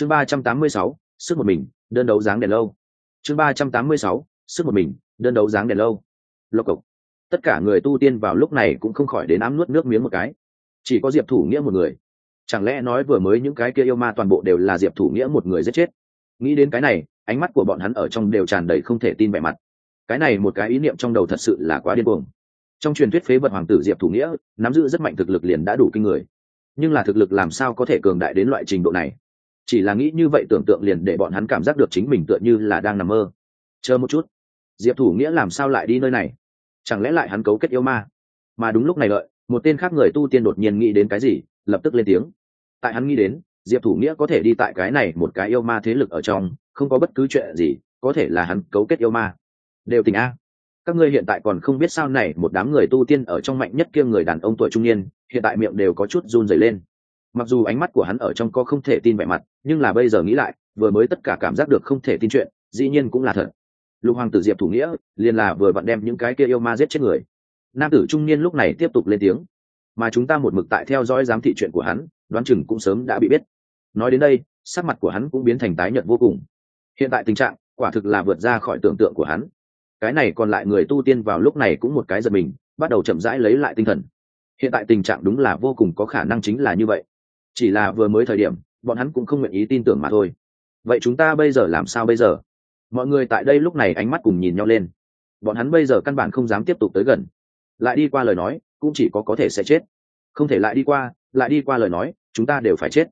chương ba trăm tám mươi sáu, sức một mình, đơn đấu dáng đèn lâu. Chương ba trăm tám mươi sáu, sức một mình, đơn đấu dáng đèn lâu. Lộc cộc. Tất cả người tu tiên vào lúc này cũng không khỏi đến ám nuốt nước miếng một cái. Chỉ có diệp thủ nghĩa một người. Chẳng lẽ nói vừa mới những cái kia yêu ma toàn bộ đều là diệp thủ nghĩa một người giết chết? Nghĩ đến cái này, ánh mắt của bọn hắn ở trong đều tràn đầy không thể tin vẻ mặt. Cái này một cái ý niệm trong đầu thật sự là quá điên cuồng. Trong truyền thuyết phế vật hoàng tử diệp thủ nghĩa, nắm giữ rất mạnh thực lực liền đã đủ kinh người. Nhưng là thực lực làm sao có thể cường đại đến loại trình độ này? Chỉ là nghĩ như vậy tưởng tượng liền để bọn hắn cảm giác được chính mình tựa như là đang nằm mơ. Chờ một chút. Diệp thủ nghĩa làm sao lại đi nơi này? Chẳng lẽ lại hắn cấu kết yêu ma? Mà đúng lúc này lợi một tên khác người tu tiên đột nhiên nghĩ đến cái gì, lập tức lên tiếng. Tại hắn nghĩ đến, diệp thủ nghĩa có thể đi tại cái này một cái yêu ma thế lực ở trong, không có bất cứ chuyện gì, có thể là hắn cấu kết yêu ma. Đều tình a. Các ngươi hiện tại còn không biết sao này, một đám người tu tiên ở trong mạnh nhất kia người đàn ông tuổi trung niên, hiện tại miệng đều có chút run rẩy lên mặc dù ánh mắt của hắn ở trong có không thể tin vẻ mặt, nhưng là bây giờ nghĩ lại, vừa mới tất cả cảm giác được không thể tin chuyện, dĩ nhiên cũng là thật. Lục hoàng tử diệp thủ nghĩa, liền là vừa vặn đem những cái kia yêu ma giết chết người. Nam tử trung niên lúc này tiếp tục lên tiếng. Mà chúng ta một mực tại theo dõi giám thị chuyện của hắn, đoán chừng cũng sớm đã bị biết. Nói đến đây, sắc mặt của hắn cũng biến thành tái nhợt vô cùng. Hiện tại tình trạng, quả thực là vượt ra khỏi tưởng tượng của hắn. Cái này còn lại người tu tiên vào lúc này cũng một cái giật mình, bắt đầu chậm rãi lấy lại tinh thần. Hiện tại tình trạng đúng là vô cùng có khả năng chính là như vậy chỉ là vừa mới thời điểm, bọn hắn cũng không nguyện ý tin tưởng mà thôi. Vậy chúng ta bây giờ làm sao bây giờ? Mọi người tại đây lúc này ánh mắt cùng nhìn nhau lên. Bọn hắn bây giờ căn bản không dám tiếp tục tới gần. Lại đi qua lời nói, cũng chỉ có có thể sẽ chết. Không thể lại đi qua, lại đi qua lời nói, chúng ta đều phải chết.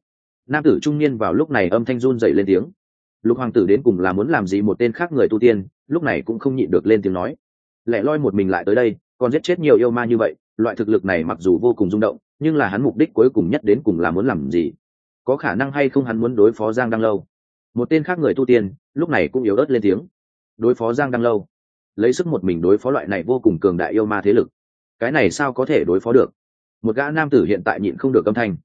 Nam tử trung niên vào lúc này âm thanh run dậy lên tiếng. Lục hoàng tử đến cùng là muốn làm gì một tên khác người tu tiên, lúc này cũng không nhịn được lên tiếng nói. Lẻ loi một mình lại tới đây, còn giết chết nhiều yêu ma như vậy, loại thực lực này mặc dù vô cùng rung động nhưng là hắn mục đích cuối cùng nhất đến cùng là muốn làm gì? Có khả năng hay không hắn muốn đối phó giang đăng lâu? Một tên khác người tu tiên, lúc này cũng yếu ớt lên tiếng. Đối phó giang đăng lâu? Lấy sức một mình đối phó loại này vô cùng cường đại yêu ma thế lực. Cái này sao có thể đối phó được? Một gã nam tử hiện tại nhịn không được âm thanh.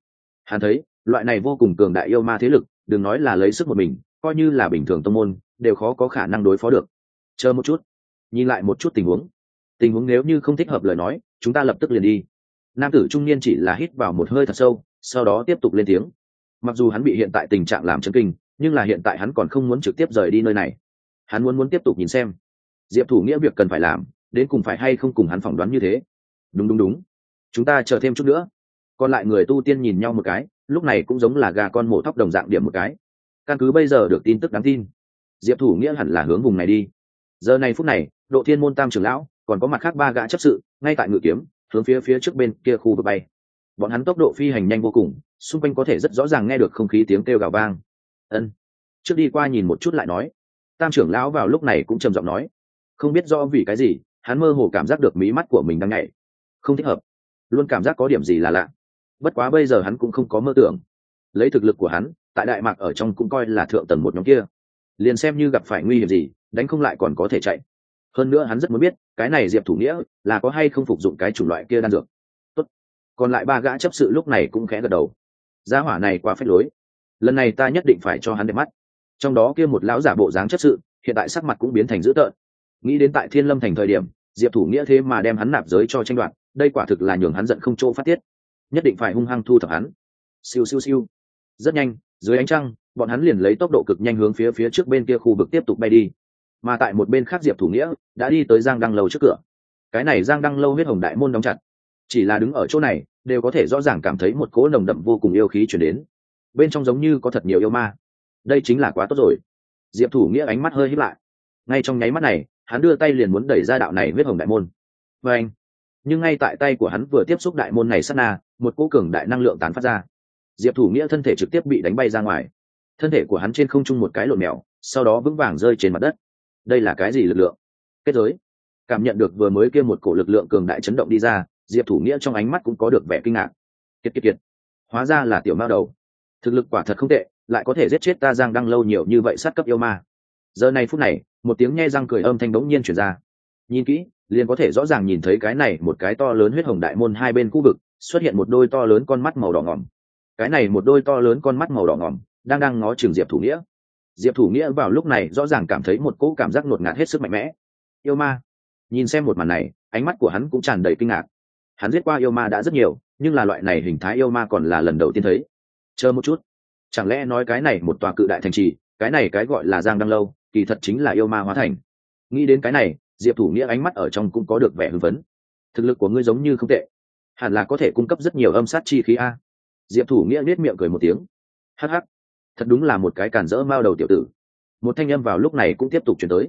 Hắn thấy, loại này vô cùng cường đại yêu ma thế lực, đừng nói là lấy sức một mình, coi như là bình thường tông môn, đều khó có khả năng đối phó được. Chờ một chút. Nhìn lại một chút tình huống. Tình huống nếu như không thích hợp lời nói, chúng ta lập tức liền đi nam tử trung niên chỉ là hít vào một hơi thật sâu, sau đó tiếp tục lên tiếng. Mặc dù hắn bị hiện tại tình trạng làm chân kinh, nhưng là hiện tại hắn còn không muốn trực tiếp rời đi nơi này. Hắn muốn muốn tiếp tục nhìn xem diệp thủ nghĩa việc cần phải làm, đến cùng phải hay không cùng hắn phỏng đoán như thế. Đúng đúng đúng. Chúng ta chờ thêm chút nữa. Còn lại người tu tiên nhìn nhau một cái, lúc này cũng giống là gà con mổ thóc đồng dạng điểm một cái. Căn cứ bây giờ được tin tức đáng tin, diệp thủ nghĩa hẳn là hướng vùng này đi. Giờ này phút này, độ thiên môn tam trưởng lão còn có mặt khác ba gã chấp sự, ngay tại ngự kiếm hướng phía phía trước bên kia khu vực bay. Bọn hắn tốc độ phi hành nhanh vô cùng, xung quanh có thể rất rõ ràng nghe được không khí tiếng kêu gào vang. Ân. Trước đi qua nhìn một chút lại nói. Tam trưởng lão vào lúc này cũng trầm giọng nói. Không biết do vì cái gì, hắn mơ hồ cảm giác được mí mắt của mình đang nhảy. Không thích hợp. Luôn cảm giác có điểm gì là lạ. Bất quá bây giờ hắn cũng không có mơ tưởng. Lấy thực lực của hắn, tại đại mạc ở trong cũng coi là thượng tầng một nhóm kia. Liền xem như gặp phải nguy hiểm gì, đánh không lại còn có thể chạy hơn nữa hắn rất muốn biết, cái này diệp thủ nghĩa là có hay không phục dụng cái chủng loại kia đan dược. Tốt. còn lại ba gã chấp sự lúc này cũng khẽ gật đầu. Gia hỏa này quá phép lối. Lần này ta nhất định phải cho hắn đẹp mắt. Trong đó kia một lão giả bộ dáng chấp sự, hiện tại sắc mặt cũng biến thành dữ tợn. Nghĩ đến tại thiên lâm thành thời điểm, diệp thủ nghĩa thế mà đem hắn nạp giới cho tranh đoạt, đây quả thực là nhường hắn giận không chỗ phát tiết. Nhất định phải hung hăng thu thập hắn. Siêu siêu siêu. Rất nhanh, dưới ánh trăng, bọn hắn liền lấy tốc độ cực nhanh hướng phía phía trước bên kia khu vực tiếp tục bay đi mà tại một bên khác diệp thủ nghĩa đã đi tới giang đăng lâu trước cửa. Cái này giang đăng lâu huyết hồng đại môn đóng chặt. Chỉ là đứng ở chỗ này, đều có thể rõ ràng cảm thấy một cỗ nồng đậm vô cùng yêu khí chuyển đến. Bên trong giống như có thật nhiều yêu ma. Đây chính là quá tốt rồi. Diệp thủ nghĩa ánh mắt hơi hít lại. Ngay trong nháy mắt này, hắn đưa tay liền muốn đẩy ra đạo này huyết hồng đại môn. Và anh, nhưng ngay tại tay của hắn vừa tiếp xúc đại môn này sát na, một cỗ cường đại năng lượng tán phát ra. Diệp thủ nghĩa thân thể trực tiếp bị đánh bay ra ngoài. Thân thể của hắn trên không trung một cái lộn mèo, sau đó vững vàng rơi trên mặt đất đây là cái gì lực lượng? Kết giới. Cảm nhận được vừa mới kia một cổ lực lượng cường đại chấn động đi ra, diệp thủ nghĩa trong ánh mắt cũng có được vẻ kinh ngạc. Kiệt kiệt kiệt. Hóa ra là tiểu mao đầu. Thực lực quả thật không tệ, lại có thể giết chết ta giang đăng lâu nhiều như vậy sát cấp yêu ma. Giờ này phút này, một tiếng nghe răng cười âm thanh bỗng nhiên chuyển ra. Nhìn kỹ, liền có thể rõ ràng nhìn thấy cái này một cái to lớn huyết hồng đại môn hai bên khu vực, xuất hiện một đôi to lớn con mắt màu đỏ ngỏm. Cái này một đôi to lớn con mắt màu đỏ ngỏm, đang đang ngó trường diệp thủ nghĩa diệp thủ nghĩa vào lúc này rõ ràng cảm thấy một cỗ cảm giác ngột ngạt hết sức mạnh mẽ. Yêu ma. Nhìn xem một màn này, ánh mắt của hắn cũng tràn đầy kinh ngạc. Hắn giết qua yêu ma đã rất nhiều, nhưng là loại này hình thái yêu ma còn là lần đầu tiên thấy. Chờ một chút. Chẳng lẽ nói cái này một tòa cự đại thành trì, cái này cái gọi là giang đăng lâu, kỳ thật chính là yêu ma hóa thành. Nghĩ đến cái này, diệp thủ nghĩa ánh mắt ở trong cũng có được vẻ hưng vấn thực lực của ngươi giống như không tệ. Hẳn là có thể cung cấp rất nhiều âm sát chi khí a. Diệp thủ nghĩa nết miệng cười một tiếng. Hh thật đúng là một cái cản rỡ mao đầu tiểu tử. Một thanh âm vào lúc này cũng tiếp tục chuyển tới.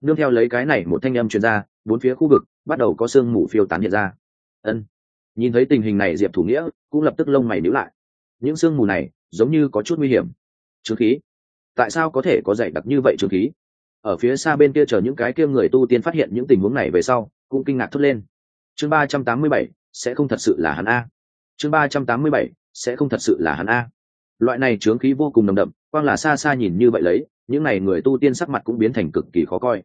Nương theo lấy cái này một thanh âm chuyển ra, bốn phía khu vực bắt đầu có sương mù phiêu tán hiện ra. Ân. Nhìn thấy tình hình này diệp thủ nghĩa cũng lập tức lông mày níu lại. Những sương mù này giống như có chút nguy hiểm. Trướng khí. Tại sao có thể có dạy đặc như vậy trướng khí? Ở phía xa bên kia chờ những cái kia người tu tiên phát hiện những tình huống này về sau, cũng kinh ngạc thốt lên. Chương ba trăm tám mươi bảy, sẽ không thật sự là hắn a. Chương ba trăm tám mươi bảy, sẽ không thật sự là hắn a loại này trướng khí vô cùng nồng đậm, quang là xa xa nhìn như vậy lấy, những n à y người tu tiên sắc mặt cũng biến thành cực kỳ khó coi.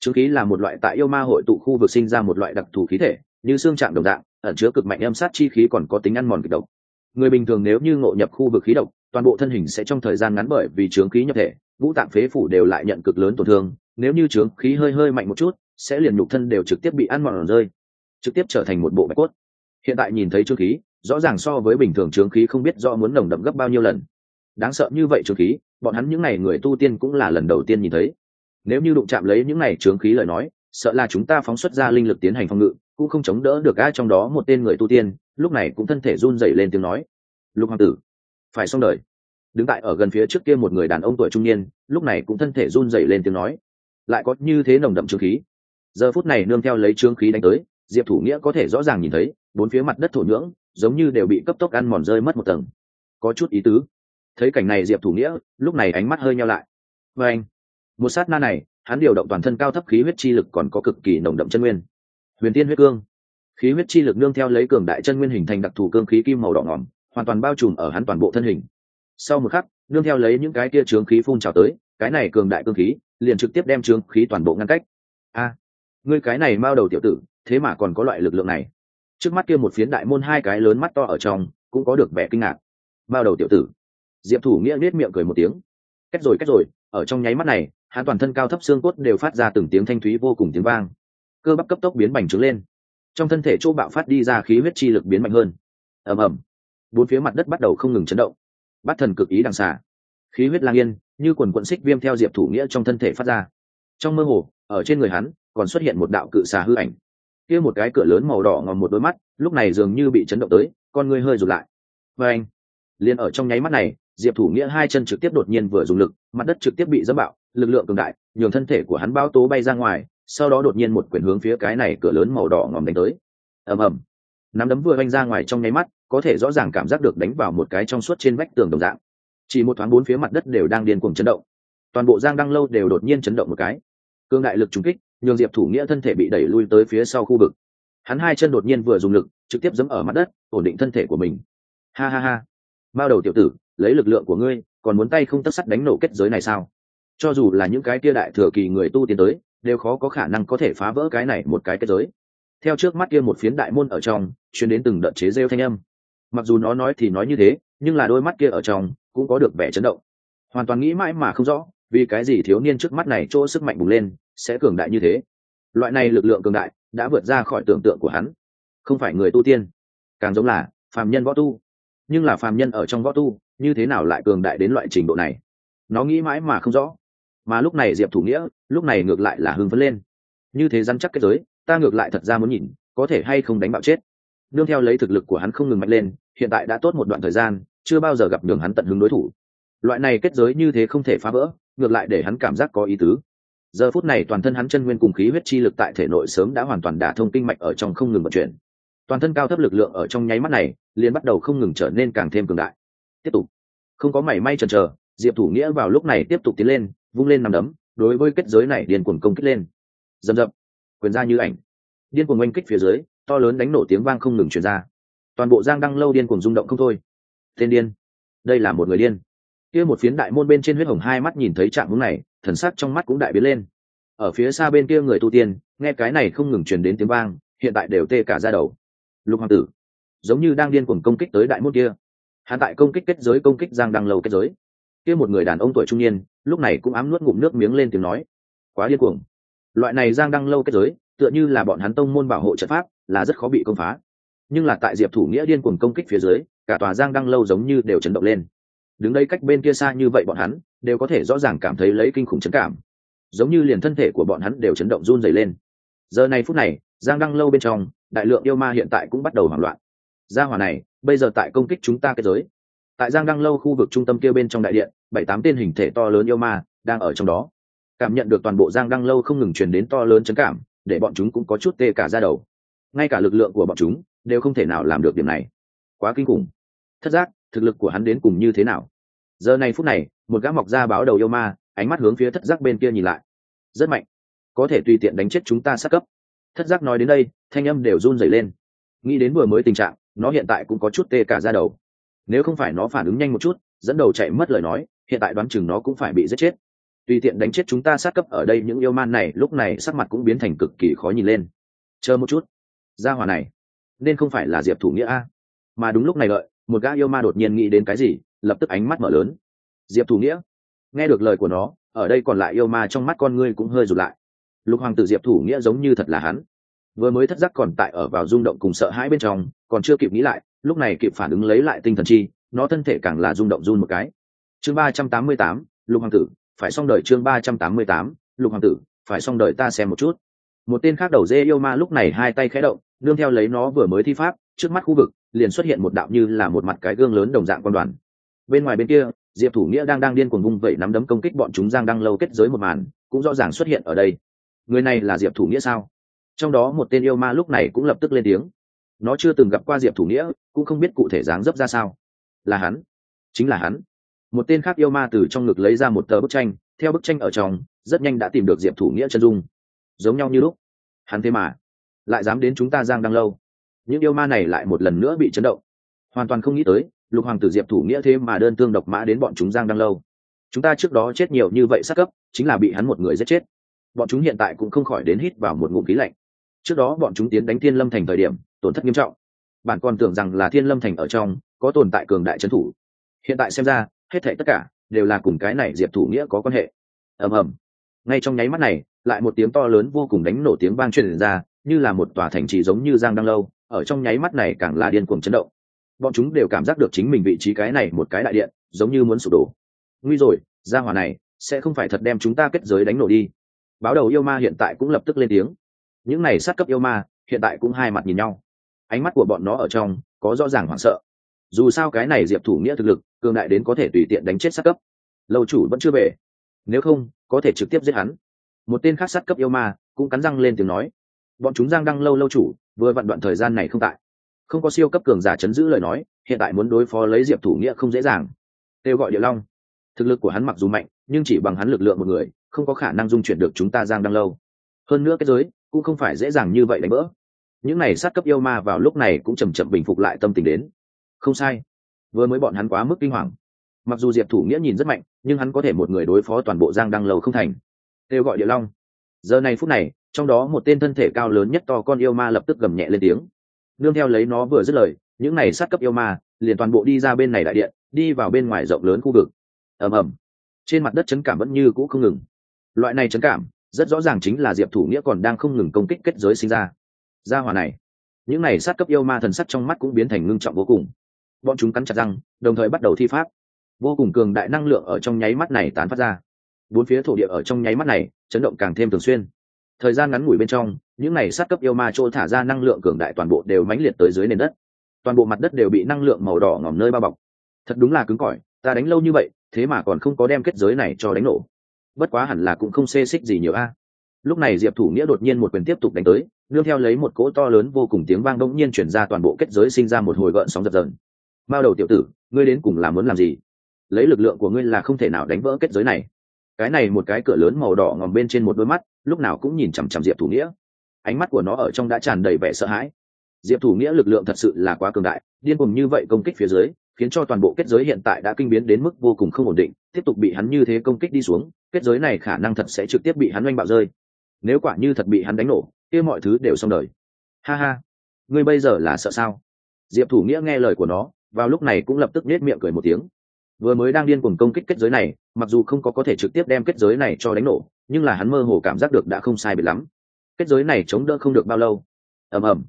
Trướng khí là một loại tại yêu ma hội tụ khu vực sinh ra một loại đặc thù khí thể, như xương trạng đồng dạng, ẩn chứa cực mạnh âm sát chi khí còn có tính ăn mòn kịch độc. Người bình thường nếu như ngộ nhập khu vực khí độc, toàn bộ thân hình sẽ trong thời gian ngắn bởi vì trướng khí nhập thể, ngũ tạng phế phủ đều lại nhận cực lớn tổn thương, nếu như trướng khí hơi hơi mạnh một chút, sẽ liền nhục thân đều trực tiếp bị ăn mòn rơi, trực tiếp trở thành một bộ bạch cốt. Hiện tại nhìn thấy trướng khí rõ ràng so với bình thường trướng khí không biết do muốn nồng đậm gấp bao nhiêu lần. Đáng sợ như vậy trướng khí, bọn hắn những n à y người tu tiên cũng là lần đầu tiên nhìn thấy. Nếu như đụng chạm lấy những n à y trướng khí lời nói, sợ là chúng ta phóng xuất ra linh lực tiến hành phòng ngự, cũng không chống đỡ được ai trong đó một tên người tu tiên, lúc này cũng thân thể run dậy lên tiếng nói. Lục hoàng tử, phải xong đời. Đứng tại ở gần phía trước kia một người đàn ông tuổi trung niên, lúc này cũng thân thể run dậy lên tiếng nói. Lại có như thế nồng đậm trướng khí. Giờ phút này nương theo lấy trướng khí đánh tới, diệp thủ nghĩa có thể rõ ràng nhìn thấy, bốn phía mặt đất thổ nhưỡng giống như đều bị cấp tốc ăn mòn rơi mất một tầng. Có chút ý tứ. Thấy cảnh này diệp thủ nghĩa, lúc này ánh mắt hơi nhau lại. Vê anh, một sát na này, hắn điều động toàn thân cao thấp khí huyết chi lực còn có cực kỳ nồng đậm chân nguyên. Huyền tiên huyết cương. Khí huyết chi lực nương theo lấy cường đại chân nguyên hình thành đặc thù cương khí kim màu đỏ ngỏm, hoàn toàn bao trùm ở hắn toàn bộ thân hình. Sau một khắc, nương theo lấy những cái kia trướng khí phun trào tới, cái này cường đại cương khí liền trực tiếp đem trướng khí toàn bộ ngăn cách. A, ngươi cái này mao đầu tiểu tử, thế mà còn có loại lực lượng này trước mắt kia một phiến đại môn hai cái lớn mắt to ở trong, cũng có được vẻ kinh ngạc. Bao đầu tiểu tử. Diệp thủ nghĩa nết miệng cười một tiếng. Cách rồi cách rồi, ở trong nháy mắt này, hắn toàn thân cao thấp xương cốt đều phát ra từng tiếng thanh thúy vô cùng tiếng vang. Cơ bắp cấp tốc biến bành trướng lên. Trong thân thể chỗ bạo phát đi ra khí huyết chi lực biến mạnh hơn. Ầm ầm. Bốn phía mặt đất bắt đầu không ngừng chấn động. Bắt thần cực ý đằng xả khí huyết lang yên, như quần quận xích viêm theo diệp thủ nghĩa trong thân thể phát ra. Trong mơ hồ, ở trên người hắn, còn xuất hiện một đạo cự xà hư ảnh kia một cái cửa lớn màu đỏ ngòm một đôi mắt, lúc này dường như bị chấn động tới, con ngươi hơi rụt lại. Và anh, liền ở trong nháy mắt này, diệp thủ nghĩa hai chân trực tiếp đột nhiên vừa dùng lực, mặt đất trực tiếp bị dẫm bạo, lực lượng cường đại, nhường thân thể của hắn bao tố bay ra ngoài, sau đó đột nhiên một quyển hướng phía cái này cửa lớn màu đỏ ngòm đánh tới. Ầm ầm. Nắm đấm vừa vanh ra ngoài trong nháy mắt, có thể rõ ràng cảm giác được đánh vào một cái trong suốt trên vách tường đồng dạng. Chỉ một thoáng bốn phía mặt đất đều đang điên cuồng chấn động. Toàn bộ giang đăng lâu đều đột nhiên chấn động một cái. Cương đại lực trúng kích nhường diệp thủ nghĩa thân thể bị đẩy lui tới phía sau khu vực. Hắn hai chân đột nhiên vừa dùng lực, trực tiếp giẫm ở mặt đất, ổn định thân thể của mình. Ha ha ha. Bao đầu tiểu tử, lấy lực lượng của ngươi, còn muốn tay không tất sắt đánh nổ kết giới này sao? Cho dù là những cái kia đại thừa kỳ người tu tiến tới, đều khó có khả năng có thể phá vỡ cái này một cái kết giới. Theo trước mắt kia một phiến đại môn ở trong chuyến đến từng đợt chế rêu thanh âm. Mặc dù nó nói thì nói như thế, nhưng là đôi mắt kia ở trong, cũng có được vẻ chấn động. Hoàn toàn nghĩ mãi mà không rõ vì cái gì thiếu niên trước mắt này chỗ sức mạnh bùng lên, sẽ cường đại như thế? Loại này lực lượng cường đại đã vượt ra khỏi tưởng tượng của hắn. Không phải người tu tiên, càng giống là phàm nhân võ tu. Nhưng là phàm nhân ở trong võ tu, như thế nào lại cường đại đến loại trình độ này? Nó nghĩ mãi mà không rõ. Mà lúc này diệp thủ nghĩa, lúc này ngược lại là hưng phấn lên. Như thế dám chắc cái giới, ta ngược lại thật ra muốn nhìn, có thể hay không đánh bạo chết. Nương theo lấy thực lực của hắn không ngừng mạnh lên, hiện tại đã tốt một đoạn thời gian, chưa bao giờ gặp đường hắn tận hứng đối thủ. Loại này kết giới như thế không thể phá vỡ ngược lại để hắn cảm giác có ý tứ. Giờ phút này toàn thân hắn chân nguyên cùng khí huyết chi lực tại thể nội sớm đã hoàn toàn đả thông kinh mạch ở trong không ngừng vận chuyển. Toàn thân cao thấp lực lượng ở trong nháy mắt này, liền bắt đầu không ngừng trở nên càng thêm cường đại. Tiếp tục. Không có mảy may chần chờ, diệp thủ nghĩa vào lúc này tiếp tục tiến lên, vung lên nằm đấm, đối với kết giới này điên cuồng công kích lên. Dầm dập quyền ra như ảnh. Điên cuồng oanh kích phía dưới, to lớn đánh nổ tiếng vang không ngừng truyền ra. Toàn bộ giang đăng lâu điên cuồng rung động không thôi. Tên điên. Đây là một người điên kia một phiến đại môn bên trên huyết hồng hai mắt nhìn thấy trạng hướng này, thần sắc trong mắt cũng đại biến lên. Ở phía xa bên kia người tu tiên, nghe cái này không ngừng truyền đến tiếng vang, hiện tại đều tê cả ra đầu. Lục hoàng tử, giống như đang điên cuồng công kích tới đại môn kia. Hắn tại công kích kết giới công kích giang đăng lâu kết giới. Kia một người đàn ông tuổi trung niên, lúc này cũng ám nuốt ngụm nước miếng lên tiếng nói. Quá điên cuồng. Loại này giang đăng lâu kết giới, tựa như là bọn hắn tông môn bảo hộ trận pháp, là rất khó bị công phá. Nhưng là tại diệp thủ nghĩa điên cuồng công kích phía dưới, cả tòa giang đăng lâu giống như đều chấn động lên đứng đây cách bên kia xa như vậy bọn hắn, đều có thể rõ ràng cảm thấy lấy kinh khủng chấn cảm. Giống như liền thân thể của bọn hắn đều chấn động run dày lên. Giờ này phút này, giang đăng lâu bên trong, đại lượng yêu ma hiện tại cũng bắt đầu hoảng loạn. Gia hỏa này, bây giờ tại công kích chúng ta cái giới. Tại giang đăng lâu khu vực trung tâm kia bên trong đại điện, bảy tám tên hình thể to lớn yêu ma đang ở trong đó. Cảm nhận được toàn bộ giang đăng lâu không ngừng truyền đến to lớn chấn cảm, để bọn chúng cũng có chút tê cả ra đầu. Ngay cả lực lượng của bọn chúng đều không thể nào làm được điểm này. Quá kinh khủng. Thất giác thực lực của hắn đến cùng như thế nào. Giờ này phút này, một gã mọc ra báo đầu yêu ma, ánh mắt hướng phía thất giác bên kia nhìn lại. Rất mạnh. Có thể tùy tiện đánh chết chúng ta sát cấp. Thất giác nói đến đây, thanh âm đều run rẩy lên. Nghĩ đến vừa mới tình trạng, nó hiện tại cũng có chút tê cả ra đầu. Nếu không phải nó phản ứng nhanh một chút, dẫn đầu chạy mất lời nói, hiện tại đoán chừng nó cũng phải bị giết chết. Tùy tiện đánh chết chúng ta sát cấp ở đây những yêu man này, lúc này sắc mặt cũng biến thành cực kỳ khó nhìn lên. Chờ một chút. Ra hỏa này, nên không phải là diệp thủ nghĩa a. Mà đúng lúc này lợi một gã yêu ma đột nhiên nghĩ đến cái gì, lập tức ánh mắt mở lớn. Diệp thủ nghĩa, nghe được lời của nó, ở đây còn lại yêu ma trong mắt con ngươi cũng hơi rụt lại. Lục hoàng tử diệp thủ nghĩa giống như thật là hắn. Vừa mới thất giác còn tại ở vào rung động cùng sợ hãi bên trong, còn chưa kịp nghĩ lại, lúc này kịp phản ứng lấy lại tinh thần chi, nó thân thể càng là rung động run một cái. Chương ba trăm tám mươi tám, lục hoàng tử, phải xong đời chương ba trăm tám mươi tám, lục hoàng tử, phải xong đời ta xem một chút. Một tên khác đầu dê yêu ma lúc này hai tay khẽ động, nương theo lấy nó vừa mới thi pháp, trước mắt khu vực liền xuất hiện một đạo như là một mặt cái gương lớn đồng dạng quan đoàn. Bên ngoài bên kia, diệp thủ nghĩa đang đang điên cuồng vung vẩy nắm đấm công kích bọn chúng giang đang lâu kết giới một màn, cũng rõ ràng xuất hiện ở đây. Người này là diệp thủ nghĩa sao? Trong đó một tên yêu ma lúc này cũng lập tức lên tiếng. Nó chưa từng gặp qua diệp thủ nghĩa, cũng không biết cụ thể dáng dấp ra sao. Là hắn. Chính là hắn. Một tên khác yêu ma từ trong ngực lấy ra một tờ bức tranh, theo bức tranh ở trong, rất nhanh đã tìm được diệp thủ nghĩa chân dung. Giống nhau như lúc. Hắn thế mà lại dám đến chúng ta giang đang lâu những yêu ma này lại một lần nữa bị chấn động. Hoàn toàn không nghĩ tới, lục hoàng tử diệp thủ nghĩa thế mà đơn thương độc mã đến bọn chúng giang đang lâu. Chúng ta trước đó chết nhiều như vậy sát cấp, chính là bị hắn một người giết chết. Bọn chúng hiện tại cũng không khỏi đến hít vào một ngụm khí lạnh. Trước đó bọn chúng tiến đánh thiên lâm thành thời điểm, tổn thất nghiêm trọng. Bạn còn tưởng rằng là thiên lâm thành ở trong, có tồn tại cường đại trấn thủ. Hiện tại xem ra, hết thảy tất cả đều là cùng cái này diệp thủ nghĩa có quan hệ. Ầm ầm. Ngay trong nháy mắt này, lại một tiếng to lớn vô cùng đánh nổ tiếng vang truyền ra, như là một tòa thành trì giống như giang đăng lâu ở trong nháy mắt này càng là điên cuồng chấn động. Bọn chúng đều cảm giác được chính mình vị trí cái này một cái đại điện, giống như muốn sụp đổ. Nguy rồi, gia hỏa này, sẽ không phải thật đem chúng ta kết giới đánh nổ đi. Báo đầu yêu ma hiện tại cũng lập tức lên tiếng. Những này sát cấp yêu ma, hiện tại cũng hai mặt nhìn nhau. Ánh mắt của bọn nó ở trong, có rõ ràng hoảng sợ. Dù sao cái này diệp thủ nghĩa thực lực, cường đại đến có thể tùy tiện đánh chết sát cấp. Lâu chủ vẫn chưa về. Nếu không, có thể trực tiếp giết hắn. Một tên khác sát cấp yêu ma, cũng cắn răng lên tiếng nói bọn chúng giang đăng lâu lâu chủ, vừa vặn đoạn thời gian này không tại. Không có siêu cấp cường giả chấn giữ lời nói, hiện tại muốn đối phó lấy diệp thủ nghĩa không dễ dàng. Kêu gọi địa long. Thực lực của hắn mặc dù mạnh, nhưng chỉ bằng hắn lực lượng một người, không có khả năng dung chuyển được chúng ta giang đăng lâu. Hơn nữa cái giới, cũng không phải dễ dàng như vậy đánh bỡ. Những này sát cấp yêu ma vào lúc này cũng chầm chậm bình phục lại tâm tình đến. Không sai. Vừa mới bọn hắn quá mức kinh hoàng. Mặc dù diệp thủ nghĩa nhìn rất mạnh, nhưng hắn có thể một người đối phó toàn bộ giang đăng lâu không thành. Kêu gọi địa long. Giờ này phút này trong đó một tên thân thể cao lớn nhất to con yêu ma lập tức gầm nhẹ lên tiếng. Nương theo lấy nó vừa dứt lời, những này sát cấp yêu ma liền toàn bộ đi ra bên này đại điện, đi vào bên ngoài rộng lớn khu vực. Ầm ầm. Trên mặt đất chấn cảm vẫn như cũ không ngừng. Loại này chấn cảm rất rõ ràng chính là diệp thủ nghĩa còn đang không ngừng công kích kết giới sinh ra. Gia hỏa này, những này sát cấp yêu ma thần sắc trong mắt cũng biến thành ngưng trọng vô cùng. Bọn chúng cắn chặt răng, đồng thời bắt đầu thi pháp. Vô cùng cường đại năng lượng ở trong nháy mắt này tán phát ra. Bốn phía thổ địa ở trong nháy mắt này chấn động càng thêm thường xuyên thời gian ngắn ngủi bên trong, những này sát cấp yêu ma trôi thả ra năng lượng cường đại toàn bộ đều mãnh liệt tới dưới nền đất. Toàn bộ mặt đất đều bị năng lượng màu đỏ ngỏm nơi bao bọc. Thật đúng là cứng cỏi, ta đánh lâu như vậy, thế mà còn không có đem kết giới này cho đánh nổ. Bất quá hẳn là cũng không xê xích gì nhiều a. Lúc này diệp thủ nghĩa đột nhiên một quyền tiếp tục đánh tới nương theo lấy một cỗ to lớn vô cùng tiếng vang đông nhiên chuyển ra toàn bộ kết giới sinh ra một hồi gợn sóng dập dờn. Bao đầu tiểu tử, ngươi đến cùng là muốn làm gì? Lấy lực lượng của ngươi là không thể nào đánh vỡ kết giới này. Cái này một cái cửa lớn màu đỏ ngòm bên trên một đôi mắt lúc nào cũng nhìn chằm chằm diệp thủ nghĩa. Ánh mắt của nó ở trong đã tràn đầy vẻ sợ hãi. Diệp thủ nghĩa lực lượng thật sự là quá cường đại, điên cùng như vậy công kích phía dưới, khiến cho toàn bộ kết giới hiện tại đã kinh biến đến mức vô cùng không ổn định, tiếp tục bị hắn như thế công kích đi xuống, kết giới này khả năng thật sẽ trực tiếp bị hắn oanh bạo rơi. Nếu quả như thật bị hắn đánh nổ, kia mọi thứ đều xong đời. Ha ha, ngươi bây giờ là sợ sao? Diệp thủ nghĩa nghe lời của nó, vào lúc này cũng lập tức nết miệng cười một tiếng. Vừa mới đang điên cuồng công kích kết giới này, mặc dù không có có thể trực tiếp đem kết giới này cho đánh nổ nhưng là hắn mơ hồ cảm giác được đã không sai biệt lắm. Kết giới này chống đỡ không được bao lâu. Ầm ầm.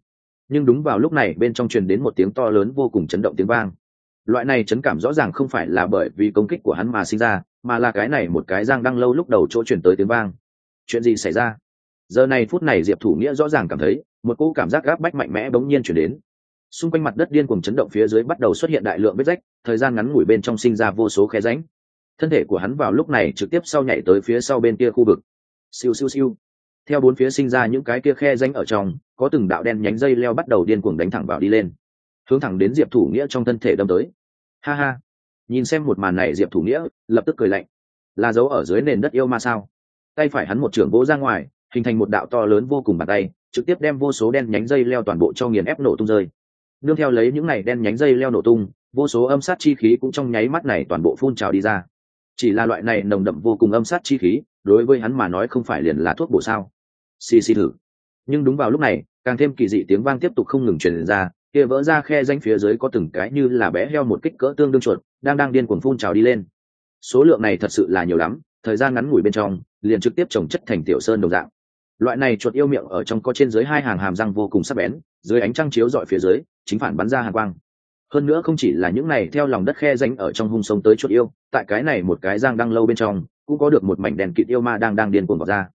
Nhưng đúng vào lúc này, bên trong truyền đến một tiếng to lớn vô cùng chấn động tiếng vang. Loại này chấn cảm rõ ràng không phải là bởi vì công kích của hắn mà sinh ra, mà là cái này một cái giang đang lâu lúc đầu chỗ chuyển tới tiếng vang. Chuyện gì xảy ra? Giờ này phút này diệp thủ nghĩa rõ ràng cảm thấy, một cỗ cảm giác gáp bách mạnh mẽ bỗng nhiên chuyển đến. Xung quanh mặt đất điên cùng chấn động phía dưới bắt đầu xuất hiện đại lượng vết rách, thời gian ngắn ngủi bên trong sinh ra vô số khe ránh thân thể của hắn vào lúc này trực tiếp sau nhảy tới phía sau bên kia khu vực. Siêu siêu siêu. Theo bốn phía sinh ra những cái kia khe danh ở trong, có từng đạo đen nhánh dây leo bắt đầu điên cuồng đánh thẳng vào đi lên. Hướng thẳng đến diệp thủ nghĩa trong thân thể đâm tới. Ha ha. Nhìn xem một màn này diệp thủ nghĩa, lập tức cười lạnh. Là dấu ở dưới nền đất yêu ma sao? Tay phải hắn một trưởng vỗ ra ngoài, hình thành một đạo to lớn vô cùng bàn tay, trực tiếp đem vô số đen nhánh dây leo toàn bộ cho nghiền ép nổ tung rơi. Nương theo lấy những này đen nhánh dây leo nổ tung, vô số âm sát chi khí cũng trong nháy mắt này toàn bộ phun trào đi ra chỉ là loại này nồng đậm vô cùng âm sát chi khí, đối với hắn mà nói không phải liền là thuốc bổ sao? Xì xì thử. Nhưng đúng vào lúc này, càng thêm kỳ dị tiếng vang tiếp tục không ngừng truyền ra, kia vỡ ra khe danh phía dưới có từng cái như là bé heo một kích cỡ tương đương chuột, đang đang điên cuồng phun trào đi lên. Số lượng này thật sự là nhiều lắm, thời gian ngắn ngủi bên trong, liền trực tiếp trồng chất thành tiểu sơn đồng dạng. Loại này chuột yêu miệng ở trong có trên dưới hai hàng hàm răng vô cùng sắc bén, dưới ánh trăng chiếu dọi phía dưới, chính phản bắn ra hàng quang hơn nữa không chỉ là những này, theo lòng đất khe danh ở trong hung sông tới chuột yêu, tại cái này một cái giang đang lâu bên trong, cũng có được một mảnh đèn kịt yêu ma đang đang điên cuồng vào ra.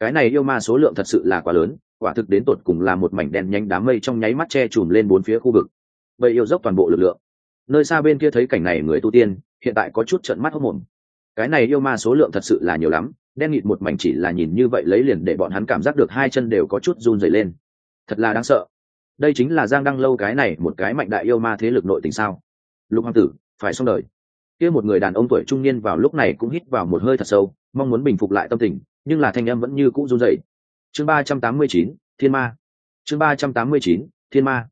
Cái này yêu ma số lượng thật sự là quá lớn, quả thực đến tột cùng là một mảnh đèn nhanh đám mây trong nháy mắt che chùm lên bốn phía khu vực. Vậy yêu dốc toàn bộ lực lượng. Nơi xa bên kia thấy cảnh này người tu tiên, hiện tại có chút trận mắt hốc mồm cái này yêu ma số lượng thật sự là nhiều lắm, đen nghịt một mảnh chỉ là nhìn như vậy lấy liền để bọn hắn cảm giác được hai chân đều có chút run dày lên. Thật là đáng sợ đây chính là giang đăng lâu cái này một cái mạnh đại yêu ma thế lực nội tình sao? Lục hoàng tử, phải xong đời. Kia một người đàn ông tuổi trung niên vào lúc này cũng hít vào một hơi thật sâu, mong muốn bình phục lại tâm tình, nhưng là thanh em vẫn như cũ run dậy chương ba trăm tám mươi chín, thiên ma. Chương ba trăm tám mươi chín, thiên ma.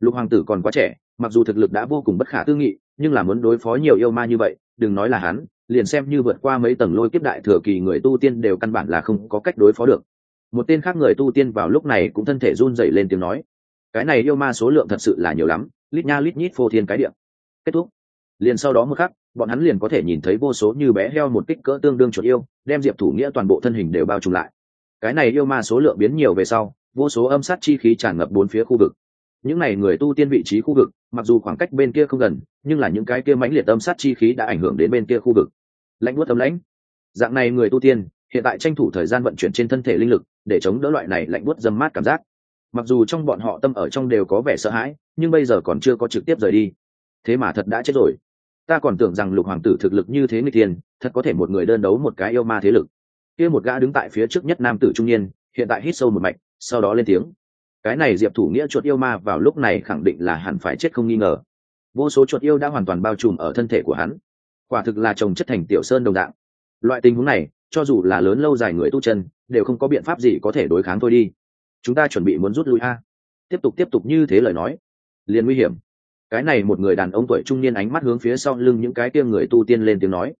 Lục hoàng tử còn quá trẻ, mặc dù thực lực đã vô cùng bất khả tư nghị, nhưng là muốn đối phó nhiều yêu ma như vậy, đừng nói là hắn, liền xem như vượt qua mấy tầng lôi kiếp đại thừa kỳ người tu tiên đều căn bản là không có cách đối phó được. Một tên khác người tu tiên vào lúc này cũng thân thể run dậy lên tiếng nói cái này yêu ma số lượng thật sự là nhiều lắm, lít nha lít nhít phô thiên cái điện kết thúc. Liền sau đó một khắc, bọn hắn liền có thể nhìn thấy vô số như bé heo một kích cỡ tương đương chuột yêu, đem diệp thủ nghĩa toàn bộ thân hình đều bao trùm lại. Cái này yêu ma số lượng biến nhiều về sau, vô số âm sát chi khí tràn ngập bốn phía khu vực. Những n à y người tu tiên vị trí khu vực, mặc dù khoảng cách bên kia không gần, nhưng là những cái kia mãnh liệt âm sát chi khí đã ảnh hưởng đến bên kia khu vực. Lãnh bút ấm lãnh. Dạng này người tu tiên, hiện tại tranh thủ thời gian vận chuyển trên thân thể linh lực, để chống đỡ loại này lạnh bút dâm mát cảm giác mặc dù trong bọn họ tâm ở trong đều có vẻ sợ hãi nhưng bây giờ còn chưa có trực tiếp rời đi. Thế mà thật đã chết rồi. Ta còn tưởng rằng lục hoàng tử thực lực như thế người tiền, thật có thể một người đơn đấu một cái yêu ma thế lực. Kia một gã đứng tại phía trước nhất nam tử trung niên hiện tại hít sâu một mạch sau đó lên tiếng. Cái này diệp thủ nghĩa chuột yêu ma vào lúc này khẳng định là hẳn phải chết không nghi ngờ. Vô số chuột yêu đã hoàn toàn bao trùm ở thân thể của hắn. Quả thực là trồng chất thành tiểu sơn đồng dạng. Loại tình huống này cho dù là lớn lâu dài người tu chân đều không có biện pháp gì có thể đối kháng thôi đi chúng ta chuẩn bị muốn rút lui a. Tiếp tục tiếp tục như thế lời nói, liền nguy hiểm. Cái này một người đàn ông tuổi trung niên ánh mắt hướng phía sau lưng những cái kia người tu tiên lên tiếng nói.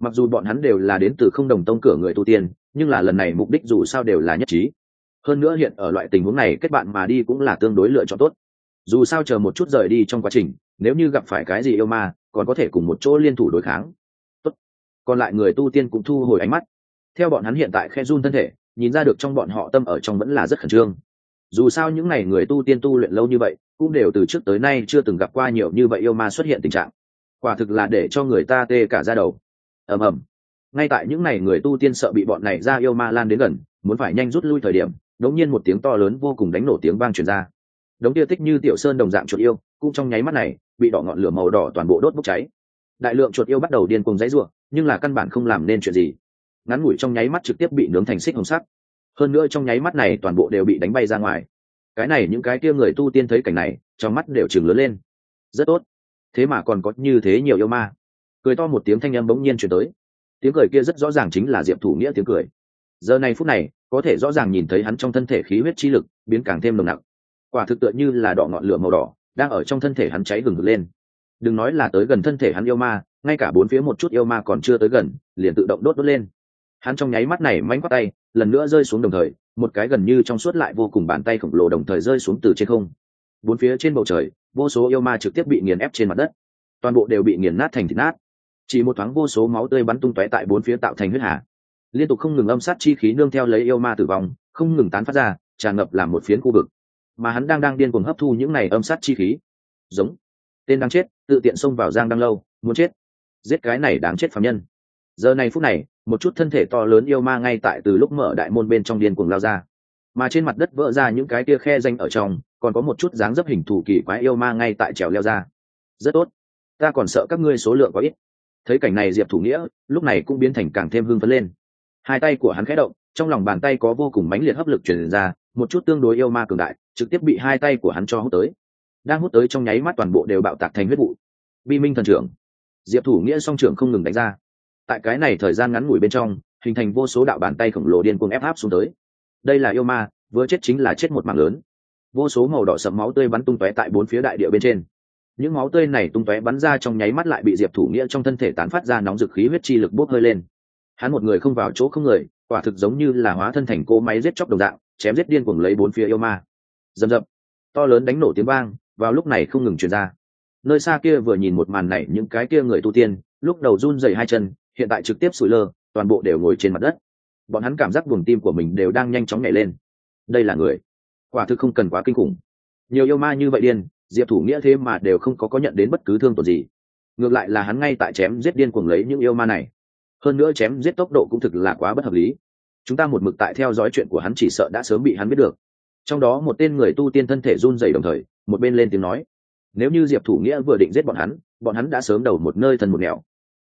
Mặc dù bọn hắn đều là đến từ không đồng tông cửa người tu tiên, nhưng là lần này mục đích dù sao đều là nhất trí. Hơn nữa hiện ở loại tình huống này, kết bạn mà đi cũng là tương đối lựa chọn tốt. Dù sao chờ một chút rời đi trong quá trình, nếu như gặp phải cái gì yêu ma, còn có thể cùng một chỗ liên thủ đối kháng. Tốt. Còn lại người tu tiên cũng thu hồi ánh mắt. Theo bọn hắn hiện tại khe run thân thể nhìn ra được trong bọn họ tâm ở trong vẫn là rất khẩn trương. Dù sao những n à y người tu tiên tu luyện lâu như vậy, cũng đều từ trước tới nay chưa từng gặp qua nhiều như vậy yêu ma xuất hiện tình trạng. Quả thực là để cho người ta tê cả ra đầu. Ầm ầm. Ngay tại những n à y người tu tiên sợ bị bọn này ra yêu ma lan đến gần, muốn phải nhanh rút lui thời điểm, đống nhiên một tiếng to lớn vô cùng đánh nổ tiếng vang truyền ra. Đống tia tích như tiểu sơn đồng dạng chuột yêu, cũng trong nháy mắt này, bị đỏ ngọn lửa màu đỏ toàn bộ đốt bốc cháy. Đại lượng chuột yêu bắt đầu điên cùng dãy ruộng nhưng là căn bản không làm nên chuyện gì ngắn ngủi trong nháy mắt trực tiếp bị nướng thành xích hồng sắc. Hơn nữa trong nháy mắt này toàn bộ đều bị đánh bay ra ngoài. Cái này những cái kia người tu tiên thấy cảnh này, trong mắt đều chừng lớn lên. Rất tốt. Thế mà còn có như thế nhiều yêu ma. Cười to một tiếng thanh âm bỗng nhiên chuyển tới. Tiếng cười kia rất rõ ràng chính là diệp thủ nghĩa tiếng cười. Giờ này phút này, có thể rõ ràng nhìn thấy hắn trong thân thể khí huyết chi lực biến càng thêm nồng nặc. Quả thực tựa như là đỏ ngọn lửa màu đỏ, đang ở trong thân thể hắn cháy gừng lên. Đừng nói là tới gần thân thể hắn yêu ma, ngay cả bốn phía một chút yêu ma còn chưa tới gần, liền tự động đốt đốt lên hắn trong nháy mắt này mánh quát tay, lần nữa rơi xuống đồng thời, một cái gần như trong suốt lại vô cùng bàn tay khổng lồ đồng thời rơi xuống từ trên không. Bốn phía trên bầu trời, vô số yêu ma trực tiếp bị nghiền ép trên mặt đất. Toàn bộ đều bị nghiền nát thành thịt nát. Chỉ một thoáng vô số máu tươi bắn tung tóe tại bốn phía tạo thành huyết hà. Liên tục không ngừng âm sát chi khí nương theo lấy yêu ma tử vong, không ngừng tán phát ra, tràn ngập làm một phiến khu vực. Mà hắn đang đang điên cuồng hấp thu những này âm sát chi khí. Giống. Tên đang chết, tự tiện xông vào giang đang lâu, muốn chết. Giết cái này đáng chết phạm nhân. Giờ này phút này một chút thân thể to lớn yêu ma ngay tại từ lúc mở đại môn bên trong điên cuồng lao ra. Mà trên mặt đất vỡ ra những cái tia khe danh ở trong, còn có một chút dáng dấp hình thủ kỳ quái yêu ma ngay tại trèo leo ra. Rất tốt. Ta còn sợ các ngươi số lượng có ít. Thấy cảnh này diệp thủ nghĩa, lúc này cũng biến thành càng thêm hưng phấn lên. Hai tay của hắn khẽ động, trong lòng bàn tay có vô cùng mãnh liệt hấp lực truyền ra, một chút tương đối yêu ma cường đại, trực tiếp bị hai tay của hắn cho hút tới. Đang hút tới trong nháy mắt toàn bộ đều bạo tạc thành huyết vụ. Bi minh thần trưởng. Diệp thủ nghĩa song trưởng không ngừng đánh ra tại cái này thời gian ngắn ngủi bên trong, hình thành vô số đạo bàn tay khổng lồ điên cuồng ép áp xuống tới. Đây là yêu ma, vừa chết chính là chết một mạng lớn. Vô số màu đỏ sậm máu tươi bắn tung tóe tại bốn phía đại địa bên trên. Những máu tươi này tung tóe bắn ra trong nháy mắt lại bị diệp thủ nghĩa trong thân thể tán phát ra nóng dực khí huyết chi lực bốc hơi lên. Hắn một người không vào chỗ không người, quả thực giống như là hóa thân thành cỗ máy giết chóc đồng dạng, chém giết điên cuồng lấy bốn phía yêu ma. Rầm rập, to lớn đánh nổ tiếng vang, vào lúc này không ngừng truyền ra. Nơi xa kia vừa nhìn một màn này, những cái kia người tu tiên, lúc đầu run dày hai chân hiện tại trực tiếp sủi lơ, toàn bộ đều ngồi trên mặt đất. Bọn hắn cảm giác buồng tim của mình đều đang nhanh chóng nhảy lên. Đây là người. Quả thực không cần quá kinh khủng. Nhiều yêu ma như vậy điên, diệp thủ nghĩa thế mà đều không có có nhận đến bất cứ thương tổn gì. Ngược lại là hắn ngay tại chém giết điên cuồng lấy những yêu ma này. Hơn nữa chém giết tốc độ cũng thực là quá bất hợp lý. Chúng ta một mực tại theo dõi chuyện của hắn chỉ sợ đã sớm bị hắn biết được. Trong đó một tên người tu tiên thân thể run rẩy đồng thời, một bên lên tiếng nói. Nếu như diệp thủ nghĩa vừa định giết bọn hắn bọn hắn đã sớm đầu một nơi thần một nẻo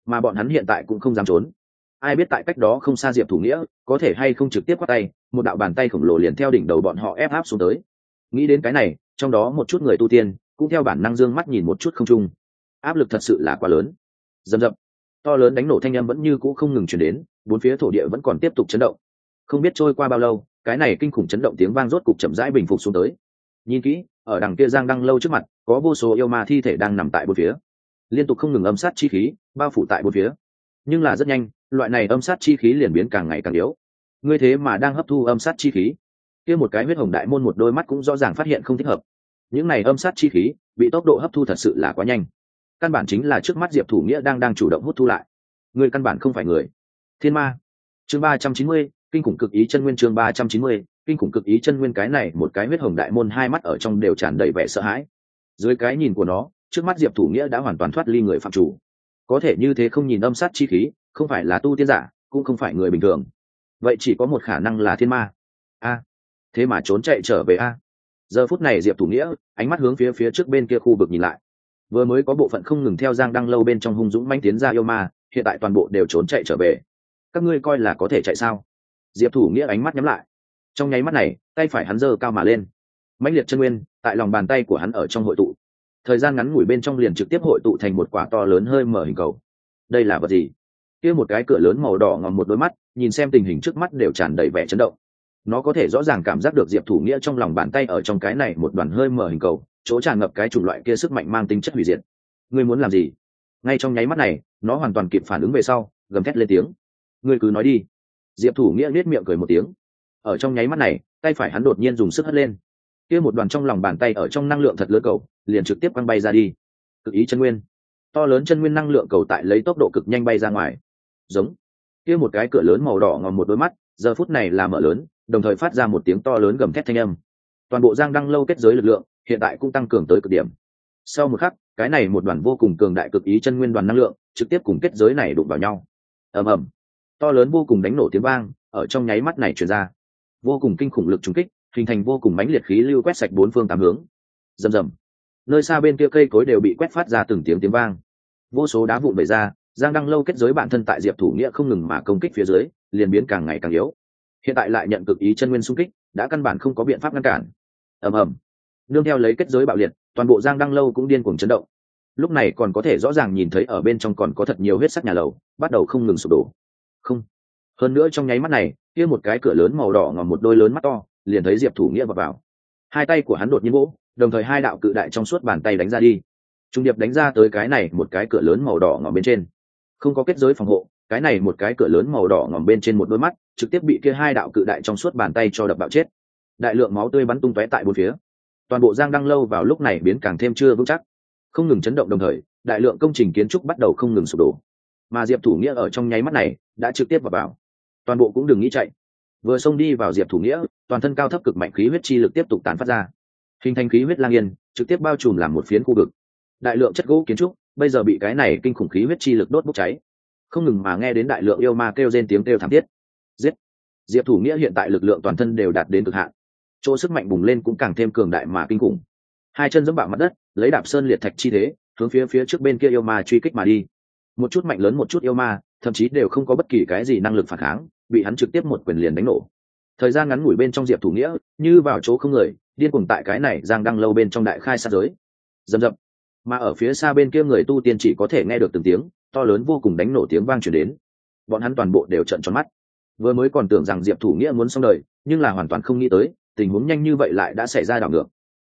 mà bọn hắn hiện tại cũng không dám trốn. Ai biết tại cách đó không xa diệp thủ nghĩa, có thể hay không trực tiếp quát tay, một đạo bàn tay khổng lồ liền theo đỉnh đầu bọn họ ép áp xuống tới. Nghĩ đến cái này, trong đó một chút người tu tiên, cũng theo bản năng dương mắt nhìn một chút không trung. Áp lực thật sự là quá lớn. Dầm dập to lớn đánh nổ thanh â m vẫn như cũ không ngừng chuyển đến, bốn phía thổ địa vẫn còn tiếp tục chấn động. Không biết trôi qua bao lâu, cái này kinh khủng chấn động tiếng vang rốt cục chậm rãi bình phục xuống tới. Nhìn kỹ, ở đằng kia giang đăng lâu trước mặt, có vô số yêu ma thi thể đang nằm tại bốn phía liên tục không ngừng âm sát chi khí, bao phủ tại bốn phía. Nhưng là rất nhanh, loại này âm sát chi khí liền biến càng ngày càng yếu. Ngươi thế mà đang hấp thu âm sát chi khí. Kia một cái huyết hồng đại môn một đôi mắt cũng rõ ràng phát hiện không thích hợp. Những này âm sát chi khí, bị tốc độ hấp thu thật sự là quá nhanh. Căn bản chính là trước mắt diệp thủ nghĩa đang đang chủ động hút thu lại. Người căn bản không phải người. Thiên ma. Chương ba trăm chín mươi, kinh khủng cực ý chân nguyên chương ba trăm chín mươi, kinh khủng cực ý chân nguyên cái này một cái huyết hồng đại môn hai mắt ở trong đều tràn đầy vẻ sợ hãi. Dưới cái nhìn của nó trước mắt diệp thủ nghĩa đã hoàn toàn thoát ly người phạm chủ. Có thể như thế không nhìn âm sát chi khí, không phải là tu tiên giả, cũng không phải người bình thường. Vậy chỉ có một khả năng là thiên ma. A. Thế mà trốn chạy trở về a. Giờ phút này diệp thủ nghĩa, ánh mắt hướng phía phía trước bên kia khu vực nhìn lại. Vừa mới có bộ phận không ngừng theo giang đăng lâu bên trong hung dũng manh tiến ra yêu ma, hiện tại toàn bộ đều trốn chạy trở về. Các ngươi coi là có thể chạy sao? Diệp thủ nghĩa ánh mắt nhắm lại. Trong nháy mắt này, tay phải hắn giơ cao mà lên. Mãnh liệt chân nguyên, tại lòng bàn tay của hắn ở trong hội tụ thời gian ngắn ngủi bên trong liền trực tiếp hội tụ thành một quả to lớn hơi mở hình cầu. Đây là vật gì? Kia một cái cửa lớn màu đỏ ngòm một đôi mắt, nhìn xem tình hình trước mắt đều tràn đầy vẻ chấn động. Nó có thể rõ ràng cảm giác được diệp thủ nghĩa trong lòng bàn tay ở trong cái này một đoàn hơi mở hình cầu, chỗ tràn ngập cái chủng loại kia sức mạnh mang tính chất hủy diệt. Ngươi muốn làm gì? Ngay trong nháy mắt này, nó hoàn toàn kịp phản ứng về sau, gầm thét lên tiếng. Ngươi cứ nói đi. Diệp thủ nghĩa nết miệng cười một tiếng. Ở trong nháy mắt này, tay phải hắn đột nhiên dùng sức hất lên. Kia một đoàn trong lòng bàn tay ở trong năng lượng thật lớn cầu liền trực tiếp quăng bay ra đi. Cực ý chân nguyên. To lớn chân nguyên năng lượng cầu tại lấy tốc độ cực nhanh bay ra ngoài. Giống. Kia một cái cửa lớn màu đỏ ngòm một đôi mắt, giờ phút này là mở lớn, đồng thời phát ra một tiếng to lớn gầm thét thanh âm. Toàn bộ giang đăng lâu kết giới lực lượng, hiện tại cũng tăng cường tới cực điểm. Sau một khắc, cái này một đoàn vô cùng cường đại cực ý chân nguyên đoàn năng lượng, trực tiếp cùng kết giới này đụng vào nhau. Ầm ầm. To lớn vô cùng đánh nổ tiếng vang, ở trong nháy mắt này truyền ra. Vô cùng kinh khủng lực trùng kích, hình thành vô cùng mãnh liệt khí lưu quét sạch bốn phương tám hướng. Rầm rầm nơi xa bên kia cây cối đều bị quét phát ra từng tiếng tiếng vang. Vô số đá vụn bày ra, giang đăng lâu kết giới bản thân tại diệp thủ nghĩa không ngừng mà công kích phía dưới, liền biến càng ngày càng yếu. Hiện tại lại nhận cực ý chân nguyên xung kích, đã căn bản không có biện pháp ngăn cản. Ầm ầm. Nương theo lấy kết giới bạo liệt, toàn bộ giang đăng lâu cũng điên cuồng chấn động. Lúc này còn có thể rõ ràng nhìn thấy ở bên trong còn có thật nhiều huyết sắc nhà lầu, bắt đầu không ngừng sụp đổ. Không. Hơn nữa trong nháy mắt này, kia một cái cửa lớn màu đỏ ngòm một đôi lớn mắt to, liền thấy diệp thủ nghĩa vào vào. Hai tay của hắn đột nhiên vỗ đồng thời hai đạo cự đại trong suốt bàn tay đánh ra đi. Trung điệp đánh ra tới cái này một cái cửa lớn màu đỏ ngòm bên trên. Không có kết giới phòng hộ cái này một cái cửa lớn màu đỏ ngòm bên trên một đôi mắt trực tiếp bị kia hai đạo cự đại trong suốt bàn tay cho đập bạo chết. Đại lượng máu tươi bắn tung tóe tại bốn phía. Toàn bộ giang đăng lâu vào lúc này biến càng thêm chưa vững chắc. Không ngừng chấn động đồng thời đại lượng công trình kiến trúc bắt đầu không ngừng sụp đổ. Mà diệp thủ nghĩa ở trong nháy mắt này đã trực tiếp vào bảo, toàn bộ cũng đừng nghĩ chạy. Vừa xông đi vào diệp thủ nghĩa toàn thân cao thấp cực mạnh khí huyết chi lực tiếp tục tán phát ra hình thành khí huyết lang yên, trực tiếp bao trùm làm một phiến khu vực. Đại lượng chất gỗ kiến trúc, bây giờ bị cái này kinh khủng khí huyết chi lực đốt bốc cháy. Không ngừng mà nghe đến đại lượng yêu ma kêu trên tiếng kêu thảm thiết. Giết! Diệp thủ nghĩa hiện tại lực lượng toàn thân đều đạt đến cực hạn. Chỗ sức mạnh bùng lên cũng càng thêm cường đại mà kinh khủng. Hai chân dẫm bạo mặt đất, lấy đạp sơn liệt thạch chi thế, hướng phía phía trước bên kia yêu ma truy kích mà đi. Một chút mạnh lớn một chút yêu ma, thậm chí đều không có bất kỳ cái gì năng lực phản kháng, bị hắn trực tiếp một quyền liền đánh nổ. Thời gian ngắn ngủi bên trong diệp thủ nghĩa, như vào chỗ không người điên cuồng tại cái này giang đăng lâu bên trong đại khai sát giới. Dầm dập mà ở phía xa bên kia người tu tiên chỉ có thể nghe được từng tiếng, to lớn vô cùng đánh nổ tiếng vang chuyển đến. Bọn hắn toàn bộ đều trận tròn mắt. Vừa mới còn tưởng rằng diệp thủ nghĩa muốn xong đời, nhưng là hoàn toàn không nghĩ tới, tình huống nhanh như vậy lại đã xảy ra đảo ngược.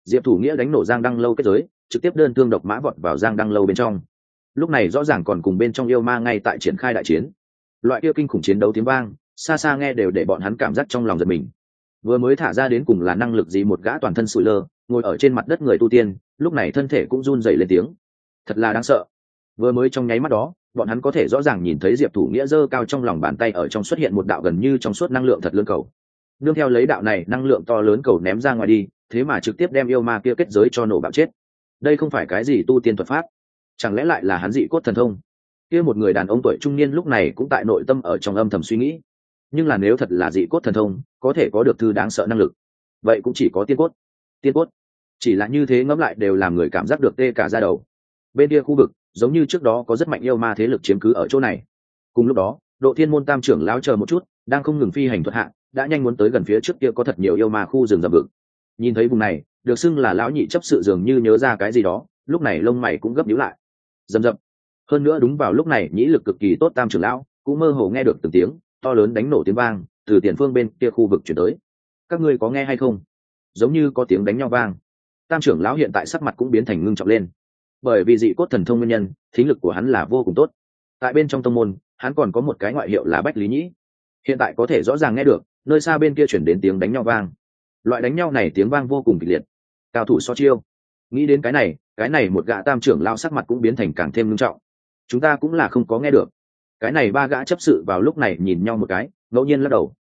Diệp thủ nghĩa đánh nổ giang đăng lâu kết giới, trực tiếp đơn thương độc mã vọt vào giang đăng lâu bên trong. Lúc này rõ ràng còn cùng bên trong yêu ma ngay tại triển khai đại chiến. Loại kia kinh khủng chiến đấu tiếng vang, xa xa nghe đều để bọn hắn cảm giác trong lòng giật mình vừa mới thả ra đến cùng là năng lực gì một gã toàn thân sủi lơ, ngồi ở trên mặt đất người tu tiên, lúc này thân thể cũng run dậy lên tiếng. Thật là đáng sợ. Vừa mới trong nháy mắt đó, bọn hắn có thể rõ ràng nhìn thấy diệp thủ nghĩa dơ cao trong lòng bàn tay ở trong xuất hiện một đạo gần như trong suốt năng lượng thật lương cầu. Nương theo lấy đạo này năng lượng to lớn cầu ném ra ngoài đi, thế mà trực tiếp đem yêu ma kia kết giới cho nổ bạo chết. Đây không phải cái gì tu tiên thuật pháp. Chẳng lẽ lại là hắn dị cốt thần thông? Kia một người đàn ông tuổi trung niên lúc này cũng tại nội tâm ở trong âm thầm suy nghĩ nhưng là nếu thật là dị cốt thần thông, có thể có được thư đáng sợ năng lực. Vậy cũng chỉ có tiên cốt. Tiên cốt. Chỉ là như thế ngẫm lại đều làm người cảm giác được tê cả ra đầu. Bên kia khu vực, giống như trước đó có rất mạnh yêu ma thế lực chiếm cứ ở chỗ này. Cùng lúc đó, độ thiên môn tam trưởng lao chờ một chút, đang không ngừng phi hành thuật hạ, đã nhanh muốn tới gần phía trước kia có thật nhiều yêu ma khu rừng rậm vực. Nhìn thấy vùng này, được xưng là lão nhị chấp sự dường như nhớ ra cái gì đó, lúc này lông mày cũng gấp nhíu lại. Rầm rậm hơn nữa đúng vào lúc này, nhĩ lực cực kỳ tốt tam trưởng lão cũng mơ hồ nghe được từng tiếng to lớn đánh nổ tiếng vang, từ tiền phương bên kia khu vực chuyển tới. Các ngươi có nghe hay không? Giống như có tiếng đánh nhau vang. Tam trưởng lão hiện tại sắc mặt cũng biến thành ngưng trọng lên. Bởi vì dị cốt thần thông nguyên nhân, thính lực của hắn là vô cùng tốt. Tại bên trong tông môn, hắn còn có một cái ngoại hiệu là bách lý nhĩ. Hiện tại có thể rõ ràng nghe được, nơi xa bên kia chuyển đến tiếng đánh nhau vang. Loại đánh nhau này tiếng vang vô cùng kịch liệt. Cao thủ so chiêu. Nghĩ đến cái này cái này một gã tam trưởng lao sắc mặt cũng biến thành càng thêm nghiêm trọng. Chúng ta cũng là không có nghe được cái này ba gã chấp sự vào lúc này nhìn nhau một cái, ngẫu nhiên lắc đầu.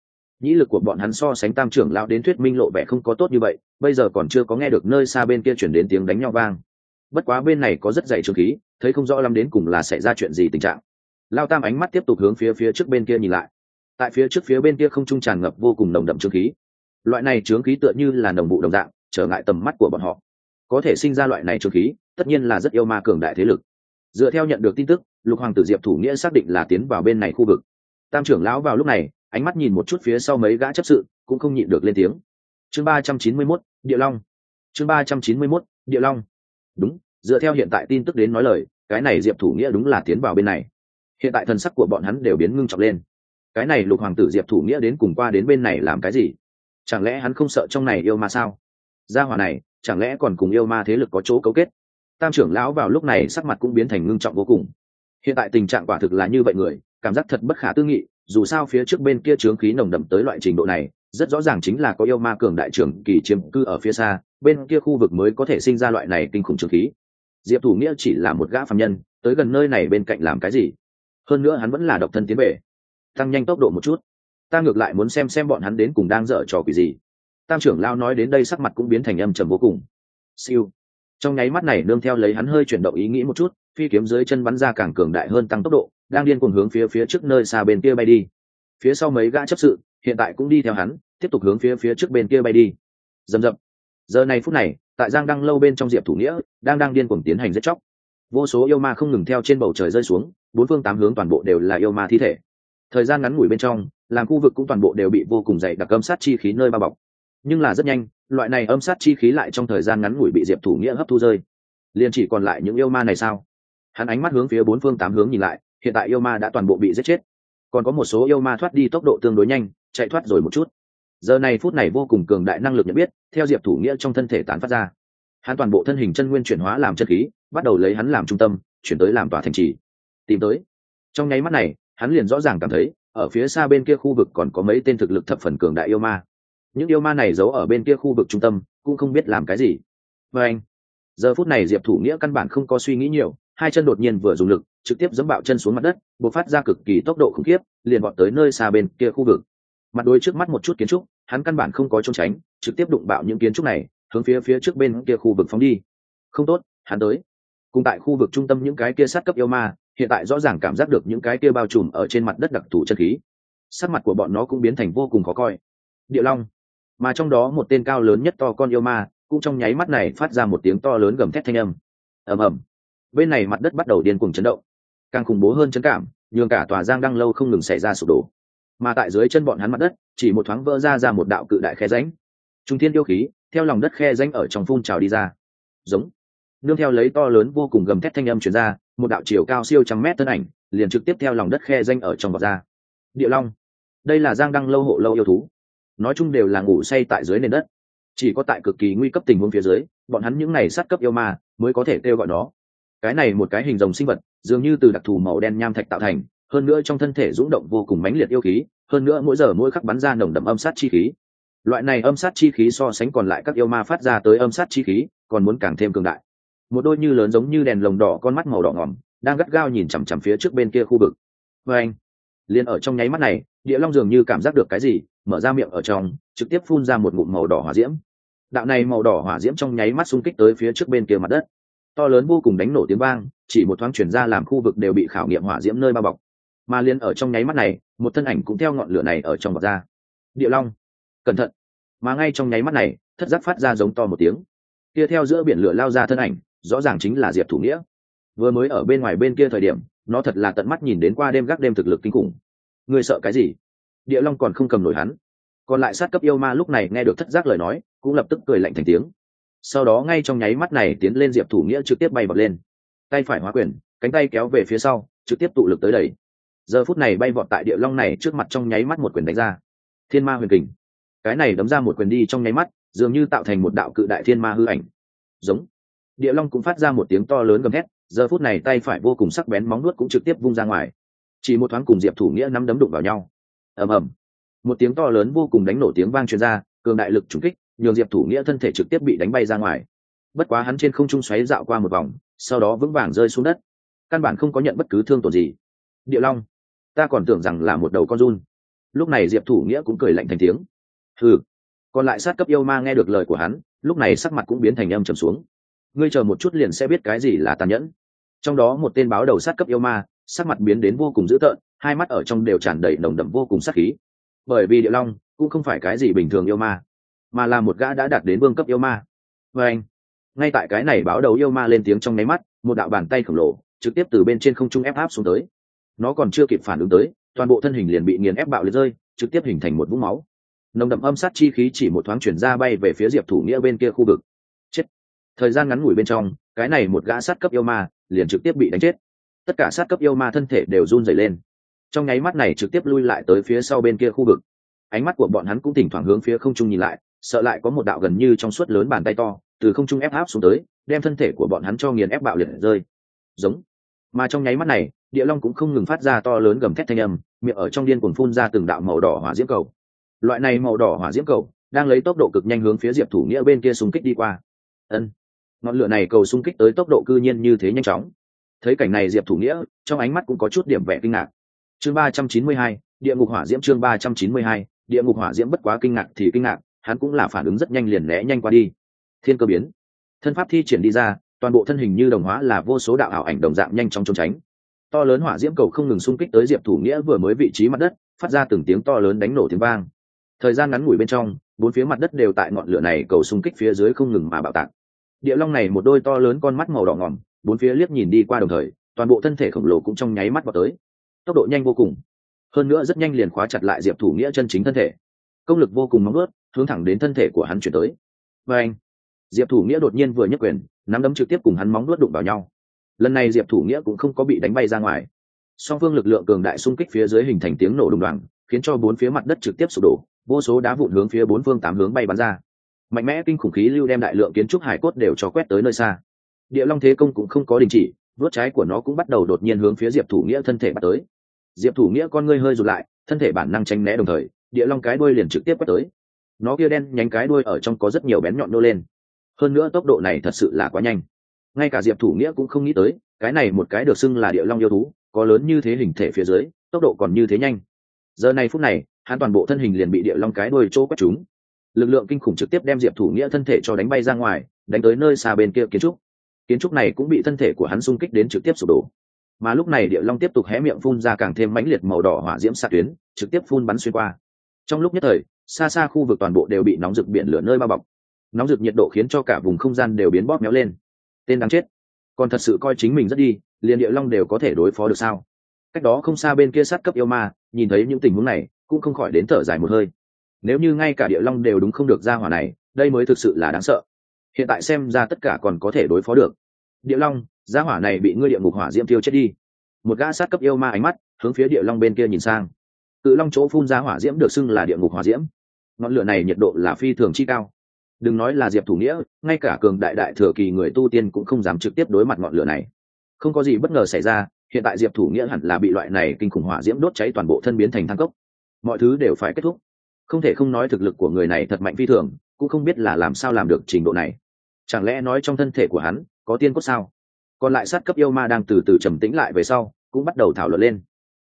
Nhĩ lực của bọn hắn so sánh tam trưởng lão đến thuyết minh lộ vẻ không có tốt như vậy, bây giờ còn chưa có nghe được nơi xa bên kia chuyển đến tiếng đánh nhau vang. Bất quá bên này có rất dày trường khí, thấy không rõ lắm đến cùng là xảy ra chuyện gì tình trạng. Lao tam ánh mắt tiếp tục hướng phía phía trước bên kia nhìn lại. Tại phía trước phía bên kia không trung tràn ngập vô cùng nồng đậm trướng khí. Loại này trướng khí tựa như là nồng vụ đồng dạng, trở ngại tầm mắt của bọn họ. Có thể sinh ra loại này trướng khí, tất nhiên là rất yêu ma cường đại thế lực dựa theo nhận được tin tức, lục hoàng tử diệp thủ nghĩa xác định là tiến vào bên này khu vực. Tam trưởng lão vào lúc này, ánh mắt nhìn một chút phía sau mấy gã chấp sự, cũng không nhịn được lên tiếng. Chương ba trăm chín mươi mốt, địa long. Chương ba trăm chín mươi mốt, địa long. Đúng, dựa theo hiện tại tin tức đến nói lời, cái này diệp thủ nghĩa đúng là tiến vào bên này. Hiện tại thần sắc của bọn hắn đều biến ngưng trọng lên. Cái này lục hoàng tử diệp thủ nghĩa đến cùng qua đến bên này làm cái gì? Chẳng lẽ hắn không sợ trong này yêu ma sao? Gia hỏa này, chẳng lẽ còn cùng yêu ma thế lực có chỗ cấu kết? Tam trưởng lão vào lúc này sắc mặt cũng biến thành ngưng trọng vô cùng. Hiện tại tình trạng quả thực là như vậy người, cảm giác thật bất khả tư nghị, dù sao phía trước bên kia trướng khí nồng đậm tới loại trình độ này, rất rõ ràng chính là có yêu ma cường đại trưởng kỳ chiếm cư ở phía xa, bên kia khu vực mới có thể sinh ra loại này kinh khủng trướng khí. Diệp thủ nghĩa chỉ là một gã phạm nhân, tới gần nơi này bên cạnh làm cái gì? Hơn nữa hắn vẫn là độc thân tiến về. Tăng nhanh tốc độ một chút. Ta ngược lại muốn xem xem bọn hắn đến cùng đang dở trò quỷ gì. Tam trưởng lao nói đến đây sắc mặt cũng biến thành âm trầm vô cùng. Siêu trong nháy mắt này nương theo lấy hắn hơi chuyển động ý nghĩ một chút, phi kiếm dưới chân bắn ra càng cường đại hơn tăng tốc độ, đang điên cuồng hướng phía phía trước nơi xa bên kia bay đi. Phía sau mấy gã chấp sự, hiện tại cũng đi theo hắn, tiếp tục hướng phía phía trước bên kia bay đi. Dầm dập. Giờ này phút này, tại giang đăng lâu bên trong diệp thủ nghĩa, đang đang điên cuồng tiến hành giết chóc. Vô số yêu ma không ngừng theo trên bầu trời rơi xuống, bốn phương tám hướng toàn bộ đều là yêu ma thi thể. Thời gian ngắn ngủi bên trong làm khu vực cũng toàn bộ đều bị vô cùng dày đặc âm sát chi khí nơi bao bọc. Nhưng là rất nhanh loại này âm sát chi khí lại trong thời gian ngắn ngủi bị diệp thủ nghĩa hấp thu rơi. Liền chỉ còn lại những yêu ma này sao? Hắn ánh mắt hướng phía bốn phương tám hướng nhìn lại, hiện tại yêu ma đã toàn bộ bị giết chết. Còn có một số yêu ma thoát đi tốc độ tương đối nhanh, chạy thoát rồi một chút. Giờ này phút này vô cùng cường đại năng lực nhận biết, theo diệp thủ nghĩa trong thân thể tán phát ra. Hắn toàn bộ thân hình chân nguyên chuyển hóa làm chân khí, bắt đầu lấy hắn làm trung tâm, chuyển tới làm tòa thành trì. Tìm tới. Trong nháy mắt này, hắn liền rõ ràng cảm thấy, ở phía xa bên kia khu vực còn có mấy tên thực lực thập phần cường đại yêu ma những yêu ma này giấu ở bên kia khu vực trung tâm, cũng không biết làm cái gì. Và anh, giờ phút này diệp thủ nghĩa căn bản không có suy nghĩ nhiều, hai chân đột nhiên vừa dùng lực, trực tiếp dẫm bạo chân xuống mặt đất b ộ c phát ra cực kỳ tốc độ khủng khiếp, liền bọn tới nơi xa bên kia khu vực. Mặt đôi trước mắt một chút kiến trúc, hắn căn bản không có trốn tránh, trực tiếp đụng bạo những kiến trúc này, hướng phía phía trước bên kia khu vực phóng đi. Không tốt, hắn tới. Cùng tại khu vực trung tâm những cái kia sát cấp yêu ma, hiện tại rõ ràng cảm giác được những cái kia bao trùm ở trên mặt đất đặc thù chân khí. Sắc mặt của bọn nó cũng biến thành vô cùng khó coi. Địa long mà trong đó một tên cao lớn nhất to con yêu ma cũng trong nháy mắt này phát ra một tiếng to lớn gầm thét thanh âm. Ầm ầm. Bên này mặt đất bắt đầu điên cuồng chấn động. Càng khủng bố hơn chấn cảm, nhường cả tòa giang đăng lâu không ngừng xảy ra sụp đổ. Mà tại dưới chân bọn hắn mặt đất, chỉ một thoáng vỡ ra ra một đạo cự đại khe ránh trung thiên yêu khí, theo lòng đất khe ránh ở trong phun trào đi ra. Giống. Nương theo lấy to lớn vô cùng gầm thét thanh âm chuyển ra, một đạo chiều cao siêu trăm mét thân ảnh, liền trực tiếp theo lòng đất khe danh ở trong vọt ra. Địa long. Đây là giang đăng lâu hộ lâu yêu thú nói chung đều là ngủ say tại dưới nền đất. Chỉ có tại cực kỳ nguy cấp tình huống phía dưới, bọn hắn những này sát cấp yêu ma mới có thể kêu gọi nó. Cái này một cái hình rồng sinh vật, dường như từ đặc thù màu đen nham thạch tạo thành, hơn nữa trong thân thể rúng động vô cùng mãnh liệt yêu khí, hơn nữa mỗi giờ mỗi khắc bắn ra nồng đậm âm sát chi khí. Loại này âm sát chi khí so sánh còn lại các yêu ma phát ra tới âm sát chi khí, còn muốn càng thêm cường đại. Một đôi như lớn giống như đèn lồng đỏ con mắt màu đỏ ngỏm, đang gắt gao nhìn chằm chằm phía trước bên kia khu vực. Vê anh, liền ở trong nháy mắt này, địa long dường như cảm giác được cái gì mở ra miệng ở trong, trực tiếp phun ra một ngụm màu đỏ hỏa diễm. Đạo này màu đỏ hỏa diễm trong nháy mắt xung kích tới phía trước bên kia mặt đất. To lớn vô cùng đánh nổ tiếng vang, chỉ một thoáng chuyển ra làm khu vực đều bị khảo nghiệm hỏa diễm nơi bao bọc. Mà liền ở trong nháy mắt này, một thân ảnh cũng theo ngọn lửa này ở trong vọt ra. Địa long, cẩn thận. Mà ngay trong nháy mắt này, thất giác phát ra giống to một tiếng. Kia theo giữa biển lửa lao ra thân ảnh, rõ ràng chính là diệp thủ nghĩa. Vừa mới ở bên ngoài bên kia thời điểm, nó thật là tận mắt nhìn đến qua đêm gác đêm thực lực kinh khủng. Người sợ cái gì? Địa long còn không cầm nổi hắn. Còn lại sát cấp yêu ma lúc này nghe được thất giác lời nói, cũng lập tức cười lạnh thành tiếng. Sau đó ngay trong nháy mắt này tiến lên diệp thủ nghĩa trực tiếp bay vọt lên. Tay phải hóa quyền, cánh tay kéo về phía sau, trực tiếp tụ lực tới đầy. giờ phút này bay vọt tại địa long này trước mặt trong nháy mắt một quyền đánh ra. Thiên ma huyền kình. Cái này đấm ra một quyền đi trong nháy mắt, dường như tạo thành một đạo cự đại thiên ma hư ảnh. Giống. Địa long cũng phát ra một tiếng to lớn gầm thét, giờ phút này tay phải vô cùng sắc bén móng nuốt cũng trực tiếp vung ra ngoài. Chỉ một thoáng cùng diệp thủ nghĩa nắm đấm đụng vào nhau ầm ầm. Một tiếng to lớn vô cùng đánh nổ tiếng vang truyền ra, cường đại lực trúng kích, nhường diệp thủ nghĩa thân thể trực tiếp bị đánh bay ra ngoài. Bất quá hắn trên không trung xoáy dạo qua một vòng, sau đó vững vàng rơi xuống đất. Căn bản không có nhận bất cứ thương tổn gì. Địa long, ta còn tưởng rằng là một đầu con run. Lúc này diệp thủ nghĩa cũng cười lạnh thành tiếng. Ừ còn lại sát cấp yêu ma nghe được lời của hắn, lúc này sắc mặt cũng biến thành âm trầm xuống. Ngươi chờ một chút liền sẽ biết cái gì là tàn nhẫn. Trong đó một tên báo đầu sát cấp yêu ma, sắc mặt biến đến vô cùng dữ tợn hai mắt ở trong đều tràn đầy nồng đậm vô cùng sát khí. Bởi vì địa long cũng không phải cái gì bình thường yêu ma, mà là một gã đã đạt đến vương cấp yêu ma. Và anh, ngay tại cái này báo đầu yêu ma lên tiếng trong nháy mắt, một đạo bàn tay khổng lồ trực tiếp từ bên trên không trung ép áp xuống tới. Nó còn chưa kịp phản ứng tới, toàn bộ thân hình liền bị nghiền ép bạo liệt rơi, trực tiếp hình thành một vũng máu. Nồng đậm âm sát chi khí chỉ một thoáng chuyển ra bay về phía diệp thủ nghĩa bên kia khu vực. Chết. Thời gian ngắn ngủi bên trong, cái này một gã sát cấp yêu ma liền trực tiếp bị đánh chết. Tất cả sát cấp yêu ma thân thể đều run rẩy lên trong nháy mắt này trực tiếp lui lại tới phía sau bên kia khu vực. Ánh mắt của bọn hắn cũng thỉnh thoảng hướng phía không trung nhìn lại, sợ lại có một đạo gần như trong suốt lớn bàn tay to, từ không trung ép áp xuống tới, đem thân thể của bọn hắn cho nghiền ép bạo liệt rơi. Giống. Mà trong nháy mắt này, địa long cũng không ngừng phát ra to lớn gầm thét thanh âm, miệng ở trong điên cuồng phun ra từng đạo màu đỏ hỏa diễm cầu. Loại này màu đỏ hỏa diễm cầu, đang lấy tốc độ cực nhanh hướng phía diệp thủ nghĩa bên kia xung kích đi qua. Ân. Ngọn lửa này cầu xung kích tới tốc độ cư nhiên như thế nhanh chóng. Thấy cảnh này diệp thủ nghĩa, trong ánh mắt cũng có chút điểm vẻ kinh ngạc chương ba trăm chín mươi hai, địa ngục hỏa diễm chương ba trăm chín mươi hai, địa ngục hỏa diễm bất quá kinh ngạc thì kinh ngạc, hắn cũng là phản ứng rất nhanh liền né nhanh qua đi. Thiên cơ biến. Thân pháp thi triển đi ra, toàn bộ thân hình như đồng hóa là vô số đạo ảo ảnh đồng dạng nhanh chóng trốn tránh. To lớn hỏa diễm cầu không ngừng xung kích tới diệp thủ nghĩa vừa mới vị trí mặt đất, phát ra từng tiếng to lớn đánh nổ tiếng vang. Thời gian ngắn ngủi bên trong, bốn phía mặt đất đều tại ngọn lửa này cầu xung kích phía dưới không ngừng mà bạo tạc. Địa long này một đôi to lớn con mắt màu đỏ ngỏm, bốn phía liếc nhìn đi qua đồng thời, toàn bộ thân thể khổng lồ cũng trong nháy mắt vào tới tốc độ nhanh vô cùng. Hơn nữa rất nhanh liền khóa chặt lại diệp thủ nghĩa chân chính thân thể. Công lực vô cùng nóng ướt hướng thẳng đến thân thể của hắn chuyển tới. Và anh, diệp thủ nghĩa đột nhiên vừa nhấc quyền, nắm đấm trực tiếp cùng hắn móng nuốt đụng vào nhau. Lần này diệp thủ nghĩa cũng không có bị đánh bay ra ngoài. Song phương lực lượng cường đại xung kích phía dưới hình thành tiếng nổ đùng đoàng, khiến cho bốn phía mặt đất trực tiếp sụp đổ, vô số đá vụn hướng phía bốn phương tám hướng bay bắn ra. Mạnh mẽ kinh khủng khí lưu đem đại lượng kiến trúc hải cốt đều cho quét tới nơi xa. Địa long thế công cũng không có đình chỉ vớt trái của nó cũng bắt đầu đột nhiên hướng phía diệp thủ nghĩa thân thể bắt tới diệp thủ nghĩa con ngươi hơi rụt lại, thân thể bản năng tranh né đồng thời, địa long cái đuôi liền trực tiếp quét tới. Nó kia đen nhánh cái đuôi ở trong có rất nhiều bén nhọn nô lên. Hơn nữa tốc độ này thật sự là quá nhanh. Ngay cả diệp thủ nghĩa cũng không nghĩ tới, cái này một cái được xưng là địa long yêu thú, có lớn như thế hình thể phía dưới, tốc độ còn như thế nhanh. Giờ này phút này, hắn toàn bộ thân hình liền bị địa long cái đuôi chỗ quét chúng lực lượng kinh khủng trực tiếp đem diệp thủ nghĩa thân thể cho đánh bay ra ngoài, đánh tới nơi xa bên kia kiến trúc. Kiến trúc này cũng bị thân thể của hắn xung kích đến trực tiếp sụp đổ mà lúc này địa long tiếp tục hé miệng phun ra càng thêm mãnh liệt màu đỏ hỏa diễm xạ tuyến, trực tiếp phun bắn xuyên qua. Trong lúc nhất thời, xa xa khu vực toàn bộ đều bị nóng rực biển lửa nơi bao bọc. Nóng rực nhiệt độ khiến cho cả vùng không gian đều biến bóp méo lên. Tên đáng chết. Còn thật sự coi chính mình rất đi, liền địa long đều có thể đối phó được sao? Cách đó không xa bên kia sát cấp yêu ma, nhìn thấy những tình huống này, cũng không khỏi đến thở dài một hơi. Nếu như ngay cả địa long đều đúng không được ra hỏa này, đây mới thực sự là đáng sợ. Hiện tại xem ra tất cả còn có thể đối phó được. Địa long gia hỏa này bị ngươi địa ngục hỏa diễm tiêu chết đi. Một gã sát cấp yêu ma ánh mắt hướng phía địa long bên kia nhìn sang. Cự long chỗ phun ra hỏa diễm được xưng là địa ngục hỏa diễm. Ngọn lửa này nhiệt độ là phi thường chi cao. Đừng nói là diệp thủ nghĩa, ngay cả cường đại đại thừa kỳ người tu tiên cũng không dám trực tiếp đối mặt ngọn lửa này. Không có gì bất ngờ xảy ra, hiện tại diệp thủ nghĩa hẳn là bị loại này kinh khủng hỏa diễm đốt cháy toàn bộ thân biến thành thang cốc. Mọi thứ đều phải kết thúc. Không thể không nói thực lực của người này thật mạnh phi thường, cũng không biết là làm sao làm được trình độ này. Chẳng lẽ nói trong thân thể của hắn có tiên cốt sao? Còn lại sát cấp yêu ma đang từ từ trầm tĩnh lại về sau, cũng bắt đầu thảo luận lên.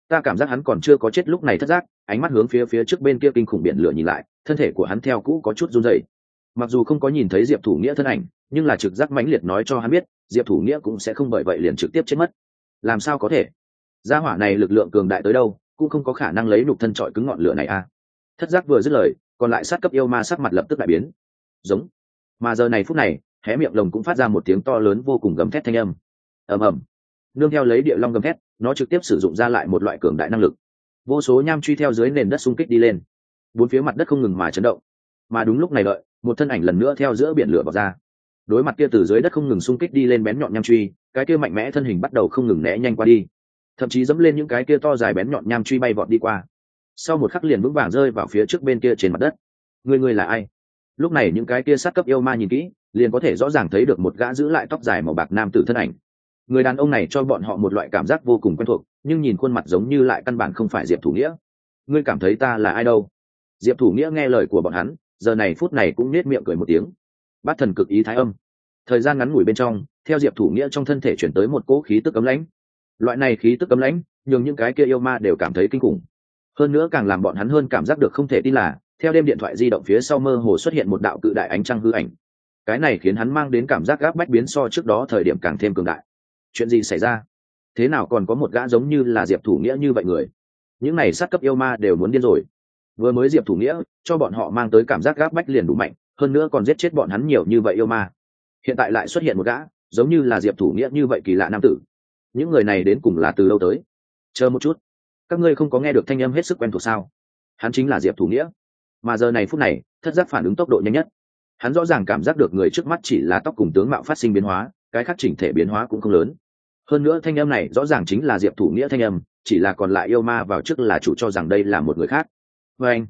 Ta cảm giác hắn còn chưa có chết lúc này thất giác, ánh mắt hướng phía phía trước bên kia kinh khủng biển lửa nhìn lại, thân thể của hắn theo cũ có chút run dậy mặc dù không có nhìn thấy diệp thủ nghĩa thân ảnh, nhưng là trực giác mãnh liệt nói cho hắn biết, diệp thủ nghĩa cũng sẽ không bởi vậy liền trực tiếp chết mất. Làm sao có thể? Gia hỏa này lực lượng cường đại tới đâu, cũng không có khả năng lấy nục thân trọi cứng ngọn lửa này a à. thất giác vừa dứt lời, còn lại sát cấp yêu ma sắc mặt lập tức đại biến. Giống. Mà giờ này phút này, hé miệng lồng cũng phát ra một tiếng to lớn vô cùng gầm thét thanh âm ầm ầm. Nương theo lấy địa long gầm thét, nó trực tiếp sử dụng ra lại một loại cường đại năng lực. Vô số nham truy theo dưới nền đất xung kích đi lên. Bốn phía mặt đất không ngừng mà chấn động. Mà đúng lúc này đợi, một thân ảnh lần nữa theo giữa biển lửa vào ra. Đối mặt kia từ dưới đất không ngừng xung kích đi lên bén nhọn nham truy, cái kia mạnh mẽ thân hình bắt đầu không ngừng né nhanh qua đi. Thậm chí dẫm lên những cái kia to dài bén nhọn nham truy bay vọt đi qua. Sau một khắc liền vững vàng rơi vào phía trước bên kia trên mặt đất. Người người là ai? Lúc này những cái kia sát cấp yêu ma nhìn kỹ, liền có thể rõ ràng thấy được một gã giữ lại tóc dài màu bạc nam tử thân ảnh người đàn ông này cho bọn họ một loại cảm giác vô cùng quen thuộc, nhưng nhìn khuôn mặt giống như lại căn bản không phải diệp thủ nghĩa. Ngươi cảm thấy ta là ai đâu? Diệp thủ nghĩa nghe lời của bọn hắn, giờ này phút này cũng nết miệng cười một tiếng. Bát thần cực ý thái âm. Thời gian ngắn ngủi bên trong, theo diệp thủ nghĩa trong thân thể chuyển tới một cỗ khí tức cấm lãnh. Loại này khí tức cấm lãnh, nhường những cái kia yêu ma đều cảm thấy kinh khủng. Hơn nữa càng làm bọn hắn hơn cảm giác được không thể tin là, theo đêm điện thoại di động phía sau mơ hồ xuất hiện một đạo cự đại ánh trăng hư ảnh. Cái này khiến hắn mang đến cảm giác gáp bách biến so trước đó thời điểm càng thêm cường đại chuyện gì xảy ra? Thế nào còn có một gã giống như là diệp thủ nghĩa như vậy người? Những này sát cấp yêu ma đều muốn điên rồi. Vừa mới diệp thủ nghĩa cho bọn họ mang tới cảm giác gác bách liền đủ mạnh, hơn nữa còn giết chết bọn hắn nhiều như vậy yêu ma. Hiện tại lại xuất hiện một gã giống như là diệp thủ nghĩa như vậy kỳ lạ nam tử. Những người này đến cùng là từ lâu tới? Chờ một chút. Các ngươi không có nghe được thanh âm hết sức quen thuộc sao? Hắn chính là diệp thủ nghĩa. Mà giờ này phút này, thất giác phản ứng tốc độ nhanh nhất. Hắn rõ ràng cảm giác được người trước mắt chỉ là tóc cùng tướng mạo phát sinh biến hóa, cái khác chỉnh thể biến hóa cũng không lớn hơn nữa thanh âm này rõ ràng chính là diệp thủ nghĩa thanh âm, chỉ là còn lại yêu ma vào trước là chủ cho rằng đây là một người khác. Vê anh,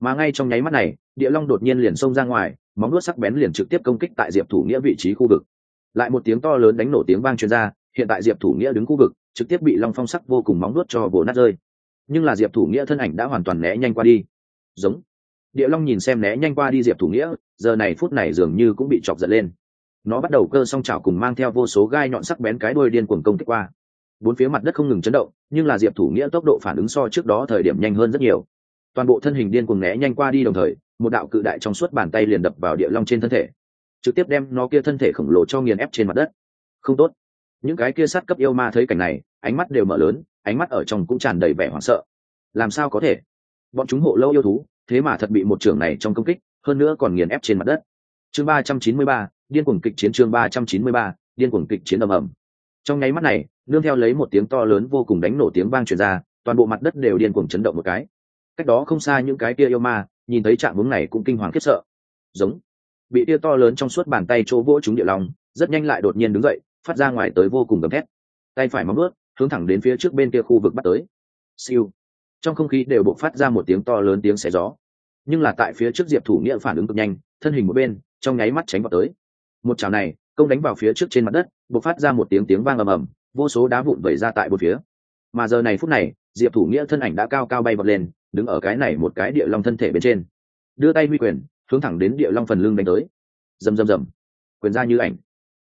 mà ngay trong nháy mắt này, địa long đột nhiên liền xông ra ngoài, móng nuốt sắc bén liền trực tiếp công kích tại diệp thủ nghĩa vị trí khu vực. Lại một tiếng to lớn đánh nổ tiếng vang chuyên r a hiện tại diệp thủ nghĩa đứng khu vực, trực tiếp bị long phong sắc vô cùng móng nuốt cho vồ nát rơi. Nhưng là diệp thủ nghĩa thân ảnh đã hoàn toàn né nhanh qua đi. Giống. Địa long nhìn xem né nhanh qua đi diệp thủ nghĩa, giờ này phút này dường như cũng bị chọc giận lên nó bắt đầu cơ song chảo cùng mang theo vô số gai nhọn sắc bén cái đuôi điên cuồng công kích qua. Bốn phía mặt đất không ngừng chấn động, nhưng là diệp thủ nghĩa tốc độ phản ứng so trước đó thời điểm nhanh hơn rất nhiều. Toàn bộ thân hình điên cuồng né nhanh qua đi đồng thời, một đạo cự đại trong suốt bàn tay liền đập vào địa long trên thân thể. Trực tiếp đem nó kia thân thể khổng lồ cho nghiền ép trên mặt đất. Không tốt. Những cái kia sát cấp yêu ma thấy cảnh này, ánh mắt đều mở lớn, ánh mắt ở trong cũng tràn đầy vẻ hoảng sợ. Làm sao có thể? Bọn chúng hộ lâu yêu thú, thế mà thật bị một trưởng này trong công kích, hơn nữa còn nghiền ép trên mặt đất chương ba trăm chín mươi ba, điên cuồng kịch chiến chương ba trăm chín mươi ba, điên cuồng kịch chiến ầm ầm. Trong nháy mắt này, nương theo lấy một tiếng to lớn vô cùng đánh nổ tiếng vang truyền ra, toàn bộ mặt đất đều điên cuồng chấn động một cái. Cách đó không xa những cái kia yêu ma, nhìn thấy trạng hướng này cũng kinh hoàng khiếp sợ. Giống. Bị tia to lớn trong suốt bàn tay chỗ vỗ chúng địa lòng rất nhanh lại đột nhiên đứng dậy, phát ra ngoài tới vô cùng gầm thét. Tay phải móng ướt hướng thẳng đến phía trước bên kia khu vực bắt tới. Siêu. Trong không khí đều bộc phát ra một tiếng to lớn tiếng xé gió. Nhưng là tại phía trước diệp thủ nghĩa phản ứng cực nhanh, thân hình một bên trong nháy mắt tránh vào tới. Một chảo này, công đánh vào phía trước trên mặt đất, bộc phát ra một tiếng tiếng vang ầm ầm, vô số đá vụn vẩy ra tại một phía. Mà giờ này phút này, diệp thủ nghĩa thân ảnh đã cao cao bay vọt lên, đứng ở cái này một cái địa long thân thể bên trên. Đưa tay huy quyền, hướng thẳng đến địa long phần lưng đánh tới. Rầm rầm rầm. Quyền ra như ảnh.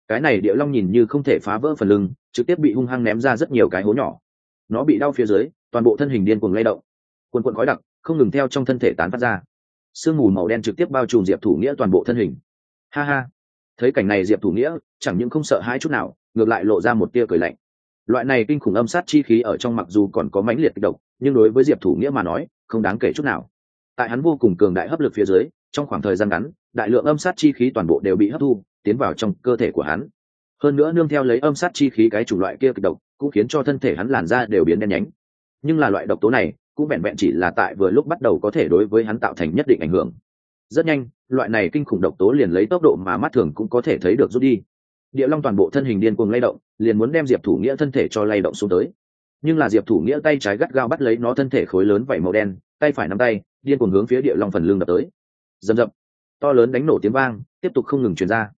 Cái này địa long nhìn như không thể phá vỡ phần lưng, trực tiếp bị hung hăng ném ra rất nhiều cái hố nhỏ. Nó bị đau phía dưới, toàn bộ thân hình điên cuồng lay động. Quần quần khói đặc, không ngừng theo trong thân thể tán phát ra. Sương mù màu đen trực tiếp bao trùm diệp thủ nghĩa toàn bộ thân hình ha ha. Thấy cảnh này diệp thủ nghĩa chẳng những không sợ hãi chút nào ngược lại lộ ra một tia cười lạnh. Loại này kinh khủng âm sát chi khí ở trong mặc dù còn có mãnh liệt kịch độc, nhưng đối với diệp thủ nghĩa mà nói không đáng kể chút nào. Tại hắn vô cùng cường đại hấp lực phía dưới trong khoảng thời gian ngắn đại lượng âm sát chi khí toàn bộ đều bị hấp thu tiến vào trong cơ thể của hắn. Hơn nữa nương theo lấy âm sát chi khí cái chủng loại kia kịch độc cũng khiến cho thân thể hắn làn da đều biến đen nhánh. Nhưng là loại độc tố này cũng vẹn vẹn chỉ là tại vừa lúc bắt đầu có thể đối với hắn tạo thành nhất định ảnh hưởng rất nhanh, loại này kinh khủng độc tố liền lấy tốc độ mà mắt thường cũng có thể thấy được rút đi. Địa long toàn bộ thân hình điên cuồng lay động, liền muốn đem diệp thủ nghĩa thân thể cho lay động xuống tới. Nhưng là diệp thủ nghĩa tay trái gắt gao bắt lấy nó thân thể khối lớn vảy màu đen, tay phải nắm tay, điên cuồng hướng phía địa long phần lưng đập tới. Dầm dập to lớn đánh nổ tiếng vang, tiếp tục không ngừng truyền ra.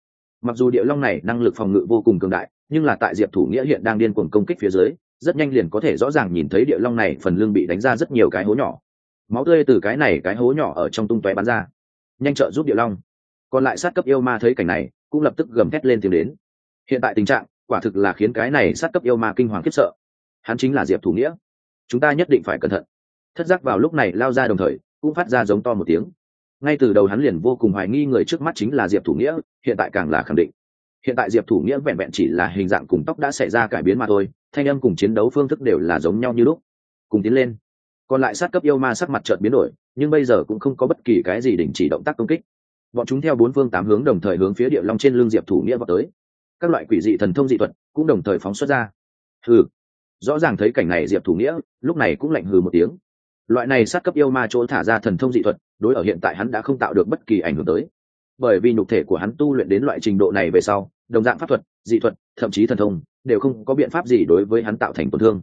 Mặc dù địa long này năng lực phòng ngự vô cùng cường đại, nhưng là tại diệp thủ nghĩa hiện đang điên cuồng công kích phía dưới, rất nhanh liền có thể rõ ràng nhìn thấy địa long này phần lưng bị đánh ra rất nhiều cái hố nhỏ. Máu tươi từ cái này cái hố nhỏ ở trong tung tóe bắn ra nhanh trợ giúp địa long. Còn lại sát cấp yêu ma thấy cảnh này, cũng lập tức gầm thét lên tìm đến. Hiện tại tình trạng, quả thực là khiến cái này sát cấp yêu ma kinh hoàng khiếp sợ. Hắn chính là diệp thủ nghĩa. Chúng ta nhất định phải cẩn thận. Thất giác vào lúc này lao ra đồng thời, cũng phát ra giống to một tiếng. Ngay từ đầu hắn liền vô cùng hoài nghi người trước mắt chính là diệp thủ nghĩa, hiện tại càng là khẳng định. Hiện tại diệp thủ nghĩa vẹn vẹn chỉ là hình dạng cùng tóc đã xảy ra cải biến mà thôi, thanh âm cùng chiến đấu phương thức đều là giống nhau như lúc. Cùng tiến lên. Còn lại sát cấp yêu ma sắc mặt trợt biến đổi nhưng bây giờ cũng không có bất kỳ cái gì đình chỉ động tác công kích. Bọn chúng theo bốn phương tám hướng đồng thời hướng phía địa long trên lưng diệp thủ nghĩa vào tới. Các loại quỷ dị thần thông dị thuật cũng đồng thời phóng xuất ra. Hừ, rõ ràng thấy cảnh này diệp thủ nghĩa, lúc này cũng lạnh hừ một tiếng. Loại này sát cấp yêu ma chỗ thả ra thần thông dị thuật, đối ở hiện tại hắn đã không tạo được bất kỳ ảnh hưởng tới. Bởi vì nhục thể của hắn tu luyện đến loại trình độ này về sau, đồng dạng pháp thuật, dị thuật, thậm chí thần thông, đều không có biện pháp gì đối với hắn tạo thành tổn thương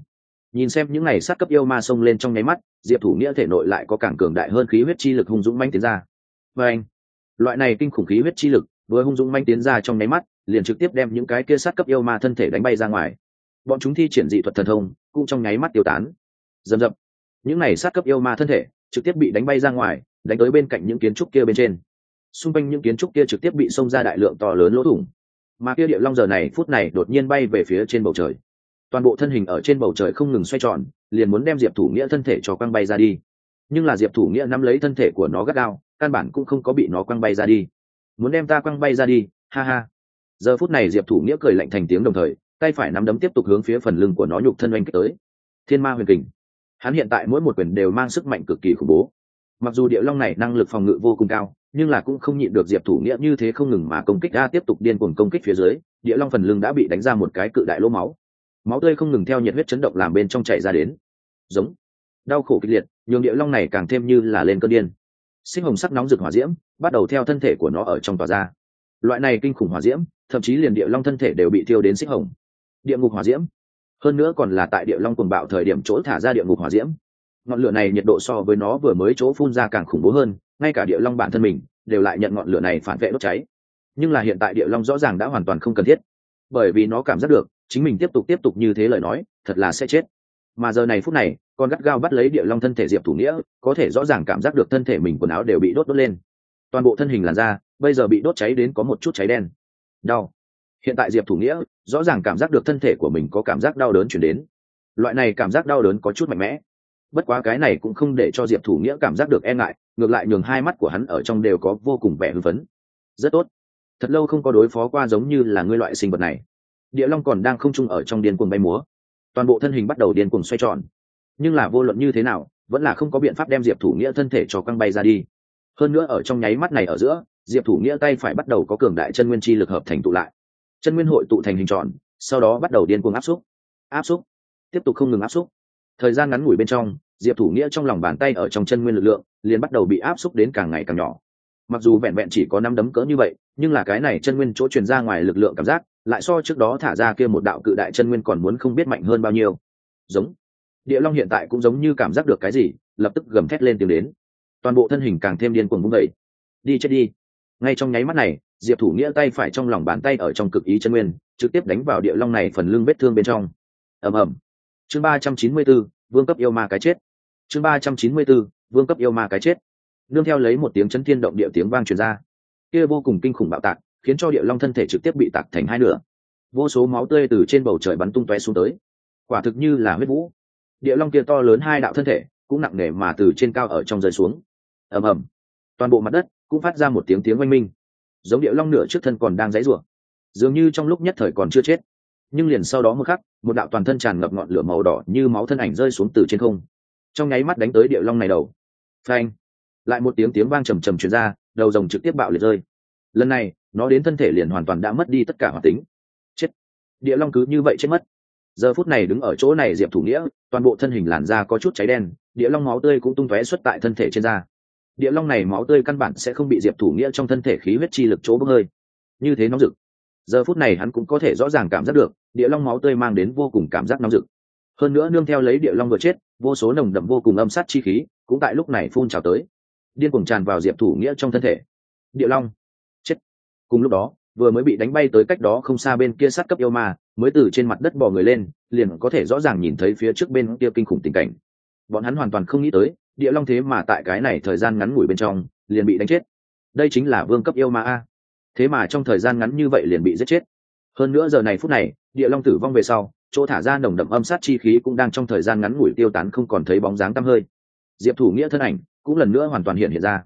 nhìn xem những ngày sát cấp yêu ma xông lên trong nháy mắt, diệp thủ nghĩa thể nội lại có càng cường đại hơn khí huyết chi lực hung dũng manh tiến ra. Và anh, loại này kinh khủng khí huyết chi lực với hung dũng manh tiến ra trong nháy mắt, liền trực tiếp đem những cái kia sát cấp yêu ma thân thể đánh bay ra ngoài. Bọn chúng thi triển dị thuật thần thông, cũng trong nháy mắt tiêu tán. Dầm dập những này sát cấp yêu ma thân thể, trực tiếp bị đánh bay ra ngoài, đánh tới bên cạnh những kiến trúc kia bên trên. Xung quanh những kiến trúc kia trực tiếp bị xông ra đại lượng to lớn lỗ thủng. Mà kia địa long giờ này, phút này đột nhiên bay về phía trên bầu trời toàn bộ thân hình ở trên bầu trời không ngừng xoay tròn, liền muốn đem diệp thủ nghĩa thân thể cho quăng bay ra đi. Nhưng là diệp thủ nghĩa nắm lấy thân thể của nó gắt gao, căn bản cũng không có bị nó quăng bay ra đi. Muốn đem ta quăng bay ra đi, ha ha. Giờ phút này diệp thủ nghĩa cười lạnh thành tiếng đồng thời, tay phải nắm đấm tiếp tục hướng phía phần lưng của nó nhục thân oanh kích tới. Thiên ma huyền kình. Hắn hiện tại mỗi một quyền đều mang sức mạnh cực kỳ khủng bố. Mặc dù địa long này năng lực phòng ngự vô cùng cao, nhưng là cũng không nhịn được diệp thủ nghĩa như thế không ngừng mà công kích ra tiếp tục điên cuồng công kích phía dưới, địa long phần lưng đã bị đánh ra một cái cự đại lỗ máu máu tươi không ngừng theo nhiệt huyết chấn động làm bên trong chảy ra đến. Giống. Đau khổ kịch liệt, nhường địa long này càng thêm như là lên cơn điên. Sinh hồng sắc nóng rực hỏa diễm, bắt đầu theo thân thể của nó ở trong tòa ra. Loại này kinh khủng hỏa diễm, thậm chí liền địa long thân thể đều bị thiêu đến xích hồng. Địa ngục hỏa diễm. Hơn nữa còn là tại địa long cuồng bạo thời điểm chỗ thả ra địa ngục hỏa diễm. Ngọn lửa này nhiệt độ so với nó vừa mới chỗ phun ra càng khủng bố hơn, ngay cả địa long bản thân mình đều lại nhận ngọn lửa này phản vệ đốt cháy. Nhưng là hiện tại địa long rõ ràng đã hoàn toàn không cần thiết, bởi vì nó cảm giác được chính mình tiếp tục tiếp tục như thế lời nói, thật là sẽ chết. Mà giờ này phút này, con gắt gao bắt lấy địa long thân thể diệp thủ nghĩa, có thể rõ ràng cảm giác được thân thể mình quần áo đều bị đốt đốt lên. Toàn bộ thân hình làn da, bây giờ bị đốt cháy đến có một chút cháy đen. Đau. Hiện tại diệp thủ nghĩa, rõ ràng cảm giác được thân thể của mình có cảm giác đau đớn chuyển đến. Loại này cảm giác đau đớn có chút mạnh mẽ. Bất quá cái này cũng không để cho diệp thủ nghĩa cảm giác được e ngại, ngược lại nhường hai mắt của hắn ở trong đều có vô cùng vẻ hưng phấn. Rất tốt. Thật lâu không có đối phó qua giống như là ngươi loại sinh vật này địa long còn đang không chung ở trong điên cuồng bay múa. Toàn bộ thân hình bắt đầu điên cuồng xoay tròn. Nhưng là vô luận như thế nào, vẫn là không có biện pháp đem diệp thủ nghĩa thân thể cho căng bay ra đi. Hơn nữa ở trong nháy mắt này ở giữa, diệp thủ nghĩa tay phải bắt đầu có cường đại chân nguyên chi lực hợp thành tụ lại. Chân nguyên hội tụ thành hình tròn, sau đó bắt đầu điên cuồng áp xúc. Áp xúc. Tiếp tục không ngừng áp xúc. Thời gian ngắn ngủi bên trong, diệp thủ nghĩa trong lòng bàn tay ở trong chân nguyên lực lượng, liền bắt đầu bị áp xúc đến càng ngày càng nhỏ. Mặc dù vẹn vẹn chỉ có năm đấm cỡ như vậy, nhưng là cái này chân nguyên chỗ truyền ra ngoài lực lượng cảm giác lại so trước đó thả ra kia một đạo cự đại chân nguyên còn muốn không biết mạnh hơn bao nhiêu. Giống. Địa long hiện tại cũng giống như cảm giác được cái gì, lập tức gầm thét lên tiếng đến. Toàn bộ thân hình càng thêm điên cuồng vung vẩy đi chết đi. Ngay trong nháy mắt này, diệp thủ nghĩa tay phải trong lòng bàn tay ở trong cực ý chân nguyên, trực tiếp đánh vào địa long này phần lưng vết thương bên trong. Ầm ầm. Chương ba trăm chín mươi b ố vương cấp yêu ma cái chết. Chương ba trăm chín mươi b ố vương cấp yêu ma cái chết. Nương theo lấy một tiếng chấn thiên động địa tiếng vang truyền ra. Kia vô cùng kinh khủng bạo tạc khiến cho địa long thân thể trực tiếp bị tạc thành hai nửa. Vô số máu tươi từ trên bầu trời bắn tung tóe xuống tới. Quả thực như là huyết vũ. Địa long kia to lớn hai đạo thân thể cũng nặng nề mà từ trên cao ở trong rơi xuống. Ầm ầm. Toàn bộ mặt đất cũng phát ra một tiếng tiếng oanh minh. Giống địa long nửa trước thân còn đang dãy rủa dường như trong lúc nhất thời còn chưa chết. Nhưng liền sau đó một khắc, một đạo toàn thân tràn ngập ngọn lửa màu đỏ như máu thân ảnh rơi xuống từ trên không. Trong nháy mắt đánh tới địa long này đầu. Phanh. Lại một tiếng tiếng vang trầm trầm truyền ra, đầu rồng trực tiếp bạo liệt rơi. Lần này nó đến thân thể liền hoàn toàn đã mất đi tất cả hoạt tính. Chết. Địa long cứ như vậy chết mất. Giờ phút này đứng ở chỗ này diệp thủ nghĩa, toàn bộ thân hình làn da có chút cháy đen, địa long máu tươi cũng tung tóe xuất tại thân thể trên da. Địa long này máu tươi căn bản sẽ không bị diệp thủ nghĩa trong thân thể khí huyết chi lực chỗ bốc hơi. Như thế nóng rực. Giờ phút này hắn cũng có thể rõ ràng cảm giác được, địa long máu tươi mang đến vô cùng cảm giác nóng rực. Hơn nữa nương theo lấy địa long vừa chết, vô số nồng đậm vô cùng âm sát chi khí cũng tại lúc này phun trào tới. Điên cuồng tràn vào diệp thủ nghĩa trong thân thể. Địa long cùng lúc đó, vừa mới bị đánh bay tới cách đó không xa bên kia sát cấp yêu ma, mới từ trên mặt đất bò người lên, liền có thể rõ ràng nhìn thấy phía trước bên kia kinh khủng tình cảnh. Bọn hắn hoàn toàn không nghĩ tới, địa long thế mà tại cái này thời gian ngắn ngủi bên trong, liền bị đánh chết. Đây chính là vương cấp yêu ma a. Thế mà trong thời gian ngắn như vậy liền bị giết chết. Hơn nữa giờ này phút này, địa long tử vong về sau, chỗ thả ra nồng đậm âm sát chi khí cũng đang trong thời gian ngắn ngủi tiêu tán không còn thấy bóng dáng tăm hơi. Diệp thủ nghĩa thân ảnh cũng lần nữa hoàn toàn hiện hiện ra.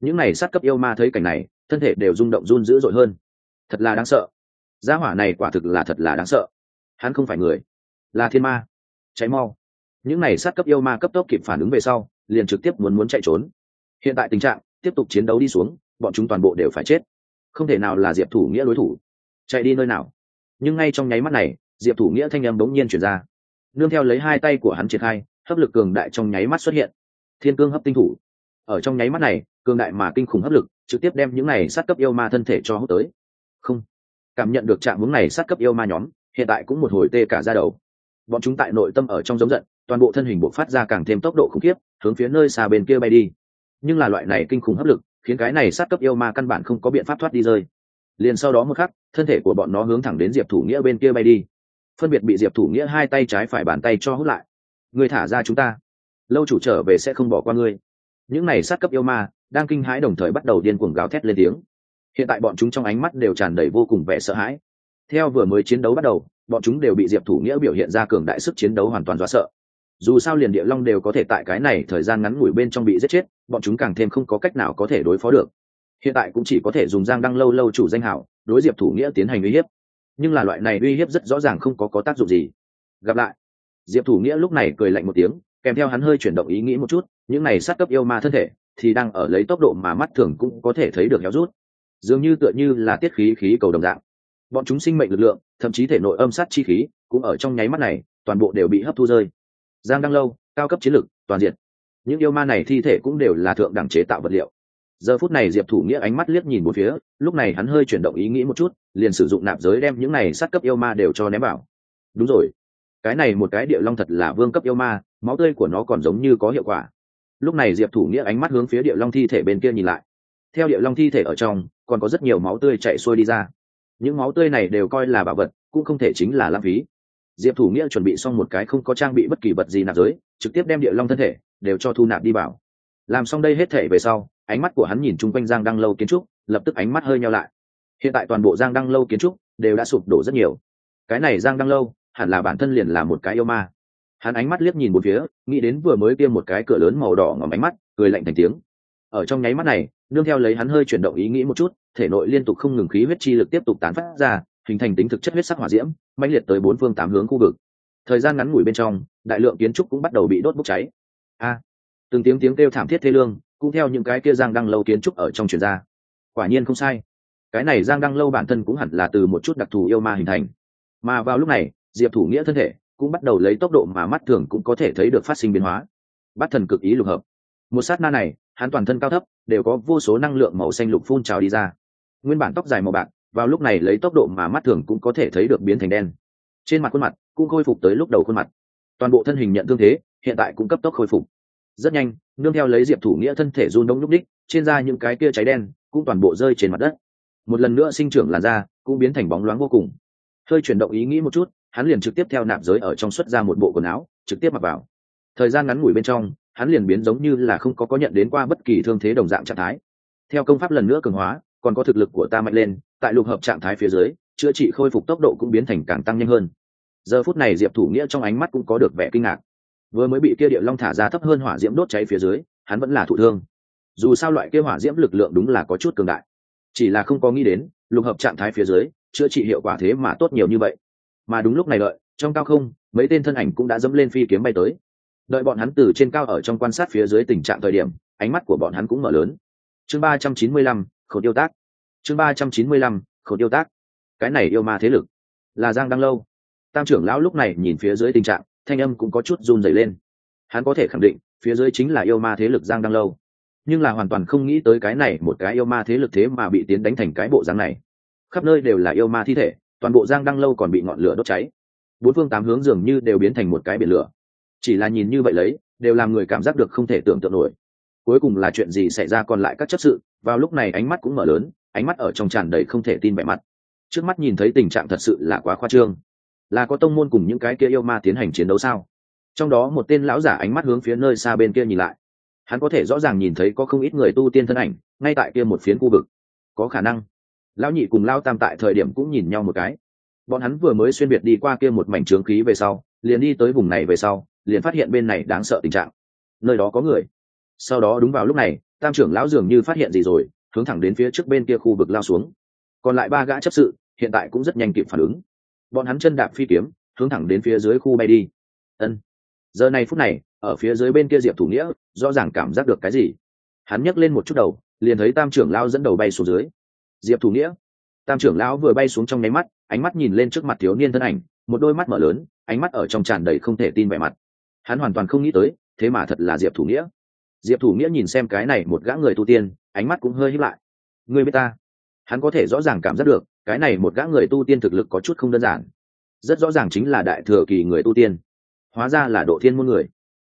Những này sát cấp yêu ma thấy cảnh này thân thể đều rung động run dữ dội hơn. Thật là đáng sợ. Gia hỏa này quả thực là thật là đáng sợ. Hắn không phải người, là thiên ma. Cháy mau. Những này sát cấp yêu ma cấp tốc kịp phản ứng về sau, liền trực tiếp muốn muốn chạy trốn. Hiện tại tình trạng, tiếp tục chiến đấu đi xuống, bọn chúng toàn bộ đều phải chết. Không thể nào là diệp thủ nghĩa đối thủ. Chạy đi nơi nào? Nhưng ngay trong nháy mắt này, diệp thủ nghĩa thanh âm bỗng nhiên chuyển ra. Nương theo lấy hai tay của hắn triển khai, hấp lực cường đại trong nháy mắt xuất hiện. Thiên cương hấp tinh thủ. Ở trong nháy mắt này cường đại mà kinh khủng hấp lực, trực tiếp đem những này sát cấp yêu ma thân thể cho hút tới. Không. Cảm nhận được trạng hướng này sát cấp yêu ma nhóm, hiện tại cũng một hồi tê cả ra đầu. Bọn chúng tại nội tâm ở trong giống giận, toàn bộ thân hình buộc phát ra càng thêm tốc độ khủng khiếp, hướng phía nơi xa bên kia bay đi. Nhưng là loại này kinh khủng hấp lực, khiến cái này sát cấp yêu ma căn bản không có biện pháp thoát đi rơi. Liền sau đó một khắc, thân thể của bọn nó hướng thẳng đến diệp thủ nghĩa bên kia bay đi. Phân biệt bị diệp thủ nghĩa hai tay trái phải bàn tay cho hút lại. Người thả ra chúng ta. Lâu chủ trở về sẽ không bỏ qua ngươi. Những này sát cấp yêu ma đang kinh hãi đồng thời bắt đầu điên cuồng gào thét lên tiếng. Hiện tại bọn chúng trong ánh mắt đều tràn đầy vô cùng vẻ sợ hãi. Theo vừa mới chiến đấu bắt đầu, bọn chúng đều bị diệp thủ nghĩa biểu hiện ra cường đại sức chiến đấu hoàn toàn dọa sợ. Dù sao liền địa long đều có thể tại cái này thời gian ngắn ngủi bên trong bị giết chết, bọn chúng càng thêm không có cách nào có thể đối phó được. Hiện tại cũng chỉ có thể dùng giang đăng lâu lâu chủ danh hảo, đối diệp thủ nghĩa tiến hành uy hiếp. Nhưng là loại này uy hiếp rất rõ ràng không có có tác dụng gì. Gặp lại, diệp thủ nghĩa lúc này cười lạnh một tiếng, kèm theo hắn hơi chuyển động ý nghĩ một chút, những này sát cấp yêu ma thân thể thì đang ở lấy tốc độ mà mắt thường cũng có thể thấy được héo rút. Dường như tựa như là tiết khí khí cầu đồng dạng. Bọn chúng sinh mệnh lực lượng, thậm chí thể nội âm sát chi khí, cũng ở trong nháy mắt này, toàn bộ đều bị hấp thu rơi. Giang đăng lâu, cao cấp chiến lực, toàn diện. Những yêu ma này thi thể cũng đều là thượng đẳng chế tạo vật liệu. Giờ phút này diệp thủ nghĩa ánh mắt liếc nhìn một phía, lúc này hắn hơi chuyển động ý nghĩ một chút, liền sử dụng nạp giới đem những này sát cấp yêu ma đều cho ném vào. Đúng rồi. Cái này một cái địa long thật là vương cấp yêu ma, máu tươi của nó còn giống như có hiệu quả lúc này diệp thủ nghĩa ánh mắt hướng phía địa long thi thể bên kia nhìn lại. Theo địa long thi thể ở trong, còn có rất nhiều máu tươi chạy xuôi đi ra. Những máu tươi này đều coi là bảo vật, cũng không thể chính là lãng phí. Diệp thủ nghĩa chuẩn bị xong một cái không có trang bị bất kỳ vật gì nạp giới, trực tiếp đem địa long thân thể đều cho thu nạp đi vào. Làm xong đây hết thể về sau, ánh mắt của hắn nhìn chung quanh giang đăng lâu kiến trúc, lập tức ánh mắt hơi nhau lại. Hiện tại toàn bộ giang đăng lâu kiến trúc đều đã sụp đổ rất nhiều. Cái này giang đăng lâu hẳn là bản thân liền là một cái yêu ma hắn ánh mắt liếc nhìn một phía, nghĩ đến vừa mới tiêm một cái cửa lớn màu đỏ ngòm ánh mắt, cười lạnh thành tiếng. Ở trong nháy mắt này, nương theo lấy hắn hơi chuyển động ý nghĩ một chút, thể nội liên tục không ngừng khí huyết chi lực tiếp tục tán phát ra, hình thành tính thực chất huyết sắc hỏa diễm, mãnh liệt tới bốn phương tám hướng khu vực. Thời gian ngắn ngủi bên trong, đại lượng kiến trúc cũng bắt đầu bị đốt bốc cháy. A! Từng tiếng tiếng kêu thảm thiết thê lương, cũng theo những cái kia giang đăng lâu kiến trúc ở trong truyền ra. Quả nhiên không sai. Cái này giang đăng lâu bản thân cũng hẳn là từ một chút đặc thù yêu ma hình thành. Mà vào lúc này, diệp thủ nghĩa thân thể cũng bắt đầu lấy tốc độ mà mắt thường cũng có thể thấy được phát sinh biến hóa. Bắt thần cực ý lục hợp. Một sát na này, hắn toàn thân cao thấp, đều có vô số năng lượng màu xanh lục phun trào đi ra. Nguyên bản tóc dài màu bạc, vào lúc này lấy tốc độ mà mắt thường cũng có thể thấy được biến thành đen. Trên mặt khuôn mặt cũng khôi phục tới lúc đầu khuôn mặt. Toàn bộ thân hình nhận thương thế, hiện tại cũng cấp tốc khôi phục. Rất nhanh, nương theo lấy diệp thủ nghĩa thân thể run đông nhúc đích, trên da những cái kia cháy đen cũng toàn bộ rơi trên mặt đất. Một lần nữa sinh trưởng làn da cũng biến thành bóng loáng vô cùng. Hơi chuyển động ý nghĩ một chút hắn liền trực tiếp theo nạp giới ở trong xuất ra một bộ quần áo, trực tiếp mặc vào. Thời gian ngắn ngủi bên trong, hắn liền biến giống như là không có có nhận đến qua bất kỳ thương thế đồng dạng trạng thái. Theo công pháp lần nữa cường hóa, còn có thực lực của ta mạnh lên, tại lục hợp trạng thái phía dưới, chữa trị khôi phục tốc độ cũng biến thành càng tăng nhanh hơn. Giờ phút này diệp thủ nghĩa trong ánh mắt cũng có được vẻ kinh ngạc. Vừa mới bị kia địa long thả ra thấp hơn hỏa diễm đốt cháy phía dưới, hắn vẫn là thụ thương. Dù sao loại kia hỏa diễm lực lượng đúng là có chút cường đại. Chỉ là không có nghĩ đến, lục hợp trạng thái phía dưới, chữa trị hiệu quả thế mà tốt nhiều như vậy mà đúng lúc này đợi, trong cao không, mấy tên thân ảnh cũng đã dẫm lên phi kiếm bay tới. Đợi bọn hắn từ trên cao ở trong quan sát phía dưới tình trạng thời điểm, ánh mắt của bọn hắn cũng mở lớn. Chương ba trăm chín mươi lăm khẩu tiêu tác. Chương ba trăm chín mươi lăm khẩu tiêu tác. Cái này yêu ma thế lực. Là giang đăng lâu. Tam trưởng lão lúc này nhìn phía dưới tình trạng, thanh âm cũng có chút run dày lên. Hắn có thể khẳng định, phía dưới chính là yêu ma thế lực giang đăng lâu. Nhưng là hoàn toàn không nghĩ tới cái này một cái yêu ma thế lực thế mà bị tiến đánh thành cái bộ dáng này. Khắp nơi đều là yêu ma thi thể toàn bộ giang đăng lâu còn bị ngọn lửa đốt cháy. Bốn phương tám hướng dường như đều biến thành một cái biển lửa. Chỉ là nhìn như vậy lấy, đều làm người cảm giác được không thể tưởng tượng nổi. Cuối cùng là chuyện gì xảy ra còn lại các chấp sự, vào lúc này ánh mắt cũng mở lớn, ánh mắt ở trong tràn đầy không thể tin vẻ mặt. Trước mắt nhìn thấy tình trạng thật sự là quá khoa trương. Là có tông môn cùng những cái kia yêu ma tiến hành chiến đấu sao? Trong đó một tên lão giả ánh mắt hướng phía nơi xa bên kia nhìn lại. Hắn có thể rõ ràng nhìn thấy có không ít người tu tiên thân ảnh, ngay tại kia một phiến khu vực. Có khả năng lão nhị cùng lao tam tại thời điểm cũng nhìn nhau một cái. Bọn hắn vừa mới xuyên biệt đi qua kia một mảnh trướng khí về sau, liền đi tới vùng này về sau, liền phát hiện bên này đáng sợ tình trạng. Nơi đó có người. Sau đó đúng vào lúc này, tam trưởng lão dường như phát hiện gì rồi, hướng thẳng đến phía trước bên kia khu vực lao xuống. Còn lại ba gã chấp sự, hiện tại cũng rất nhanh kịp phản ứng. Bọn hắn chân đạp phi kiếm, hướng thẳng đến phía dưới khu bay đi. Ân. Giờ này phút này, ở phía dưới bên kia diệp thủ nghĩa, rõ ràng cảm giác được cái gì. Hắn nhấc lên một chút đầu, liền thấy tam trưởng lao dẫn đầu bay xuống dưới diệp thủ nghĩa. Tam trưởng lão vừa bay xuống trong nháy mắt, ánh mắt nhìn lên trước mặt thiếu niên thân ảnh, một đôi mắt mở lớn, ánh mắt ở trong tràn đầy không thể tin vẻ mặt. Hắn hoàn toàn không nghĩ tới, thế mà thật là diệp thủ nghĩa. Diệp thủ nghĩa nhìn xem cái này một gã người tu tiên, ánh mắt cũng hơi hít lại. Người biết ta? Hắn có thể rõ ràng cảm giác được, cái này một gã người tu tiên thực lực có chút không đơn giản. Rất rõ ràng chính là đại thừa kỳ người tu tiên. Hóa ra là độ thiên môn người.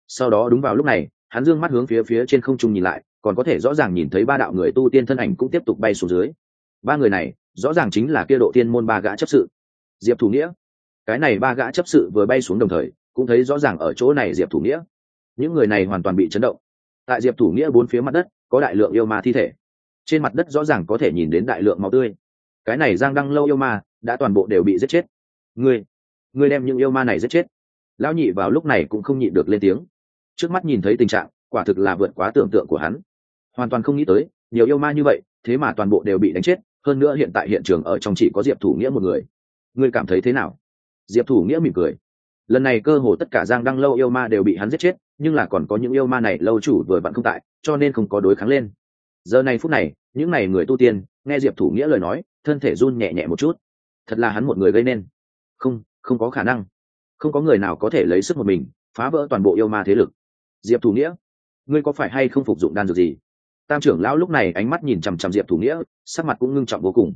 Sau đó đúng vào lúc này, hắn dương mắt hướng phía phía trên không trung nhìn lại, còn có thể rõ ràng nhìn thấy ba đạo người tu tiên thân ảnh cũng tiếp tục bay xuống dưới ba người này, rõ ràng chính là kia độ tiên môn ba gã chấp sự. Diệp thủ nghĩa. Cái này ba gã chấp sự vừa bay xuống đồng thời, cũng thấy rõ ràng ở chỗ này diệp thủ nghĩa. Những người này hoàn toàn bị chấn động. Tại diệp thủ nghĩa bốn phía mặt đất, có đại lượng yêu ma thi thể. Trên mặt đất rõ ràng có thể nhìn đến đại lượng máu tươi. Cái này giang đăng lâu yêu ma, đã toàn bộ đều bị giết chết. Ngươi ngươi đem những yêu ma này giết chết. Lão nhị vào lúc này cũng không nhịn được lên tiếng. Trước mắt nhìn thấy tình trạng, quả thực là vượt quá tưởng tượng của hắn. Hoàn toàn không nghĩ tới, nhiều yêu ma như vậy, thế mà toàn bộ đều bị đánh chết hơn nữa hiện tại hiện trường ở trong chỉ có diệp thủ nghĩa một người. Ngươi cảm thấy thế nào? Diệp thủ nghĩa mỉm cười. Lần này cơ hồ tất cả giang đăng lâu yêu ma đều bị hắn giết chết, nhưng là còn có những yêu ma này lâu chủ vừa vặn không tại, cho nên không có đối kháng lên. Giờ này phút này, những n à y người tu tiên, nghe diệp thủ nghĩa lời nói, thân thể run nhẹ nhẹ một chút. Thật là hắn một người gây nên. Không không có khả năng. Không có người nào có thể lấy sức một mình, phá vỡ toàn bộ yêu ma thế lực. Diệp thủ nghĩa, ngươi có phải hay không phục dụng đan dược gì? Tam trưởng lão lúc này ánh mắt nhìn chằm chằm diệp thủ nghĩa, sắc mặt cũng ngưng trọng vô cùng.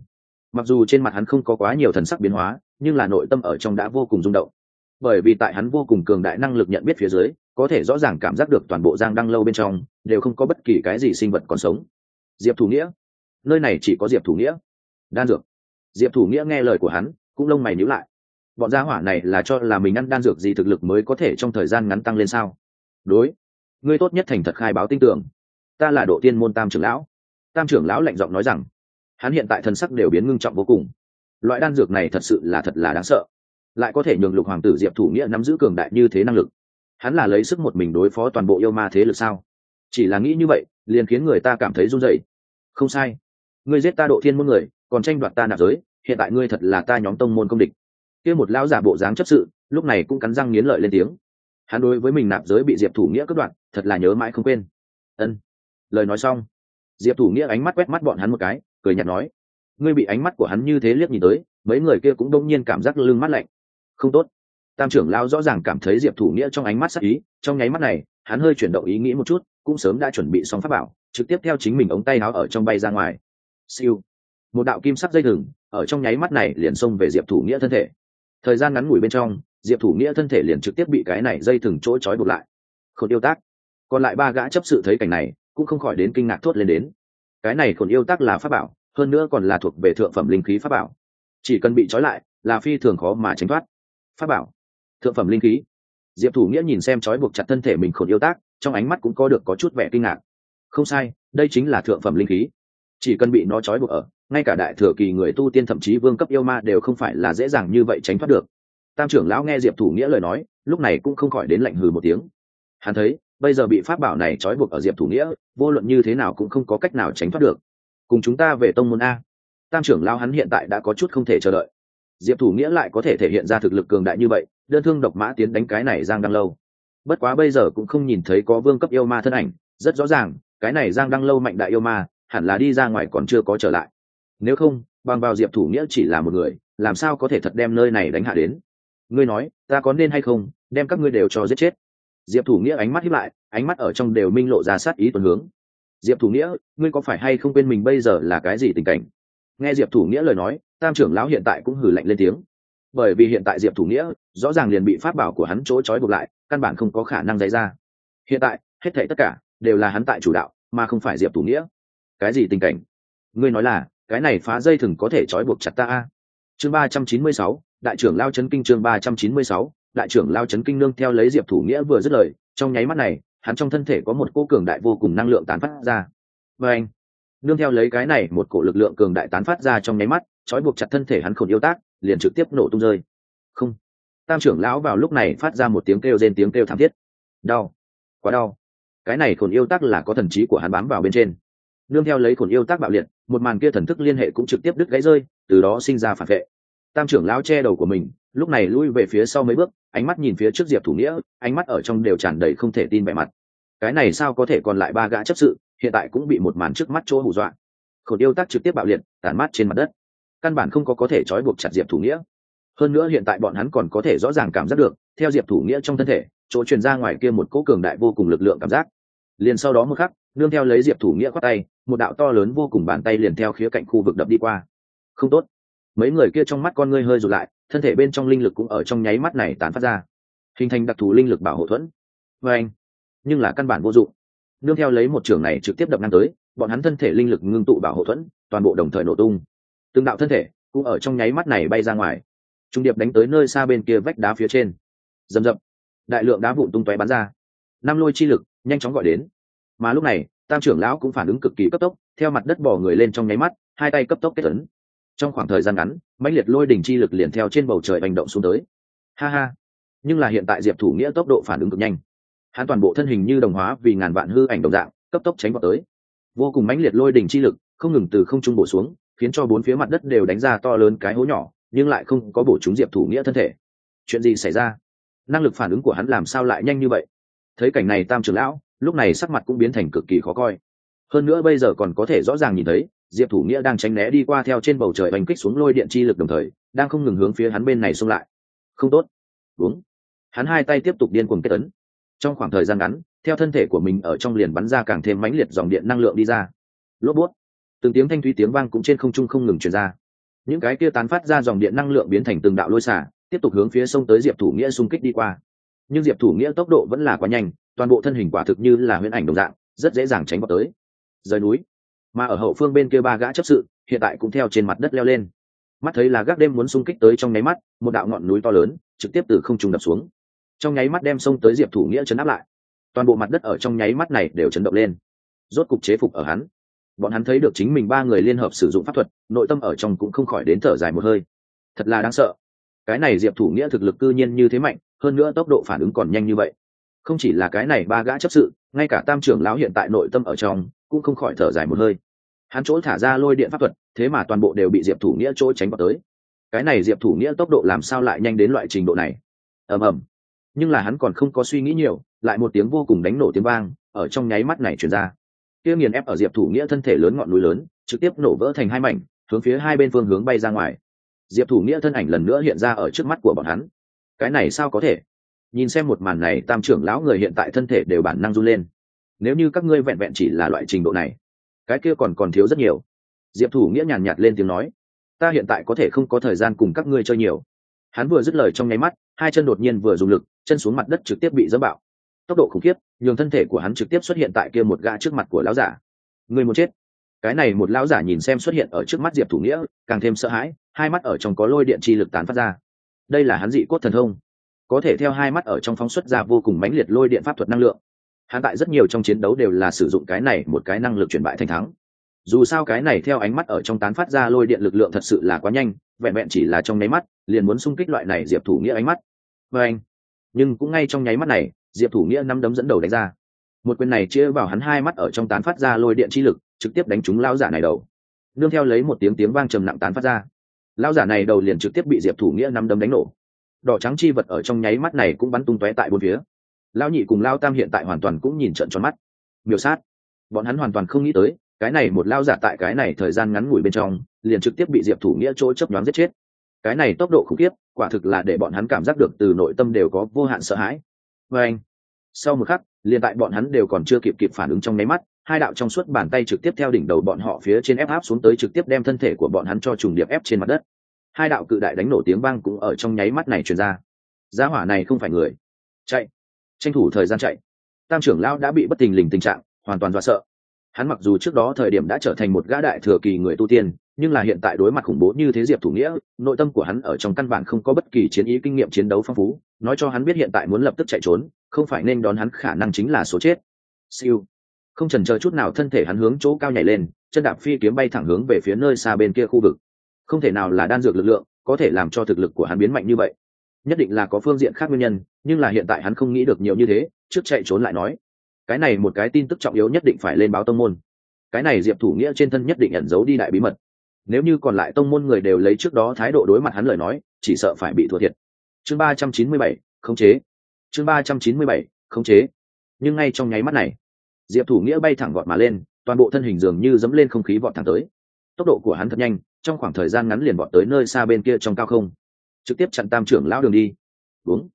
Mặc dù trên mặt hắn không có quá nhiều thần sắc biến hóa, nhưng là nội tâm ở trong đã vô cùng rung động. Bởi vì tại hắn vô cùng cường đại năng lực nhận biết phía dưới, có thể rõ ràng cảm giác được toàn bộ giang đăng lâu bên trong, đều không có bất kỳ cái gì sinh vật còn sống. Diệp thủ nghĩa? Nơi này chỉ có diệp thủ nghĩa. Đan dược. Diệp thủ nghĩa nghe lời của hắn, cũng lông mày nhíu lại. Bọn gia hỏa này là cho là mình ăn đan dược gì thực lực mới có thể trong thời gian ngắn tăng lên sao? Đối. Ngươi tốt nhất thành thật khai báo tin tưởng ta là độ tiên môn tam trưởng lão. Tam trưởng lão lạnh giọng nói rằng hắn hiện tại thân sắc đều biến ngưng trọng vô cùng. Loại đan dược này thật sự là thật là đáng sợ. Lại có thể nhường lục hoàng tử diệp thủ nghĩa nắm giữ cường đại như thế năng lực. Hắn là lấy sức một mình đối phó toàn bộ yêu ma thế lực sao? Chỉ là nghĩ như vậy liền khiến người ta cảm thấy run rẩy. Không sai. Ngươi giết ta độ thiên môn người còn tranh đoạt ta nạp giới hiện tại ngươi thật là ta nhóm tông môn công địch. Kia một lão giả bộ dáng chấp sự lúc này cũng cắn răng nghiến lợi lên tiếng. Hắn đối với mình nạp giới bị diệp thủ nghĩa cất đoạt, thật là nhớ mãi không quên. Ân lời nói xong, diệp thủ nghĩa ánh mắt quét mắt bọn hắn một cái, cười nhạt nói, ngươi bị ánh mắt của hắn như thế liếc nhìn tới, mấy người kia cũng đông nhiên cảm giác lưng mắt lạnh. Không tốt. Tam trưởng lao rõ ràng cảm thấy diệp thủ nghĩa trong ánh mắt sắc ý, trong nháy mắt này, hắn hơi chuyển động ý nghĩ một chút, cũng sớm đã chuẩn bị xong pháp bảo, trực tiếp theo chính mình ống tay áo ở trong bay ra ngoài. Siêu. Một đạo kim sắc dây thừng, ở trong nháy mắt này liền xông về diệp thủ nghĩa thân thể. Thời gian ngắn ngủi bên trong, diệp thủ nghĩa thân thể liền trực tiếp bị cái này dây thừng chỗ trói buộc lại. Không yêu tác. Còn lại ba gã chấp sự thấy cảnh này cũng không khỏi đến kinh ngạc thốt lên đến. Cái này còn yêu tác là pháp bảo, hơn nữa còn là thuộc về thượng phẩm linh khí pháp bảo. Chỉ cần bị trói lại, là phi thường khó mà tránh thoát. Pháp bảo. Thượng phẩm linh khí. Diệp thủ nghĩa nhìn xem trói buộc chặt thân thể mình khổn yêu tác, trong ánh mắt cũng có được có chút vẻ kinh ngạc. Không sai, đây chính là thượng phẩm linh khí. Chỉ cần bị nó trói buộc ở, ngay cả đại thừa kỳ người tu tiên thậm chí vương cấp yêu ma đều không phải là dễ dàng như vậy tránh thoát được. Tam trưởng lão nghe diệp thủ nghĩa lời nói, lúc này cũng không khỏi đến lạnh hừ một tiếng. Hắn thấy bây giờ bị pháp bảo này trói buộc ở diệp thủ nghĩa, vô luận như thế nào cũng không có cách nào tránh thoát được. Cùng chúng ta về tông môn a. Tam trưởng lao hắn hiện tại đã có chút không thể chờ đợi. Diệp thủ nghĩa lại có thể thể hiện ra thực lực cường đại như vậy, đơn thương độc mã tiến đánh cái này giang đăng lâu. Bất quá bây giờ cũng không nhìn thấy có vương cấp yêu ma thân ảnh, rất rõ ràng, cái này giang đăng lâu mạnh đại yêu ma, hẳn là đi ra ngoài còn chưa có trở lại. Nếu không, bằng vào diệp thủ nghĩa chỉ là một người, làm sao có thể thật đem nơi này đánh hạ đến? Ngươi nói, ta có nên hay không, đem các ngươi đều cho giết chết? Diệp thủ nghĩa ánh mắt hiếp lại, ánh mắt ở trong đều minh lộ ra sát ý tuần hướng. Diệp thủ nghĩa, ngươi có phải hay không quên mình bây giờ là cái gì tình cảnh? Nghe diệp thủ nghĩa lời nói, tam trưởng lão hiện tại cũng hử lạnh lên tiếng. Bởi vì hiện tại diệp thủ nghĩa, rõ ràng liền bị pháp bảo của hắn chỗ trói buộc lại, căn bản không có khả năng dạy ra. Hiện tại, hết thảy tất cả đều là hắn tại chủ đạo, mà không phải diệp thủ nghĩa. Cái gì tình cảnh? Ngươi nói là, cái này phá dây thừng có thể trói buộc chặt ta a? Chương ba trăm chín mươi sáu, đại trưởng lao chấn kinh chương ba trăm chín mươi sáu đại trưởng lao chấn kinh nương theo lấy diệp thủ nghĩa vừa dứt lời, trong nháy mắt này, hắn trong thân thể có một cô cường đại vô cùng năng lượng tán phát ra. Và anh, nương theo lấy cái này một cổ lực lượng cường đại tán phát ra trong nháy mắt, trói buộc chặt thân thể hắn khổn yêu tác, liền trực tiếp nổ tung rơi. Không, tam trưởng lão vào lúc này phát ra một tiếng kêu rên tiếng kêu thảm thiết. Đau, quá đau. Cái này khổn yêu tác là có thần trí của hắn bám vào bên trên. Nương theo lấy khổn yêu tác bạo liệt, một màn kia thần thức liên hệ cũng trực tiếp đứt gãy rơi, từ đó sinh ra phản vệ tam trưởng lão che đầu của mình, lúc này lui về phía sau mấy bước, ánh mắt nhìn phía trước diệp thủ nghĩa, ánh mắt ở trong đều tràn đầy không thể tin vẻ mặt. Cái này sao có thể còn lại ba gã chấp sự, hiện tại cũng bị một màn trước mắt chỗ hù dọa. Khẩu yêu tác trực tiếp bạo liệt, tản mát trên mặt đất. Căn bản không có có thể trói buộc chặt diệp thủ nghĩa. Hơn nữa hiện tại bọn hắn còn có thể rõ ràng cảm giác được, theo diệp thủ nghĩa trong thân thể, chỗ truyền ra ngoài kia một cỗ cường đại vô cùng lực lượng cảm giác. Liền sau đó một khắc, nương theo lấy diệp thủ nghĩa khoác tay, một đạo to lớn vô cùng bàn tay liền theo khía cạnh khu vực đập đi qua. Không tốt mấy người kia trong mắt con ngươi hơi rụt lại, thân thể bên trong linh lực cũng ở trong nháy mắt này tán phát ra. Hình thành đặc thù linh lực bảo hộ thuẫn. Vê anh, nhưng là căn bản vô dụng. Nương theo lấy một trường này trực tiếp đập ngang tới, bọn hắn thân thể linh lực ngưng tụ bảo hộ thuẫn, toàn bộ đồng thời nổ tung. Từng đạo thân thể cũng ở trong nháy mắt này bay ra ngoài. Trung điệp đánh tới nơi xa bên kia vách đá phía trên. Rầm rập. Đại lượng đá vụn tung tóe bắn ra. Năm lôi chi lực nhanh chóng gọi đến. Mà lúc này, tam trưởng lão cũng phản ứng cực kỳ cấp tốc, theo mặt đất bỏ người lên trong nháy mắt, hai tay cấp tốc kết tấn trong khoảng thời gian ngắn, mãnh liệt lôi đỉnh chi lực liền theo trên bầu trời hành động xuống tới. Ha ha. Nhưng là hiện tại diệp thủ nghĩa tốc độ phản ứng cực nhanh. Hắn toàn bộ thân hình như đồng hóa vì ngàn vạn hư ảnh đồng dạng, cấp tốc tránh vào tới. Vô cùng mãnh liệt lôi đỉnh chi lực, không ngừng từ không trung bổ xuống, khiến cho bốn phía mặt đất đều đánh ra to lớn cái hố nhỏ, nhưng lại không có bổ trúng diệp thủ nghĩa thân thể. Chuyện gì xảy ra? Năng lực phản ứng của hắn làm sao lại nhanh như vậy? Thấy cảnh này tam trưởng lão, lúc này sắc mặt cũng biến thành cực kỳ khó coi. Hơn nữa bây giờ còn có thể rõ ràng nhìn thấy diệp thủ nghĩa đang tránh né đi qua theo trên bầu trời oanh kích xuống lôi điện chi lực đồng thời, đang không ngừng hướng phía hắn bên này xông lại. Không tốt. Đúng hắn hai tay tiếp tục điên cuồng kết tấn trong khoảng thời gian ngắn, theo thân thể của mình ở trong liền bắn ra càng thêm mãnh liệt dòng điện năng lượng đi ra. Lốp bút. Từng tiếng thanh thúy tiếng vang cũng trên không trung không ngừng truyền ra. Những cái kia tán phát ra dòng điện năng lượng biến thành từng đạo lôi xả, tiếp tục hướng phía sông tới diệp thủ nghĩa xung kích đi qua. Nhưng diệp thủ nghĩa tốc độ vẫn là quá nhanh, toàn bộ thân hình quả thực như là huyễn ảnh đồng dạng, rất dễ dàng tránh vào tới. Rời núi mà ở hậu phương bên kia ba gã chấp sự, hiện tại cũng theo trên mặt đất leo lên. Mắt thấy là gác đêm muốn xung kích tới trong nháy mắt, một đạo ngọn núi to lớn trực tiếp từ không trung đập xuống. Trong nháy mắt đem xông tới diệp thủ nghĩa chấn áp lại. Toàn bộ mặt đất ở trong nháy mắt này đều chấn động lên. Rốt cục chế phục ở hắn. Bọn hắn thấy được chính mình ba người liên hợp sử dụng pháp thuật, nội tâm ở trong cũng không khỏi đến thở dài một hơi. Thật là đáng sợ. Cái này diệp thủ nghĩa thực lực cư nhiên như thế mạnh, hơn nữa tốc độ phản ứng còn nhanh như vậy. Không chỉ là cái này ba gã chấp sự, ngay cả tam trưởng lão hiện tại nội tâm ở trong cũng không khỏi thở dài một hơi. Hắn chỗ thả ra lôi điện pháp thuật, thế mà toàn bộ đều bị diệp thủ nghĩa chỗ tránh vào tới. Cái này diệp thủ nghĩa tốc độ làm sao lại nhanh đến loại trình độ này? Ầm ầm. Nhưng là hắn còn không có suy nghĩ nhiều, lại một tiếng vô cùng đánh nổ tiếng vang, ở trong nháy mắt này truyền ra. Kia nghiền ép ở diệp thủ nghĩa thân thể lớn ngọn núi lớn, trực tiếp nổ vỡ thành hai mảnh, hướng phía hai bên phương hướng bay ra ngoài. Diệp thủ nghĩa thân ảnh lần nữa hiện ra ở trước mắt của bọn hắn. Cái này sao có thể? Nhìn xem một màn này, tam trưởng lão người hiện tại thân thể đều bản năng run lên nếu như các ngươi vẹn vẹn chỉ là loại trình độ này, cái kia còn còn thiếu rất nhiều. Diệp thủ nghĩa nhàn nhạt lên tiếng nói, ta hiện tại có thể không có thời gian cùng các ngươi chơi nhiều. Hắn vừa dứt lời trong nháy mắt, hai chân đột nhiên vừa dùng lực, chân xuống mặt đất trực tiếp bị dẫm bạo. Tốc độ khủng khiếp, nhường thân thể của hắn trực tiếp xuất hiện tại kia một gã trước mặt của lão giả. Người muốn chết? Cái này một lão giả nhìn xem xuất hiện ở trước mắt diệp thủ nghĩa, càng thêm sợ hãi, hai mắt ở trong có lôi điện chi lực tán phát ra. Đây là hắn dị cốt thần thông. Có thể theo hai mắt ở trong phóng xuất ra vô cùng mãnh liệt lôi điện pháp thuật năng lượng hắn tại rất nhiều trong chiến đấu đều là sử dụng cái này một cái năng lực chuyển bại thành thắng. Dù sao cái này theo ánh mắt ở trong tán phát ra lôi điện lực lượng thật sự là quá nhanh, vẹn vẹn chỉ là trong nháy mắt, liền muốn xung kích loại này diệp thủ nghĩa ánh mắt. Và anh, nhưng cũng ngay trong nháy mắt này, diệp thủ nghĩa năm đấm dẫn đầu đánh ra. Một quyền này chia vào hắn hai mắt ở trong tán phát ra lôi điện chi lực, trực tiếp đánh trúng lao giả này đầu. Nương theo lấy một tiếng tiếng vang trầm nặng tán phát ra. Lao giả này đầu liền trực tiếp bị diệp thủ nghĩa năm đấm đánh nổ. Đỏ trắng chi vật ở trong nháy mắt này cũng bắn tung tóe tại bốn phía lao nhị cùng lao tam hiện tại hoàn toàn cũng nhìn trận tròn mắt. Miêu sát. Bọn hắn hoàn toàn không nghĩ tới, cái này một lao giả tại cái này thời gian ngắn ngủi bên trong, liền trực tiếp bị diệp thủ nghĩa chỗ chấp đoán giết chết. Cái này tốc độ khủng khiếp, quả thực là để bọn hắn cảm giác được từ nội tâm đều có vô hạn sợ hãi. Và anh, sau một khắc, liền tại bọn hắn đều còn chưa kịp kịp phản ứng trong nháy mắt, hai đạo trong suốt bàn tay trực tiếp theo đỉnh đầu bọn họ phía trên ép áp xuống tới trực tiếp đem thân thể của bọn hắn cho trùng điệp ép trên mặt đất. Hai đạo cự đại đánh nổ tiếng vang cũng ở trong nháy mắt này truyền ra. Giá hỏa này không phải người. Chạy tranh thủ thời gian chạy. Tam trưởng lão đã bị bất tình lình tình trạng, hoàn toàn do sợ. Hắn mặc dù trước đó thời điểm đã trở thành một gã đại thừa kỳ người tu tiên, nhưng là hiện tại đối mặt khủng bố như thế diệp thủ nghĩa, nội tâm của hắn ở trong căn bản không có bất kỳ chiến ý kinh nghiệm chiến đấu phong phú. Nói cho hắn biết hiện tại muốn lập tức chạy trốn, không phải nên đón hắn khả năng chính là số chết. Siêu. Không trần chờ chút nào thân thể hắn hướng chỗ cao nhảy lên, chân đạp phi kiếm bay thẳng hướng về phía nơi xa bên kia khu vực. Không thể nào là đan dược lực lượng, có thể làm cho thực lực của hắn biến mạnh như vậy nhất định là có phương diện khác nguyên nhân, nhưng là hiện tại hắn không nghĩ được nhiều như thế, trước chạy trốn lại nói, cái này một cái tin tức trọng yếu nhất định phải lên báo tông môn. Cái này diệp thủ nghĩa trên thân nhất định ẩn giấu đi đại bí mật. Nếu như còn lại tông môn người đều lấy trước đó thái độ đối mặt hắn lời nói, chỉ sợ phải bị thua thiệt. Chương ba trăm chín mươi bảy, khống chế. Chương ba trăm chín mươi bảy, khống chế. Nhưng ngay trong nháy mắt này, diệp thủ nghĩa bay thẳng vọt mà lên, toàn bộ thân hình dường như dẫm lên không khí vọt thẳng tới. Tốc độ của hắn thật nhanh, trong khoảng thời gian ngắn liền vọt tới nơi xa bên kia trong cao không trực tiếp chặn tam trưởng lão đường đi. Đúng.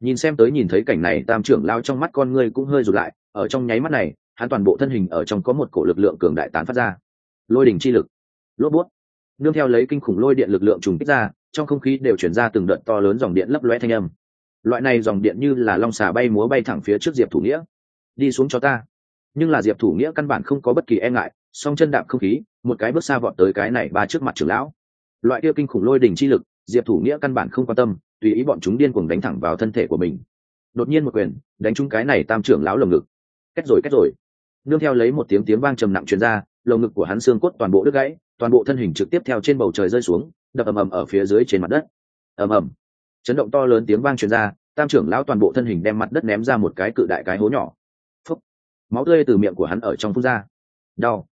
Nhìn xem tới nhìn thấy cảnh này, tam trưởng lao trong mắt con ngươi cũng hơi rụt lại, ở trong nháy mắt này, hắn toàn bộ thân hình ở trong có một cổ lực lượng cường đại tán phát ra. Lôi đỉnh chi lực. Lốp bút. Nương theo lấy kinh khủng lôi điện lực lượng trùng kích ra, trong không khí đều chuyển ra từng đợt to lớn dòng điện lấp loe thanh âm. Loại này dòng điện như là long xà bay múa bay thẳng phía trước diệp thủ nghĩa. Đi xuống cho ta. Nhưng là diệp thủ nghĩa căn bản không có bất kỳ e ngại, song chân đạp không khí, một cái bước xa vọt tới cái này ba trước mặt trưởng lão. Loại kia kinh khủng lôi đỉnh chi lực diệp thủ nghĩa căn bản không quan tâm, tùy ý bọn chúng điên cuồng đánh thẳng vào thân thể của mình. Đột nhiên một quyền, đánh trúng cái này tam trưởng lão lồng ngực. Kết rồi kết rồi. Nương theo lấy một tiếng tiếng vang trầm nặng truyền ra, lồng ngực của hắn xương cốt toàn bộ đứt gãy, toàn bộ thân hình trực tiếp theo trên bầu trời rơi xuống, đập ầm ầm ở phía dưới trên mặt đất. Ầm ầm. Chấn động to lớn tiếng vang truyền ra, tam trưởng lão toàn bộ thân hình đem mặt đất ném ra một cái cự đại cái hố nhỏ. Phúc. máu tươi từ miệng của hắn ở trong phun ra. Đau.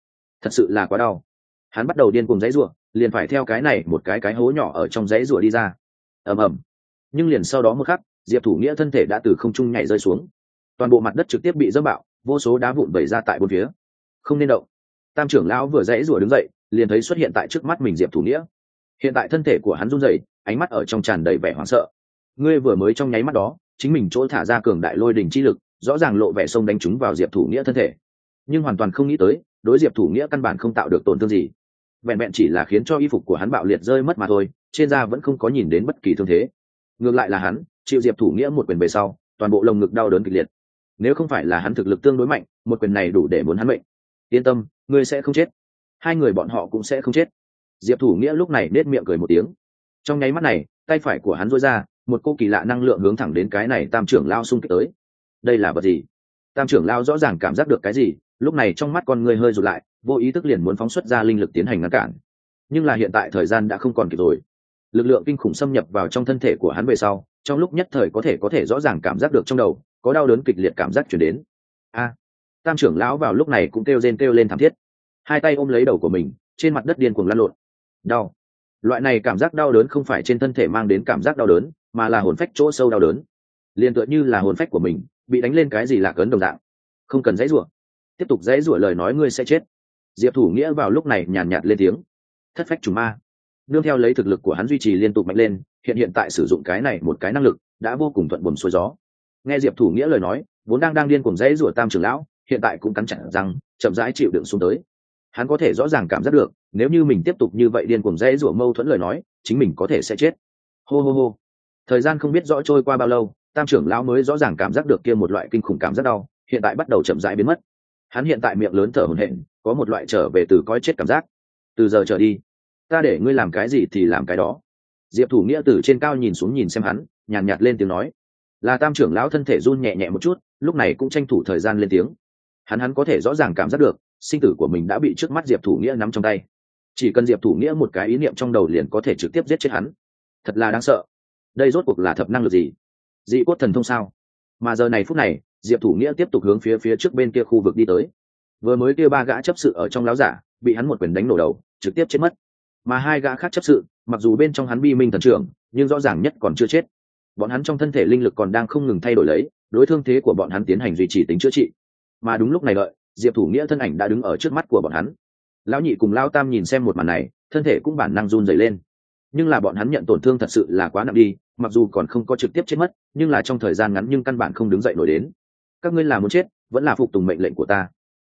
Thật sự là quá đau. Hắn bắt đầu điên cuồng dãy rủa liền phải theo cái này một cái cái hố nhỏ ở trong dãy rủa đi ra. Ầm ầm. Nhưng liền sau đó một khắc, diệp thủ nghĩa thân thể đã từ không trung nhảy rơi xuống. Toàn bộ mặt đất trực tiếp bị dẫm bạo, vô số đá vụn vẩy ra tại bốn phía. Không nên động. Tam trưởng lão vừa dãy rủa đứng dậy, liền thấy xuất hiện tại trước mắt mình diệp thủ nghĩa. Hiện tại thân thể của hắn run rẩy, ánh mắt ở trong tràn đầy vẻ hoảng sợ. Ngươi vừa mới trong nháy mắt đó, chính mình chỗ thả ra cường đại lôi đình chi lực, rõ ràng lộ vẻ sông đánh trúng vào diệp thủ nghĩa thân thể. Nhưng hoàn toàn không nghĩ tới, đối diệp thủ nghĩa căn bản không tạo được tổn thương gì vẹn vẹn chỉ là khiến cho y phục của hắn bạo liệt rơi mất mà thôi, trên da vẫn không có nhìn đến bất kỳ thương thế. Ngược lại là hắn, chịu diệp thủ nghĩa một quyền về sau, toàn bộ lồng ngực đau đớn kịch liệt. Nếu không phải là hắn thực lực tương đối mạnh, một quyền này đủ để muốn hắn mệnh. Yên tâm, ngươi sẽ không chết. Hai người bọn họ cũng sẽ không chết. Diệp thủ nghĩa lúc này nết miệng cười một tiếng. Trong nháy mắt này, tay phải của hắn dối ra, một cô kỳ lạ năng lượng hướng thẳng đến cái này tam trưởng lao xung kích tới. Đây là vật gì? Tam trưởng lao rõ ràng cảm giác được cái gì lúc này trong mắt con người hơi rụt lại, vô ý thức liền muốn phóng xuất ra linh lực tiến hành ngăn cản. Nhưng là hiện tại thời gian đã không còn kịp rồi. Lực lượng kinh khủng xâm nhập vào trong thân thể của hắn về sau, trong lúc nhất thời có thể có thể rõ ràng cảm giác được trong đầu, có đau đớn kịch liệt cảm giác chuyển đến. A! Tam trưởng lão vào lúc này cũng kêu rên kêu lên thảm thiết. Hai tay ôm lấy đầu của mình, trên mặt đất điên cuồng lăn lộn. Đau. Loại này cảm giác đau đớn không phải trên thân thể mang đến cảm giác đau đớn, mà là hồn phách chỗ sâu đau đớn. Liền tựa như là hồn phách của mình, bị đánh lên cái gì lạc ấn đồng dạng. Không cần dãy ruộng tiếp tục dãy rủa lời nói ngươi sẽ chết. Diệp thủ nghĩa vào lúc này nhàn nhạt lên tiếng. Thất phách trùng ma. Nương theo lấy thực lực của hắn duy trì liên tục mạnh lên, hiện hiện tại sử dụng cái này một cái năng lực, đã vô cùng thuận buồm xuôi gió. Nghe diệp thủ nghĩa lời nói, vốn đang đang điên cùng dãy rủa tam trưởng lão, hiện tại cũng cắn chặt rằng chậm rãi chịu đựng xuống tới. Hắn có thể rõ ràng cảm giác được, nếu như mình tiếp tục như vậy điên cùng dãy rủa mâu thuẫn lời nói, chính mình có thể sẽ chết. Hô hô hô. Thời gian không biết rõ trôi qua bao lâu, tam trưởng lão mới rõ ràng cảm giác được kia một loại kinh khủng cảm giác đau, hiện tại bắt đầu chậm rãi biến mất hắn hiện tại miệng lớn thở hổn hển có một loại trở về từ coi chết cảm giác. Từ giờ trở đi ta để ngươi làm cái gì thì làm cái đó. Diệp thủ nghĩa từ trên cao nhìn xuống nhìn xem hắn nhàn nhạt, lên tiếng nói. Là tam trưởng lão thân thể run nhẹ nhẹ một chút lúc này cũng tranh thủ thời gian lên tiếng. Hắn hắn có thể rõ ràng cảm giác được sinh tử của mình đã bị trước mắt diệp thủ nghĩa nắm trong tay. Chỉ cần diệp thủ nghĩa một cái ý niệm trong đầu liền có thể trực tiếp giết chết hắn. Thật là đáng sợ. Đây rốt cuộc là thập năng lực gì? Dị cốt thần thông sao? Mà giờ này phút này diệp thủ nghĩa tiếp tục hướng phía phía trước bên kia khu vực đi tới. Vừa mới kia ba gã chấp sự ở trong láo giả, bị hắn một quyền đánh nổ đầu, trực tiếp chết mất. Mà hai gã khác chấp sự, mặc dù bên trong hắn bi minh thần trưởng, nhưng rõ ràng nhất còn chưa chết. Bọn hắn trong thân thể linh lực còn đang không ngừng thay đổi lấy, đối thương thế của bọn hắn tiến hành duy trì tính chữa trị. Mà đúng lúc này đợi, diệp thủ nghĩa thân ảnh đã đứng ở trước mắt của bọn hắn. Lão nhị cùng lao tam nhìn xem một màn này, thân thể cũng bản năng run dày lên. Nhưng là bọn hắn nhận tổn thương thật sự là quá nặng đi, mặc dù còn không có trực tiếp chết mất, nhưng là trong thời gian ngắn nhưng căn bản không đứng dậy nổi đến các ngươi là muốn chết, vẫn là phục tùng mệnh lệnh của ta.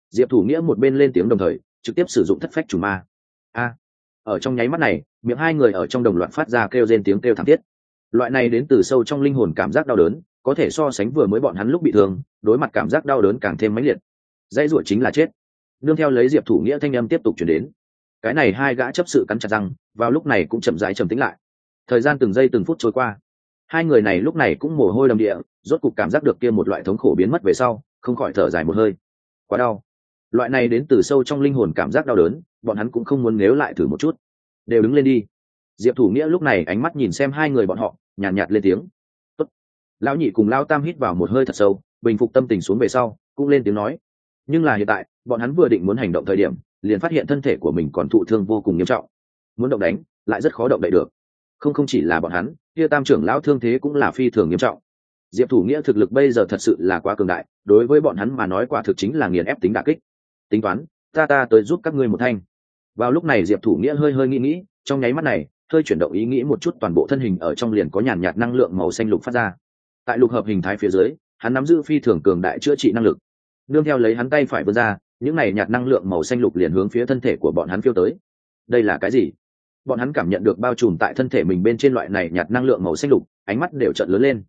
Diệp thủ nghĩa một bên lên tiếng đồng thời, trực tiếp sử dụng thất phách chủ ma. A. Ở trong nháy mắt này, miệng hai người ở trong đồng loạt phát ra kêu rên tiếng kêu thảm thiết. Loại này đến từ sâu trong linh hồn cảm giác đau đớn, có thể so sánh vừa mới bọn hắn lúc bị thương, đối mặt cảm giác đau đớn càng thêm mãnh liệt. Dãy ruột chính là chết. Nương theo lấy diệp thủ nghĩa thanh âm tiếp tục chuyển đến. Cái này hai gã chấp sự cắn chặt răng, vào lúc này cũng chậm rãi trầm tĩnh lại. Thời gian từng giây từng phút trôi qua. Hai người này lúc này cũng mồ hôi đầm địa rốt cục cảm giác được kia một loại thống khổ biến mất về sau không khỏi thở dài một hơi. Quá đau. Loại này đến từ sâu trong linh hồn cảm giác đau đớn bọn hắn cũng không muốn nếu lại thử một chút. Đều đứng lên đi. Diệp thủ nghĩa lúc này ánh mắt nhìn xem hai người bọn họ nhàn nhạt, nhạt lên tiếng. Tốt. lão nhị cùng lao tam hít vào một hơi thật sâu bình phục tâm tình xuống về sau cũng lên tiếng nói. Nhưng là hiện tại bọn hắn vừa định muốn hành động thời điểm liền phát hiện thân thể của mình còn thụ thương vô cùng nghiêm trọng. Muốn động đánh lại rất khó động đậy được. Không không chỉ là bọn hắn kia tam trưởng lão thương thế cũng là phi thường nghiêm trọng diệp thủ nghĩa thực lực bây giờ thật sự là quá cường đại, đối với bọn hắn mà nói quả thực chính là nghiền ép tính đà kích. Tính toán, ta ta tới giúp các ngươi một thanh. Vào lúc này diệp thủ nghĩa hơi hơi nghĩ nghĩ, trong nháy mắt này, hơi chuyển động ý nghĩ một chút toàn bộ thân hình ở trong liền có nhàn nhạt năng lượng màu xanh lục phát ra. Tại lục hợp hình thái phía dưới, hắn nắm giữ phi thường cường đại chữa trị năng lực. Nương theo lấy hắn tay phải vươn ra, những này nhạt năng lượng màu xanh lục liền hướng phía thân thể của bọn hắn phiêu tới. Đây là cái gì? Bọn hắn cảm nhận được bao trùm tại thân thể mình bên trên loại này nhạt năng lượng màu xanh lục, ánh mắt đều trận lớn lên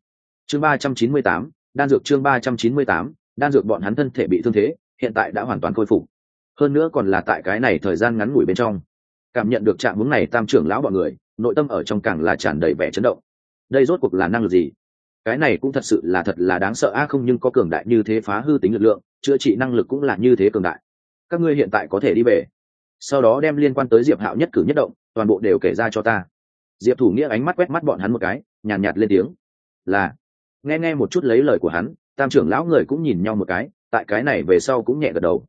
chương ba trăm chín mươi tám đan dược chương ba trăm chín mươi tám đan dược bọn hắn thân thể bị thương thế hiện tại đã hoàn toàn khôi phục. Hơn nữa còn là tại cái này thời gian ngắn ngủi bên trong. Cảm nhận được trạng hướng này tam trưởng lão bọn người nội tâm ở trong càng là tràn đầy vẻ chấn động. Đây rốt cuộc là năng lực gì? Cái này cũng thật sự là thật là đáng sợ a không nhưng có cường đại như thế phá hư tính lực lượng chữa trị năng lực cũng là như thế cường đại. Các ngươi hiện tại có thể đi về. Sau đó đem liên quan tới diệp hạo nhất cử nhất động toàn bộ đều kể ra cho ta. Diệp thủ nghĩa ánh mắt quét mắt bọn hắn một cái nhàn nhạt, nhạt lên tiếng. Là nghe nghe một chút lấy lời của hắn, tam trưởng lão người cũng nhìn nhau một cái, tại cái này về sau cũng nhẹ gật đầu.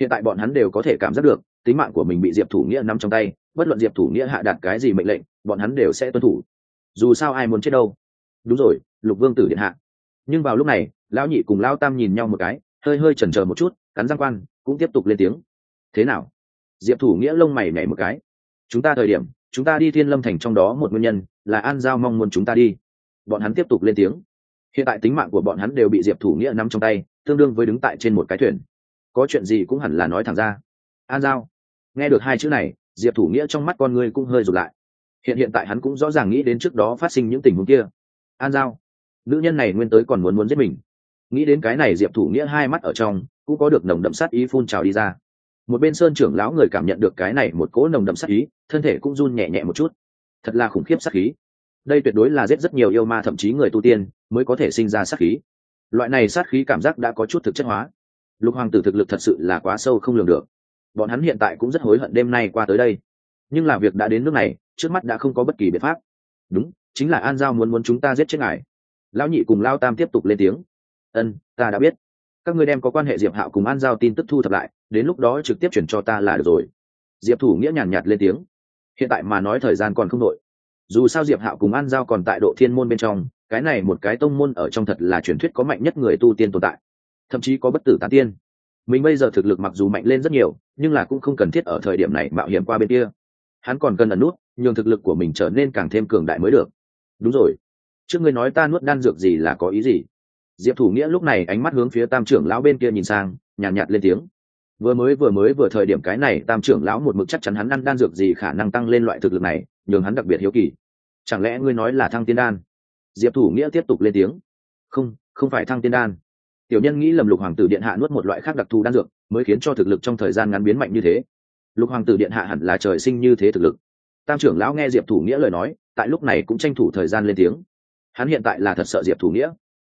Hiện tại bọn hắn đều có thể cảm giác được, tính mạng của mình bị diệp thủ nghĩa nắm trong tay, bất luận diệp thủ nghĩa hạ đặt cái gì mệnh lệnh, bọn hắn đều sẽ tuân thủ. Dù sao ai muốn chết đâu. Đúng rồi, lục vương tử điện hạ. Nhưng vào lúc này, lão nhị cùng lão tam nhìn nhau một cái, hơi hơi chần chờ một chút, cắn răng quan, cũng tiếp tục lên tiếng. Thế nào? Diệp thủ nghĩa lông mày nhảy một cái. Chúng ta thời điểm, chúng ta đi thiên lâm thành trong đó một nguyên nhân là an giao mong muốn chúng ta đi. Bọn hắn tiếp tục lên tiếng hiện tại tính mạng của bọn hắn đều bị diệp thủ nghĩa nắm trong tay, tương đương với đứng tại trên một cái thuyền. Có chuyện gì cũng hẳn là nói thẳng ra. An giao. Nghe được hai chữ này, diệp thủ nghĩa trong mắt con người cũng hơi rụt lại. Hiện hiện tại hắn cũng rõ ràng nghĩ đến trước đó phát sinh những tình huống kia. An giao. Nữ nhân này nguyên tới còn muốn muốn giết mình. Nghĩ đến cái này diệp thủ nghĩa hai mắt ở trong, cũng có được nồng đậm sát ý phun trào đi ra. Một bên sơn trưởng lão người cảm nhận được cái này một cỗ nồng đậm sát ý, thân thể cũng run nhẹ nhẹ một chút. Thật là khủng khiếp sát khí. Đây tuyệt đối là giết rất nhiều yêu ma thậm chí người tu tiên mới có thể sinh ra sát khí. Loại này sát khí cảm giác đã có chút thực chất hóa. Lục hoàng tử thực lực thật sự là quá sâu không lường được. Bọn hắn hiện tại cũng rất hối hận đêm nay qua tới đây. Nhưng là việc đã đến nước này, trước mắt đã không có bất kỳ biện pháp. Đúng, chính là an giao muốn muốn chúng ta giết chết ngài. Lão nhị cùng lao tam tiếp tục lên tiếng. Ân, ta đã biết. Các ngươi đem có quan hệ diệp hạo cùng an giao tin tức thu thập lại, đến lúc đó trực tiếp chuyển cho ta là được rồi. Diệp thủ nghĩa nhàn nhạt lên tiếng. Hiện tại mà nói thời gian còn không đội. Dù sao diệp hạo cùng an giao còn tại độ thiên môn bên trong cái này một cái tông môn ở trong thật là truyền thuyết có mạnh nhất người tu tiên tồn tại thậm chí có bất tử tán tiên. Mình bây giờ thực lực mặc dù mạnh lên rất nhiều nhưng là cũng không cần thiết ở thời điểm này mạo hiểm qua bên kia. Hắn còn cần ẩn nút nhường thực lực của mình trở nên càng thêm cường đại mới được. Đúng rồi. Trước ngươi nói ta nuốt đan dược gì là có ý gì? Diệp thủ nghĩa lúc này ánh mắt hướng phía tam trưởng lão bên kia nhìn sang nhàn nhạt, nhạt lên tiếng. Vừa mới vừa mới vừa thời điểm cái này tam trưởng lão một mực chắc chắn hắn ăn đan dược gì khả năng tăng lên loại thực lực này nhường hắn đặc biệt hiếu kỳ. Chẳng lẽ ngươi nói là thăng tiên đan? Diệp thủ nghĩa tiếp tục lên tiếng. Không không phải thăng tiên đan. Tiểu nhân nghĩ lầm lục hoàng tử điện hạ nuốt một loại khác đặc thù đan dược, mới khiến cho thực lực trong thời gian ngắn biến mạnh như thế. Lục hoàng tử điện hạ hẳn là trời sinh như thế thực lực. Tam trưởng lão nghe diệp thủ nghĩa lời nói, tại lúc này cũng tranh thủ thời gian lên tiếng. Hắn hiện tại là thật sợ diệp thủ nghĩa.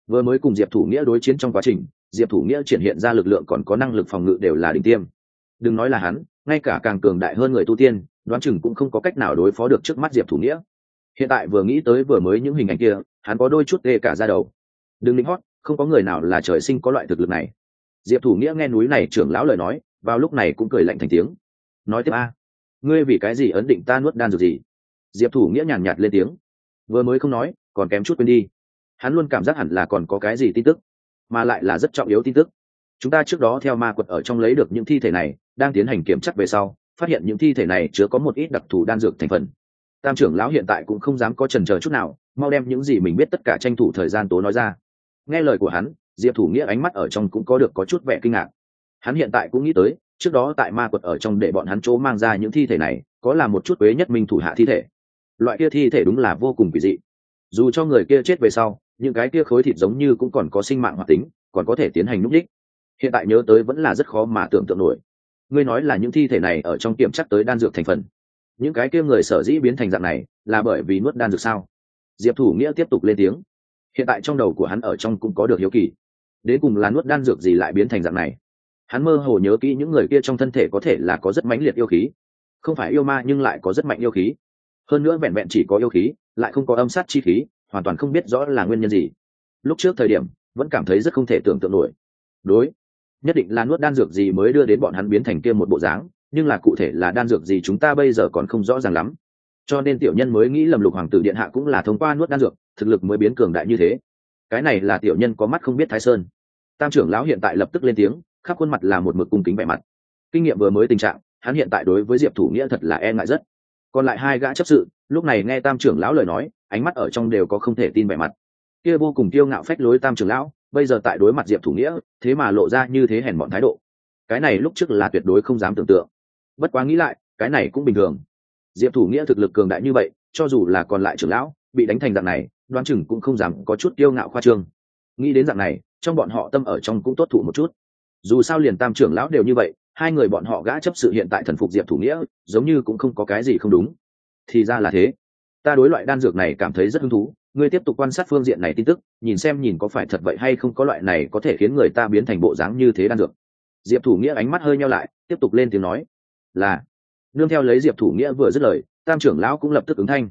Vừa mới cùng diệp thủ nghĩa đối chiến trong quá trình, diệp thủ nghĩa triển hiện ra lực lượng còn có năng lực phòng ngự đều là đỉnh tiêm. Đừng nói là hắn, ngay cả càng cường đại hơn người tu tiên, đoán chừng cũng không có cách nào đối phó được trước mắt diệp thủ nghĩa hiện tại vừa nghĩ tới vừa mới những hình ảnh kia, hắn có đôi chút tê cả ra đầu. Đừng lính hót, không có người nào là trời sinh có loại thực lực này. Diệp thủ nghĩa nghe núi này trưởng lão lời nói, vào lúc này cũng cười lạnh thành tiếng. Nói tiếp a, ngươi vì cái gì ấn định ta nuốt đan dược gì? Diệp thủ nghĩa nhàn nhạt lên tiếng. Vừa mới không nói, còn kém chút quên đi. Hắn luôn cảm giác hẳn là còn có cái gì tin tức, mà lại là rất trọng yếu tin tức. Chúng ta trước đó theo ma quật ở trong lấy được những thi thể này, đang tiến hành kiểm chắc về sau, phát hiện những thi thể này chứa có một ít đặc thù đan dược thành phần tam trưởng lão hiện tại cũng không dám có trần chờ chút nào, mau đem những gì mình biết tất cả tranh thủ thời gian tố nói ra. Nghe lời của hắn, diệp thủ nghĩa ánh mắt ở trong cũng có được có chút vẻ kinh ngạc. Hắn hiện tại cũng nghĩ tới, trước đó tại ma quật ở trong để bọn hắn chỗ mang ra những thi thể này, có là một chút quế nhất minh thủ hạ thi thể. Loại kia thi thể đúng là vô cùng kỳ dị. Dù cho người kia chết về sau, những cái kia khối thịt giống như cũng còn có sinh mạng hoạt tính, còn có thể tiến hành núp đích. Hiện tại nhớ tới vẫn là rất khó mà tưởng tượng nổi. Ngươi nói là những thi thể này ở trong kiểm chắc tới đan dược thành phần những cái kia người sở dĩ biến thành dạng này là bởi vì nuốt đan dược sao? Diệp thủ nghĩa tiếp tục lên tiếng. Hiện tại trong đầu của hắn ở trong cũng có được hiếu kỳ. Đến cùng là nuốt đan dược gì lại biến thành dạng này? Hắn mơ hồ nhớ kỹ những người kia trong thân thể có thể là có rất mãnh liệt yêu khí. Không phải yêu ma nhưng lại có rất mạnh yêu khí. Hơn nữa vẹn vẹn chỉ có yêu khí, lại không có âm sát chi khí, hoàn toàn không biết rõ là nguyên nhân gì. Lúc trước thời điểm, vẫn cảm thấy rất không thể tưởng tượng nổi. Đối, nhất định là nuốt đan dược gì mới đưa đến bọn hắn biến thành kia một bộ dáng nhưng là cụ thể là đan dược gì chúng ta bây giờ còn không rõ ràng lắm. Cho nên tiểu nhân mới nghĩ lầm lục hoàng tử điện hạ cũng là thông qua nuốt đan dược, thực lực mới biến cường đại như thế. Cái này là tiểu nhân có mắt không biết thái sơn. Tam trưởng lão hiện tại lập tức lên tiếng, khắp khuôn mặt là một mực cung kính vẻ mặt. Kinh nghiệm vừa mới tình trạng, hắn hiện tại đối với diệp thủ nghĩa thật là e ngại rất. Còn lại hai gã chấp sự, lúc này nghe tam trưởng lão lời nói, ánh mắt ở trong đều có không thể tin vẻ mặt. Kia vô cùng kiêu ngạo phách lối tam trưởng lão, bây giờ tại đối mặt diệp thủ nghĩa, thế mà lộ ra như thế hèn bọn thái độ. Cái này lúc trước là tuyệt đối không dám tưởng tượng bất quá nghĩ lại, cái này cũng bình thường. Diệp thủ nghĩa thực lực cường đại như vậy, cho dù là còn lại trưởng lão, bị đánh thành dạng này, đoán chừng cũng không dám có chút kiêu ngạo khoa trương. Nghĩ đến dạng này, trong bọn họ tâm ở trong cũng tốt thụ một chút. Dù sao liền tam trưởng lão đều như vậy, hai người bọn họ gã chấp sự hiện tại thần phục diệp thủ nghĩa, giống như cũng không có cái gì không đúng. Thì ra là thế. Ta đối loại đan dược này cảm thấy rất hứng thú, ngươi tiếp tục quan sát phương diện này tin tức, nhìn xem nhìn có phải thật vậy hay không có loại này có thể khiến người ta biến thành bộ dáng như thế đan dược. Diệp thủ nghĩa ánh mắt hơi nhau lại, tiếp tục lên tiếng nói là, nương theo lấy diệp thủ nghĩa vừa dứt lời, tam trưởng lão cũng lập tức ứng thanh.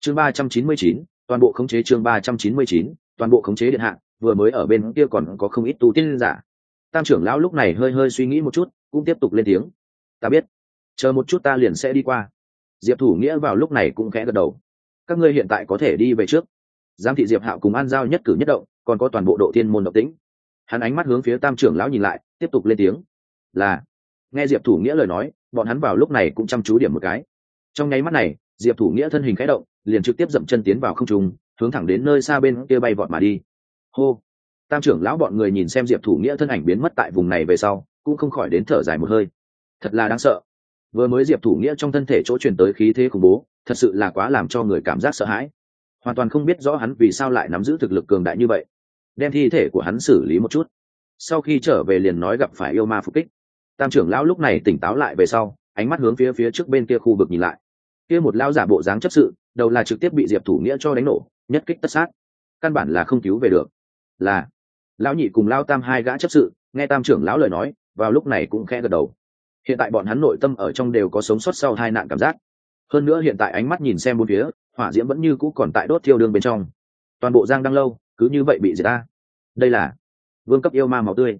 Chương ba trăm chín mươi chín, toàn bộ khống chế chương ba trăm chín mươi chín, toàn bộ khống chế điện hạ, vừa mới ở bên kia còn có không ít tu tiên giả. Tam trưởng lão lúc này hơi hơi suy nghĩ một chút, cũng tiếp tục lên tiếng. Ta biết, chờ một chút ta liền sẽ đi qua. Diệp thủ nghĩa vào lúc này cũng khẽ gật đầu. Các ngươi hiện tại có thể đi về trước. Giám thị diệp hạo cùng an giao nhất cử nhất động, còn có toàn bộ độ thiên môn độc tĩnh. Hắn ánh mắt hướng phía tam trưởng lão nhìn lại, tiếp tục lên tiếng. Là nghe diệp thủ nghĩa lời nói, bọn hắn vào lúc này cũng chăm chú điểm một cái. Trong nháy mắt này, diệp thủ nghĩa thân hình khẽ động, liền trực tiếp dậm chân tiến vào không trung, hướng thẳng đến nơi xa bên kia bay vọt mà đi. Hô! Tam trưởng lão bọn người nhìn xem diệp thủ nghĩa thân ảnh biến mất tại vùng này về sau, cũng không khỏi đến thở dài một hơi. Thật là đáng sợ. Vừa mới diệp thủ nghĩa trong thân thể chỗ truyền tới khí thế khủng bố, thật sự là quá làm cho người cảm giác sợ hãi. Hoàn toàn không biết rõ hắn vì sao lại nắm giữ thực lực cường đại như vậy. Đem thi thể của hắn xử lý một chút. Sau khi trở về liền nói gặp phải yêu ma phục kích tam trưởng lão lúc này tỉnh táo lại về sau, ánh mắt hướng phía phía trước bên kia khu vực nhìn lại. Kia một lão giả bộ dáng chấp sự, đầu là trực tiếp bị diệp thủ nghĩa cho đánh nổ, nhất kích tất sát. Căn bản là không cứu về được. Là, lão nhị cùng lao tam hai gã chấp sự, nghe tam trưởng lão lời nói, vào lúc này cũng khẽ gật đầu. Hiện tại bọn hắn nội tâm ở trong đều có sống sót sau hai nạn cảm giác. Hơn nữa hiện tại ánh mắt nhìn xem bốn phía, hỏa diễm vẫn như cũ còn tại đốt thiêu đường bên trong. Toàn bộ giang đang lâu, cứ như vậy bị diệt ta. Đây là vương cấp yêu ma màu tươi.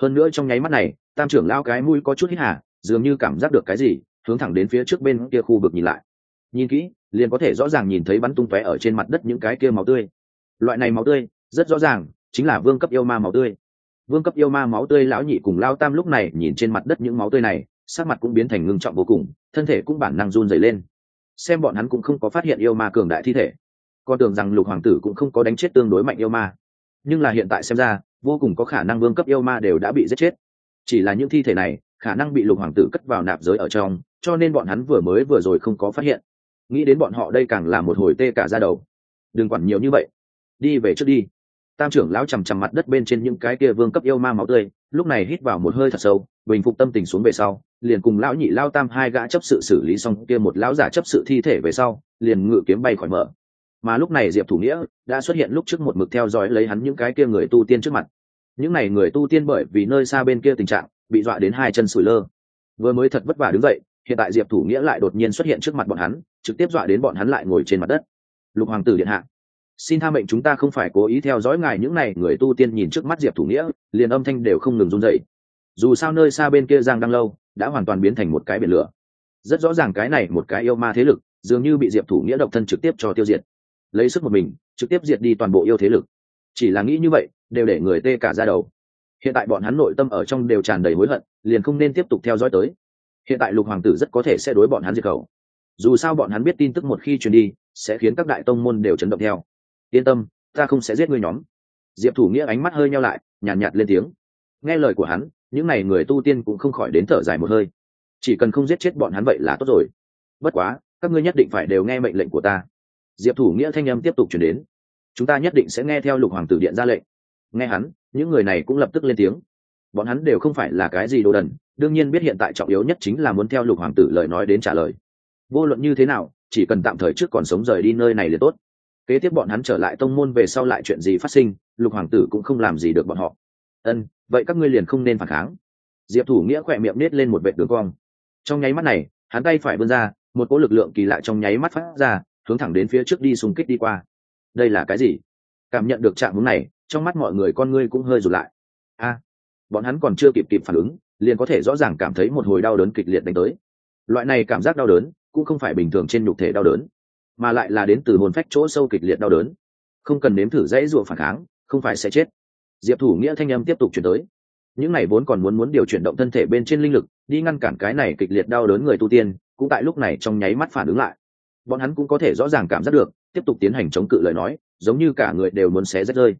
Hơn nữa trong nháy mắt này tam trưởng lao cái mũi có chút hít hà, dường như cảm giác được cái gì, hướng thẳng đến phía trước bên kia khu vực nhìn lại. Nhìn kỹ, liền có thể rõ ràng nhìn thấy bắn tung tóe ở trên mặt đất những cái kia máu tươi. Loại này máu tươi, rất rõ ràng, chính là vương cấp yêu ma máu tươi. Vương cấp yêu ma máu tươi lão nhị cùng lao tam lúc này nhìn trên mặt đất những máu tươi này, sắc mặt cũng biến thành ngưng trọng vô cùng, thân thể cũng bản năng run dày lên. Xem bọn hắn cũng không có phát hiện yêu ma cường đại thi thể. Con tưởng rằng lục hoàng tử cũng không có đánh chết tương đối mạnh yêu ma. Nhưng là hiện tại xem ra, vô cùng có khả năng vương cấp yêu ma đều đã bị giết chết chỉ là những thi thể này, khả năng bị lục hoàng tử cất vào nạp giới ở trong, cho nên bọn hắn vừa mới vừa rồi không có phát hiện. Nghĩ đến bọn họ đây càng là một hồi tê cả ra đầu. Đừng quản nhiều như vậy. Đi về trước đi. Tam trưởng lão chằm chằm mặt đất bên trên những cái kia vương cấp yêu ma máu tươi, lúc này hít vào một hơi thật sâu, bình phục tâm tình xuống về sau, liền cùng lão nhị lao tam hai gã chấp sự xử lý xong kia một lão giả chấp sự thi thể về sau, liền ngự kiếm bay khỏi mở. Mà lúc này diệp thủ nghĩa đã xuất hiện lúc trước một mực theo dõi lấy hắn những cái kia người tu tiên trước mặt những n à y người tu tiên bởi vì nơi xa bên kia tình trạng, bị dọa đến hai chân sủi lơ. Vừa mới thật vất vả đứng dậy, hiện tại diệp thủ nghĩa lại đột nhiên xuất hiện trước mặt bọn hắn, trực tiếp dọa đến bọn hắn lại ngồi trên mặt đất. Lục hoàng tử điện hạ, xin tha mệnh chúng ta không phải cố ý theo dõi ngài, những n à y người tu tiên nhìn trước mắt diệp thủ nghĩa, liền âm thanh đều không ngừng run dậy dù sao nơi xa bên kia giang đang lâu, đã hoàn toàn biến thành một cái biển lửa. Rất rõ ràng cái này một cái yêu ma thế lực, dường như bị diệp thủ nghĩa độc thân trực tiếp cho tiêu diệt. Lấy sức một mình, trực tiếp diệt đi toàn bộ yêu thế lực chỉ là nghĩ như vậy đều để người tê cả ra đầu. Hiện tại bọn hắn nội tâm ở trong đều tràn đầy hối hận liền không nên tiếp tục theo dõi tới. Hiện tại lục hoàng tử rất có thể sẽ đối bọn hắn diệt khẩu. Dù sao bọn hắn biết tin tức một khi truyền đi sẽ khiến các đại tông môn đều chấn động theo. Yên tâm ta không sẽ giết ngươi nhóm. Diệp thủ nghĩa ánh mắt hơi nhau lại nhàn nhạt, nhạt lên tiếng. Nghe lời của hắn những n à y người tu tiên cũng không khỏi đến thở dài một hơi. Chỉ cần không giết chết bọn hắn vậy là tốt rồi. Bất quá các ngươi nhất định phải đều nghe mệnh lệnh của ta. Diệp thủ nghĩa thanh âm tiếp tục chuyển đến chúng ta nhất định sẽ nghe theo lục hoàng tử điện ra lệnh. Nghe hắn, những người này cũng lập tức lên tiếng. Bọn hắn đều không phải là cái gì đồ đần, đương nhiên biết hiện tại trọng yếu nhất chính là muốn theo lục hoàng tử lời nói đến trả lời. Vô luận như thế nào, chỉ cần tạm thời trước còn sống rời đi nơi này là tốt. Kế tiếp bọn hắn trở lại tông môn về sau lại chuyện gì phát sinh, lục hoàng tử cũng không làm gì được bọn họ. Ân, vậy các ngươi liền không nên phản kháng. Diệp thủ nghĩa khỏe miệng nết lên một vệ đường cong. Trong nháy mắt này, hắn tay phải vươn ra, một cỗ lực lượng kỳ lạ trong nháy mắt phát ra, hướng thẳng đến phía trước đi xung kích đi qua đây là cái gì? Cảm nhận được trạng hướng này, trong mắt mọi người con ngươi cũng hơi rụt lại. A, bọn hắn còn chưa kịp kịp phản ứng, liền có thể rõ ràng cảm thấy một hồi đau đớn kịch liệt đánh tới. Loại này cảm giác đau đớn, cũng không phải bình thường trên nhục thể đau đớn, mà lại là đến từ hồn phách chỗ sâu kịch liệt đau đớn. Không cần nếm thử dãy ruộng phản kháng, không phải sẽ chết. Diệp thủ nghĩa thanh âm tiếp tục chuyển tới. Những này vốn còn muốn muốn điều chuyển động thân thể bên trên linh lực, đi ngăn cản cái này kịch liệt đau đớn người tu tiên, cũng tại lúc này trong nháy mắt phản ứng lại bọn hắn cũng có thể rõ ràng cảm giác được, tiếp tục tiến hành chống cự lời nói, giống như cả người đều muốn xé rách rơi.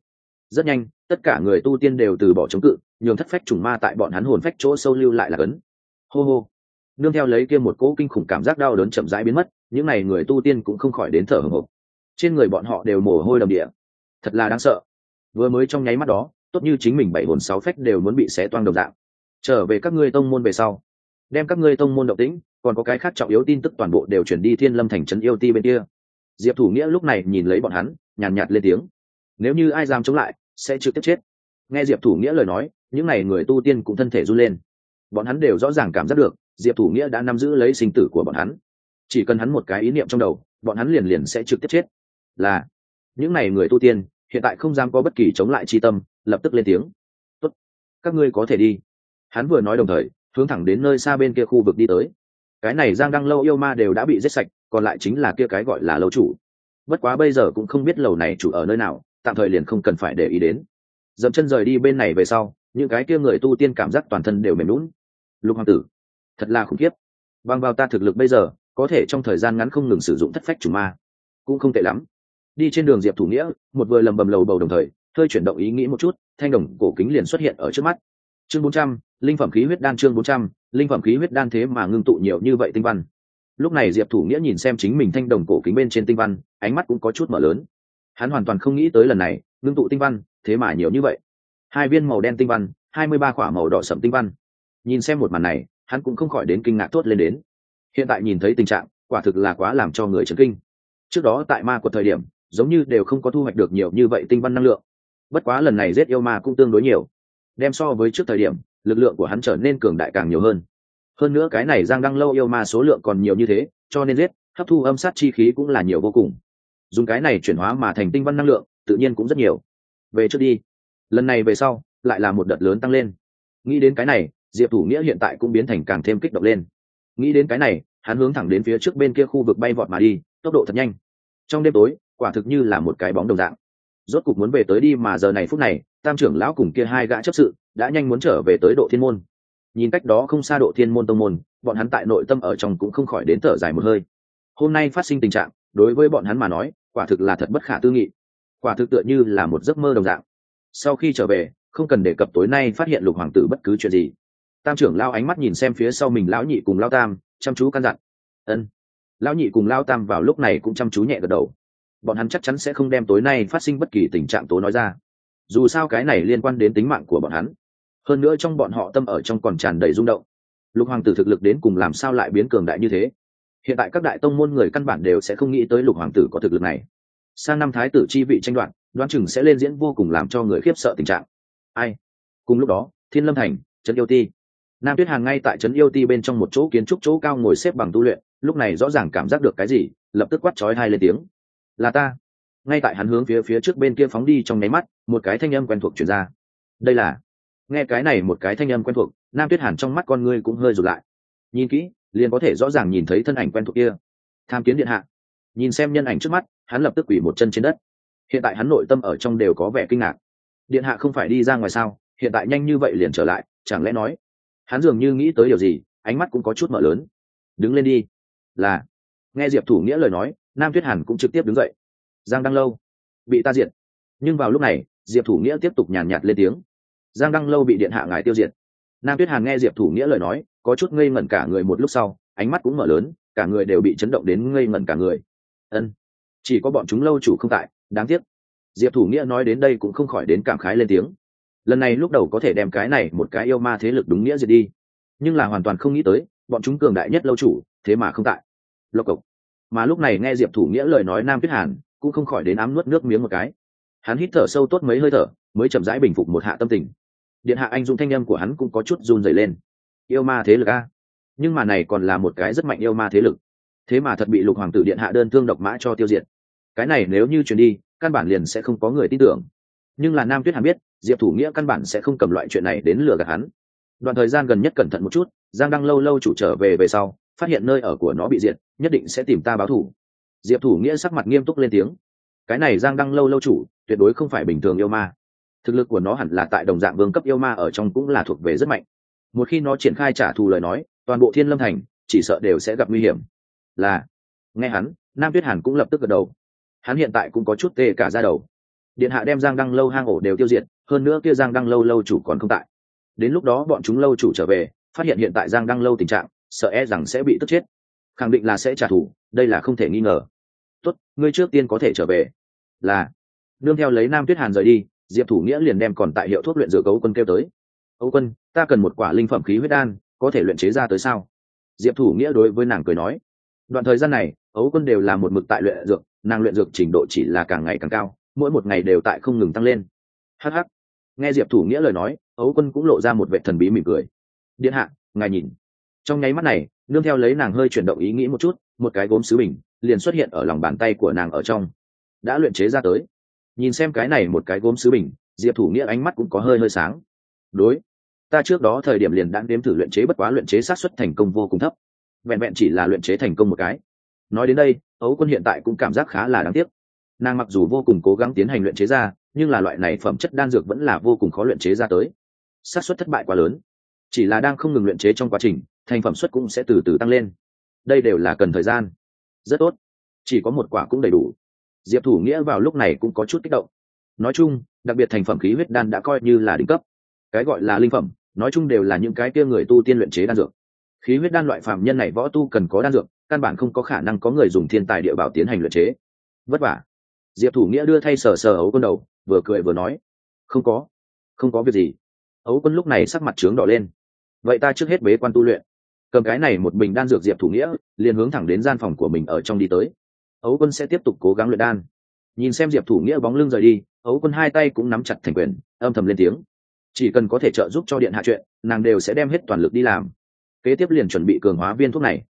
Rất nhanh, tất cả người tu tiên đều từ bỏ chống cự, nhường thất phách trùng ma tại bọn hắn hồn phách chỗ sâu lưu lại là cấn. Hô hô. Nương theo lấy kia một cỗ kinh khủng cảm giác đau đớn chậm rãi biến mất, những n à y người tu tiên cũng không khỏi đến thở hồng hộc trên người bọn họ đều mồ hôi đầm địa. Thật là đáng sợ. Vừa mới trong nháy mắt đó, tốt như chính mình bảy hồn sáu phách đều muốn bị xé toang đồng dạng. Trở về các ngươi tông môn về sau đem các ngươi tông môn động tĩnh còn có cái khác trọng yếu tin tức toàn bộ đều chuyển đi thiên lâm thành trấn yêu ti bên kia. Diệp thủ nghĩa lúc này nhìn lấy bọn hắn nhàn nhạt, lên tiếng. Nếu như ai dám chống lại sẽ trực tiếp chết. Nghe diệp thủ nghĩa lời nói những n à y người tu tiên cũng thân thể run lên. Bọn hắn đều rõ ràng cảm giác được diệp thủ nghĩa đã nắm giữ lấy sinh tử của bọn hắn. Chỉ cần hắn một cái ý niệm trong đầu bọn hắn liền liền sẽ trực tiếp chết. Là những n à y người tu tiên hiện tại không dám có bất kỳ chống lại tri tâm lập tức lên tiếng. Tốt các ngươi có thể đi. Hắn vừa nói đồng thời hướng thẳng đến nơi xa bên kia khu vực đi tới. Cái này giang đăng lâu yêu ma đều đã bị giết sạch, còn lại chính là kia cái gọi là lâu chủ. Bất quá bây giờ cũng không biết lầu này chủ ở nơi nào, tạm thời liền không cần phải để ý đến. Dậm chân rời đi bên này về sau, những cái kia người tu tiên cảm giác toàn thân đều mềm lún lục hoàng tử, thật là khủng khiếp. Bằng vào ta thực lực bây giờ, có thể trong thời gian ngắn không ngừng sử dụng thất phách chủ ma, cũng không tệ lắm. Đi trên đường diệp thủ nghĩa, một vừa lầm bầm lầu bầu đồng thời, hơi chuyển động ý nghĩ một chút, thanh đồng cổ kính liền xuất hiện ở trước mắt chương bốn trăm, linh phẩm khí huyết đan chương bốn trăm, linh phẩm khí huyết đan thế mà ngưng tụ nhiều như vậy tinh văn. Lúc này diệp thủ nghĩa nhìn xem chính mình thanh đồng cổ kính bên trên tinh văn, ánh mắt cũng có chút mở lớn. Hắn hoàn toàn không nghĩ tới lần này, ngưng tụ tinh văn, thế mà nhiều như vậy. Hai viên màu đen tinh văn, hai mươi ba khỏa màu đỏ sậm tinh văn. Nhìn xem một màn này, hắn cũng không khỏi đến kinh ngạc thốt lên đến. Hiện tại nhìn thấy tình trạng, quả thực là quá làm cho người chấn kinh. Trước đó tại ma của thời điểm, giống như đều không có thu hoạch được nhiều như vậy tinh văn năng lượng. Bất quá lần này giết yêu ma cũng tương đối nhiều đem so với trước thời điểm, lực lượng của hắn trở nên cường đại càng nhiều hơn. Hơn nữa cái này giang đăng lâu yêu ma số lượng còn nhiều như thế, cho nên giết, hấp thu âm sát chi khí cũng là nhiều vô cùng. Dùng cái này chuyển hóa mà thành tinh văn năng lượng, tự nhiên cũng rất nhiều. Về trước đi. Lần này về sau, lại là một đợt lớn tăng lên. Nghĩ đến cái này, diệp thủ nghĩa hiện tại cũng biến thành càng thêm kích động lên. Nghĩ đến cái này, hắn hướng thẳng đến phía trước bên kia khu vực bay vọt mà đi, tốc độ thật nhanh. Trong đêm tối, quả thực như là một cái bóng đồng dạng rốt cục muốn về tới đi mà giờ này phút này, tam trưởng lão cùng kia hai gã chấp sự đã nhanh muốn trở về tới độ thiên môn. Nhìn cách đó không xa độ thiên môn tông môn, bọn hắn tại nội tâm ở trong cũng không khỏi đến thở dài một hơi. Hôm nay phát sinh tình trạng, đối với bọn hắn mà nói, quả thực là thật bất khả tư nghị. Quả thực tựa như là một giấc mơ đồng dạng. Sau khi trở về, không cần đề cập tối nay phát hiện lục hoàng tử bất cứ chuyện gì. Tam trưởng lao ánh mắt nhìn xem phía sau mình lão nhị cùng lao tam, chăm chú căn dặn. Ân. Lão nhị cùng lao tam vào lúc này cũng chăm chú nhẹ gật đầu bọn hắn chắc chắn sẽ không đem tối nay phát sinh bất kỳ tình trạng tố nói ra. Dù sao cái này liên quan đến tính mạng của bọn hắn. Hơn nữa trong bọn họ tâm ở trong còn tràn đầy rung động. Lục hoàng tử thực lực đến cùng làm sao lại biến cường đại như thế? Hiện tại các đại tông môn người căn bản đều sẽ không nghĩ tới lục hoàng tử có thực lực này. Sang năm thái tử chi vị tranh đoạt, đoán chừng sẽ lên diễn vô cùng làm cho người khiếp sợ tình trạng. Ai? Cùng lúc đó, thiên lâm thành, trấn yêu ti. Nam tuyết hàn ngay tại trấn yêu ti bên trong một chỗ kiến trúc chỗ cao ngồi xếp bằng tu luyện, lúc này rõ ràng cảm giác được cái gì, lập tức quát chói hai lên tiếng là ta. Ngay tại hắn hướng phía phía trước bên kia phóng đi trong nháy mắt, một cái thanh âm quen thuộc chuyển ra. Đây là. Nghe cái này một cái thanh âm quen thuộc, nam tuyết hàn trong mắt con ngươi cũng hơi rụt lại. Nhìn kỹ, liền có thể rõ ràng nhìn thấy thân ảnh quen thuộc kia. Tham kiến điện hạ. Nhìn xem nhân ảnh trước mắt, hắn lập tức quỷ một chân trên đất. Hiện tại hắn nội tâm ở trong đều có vẻ kinh ngạc. Điện hạ không phải đi ra ngoài sao? Hiện tại nhanh như vậy liền trở lại, chẳng lẽ nói? Hắn dường như nghĩ tới điều gì, ánh mắt cũng có chút mở lớn. Đứng lên đi. Là. Nghe diệp thủ nghĩa lời nói nam tuyết hàn cũng trực tiếp đứng dậy. Giang đăng lâu bị ta diệt. Nhưng vào lúc này, diệp thủ nghĩa tiếp tục nhàn nhạt lên tiếng. Giang đăng lâu bị điện hạ ngài tiêu diệt. Nam tuyết hàn nghe diệp thủ nghĩa lời nói, có chút ngây ngẩn cả người một lúc sau, ánh mắt cũng mở lớn, cả người đều bị chấn động đến ngây ngẩn cả người. Ân, chỉ có bọn chúng lâu chủ không tại, đáng tiếc. Diệp thủ nghĩa nói đến đây cũng không khỏi đến cảm khái lên tiếng. Lần này lúc đầu có thể đem cái này một cái yêu ma thế lực đúng nghĩa diệt đi. Nhưng là hoàn toàn không nghĩ tới, bọn chúng cường đại nhất lâu chủ, thế mà không tại. Lộc cộc mà lúc này nghe diệp thủ nghĩa lời nói nam tuyết hàn, cũng không khỏi đến ám nuốt nước miếng một cái. Hắn hít thở sâu tốt mấy hơi thở, mới chậm rãi bình phục một hạ tâm tình. Điện hạ anh dung thanh â m của hắn cũng có chút run dày lên. Yêu ma thế lực a. Nhưng mà này còn là một cái rất mạnh yêu ma thế lực. Thế mà thật bị lục hoàng tử điện hạ đơn thương độc mã cho tiêu diệt. Cái này nếu như truyền đi, căn bản liền sẽ không có người tin tưởng. Nhưng là nam tuyết hàn biết, diệp thủ nghĩa căn bản sẽ không cầm loại chuyện này đến lừa gạt hắn. Đoạn thời gian gần nhất cẩn thận một chút, giang đăng lâu lâu chủ trở về về sau phát hiện nơi ở của nó bị diệt, nhất định sẽ tìm ta báo thủ diệp thủ nghĩa sắc mặt nghiêm túc lên tiếng. Cái này giang đăng lâu lâu chủ, tuyệt đối không phải bình thường yêu ma. Thực lực của nó hẳn là tại đồng dạng vương cấp yêu ma ở trong cũng là thuộc về rất mạnh. Một khi nó triển khai trả thù lời nói, toàn bộ thiên lâm thành, chỉ sợ đều sẽ gặp nguy hiểm. Là, nghe hắn, nam tuyết hàn cũng lập tức gật đầu. Hắn hiện tại cũng có chút tê cả ra đầu. Điện hạ đem giang đăng lâu hang ổ đều tiêu diệt, hơn nữa kia giang đăng lâu lâu chủ còn không tại. Đến lúc đó bọn chúng lâu chủ trở về, phát hiện hiện tại giang đăng lâu tình trạng sợ e rằng sẽ bị tức chết. Khẳng định là sẽ trả thù, đây là không thể nghi ngờ. Tốt, ngươi trước tiên có thể trở về. Là. Đương theo lấy nam tuyết hàn rời đi, diệp thủ nghĩa liền đem còn tại hiệu thuốc luyện dược ấu quân kêu tới. Ấu quân, ta cần một quả linh phẩm khí huyết đan, có thể luyện chế ra tới sao? Diệp thủ nghĩa đối với nàng cười nói. Đoạn thời gian này ấu quân đều là một mực tại luyện dược, nàng luyện dược trình độ chỉ là càng ngày càng cao, mỗi một ngày đều tại không ngừng tăng lên. Hh nghe diệp thủ nghĩa lời nói ấu quân cũng lộ ra một vệ thần bí mỉm cười. Điện hạ, ngài nhìn trong nháy mắt này, nương theo lấy nàng hơi chuyển động ý nghĩ một chút, một cái gốm sứ bình liền xuất hiện ở lòng bàn tay của nàng ở trong. Đã luyện chế ra tới. Nhìn xem cái này một cái gốm sứ bình, diệp thủ nghĩa ánh mắt cũng có hơi hơi sáng. Đối, ta trước đó thời điểm liền đã đếm thử luyện chế bất quá luyện chế sát xuất thành công vô cùng thấp. Vẹn vẹn chỉ là luyện chế thành công một cái. Nói đến đây, ấu quân hiện tại cũng cảm giác khá là đáng tiếc. Nàng mặc dù vô cùng cố gắng tiến hành luyện chế ra, nhưng là loại này phẩm chất đan dược vẫn là vô cùng khó luyện chế ra tới. Xác suất thất bại quá lớn. Chỉ là đang không ngừng luyện chế trong quá trình thành phẩm suất cũng sẽ từ từ tăng lên. Đây đều là cần thời gian. Rất tốt. Chỉ có một quả cũng đầy đủ. Diệp thủ nghĩa vào lúc này cũng có chút kích động. Nói chung, đặc biệt thành phẩm khí huyết đan đã coi như là đỉnh cấp. Cái gọi là linh phẩm, nói chung đều là những cái kia người tu tiên luyện chế đan dược. Khí huyết đan loại phạm nhân này võ tu cần có đan dược, căn bản không có khả năng có người dùng thiên tài địa bảo tiến hành luyện chế. Vất vả. Diệp thủ nghĩa đưa thay sờ sờ ấu quân đầu, vừa cười vừa nói, không có. Không có việc gì. Ấu quân lúc này sắc mặt trướng đỏ lên. Vậy ta trước hết bế quan tu luyện cầm cái này một bình đan dược diệp thủ nghĩa, liền hướng thẳng đến gian phòng của mình ở trong đi tới. Ấu quân sẽ tiếp tục cố gắng luyện đan. Nhìn xem diệp thủ nghĩa bóng lưng rời đi, ấu quân hai tay cũng nắm chặt thành quyền, âm thầm lên tiếng. Chỉ cần có thể trợ giúp cho điện hạ chuyện, nàng đều sẽ đem hết toàn lực đi làm. Kế tiếp liền chuẩn bị cường hóa viên thuốc này.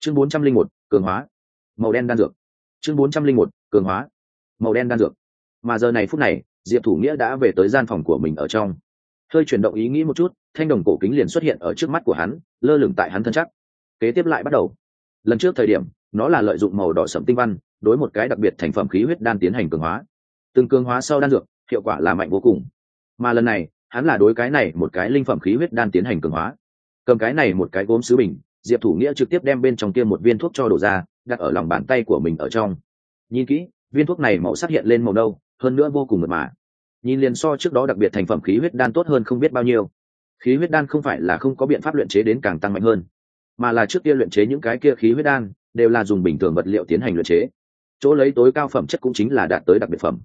Chương bốn trăm linh một, cường hóa. Màu đen đan dược. Chương bốn trăm linh một, cường hóa. Màu đen đan dược. Mà giờ này phút này, diệp thủ nghĩa đã về tới gian phòng của mình ở trong. Hơi chuyển động ý nghĩ một chút thanh đồng cổ kính liền xuất hiện ở trước mắt của hắn, lơ lửng tại hắn thân chắc. Kế tiếp lại bắt đầu. Lần trước thời điểm, nó là lợi dụng màu đỏ sẫm tinh văn, đối một cái đặc biệt thành phẩm khí huyết đan tiến hành cường hóa. Từng cường hóa sau đan dược, hiệu quả là mạnh vô cùng. Mà lần này, hắn là đối cái này một cái linh phẩm khí huyết đan tiến hành cường hóa. Cầm cái này một cái gốm sứ bình, diệp thủ nghĩa trực tiếp đem bên trong kia một viên thuốc cho đổ ra, đặt ở lòng bàn tay của mình ở trong. Nhìn kỹ, viên thuốc này màu sắc hiện lên màu nâu, hơn nữa vô cùng mật mà. nhìn liền so trước đó đặc biệt thành phẩm khí huyết đan tốt hơn không biết bao nhiêu khí huyết đan không phải là không có biện pháp luyện chế đến càng tăng mạnh hơn, mà là trước kia luyện chế những cái kia khí huyết đan đều là dùng bình thường vật liệu tiến hành luyện chế. Chỗ lấy tối cao phẩm chất cũng chính là đạt tới đặc biệt phẩm.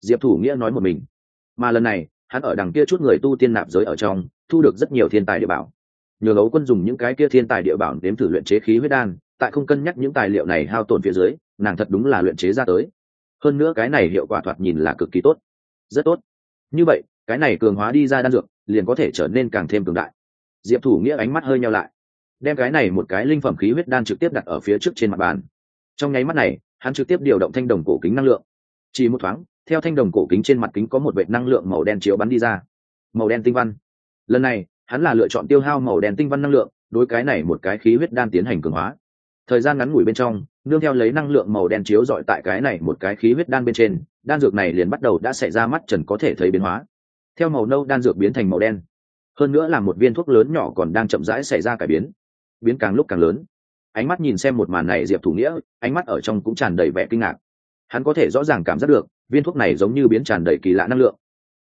Diệp thủ nghĩa nói một mình, mà lần này, hắn ở đằng kia chút người tu tiên nạp giới ở trong, thu được rất nhiều thiên tài địa bảo. Nhờ lấu quân dùng những cái kia thiên tài địa bảo đếm thử luyện chế khí huyết đan, tại không cân nhắc những tài liệu này hao tổn phía dưới, nàng thật đúng là luyện chế ra tới. Hơn nữa cái này hiệu quả thoạt nhìn là cực kỳ tốt. Rất tốt. Như vậy cái này cường hóa đi ra đan dược, liền có thể trở nên càng thêm cường đại. Diệp thủ nghĩa ánh mắt hơi nhau lại, đem cái này một cái linh phẩm khí huyết đan trực tiếp đặt ở phía trước trên mặt bàn. Trong nháy mắt này, hắn trực tiếp điều động thanh đồng cổ kính năng lượng. Chỉ một thoáng, theo thanh đồng cổ kính trên mặt kính có một vệ năng lượng màu đen chiếu bắn đi ra. Màu đen tinh văn. Lần này, hắn là lựa chọn tiêu hao màu đen tinh văn năng lượng, đối cái này một cái khí huyết đan tiến hành cường hóa. Thời gian ngắn ngủi bên trong, nương theo lấy năng lượng màu đen chiếu dọi tại cái này một cái khí huyết đan bên trên, đan dược này liền bắt đầu đã xảy ra mắt trần có thể thấy biến hóa theo màu nâu đan dược biến thành màu đen. Hơn nữa là một viên thuốc lớn nhỏ còn đang chậm rãi xảy ra cải biến. Biến càng lúc càng lớn. Ánh mắt nhìn xem một màn này diệp thủ nghĩa, ánh mắt ở trong cũng tràn đầy vẻ kinh ngạc. Hắn có thể rõ ràng cảm giác được, viên thuốc này giống như biến tràn đầy kỳ lạ năng lượng.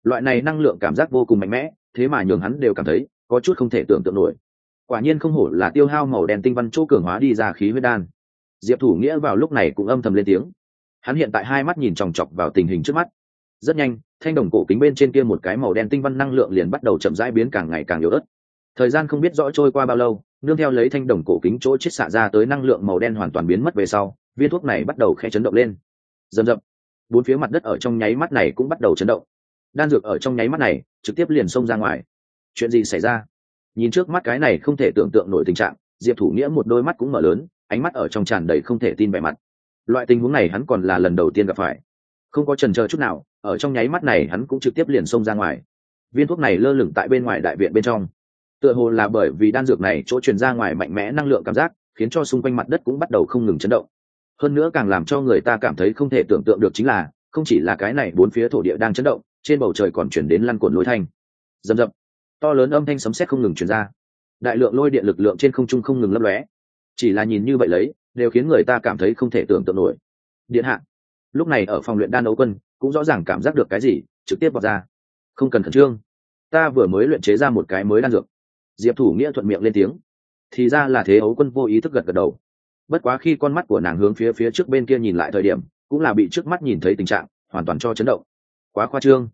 Loại này năng lượng cảm giác vô cùng mạnh mẽ, thế mà nhường hắn đều cảm thấy có chút không thể tưởng tượng nổi. Quả nhiên không hổ là tiêu hao màu đen tinh văn chỗ cường hóa đi ra khí huyết đan. Diệp thủ nghĩa vào lúc này cũng âm thầm lên tiếng. Hắn hiện tại hai mắt nhìn chòng chọc vào tình hình trước mắt. Rất nhanh thanh đồng cổ kính bên trên kia một cái màu đen tinh văn năng lượng liền bắt đầu chậm rãi biến càng ngày càng yếu ớt. Thời gian không biết rõ trôi qua bao lâu, nương theo lấy thanh đồng cổ kính chỗ chết xạ ra tới năng lượng màu đen hoàn toàn biến mất về sau, viên thuốc này bắt đầu khẽ chấn động lên. Dầm dập bốn phía mặt đất ở trong nháy mắt này cũng bắt đầu chấn động. Đan dược ở trong nháy mắt này trực tiếp liền xông ra ngoài. Chuyện gì xảy ra? Nhìn trước mắt cái này không thể tưởng tượng nổi tình trạng, diệp thủ nghĩa một đôi mắt cũng mở lớn, ánh mắt ở trong tràn đầy không thể tin vẻ mặt. Loại tình huống này hắn còn là lần đầu tiên gặp phải. Không có trần chờ chút nào ở trong nháy mắt này hắn cũng trực tiếp liền xông ra ngoài. Viên thuốc này lơ lửng tại bên ngoài đại viện bên trong. Tựa hồ là bởi vì đan dược này chỗ truyền ra ngoài mạnh mẽ năng lượng cảm giác, khiến cho xung quanh mặt đất cũng bắt đầu không ngừng chấn động. Hơn nữa càng làm cho người ta cảm thấy không thể tưởng tượng được chính là, không chỉ là cái này bốn phía thổ địa đang chấn động, trên bầu trời còn chuyển đến lăn cuộn lối thanh. Rầm dập to lớn âm thanh sấm sét không ngừng chuyển ra. Đại lượng lôi điện lực lượng trên không trung không ngừng lấp lóe. Chỉ là nhìn như vậy lấy, đều khiến người ta cảm thấy không thể tưởng tượng nổi. Điện hạ. Lúc này ở phòng luyện đan đấu quân cũng rõ ràng cảm giác được cái gì, trực tiếp bọc ra. Không cần khẩn trương. Ta vừa mới luyện chế ra một cái mới đan dược. Diệp thủ nghĩa thuận miệng lên tiếng. Thì ra là thế ấu quân vô ý thức gật gật đầu. Bất quá khi con mắt của nàng hướng phía phía trước bên kia nhìn lại thời điểm, cũng là bị trước mắt nhìn thấy tình trạng hoàn toàn cho chấn động. Quá khoa trương.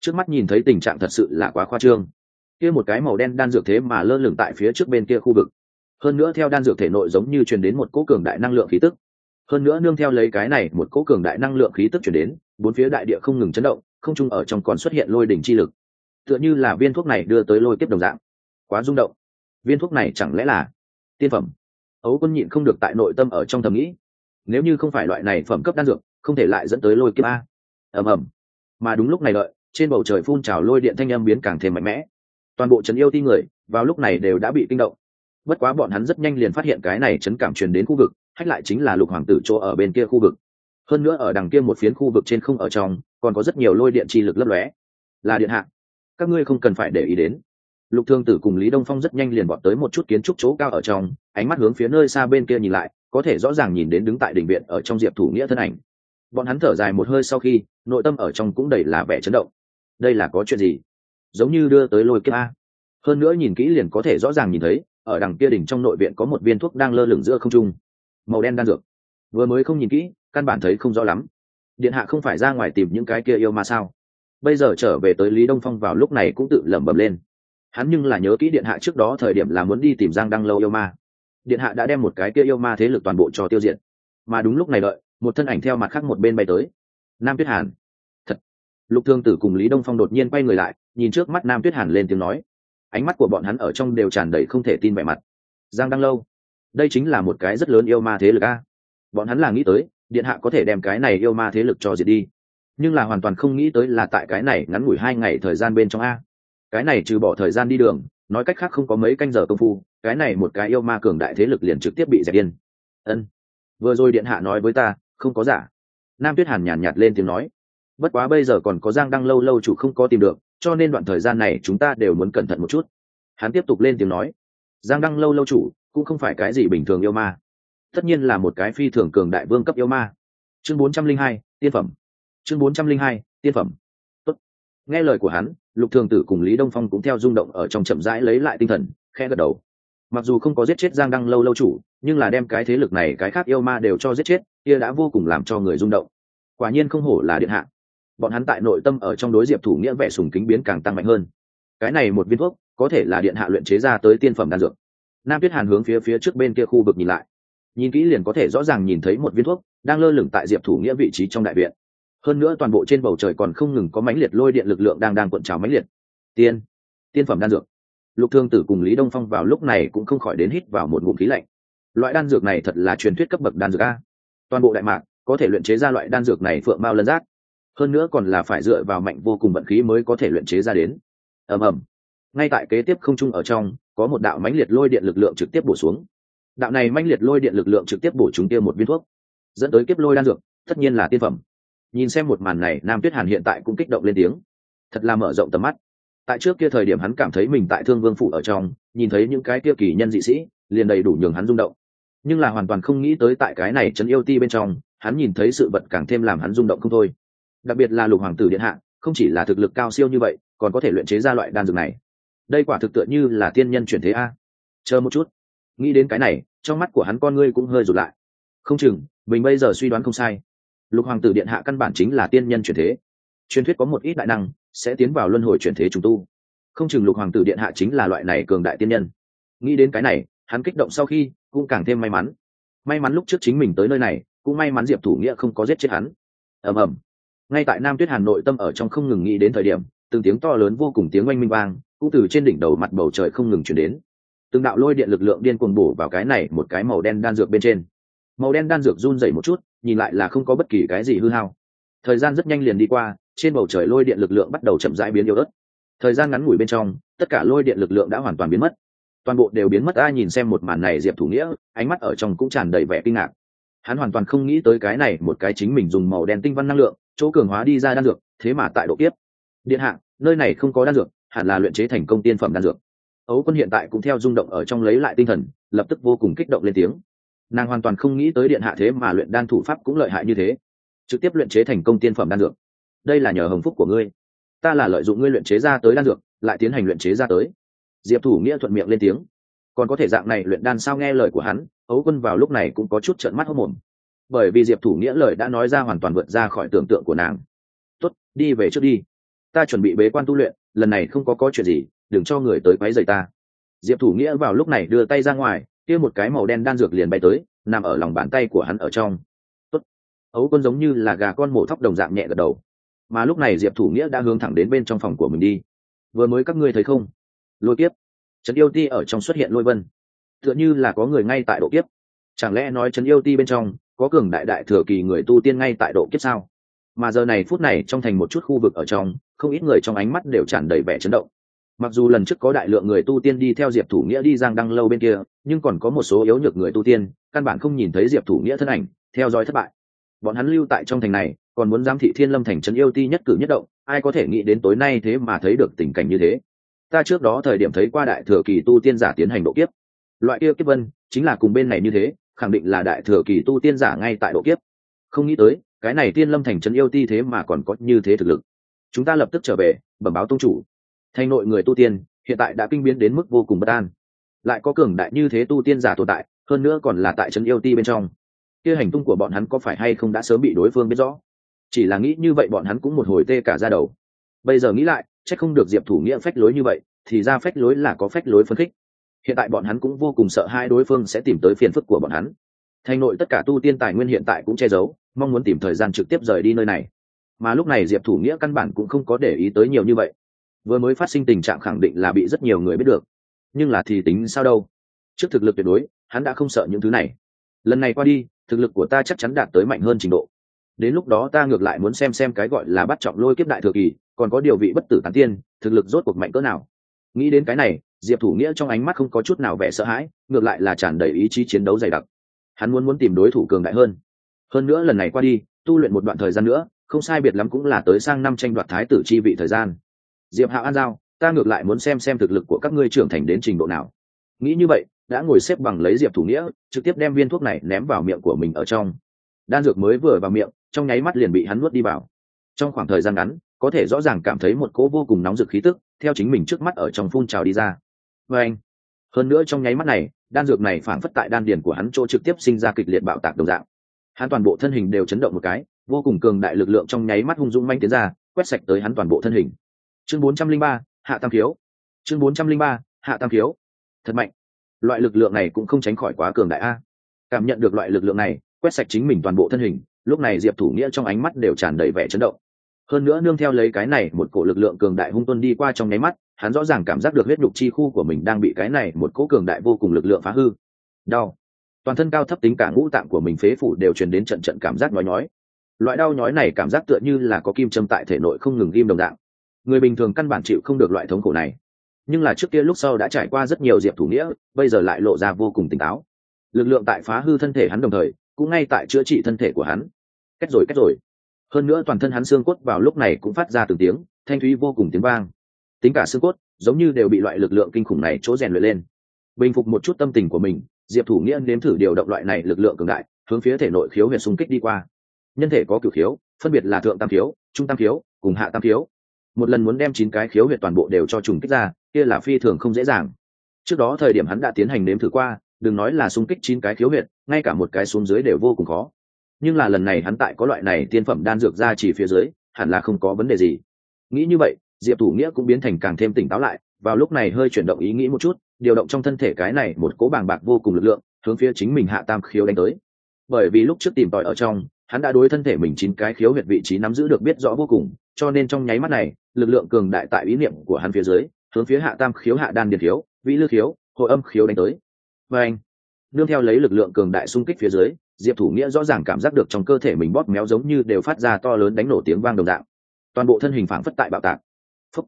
Trước mắt nhìn thấy tình trạng thật sự là quá khoa trương. Kia một cái màu đen đan dược thế mà lơ lửng tại phía trước bên kia khu vực. Hơn nữa theo đan dược thể nội giống như truyền đến một cỗ cường đại năng lượng khí tức. Hơn nữa nương theo lấy cái này một cỗ cường đại năng lượng khí tức chuyển đến bốn phía đại địa không ngừng chấn động, không chung ở trong còn xuất hiện lôi đỉnh chi lực. Tựa như là viên thuốc này đưa tới lôi tiếp đồng dạng. Quá rung động. Viên thuốc này chẳng lẽ là tiên phẩm? Ấu quân nhịn không được tại nội tâm ở trong thầm nghĩ. Nếu như không phải loại này phẩm cấp đan dược, không thể lại dẫn tới lôi kiếp a. Ầm ầm. Mà đúng lúc này đợi, trên bầu trời phun trào lôi điện thanh âm biến càng thêm mạnh mẽ. Toàn bộ trấn yêu ti người, vào lúc này đều đã bị kinh động. Bất quá bọn hắn rất nhanh liền phát hiện cái này chấn cảm truyền đến khu vực, hách lại chính là lục hoàng tử chỗ ở bên kia khu vực hơn nữa ở đằng kia một phiến khu vực trên không ở trong, còn có rất nhiều lôi điện chi lực lấp lóe. Là điện hạ, các ngươi không cần phải để ý đến. Lục thương tử cùng lý đông phong rất nhanh liền bọn tới một chút kiến trúc chỗ cao ở trong, ánh mắt hướng phía nơi xa bên kia nhìn lại, có thể rõ ràng nhìn đến đứng tại đỉnh viện ở trong diệp thủ nghĩa thân ảnh. Bọn hắn thở dài một hơi sau khi, nội tâm ở trong cũng đầy là vẻ chấn động. Đây là có chuyện gì? Giống như đưa tới lôi kiếp a. Hơn nữa nhìn kỹ liền có thể rõ ràng nhìn thấy, ở đằng kia đỉnh trong nội viện có một viên thuốc đang lơ lửng giữa không trung. Màu đen đan dược vừa mới không nhìn kỹ, căn bản thấy không rõ lắm. Điện hạ không phải ra ngoài tìm những cái kia yêu ma sao? Bây giờ trở về tới lý đông phong vào lúc này cũng tự lẩm bẩm lên. Hắn nhưng là nhớ kỹ điện hạ trước đó thời điểm là muốn đi tìm giang đăng lâu yêu ma. Điện hạ đã đem một cái kia yêu ma thế lực toàn bộ cho tiêu diệt. Mà đúng lúc này đợi, một thân ảnh theo mặt khác một bên bay tới. Nam tuyết hàn. Thật. Lục thương tử cùng lý đông phong đột nhiên quay người lại, nhìn trước mắt nam tuyết hàn lên tiếng nói. Ánh mắt của bọn hắn ở trong đều tràn đầy không thể tin vẻ mặt. Giang đăng lâu. Đây chính là một cái rất lớn yêu ma thế lực a bọn hắn là nghĩ tới điện hạ có thể đem cái này yêu ma thế lực cho diệt đi. Nhưng là hoàn toàn không nghĩ tới là tại cái này ngắn ngủi hai ngày thời gian bên trong a. Cái này trừ bỏ thời gian đi đường nói cách khác không có mấy canh giờ công phu cái này một cái yêu ma cường đại thế lực liền trực tiếp bị dẹp điên. Ân. Vừa rồi điện hạ nói với ta không có giả. Nam tuyết hàn nhàn nhạt, nhạt lên tiếng nói. Bất quá bây giờ còn có giang đăng lâu lâu chủ không có tìm được cho nên đoạn thời gian này chúng ta đều muốn cẩn thận một chút. Hắn tiếp tục lên tiếng nói. Giang đăng lâu lâu chủ cũng không phải cái gì bình thường yêu ma tất nhiên là một cái phi thường cường đại vương cấp yêu ma. Chương bốn trăm linh hai, tiên phẩm. Chương bốn trăm linh hai, tiên phẩm. Tốt. nghe lời của hắn, lục thường tử cùng lý đông phong cũng theo rung động ở trong chậm rãi lấy lại tinh thần khe gật đầu. Mặc dù không có giết chết giang đăng lâu lâu chủ, nhưng là đem cái thế lực này, cái khác yêu ma đều cho giết chết, kia đã vô cùng làm cho người rung động. Quả nhiên không hổ là điện hạ. Bọn hắn tại nội tâm ở trong đối diệp thủ nghĩa vẻ sùng kính biến càng tăng mạnh hơn. Cái này một viên thuốc, có thể là điện hạ luyện chế ra tới tiên phẩm đan dược. Nam tuyết hàn hướng phía phía trước bên kia khu vực nhìn lại nhìn kỹ liền có thể rõ ràng nhìn thấy một viên thuốc đang lơ lửng tại diệp thủ nghĩa vị trí trong đại viện. Hơn nữa toàn bộ trên bầu trời còn không ngừng có mãnh liệt lôi điện lực lượng đang đang cuộn trào mãnh liệt. Tiên tiên phẩm đan dược. Lục thương tử cùng lý đông phong vào lúc này cũng không khỏi đến hít vào một ngụm khí lạnh. Loại đan dược này thật là truyền thuyết cấp bậc đan dược a. Toàn bộ đại mạc có thể luyện chế ra loại đan dược này phượng mao lân giác. Hơn nữa còn là phải dựa vào mạnh vô cùng vận khí mới có thể luyện chế ra đến. Ầm ầm. Ngay tại kế tiếp không trung ở trong, có một đạo mãnh liệt lôi điện lực lượng trực tiếp bổ xuống đạo này manh liệt lôi điện lực lượng trực tiếp bổ chúng tiêu một viên thuốc, dẫn tới kiếp lôi đan dược, tất nhiên là tiên phẩm. Nhìn xem một màn này, nam tuyết hàn hiện tại cũng kích động lên tiếng. Thật là mở rộng tầm mắt. Tại trước kia thời điểm hắn cảm thấy mình tại thương vương phủ ở trong, nhìn thấy những cái kia kỳ nhân dị sĩ, liền đầy đủ nhường hắn rung động. Nhưng là hoàn toàn không nghĩ tới tại cái này trấn yêu ti bên trong, hắn nhìn thấy sự vật càng thêm làm hắn rung động không thôi. Đặc biệt là lục hoàng tử điện hạ, không chỉ là thực lực cao siêu như vậy, còn có thể luyện chế ra loại đan dược này. Đây quả thực tựa như là tiên nhân chuyển thế a. Chờ một chút nghĩ đến cái này, trong mắt của hắn con ngươi cũng hơi rụt lại. Không chừng, mình bây giờ suy đoán không sai. Lục hoàng tử điện hạ căn bản chính là tiên nhân truyền thế. Truyền thuyết có một ít đại năng sẽ tiến vào luân hồi truyền thế trùng tu. Không chừng lục hoàng tử điện hạ chính là loại này cường đại tiên nhân. Nghĩ đến cái này, hắn kích động sau khi cũng càng thêm may mắn. May mắn lúc trước chính mình tới nơi này, cũng may mắn diệp thủ nghĩa không có giết chết hắn. Ầm ầm. Ngay tại nam tuyết hà nội tâm ở trong không ngừng nghĩ đến thời điểm, từng tiếng to lớn vô cùng tiếng oanh minh vang, cũng từ trên đỉnh đầu mặt bầu trời không ngừng chuyển đến từng đạo lôi điện lực lượng điên cuồng bổ vào cái này một cái màu đen đan dược bên trên. Màu đen đan dược run dày một chút, nhìn lại là không có bất kỳ cái gì hư hao. Thời gian rất nhanh liền đi qua, trên bầu trời lôi điện lực lượng bắt đầu chậm rãi biến yếu ớt. Thời gian ngắn ngủi bên trong, tất cả lôi điện lực lượng đã hoàn toàn biến mất. Toàn bộ đều biến mất, ai nhìn xem một màn này diệp thủ nghĩa, ánh mắt ở trong cũng tràn đầy vẻ kinh ngạc. Hắn hoàn toàn không nghĩ tới cái này một cái chính mình dùng màu đen tinh văn năng lượng, chỗ cường hóa đi ra đan dược, thế mà tại độ kiếp. Điện hạ, nơi này không có đan dược, hẳn là luyện chế thành công tiên phẩm đan dược ấu quân hiện tại cũng theo rung động ở trong lấy lại tinh thần, lập tức vô cùng kích động lên tiếng. Nàng hoàn toàn không nghĩ tới điện hạ thế mà luyện đan thủ pháp cũng lợi hại như thế. Trực tiếp luyện chế thành công tiên phẩm đan dược. Đây là nhờ hồng phúc của ngươi. Ta là lợi dụng ngươi luyện chế ra tới đan dược, lại tiến hành luyện chế ra tới. Diệp thủ nghĩa thuận miệng lên tiếng. Còn có thể dạng này luyện đan sao nghe lời của hắn ấu quân vào lúc này cũng có chút trợn mắt hốc mồm. Bởi vì diệp thủ nghĩa lời đã nói ra hoàn toàn vượt ra khỏi tưởng tượng của nàng. Tốt, đi về trước đi. Ta chuẩn bị bế quan tu luyện, lần này không có có chuyện gì đừng cho người tới quấy rầy ta. Diệp thủ nghĩa vào lúc này đưa tay ra ngoài, kia một cái màu đen đan dược liền bay tới, nằm ở lòng bàn tay của hắn ở trong. Tốt. ấu quân giống như là gà con mổ thóc đồng dạng nhẹ gật đầu. Mà lúc này diệp thủ nghĩa đã hướng thẳng đến bên trong phòng của mình đi. Vừa mới các ngươi thấy không? Lôi kiếp. Trấn yêu ti ở trong xuất hiện lôi vân. Tựa như là có người ngay tại độ kiếp. Chẳng lẽ nói trấn yêu ti bên trong, có cường đại đại thừa kỳ người tu tiên ngay tại độ kiếp sao? Mà giờ này phút này trong thành một chút khu vực ở trong, không ít người trong ánh mắt đều tràn đầy vẻ chấn động mặc dù lần trước có đại lượng người tu tiên đi theo diệp thủ nghĩa đi giang đăng lâu bên kia, nhưng còn có một số yếu nhược người tu tiên, căn bản không nhìn thấy diệp thủ nghĩa thân ảnh, theo dõi thất bại. Bọn hắn lưu tại trong thành này, còn muốn giám thị thiên lâm thành trấn yêu ti nhất cử nhất động, ai có thể nghĩ đến tối nay thế mà thấy được tình cảnh như thế. Ta trước đó thời điểm thấy qua đại thừa kỳ tu tiên giả tiến hành độ kiếp. Loại kia kiếp vân, chính là cùng bên này như thế, khẳng định là đại thừa kỳ tu tiên giả ngay tại độ kiếp. Không nghĩ tới, cái này tiên lâm thành trấn yêu ti thế mà còn có như thế thực lực. Chúng ta lập tức trở về, bẩm báo tông chủ thành nội người tu tiên, hiện tại đã kinh biến đến mức vô cùng bất an. Lại có cường đại như thế tu tiên giả tồn tại, hơn nữa còn là tại trấn yêu ti bên trong. Kia hành tung của bọn hắn có phải hay không đã sớm bị đối phương biết rõ? Chỉ là nghĩ như vậy bọn hắn cũng một hồi tê cả ra đầu. Bây giờ nghĩ lại c h ắ c không được diệp thủ nghĩa phách lối như vậy, thì ra phách lối là có phách lối phấn khích. Hiện tại bọn hắn cũng vô cùng sợ hai đối phương sẽ tìm tới phiền phức của bọn hắn. Thành nội tất cả tu tiên tài nguyên hiện tại cũng che giấu, mong muốn tìm thời gian trực tiếp rời đi nơi này. Mà lúc này diệp thủ nghĩa căn bản cũng không có để ý tới nhiều như vậy vừa mới phát sinh tình trạng khẳng định là bị rất nhiều người biết được. Nhưng là thì tính sao đâu? Trước thực lực tuyệt đối, hắn đã không sợ những thứ này. Lần này qua đi, thực lực của ta chắc chắn đạt tới mạnh hơn trình độ. Đến lúc đó ta ngược lại muốn xem xem cái gọi là bắt trọng lôi kiếp đại thừa kỳ, còn có điều vị bất tử tán tiên, thực lực rốt cuộc mạnh cỡ nào. Nghĩ đến cái này, diệp thủ nghĩa trong ánh mắt không có chút nào vẻ sợ hãi, ngược lại là tràn đầy ý chí chiến đấu dày đặc. Hắn muốn muốn tìm đối thủ cường đại hơn. Hơn nữa lần này qua đi, tu luyện một đoạn thời gian nữa, không sai biệt lắm cũng là tới sang năm tranh đoạt thái tử chi vị thời gian diệp hạo an giao, ta ngược lại muốn xem xem thực lực của các ngươi trưởng thành đến trình độ nào. Nghĩ như vậy, đã ngồi xếp bằng lấy diệp thủ nghĩa, trực tiếp đem viên thuốc này ném vào miệng của mình ở trong. Đan dược mới vừa vào miệng, trong nháy mắt liền bị hắn nuốt đi vào. Trong khoảng thời gian ngắn, có thể rõ ràng cảm thấy một cỗ vô cùng nóng rực khí tức, theo chính mình trước mắt ở trong phun trào đi ra. Và anh, hơn nữa trong nháy mắt này, đan dược này phản phất tại đan điền của hắn chỗ trực tiếp sinh ra kịch liệt bạo tạc đồng dạng. Hắn toàn bộ thân hình đều chấn động một cái, vô cùng cường đại lực lượng trong nháy mắt hung dũng manh tiến ra, quét sạch tới hắn toàn bộ thân hình chương 403, hạ tam thiếu. Chương 403, hạ tam thiếu. Thật mạnh. Loại lực lượng này cũng không tránh khỏi quá cường đại a. Cảm nhận được loại lực lượng này quét sạch chính mình toàn bộ thân hình lúc này diệp thủ nghĩa trong ánh mắt đều tràn đầy vẻ chấn động. Hơn nữa nương theo lấy cái này một cổ lực lượng cường đại hung tuân đi qua trong nháy mắt hắn rõ ràng cảm giác được huyết nhục chi khu của mình đang bị cái này một cỗ cường đại vô cùng lực lượng phá hư. Đau. Toàn thân cao thấp tính cả ngũ tạng của mình phế phủ đều truyền đến trận trận cảm giác nhói nhói. Loại đau nhói này cảm giác tựa như là có kim châm tại thể nội không ngừng ghim đồng dạng người bình thường căn bản chịu không được loại thống khổ này. Nhưng là trước kia lúc sau đã trải qua rất nhiều diệp thủ nghĩa, bây giờ lại lộ ra vô cùng tỉnh táo. Lực lượng tại phá hư thân thể hắn đồng thời, cũng ngay tại chữa trị thân thể của hắn. Cách rồi cách rồi. Hơn nữa toàn thân hắn xương cốt vào lúc này cũng phát ra từng tiếng, thanh thúy vô cùng tiếng vang. Tính cả xương cốt, giống như đều bị loại lực lượng kinh khủng này chỗ rèn luyện lên. Bình phục một chút tâm tình của mình, diệp thủ nghĩa nếm thử điều động loại này lực lượng cường đại, hướng phía thể nội khiếu huyệt xung kích đi qua. Nhân thể có cửu khiếu, phân biệt là thượng tam khiếu, trung tam khiếu, cùng hạ tam khiếu một lần muốn đem chín cái khiếu huyệt toàn bộ đều cho trùng kích ra, kia là phi thường không dễ dàng. Trước đó thời điểm hắn đã tiến hành nếm thử qua, đừng nói là xung kích chín cái khiếu huyệt, ngay cả một cái xuống dưới đều vô cùng khó. Nhưng là lần này hắn tại có loại này tiên phẩm đan dược ra chỉ phía dưới, hẳn là không có vấn đề gì. Nghĩ như vậy, diệp thủ nghĩa cũng biến thành càng thêm tỉnh táo lại, vào lúc này hơi chuyển động ý nghĩ một chút, điều động trong thân thể cái này một cố bàng bạc vô cùng lực lượng, hướng phía chính mình hạ tam khiếu đánh tới. Bởi vì lúc trước tìm tòi ở trong, hắn đã đối thân thể mình chín cái khiếu huyệt vị trí nắm giữ được biết rõ vô cùng cho nên trong nháy mắt này, lực lượng cường đại tại ý niệm của hắn phía dưới, hướng phía hạ tam khiếu hạ đan điền khiếu vĩ lư khiếu hội âm khiếu đánh tới. Và anh, nương theo lấy lực lượng cường đại xung kích phía dưới, diệp thủ nghĩa rõ ràng cảm giác được trong cơ thể mình bóp méo giống như đều phát ra to lớn đánh nổ tiếng vang đồng dạng. Toàn bộ thân hình phảng phất tại bạo tạc. Phúc.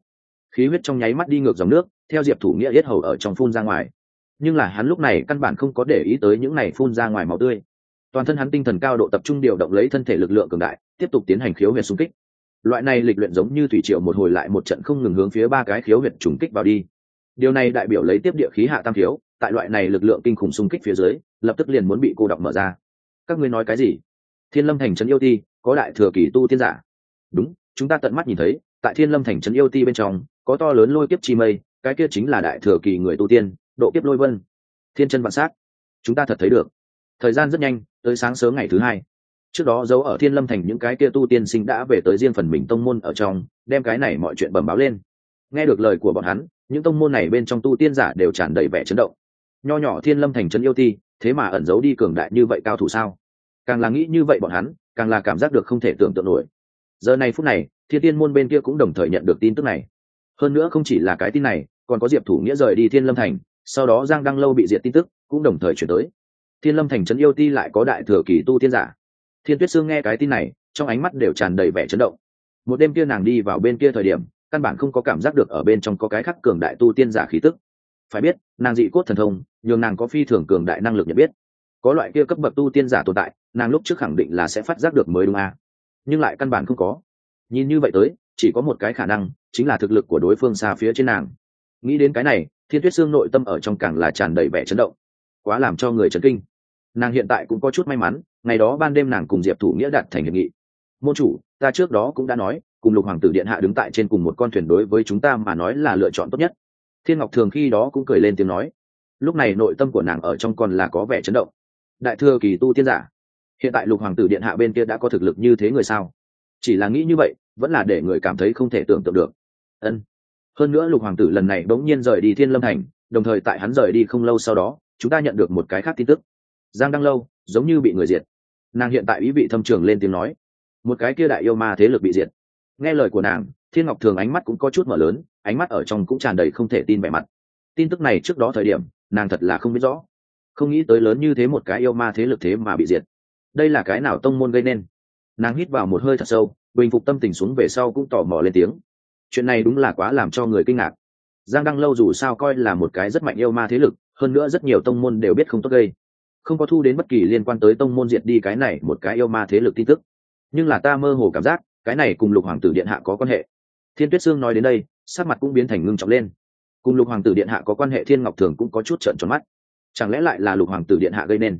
khí huyết trong nháy mắt đi ngược dòng nước, theo diệp thủ nghĩa yết hầu ở trong phun ra ngoài. Nhưng là hắn lúc này căn bản không có để ý tới những này phun ra ngoài máu tươi. Toàn thân hắn tinh thần cao độ tập trung điều động lấy thân thể lực lượng cường đại, tiếp tục tiến hành khiếu huyệt xung kích loại này lịch luyện giống như thủy triều một hồi lại một trận không ngừng hướng phía ba cái khiếu huyệt trùng kích vào đi. Điều này đại biểu lấy tiếp địa khí hạ tam khiếu, tại loại này lực lượng kinh khủng xung kích phía dưới, lập tức liền muốn bị cô đọc mở ra. Các ngươi nói cái gì? Thiên lâm thành trấn yêu ti, có đại thừa kỳ tu tiên giả. Đúng, chúng ta tận mắt nhìn thấy, tại thiên lâm thành trấn yêu ti bên trong, có to lớn lôi kiếp chi mây, cái kia chính là đại thừa kỳ người tu tiên, độ kiếp lôi vân. Thiên chân vạn sát. chúng ta thật thấy được. Thời gian rất nhanh, tới sáng sớm ngày thứ hai trước đó giấu ở thiên lâm thành những cái kia tu tiên sinh đã về tới riêng phần mình tông môn ở trong, đem cái này mọi chuyện bẩm báo lên. Nghe được lời của bọn hắn, những tông môn này bên trong tu tiên giả đều tràn đầy vẻ chấn động. Nho nhỏ thiên lâm thành trấn yêu ti thế mà ẩn giấu đi cường đại như vậy cao thủ sao? Càng là nghĩ như vậy bọn hắn, càng là cảm giác được không thể tưởng tượng nổi. Giờ này phút này, thiên tiên môn bên kia cũng đồng thời nhận được tin tức này. Hơn nữa không chỉ là cái tin này, còn có diệp thủ nghĩa rời đi thiên lâm thành, sau đó giang đăng lâu bị diệt tin tức, cũng đồng thời chuyển tới. Thiên lâm thành trấn yêu ti lại có đại thừa kỳ tu tiên giả thiên tuyết sương nghe cái tin này, trong ánh mắt đều tràn đầy vẻ chấn động. Một đêm kia nàng đi vào bên kia thời điểm, căn bản không có cảm giác được ở bên trong có cái khắc cường đại tu tiên giả khí tức. Phải biết, nàng dị cốt thần thông, nhường nàng có phi thường cường đại năng lực nhận biết. Có loại kia cấp bậc tu tiên giả tồn tại, nàng lúc trước khẳng định là sẽ phát giác được mới đúng à. nhưng lại căn bản không có. Nhìn như vậy tới, chỉ có một cái khả năng, chính là thực lực của đối phương xa phía trên nàng. Nghĩ đến cái này, thiên tuyết xương nội tâm ở trong càng là tràn đầy vẻ chấn động. Quá làm cho người chấn kinh nàng hiện tại cũng có chút may mắn, ngày đó ban đêm nàng cùng diệp thủ nghĩa đạt thành hiệp nghị. Môn chủ, ta trước đó cũng đã nói, cùng lục hoàng tử điện hạ đứng tại trên cùng một con thuyền đối với chúng ta mà nói là lựa chọn tốt nhất. Thiên ngọc thường khi đó cũng cười lên tiếng nói. Lúc này nội tâm của nàng ở trong còn là có vẻ chấn động. Đại thừa kỳ tu tiên giả, hiện tại lục hoàng tử điện hạ bên kia đã có thực lực như thế người sao? Chỉ là nghĩ như vậy, vẫn là để người cảm thấy không thể tưởng tượng được. Ân. Hơn nữa lục hoàng tử lần này bỗng nhiên rời đi thiên lâm thành, đồng thời tại hắn rời đi không lâu sau đó, chúng ta nhận được một cái khác tin tức giang đăng lâu, giống như bị người diệt. Nàng hiện tại ý vị thâm trường lên tiếng nói. Một cái kia đại yêu ma thế lực bị diệt. Nghe lời của nàng, thiên ngọc thường ánh mắt cũng có chút mở lớn, ánh mắt ở trong cũng tràn đầy không thể tin vẻ mặt. Tin tức này trước đó thời điểm, nàng thật là không biết rõ. Không nghĩ tới lớn như thế một cái yêu ma thế lực thế mà bị diệt. Đây là cái nào tông môn gây nên? Nàng hít vào một hơi thật sâu, bình phục tâm tình xuống về sau cũng tò mò lên tiếng. Chuyện này đúng là quá làm cho người kinh ngạc. Giang đăng lâu dù sao coi là một cái rất mạnh yêu ma thế lực, hơn nữa rất nhiều tông môn đều biết không tốt gây không có thu đến bất kỳ liên quan tới tông môn diệt đi cái này một cái yêu ma thế lực tin tức. Nhưng là ta mơ hồ cảm giác, cái này cùng lục hoàng tử điện hạ có quan hệ. Thiên tuyết sương nói đến đây, sắc mặt cũng biến thành ngưng trọng lên. Cùng lục hoàng tử điện hạ có quan hệ, thiên ngọc thường cũng có chút trợn tròn mắt. Chẳng lẽ lại là lục hoàng tử điện hạ gây nên?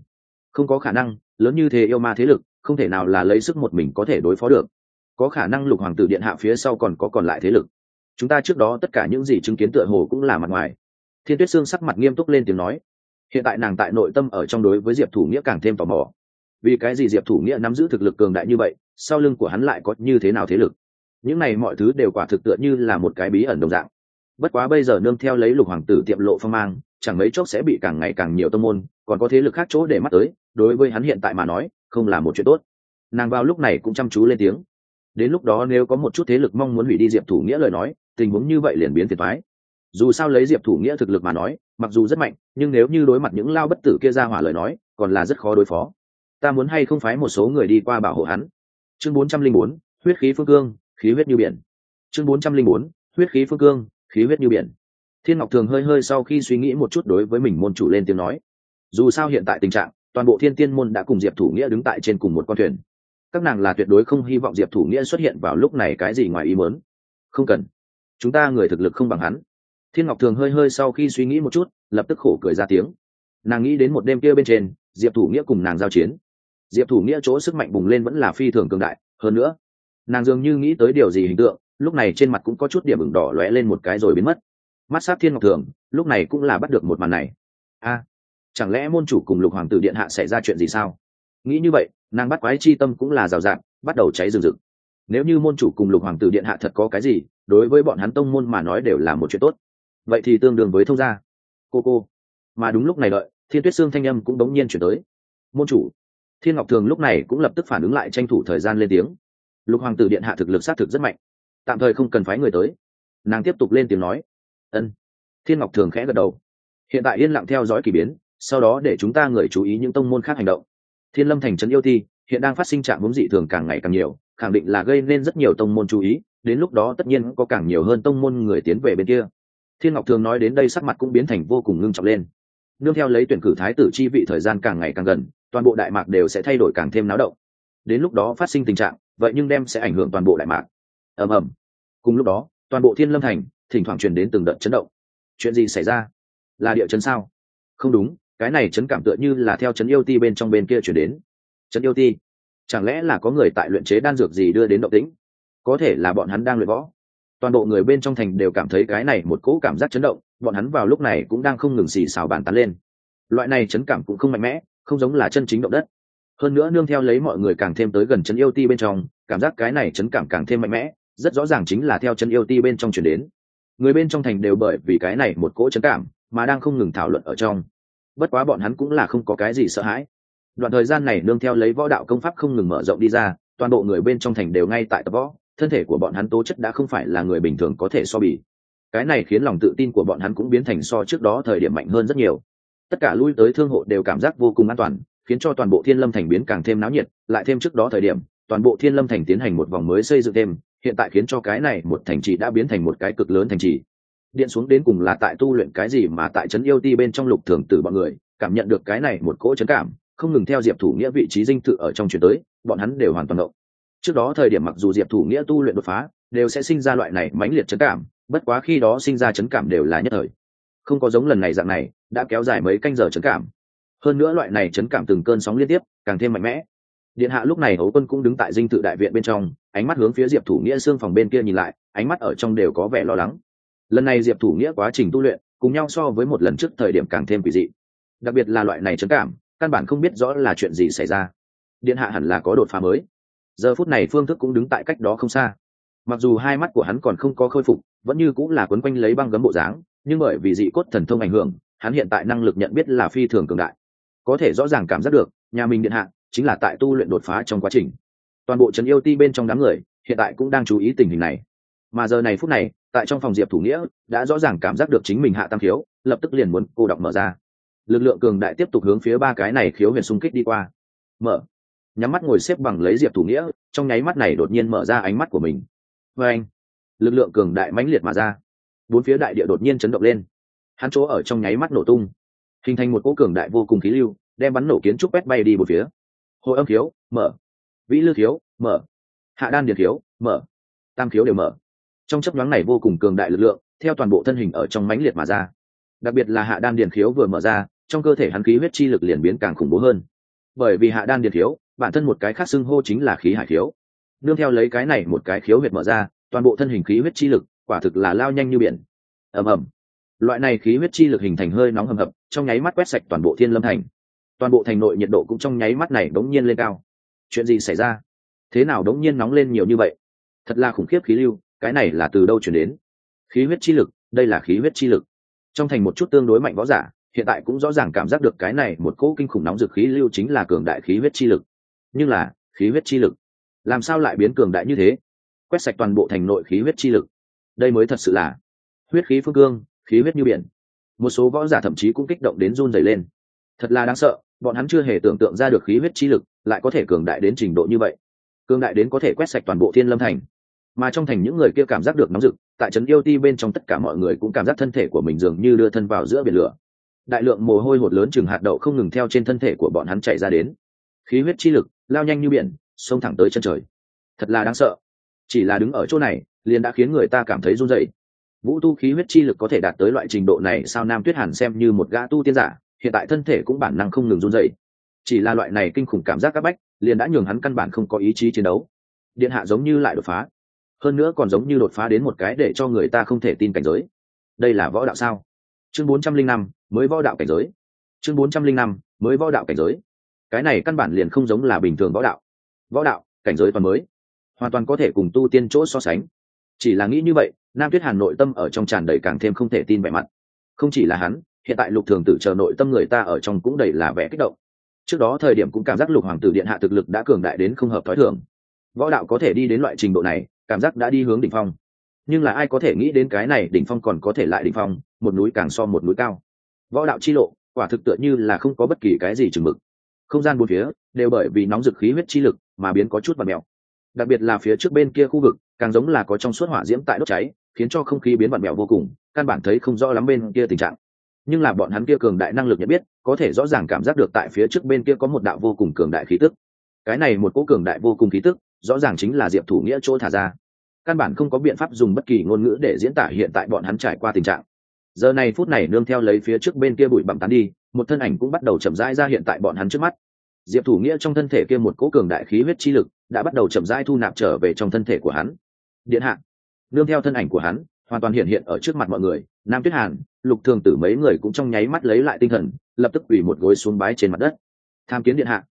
Không có khả năng, lớn như thế yêu ma thế lực, không thể nào là lấy sức một mình có thể đối phó được. Có khả năng lục hoàng tử điện hạ phía sau còn có còn lại thế lực. Chúng ta trước đó tất cả những gì chứng kiến tựa hồ cũng là mặt ngoài. Thiên tuyết sương sắc mặt nghiêm túc lên tiếng nói hiện tại nàng tại nội tâm ở trong đối với diệp thủ nghĩa càng thêm tò mò. Vì cái gì diệp thủ nghĩa nắm giữ thực lực cường đại như vậy, sau lưng của hắn lại có như thế nào thế lực? Những này mọi thứ đều quả thực tựa như là một cái bí ẩn đồng dạng. Bất quá bây giờ nương theo lấy lục hoàng tử tiệm lộ phong mang, chẳng mấy chốc sẽ bị càng ngày càng nhiều tâm môn, còn có thế lực khác chỗ để mắt tới, đối với hắn hiện tại mà nói, không là một chuyện tốt. Nàng vào lúc này cũng chăm chú lên tiếng. Đến lúc đó nếu có một chút thế lực mong muốn hủy đi diệp thủ nghĩa lời nói, tình huống như vậy liền biến thiệt thái dù sao lấy diệp thủ nghĩa thực lực mà nói mặc dù rất mạnh, nhưng nếu như đối mặt những lao bất tử kia ra hỏa lời nói, còn là rất khó đối phó. Ta muốn hay không phái một số người đi qua bảo hộ hắn? Chương bốn trăm linh bốn, huyết khí phương cương, khí huyết như biển. Chương bốn trăm linh bốn, huyết khí phương cương, khí huyết như biển. Thiên ngọc thường hơi hơi sau khi suy nghĩ một chút đối với mình môn chủ lên tiếng nói. Dù sao hiện tại tình trạng, toàn bộ thiên tiên môn đã cùng diệp thủ nghĩa đứng tại trên cùng một con thuyền. Các nàng là tuyệt đối không hy vọng diệp thủ nghĩa xuất hiện vào lúc này cái gì ngoài ý mớn không cần. Chúng ta người thực lực không bằng hắn thiên ngọc thường hơi hơi sau khi suy nghĩ một chút, lập tức khổ cười ra tiếng. Nàng nghĩ đến một đêm kia bên trên, diệp thủ nghĩa cùng nàng giao chiến. Diệp thủ nghĩa chỗ sức mạnh bùng lên vẫn là phi thường cường đại, hơn nữa, nàng dường như nghĩ tới điều gì hình tượng, lúc này trên mặt cũng có chút điểm ửng đỏ lóe lên một cái rồi biến mất. Mắt sát thiên ngọc thường, lúc này cũng là bắt được một màn này. A, chẳng lẽ môn chủ cùng lục hoàng tử điện hạ xảy ra chuyện gì sao? Nghĩ như vậy, nàng bắt quái chi tâm cũng là rào rạt, bắt đầu cháy rừng rực. Nếu như môn chủ cùng lục hoàng tử điện hạ thật có cái gì, đối với bọn hắn tông môn mà nói đều là một chuyện tốt vậy thì tương đương với thông gia. Cô cô. Mà đúng lúc này đợi, thiên tuyết xương thanh âm cũng đống nhiên chuyển tới. Môn chủ. Thiên ngọc thường lúc này cũng lập tức phản ứng lại tranh thủ thời gian lên tiếng. Lục hoàng tử điện hạ thực lực xác thực rất mạnh. Tạm thời không cần phái người tới. Nàng tiếp tục lên tiếng nói. Ân. Thiên ngọc thường khẽ gật đầu. Hiện tại yên lặng theo dõi k ỳ biến, sau đó để chúng ta người chú ý những tông môn khác hành động. Thiên lâm thành trấn yêu thi, hiện đang phát sinh trạng hướng dị thường càng ngày càng nhiều, khẳng định là gây nên rất nhiều tông môn chú ý, đến lúc đó tất nhiên có càng nhiều hơn tông môn người tiến về bên kia thiên ngọc thường nói đến đây sắc mặt cũng biến thành vô cùng ngưng trọng lên. Nương theo lấy tuyển cử thái tử chi vị thời gian càng ngày càng gần, toàn bộ đại mạc đều sẽ thay đổi càng thêm náo động. Đến lúc đó phát sinh tình trạng, vậy nhưng đem sẽ ảnh hưởng toàn bộ đại mạc. Ầm ầm. Cùng lúc đó, toàn bộ thiên lâm thành, thỉnh thoảng truyền đến từng đợt chấn động. Chuyện gì xảy ra? Là địa chấn sao? Không đúng, cái này chấn cảm tựa như là theo chấn yêu ti bên trong bên kia chuyển đến. Chấn yêu ti? Chẳng lẽ là có người tại luyện chế đan dược gì đưa đến động tĩnh? Có thể là bọn hắn đang luyện võ toàn bộ người bên trong thành đều cảm thấy cái này một cỗ cảm giác chấn động, bọn hắn vào lúc này cũng đang không ngừng xì xào bàn tán lên. Loại này chấn cảm cũng không mạnh mẽ, không giống là chân chính động đất. Hơn nữa nương theo lấy mọi người càng thêm tới gần chấn yêu ti bên trong, cảm giác cái này chấn cảm càng thêm mạnh mẽ, rất rõ ràng chính là theo chấn yêu ti bên trong chuyển đến. Người bên trong thành đều bởi vì cái này một cỗ chấn cảm mà đang không ngừng thảo luận ở trong. Bất quá bọn hắn cũng là không có cái gì sợ hãi. Đoạn thời gian này nương theo lấy võ đạo công pháp không ngừng mở rộng đi ra, toàn bộ người bên trong thành đều ngay tại tập võ thân thể của bọn hắn tố chất đã không phải là người bình thường có thể so bì. Cái này khiến lòng tự tin của bọn hắn cũng biến thành so trước đó thời điểm mạnh hơn rất nhiều. Tất cả lui tới thương hộ đều cảm giác vô cùng an toàn, khiến cho toàn bộ thiên lâm thành biến càng thêm náo nhiệt. Lại thêm trước đó thời điểm, toàn bộ thiên lâm thành tiến hành một vòng mới xây dựng thêm, hiện tại khiến cho cái này một thành trì đã biến thành một cái cực lớn thành trì. Điện xuống đến cùng là tại tu luyện cái gì mà tại trấn yêu ti bên trong lục thường tử bọn người, cảm nhận được cái này một cỗ chấn cảm, không ngừng theo diệp thủ nghĩa vị trí dinh thự ở trong chuyển tới, bọn hắn đều hoàn toàn động trước đó thời điểm mặc dù diệp thủ nghĩa tu luyện đột phá, đều sẽ sinh ra loại này mãnh liệt chấn cảm, bất quá khi đó sinh ra chấn cảm đều là nhất thời. Không có giống lần này dạng này, đã kéo dài mấy canh giờ chấn cảm. Hơn nữa loại này chấn cảm từng cơn sóng liên tiếp, càng thêm mạnh mẽ. Điện hạ lúc này hấu quân cũng đứng tại dinh thự đại viện bên trong, ánh mắt hướng phía diệp thủ nghĩa xương phòng bên kia nhìn lại, ánh mắt ở trong đều có vẻ lo lắng. Lần này diệp thủ nghĩa quá trình tu luyện, cùng nhau so với một lần trước thời điểm càng thêm kỳ dị. Đặc biệt là loại này chấn cảm, căn bản không biết rõ là chuyện gì xảy ra. Điện hạ hẳn là có đột phá mới giờ phút này phương thức cũng đứng tại cách đó không xa. Mặc dù hai mắt của hắn còn không có khôi phục, vẫn như cũng là quấn quanh lấy băng gấm bộ dáng, nhưng bởi vì dị cốt thần thông ảnh hưởng, hắn hiện tại năng lực nhận biết là phi thường cường đại. Có thể rõ ràng cảm giác được, nhà mình điện hạ chính là tại tu luyện đột phá trong quá trình. Toàn bộ trấn yêu ti bên trong đám người, hiện tại cũng đang chú ý tình hình này. Mà giờ này phút này, tại trong phòng diệp thủ nghĩa, đã rõ ràng cảm giác được chính mình hạ tam khiếu lập tức liền muốn cô đọc mở ra. Lực lượng cường đại tiếp tục hướng phía ba cái này khiếu huyền xung kích đi qua. Mở nhắm mắt ngồi xếp bằng lấy diệp thủ nghĩa, trong nháy mắt này đột nhiên mở ra ánh mắt của mình. Vê anh, lực lượng cường đại mãnh liệt mà ra. Bốn phía đại địa đột nhiên chấn động lên. Hắn chỗ ở trong nháy mắt nổ tung, hình thành một cỗ cường đại vô cùng khí lưu, đem bắn nổ kiến trúc quét bay đi một phía. Hội âm khiếu, mở. Vĩ lư khiếu mở. Hạ đan điền khiếu mở. Tam khiếu đều mở. Trong chấp nhoáng này vô cùng cường đại lực lượng, theo toàn bộ thân hình ở trong mãnh liệt mà ra. Đặc biệt là hạ đan điền khiếu vừa mở ra, trong cơ thể hắn khí huyết chi lực liền biến càng khủng bố hơn. Bởi vì hạ đan điền khiếu bản thân một cái khác xưng hô chính là khí hải khiếu. Nương theo lấy cái này một cái khiếu huyệt mở ra, toàn bộ thân hình khí huyết chi lực, quả thực là lao nhanh như biển. Ầm ầm. Loại này khí huyết chi lực hình thành hơi nóng hầm hập, trong nháy mắt quét sạch toàn bộ thiên lâm thành. Toàn bộ thành nội nhiệt độ cũng trong nháy mắt này đống nhiên lên cao. Chuyện gì xảy ra? Thế nào đống nhiên nóng lên nhiều như vậy? Thật là khủng khiếp khí lưu, cái này là từ đâu chuyển đến? Khí huyết chi lực, đây là khí huyết chi lực. Trong thành một chút tương đối mạnh võ giả, hiện tại cũng rõ ràng cảm giác được cái này một cỗ kinh khủng nóng dược khí lưu chính là cường đại khí huyết chi lực nhưng là khí huyết chi lực. Làm sao lại biến cường đại như thế? Quét sạch toàn bộ thành nội khí huyết chi lực. Đây mới thật sự là huyết khí phương cương, khí huyết như biển. Một số võ giả thậm chí cũng kích động đến run dày lên. Thật là đáng sợ, bọn hắn chưa hề tưởng tượng ra được khí huyết chi lực lại có thể cường đại đến trình độ như vậy. Cường đại đến có thể quét sạch toàn bộ thiên lâm thành. Mà trong thành những người kia cảm giác được nóng rực, tại trấn yêu ti bên trong tất cả mọi người cũng cảm giác thân thể của mình dường như đưa thân vào giữa biển lửa. Đại lượng mồ hôi hột lớn chừng hạt đậu không ngừng theo trên thân thể của bọn hắn chạy ra đến. Khí huyết chi lực lao nhanh như biển, xông thẳng tới chân trời. Thật là đáng sợ. Chỉ là đứng ở chỗ này, liền đã khiến người ta cảm thấy run rẩy. Vũ tu khí huyết chi lực có thể đạt tới loại trình độ này sao nam tuyết hàn xem như một gã tu tiên giả, hiện tại thân thể cũng bản năng không ngừng run rẩy. Chỉ là loại này kinh khủng cảm giác các bách, liền đã nhường hắn căn bản không có ý chí chiến đấu. Điện hạ giống như lại đột phá. Hơn nữa còn giống như đột phá đến một cái để cho người ta không thể tin cảnh giới. Đây là võ đạo sao? Chương bốn trăm linh năm, mới võ đạo cảnh giới. Chương bốn trăm linh năm, mới võ đạo cảnh giới cái này căn bản liền không giống là bình thường võ đạo. Võ đạo, cảnh giới toàn mới, hoàn toàn có thể cùng tu tiên chỗ so sánh. Chỉ là nghĩ như vậy, nam tuyết hàn nội tâm ở trong tràn đầy càng thêm không thể tin vẻ mặt. Không chỉ là hắn, hiện tại lục thường tử chờ nội tâm người ta ở trong cũng đầy là vẻ kích động. Trước đó thời điểm cũng cảm giác lục hoàng tử điện hạ thực lực đã cường đại đến không hợp t h ó i thường. Võ đạo có thể đi đến loại trình độ này, cảm giác đã đi hướng đỉnh phong. Nhưng là ai có thể nghĩ đến cái này đỉnh phong còn có thể lại đỉnh phong, một núi càng so một núi cao. Võ đạo chi lộ, quả thực tựa như là không có bất kỳ cái gì chừng mực không gian bốn phía đều bởi vì nóng dực khí huyết chi lực mà biến có chút và mèo đặc biệt là phía trước bên kia khu vực, càng giống là có trong suốt hỏa diễm tại đốt cháy, khiến cho không khí biến vặn mèo vô cùng, căn bản thấy không rõ lắm bên kia tình trạng. Nhưng là bọn hắn kia cường đại năng lực nhận biết, có thể rõ ràng cảm giác được tại phía trước bên kia có một đạo vô cùng cường đại khí tức. Cái này một cỗ cường đại vô cùng khí tức, rõ ràng chính là diệp thủ nghĩa chỗ thả ra. Căn bản không có biện pháp dùng bất kỳ ngôn ngữ để diễn tả hiện tại bọn hắn trải qua tình trạng giờ này phút này nương theo lấy phía trước bên kia bụi bặm tán đi, một thân ảnh cũng bắt đầu chậm rãi ra hiện tại bọn hắn trước mắt. Diệp thủ nghĩa trong thân thể kia một cỗ cường đại khí huyết chi lực đã bắt đầu chậm rãi thu nạp trở về trong thân thể của hắn. Điện hạ, nương theo thân ảnh của hắn, hoàn toàn hiện hiện ở trước mặt mọi người, nam tuyết hàn, lục thường tử mấy người cũng trong nháy mắt lấy lại tinh thần, lập tức quỳ một gối xuống bái trên mặt đất. Tham kiến điện hạ.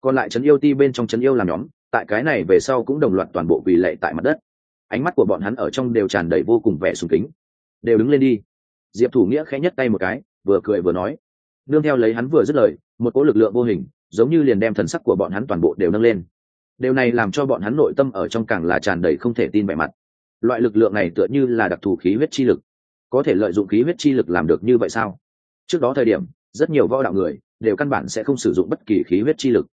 Còn lại trấn yêu ti bên trong trấn yêu làm nhóm, tại cái này về sau cũng đồng loạt toàn bộ quỳ lệ tại mặt đất. Ánh mắt của bọn hắn ở trong đều tràn đầy vô cùng vẻ sùng kính. Đều đứng lên đi diệp thủ nghĩa khẽ nhất tay một cái, vừa cười vừa nói. Nương theo lấy hắn vừa dứt lời, một cỗ lực lượng vô hình, giống như liền đem thần sắc của bọn hắn toàn bộ đều nâng lên. Điều này làm cho bọn hắn nội tâm ở trong càng là tràn đầy không thể tin vẻ mặt. Loại lực lượng này tựa như là đặc thù khí huyết chi lực. Có thể lợi dụng khí huyết chi lực làm được như vậy sao? Trước đó thời điểm, rất nhiều võ đạo người đều căn bản sẽ không sử dụng bất kỳ khí huyết chi lực.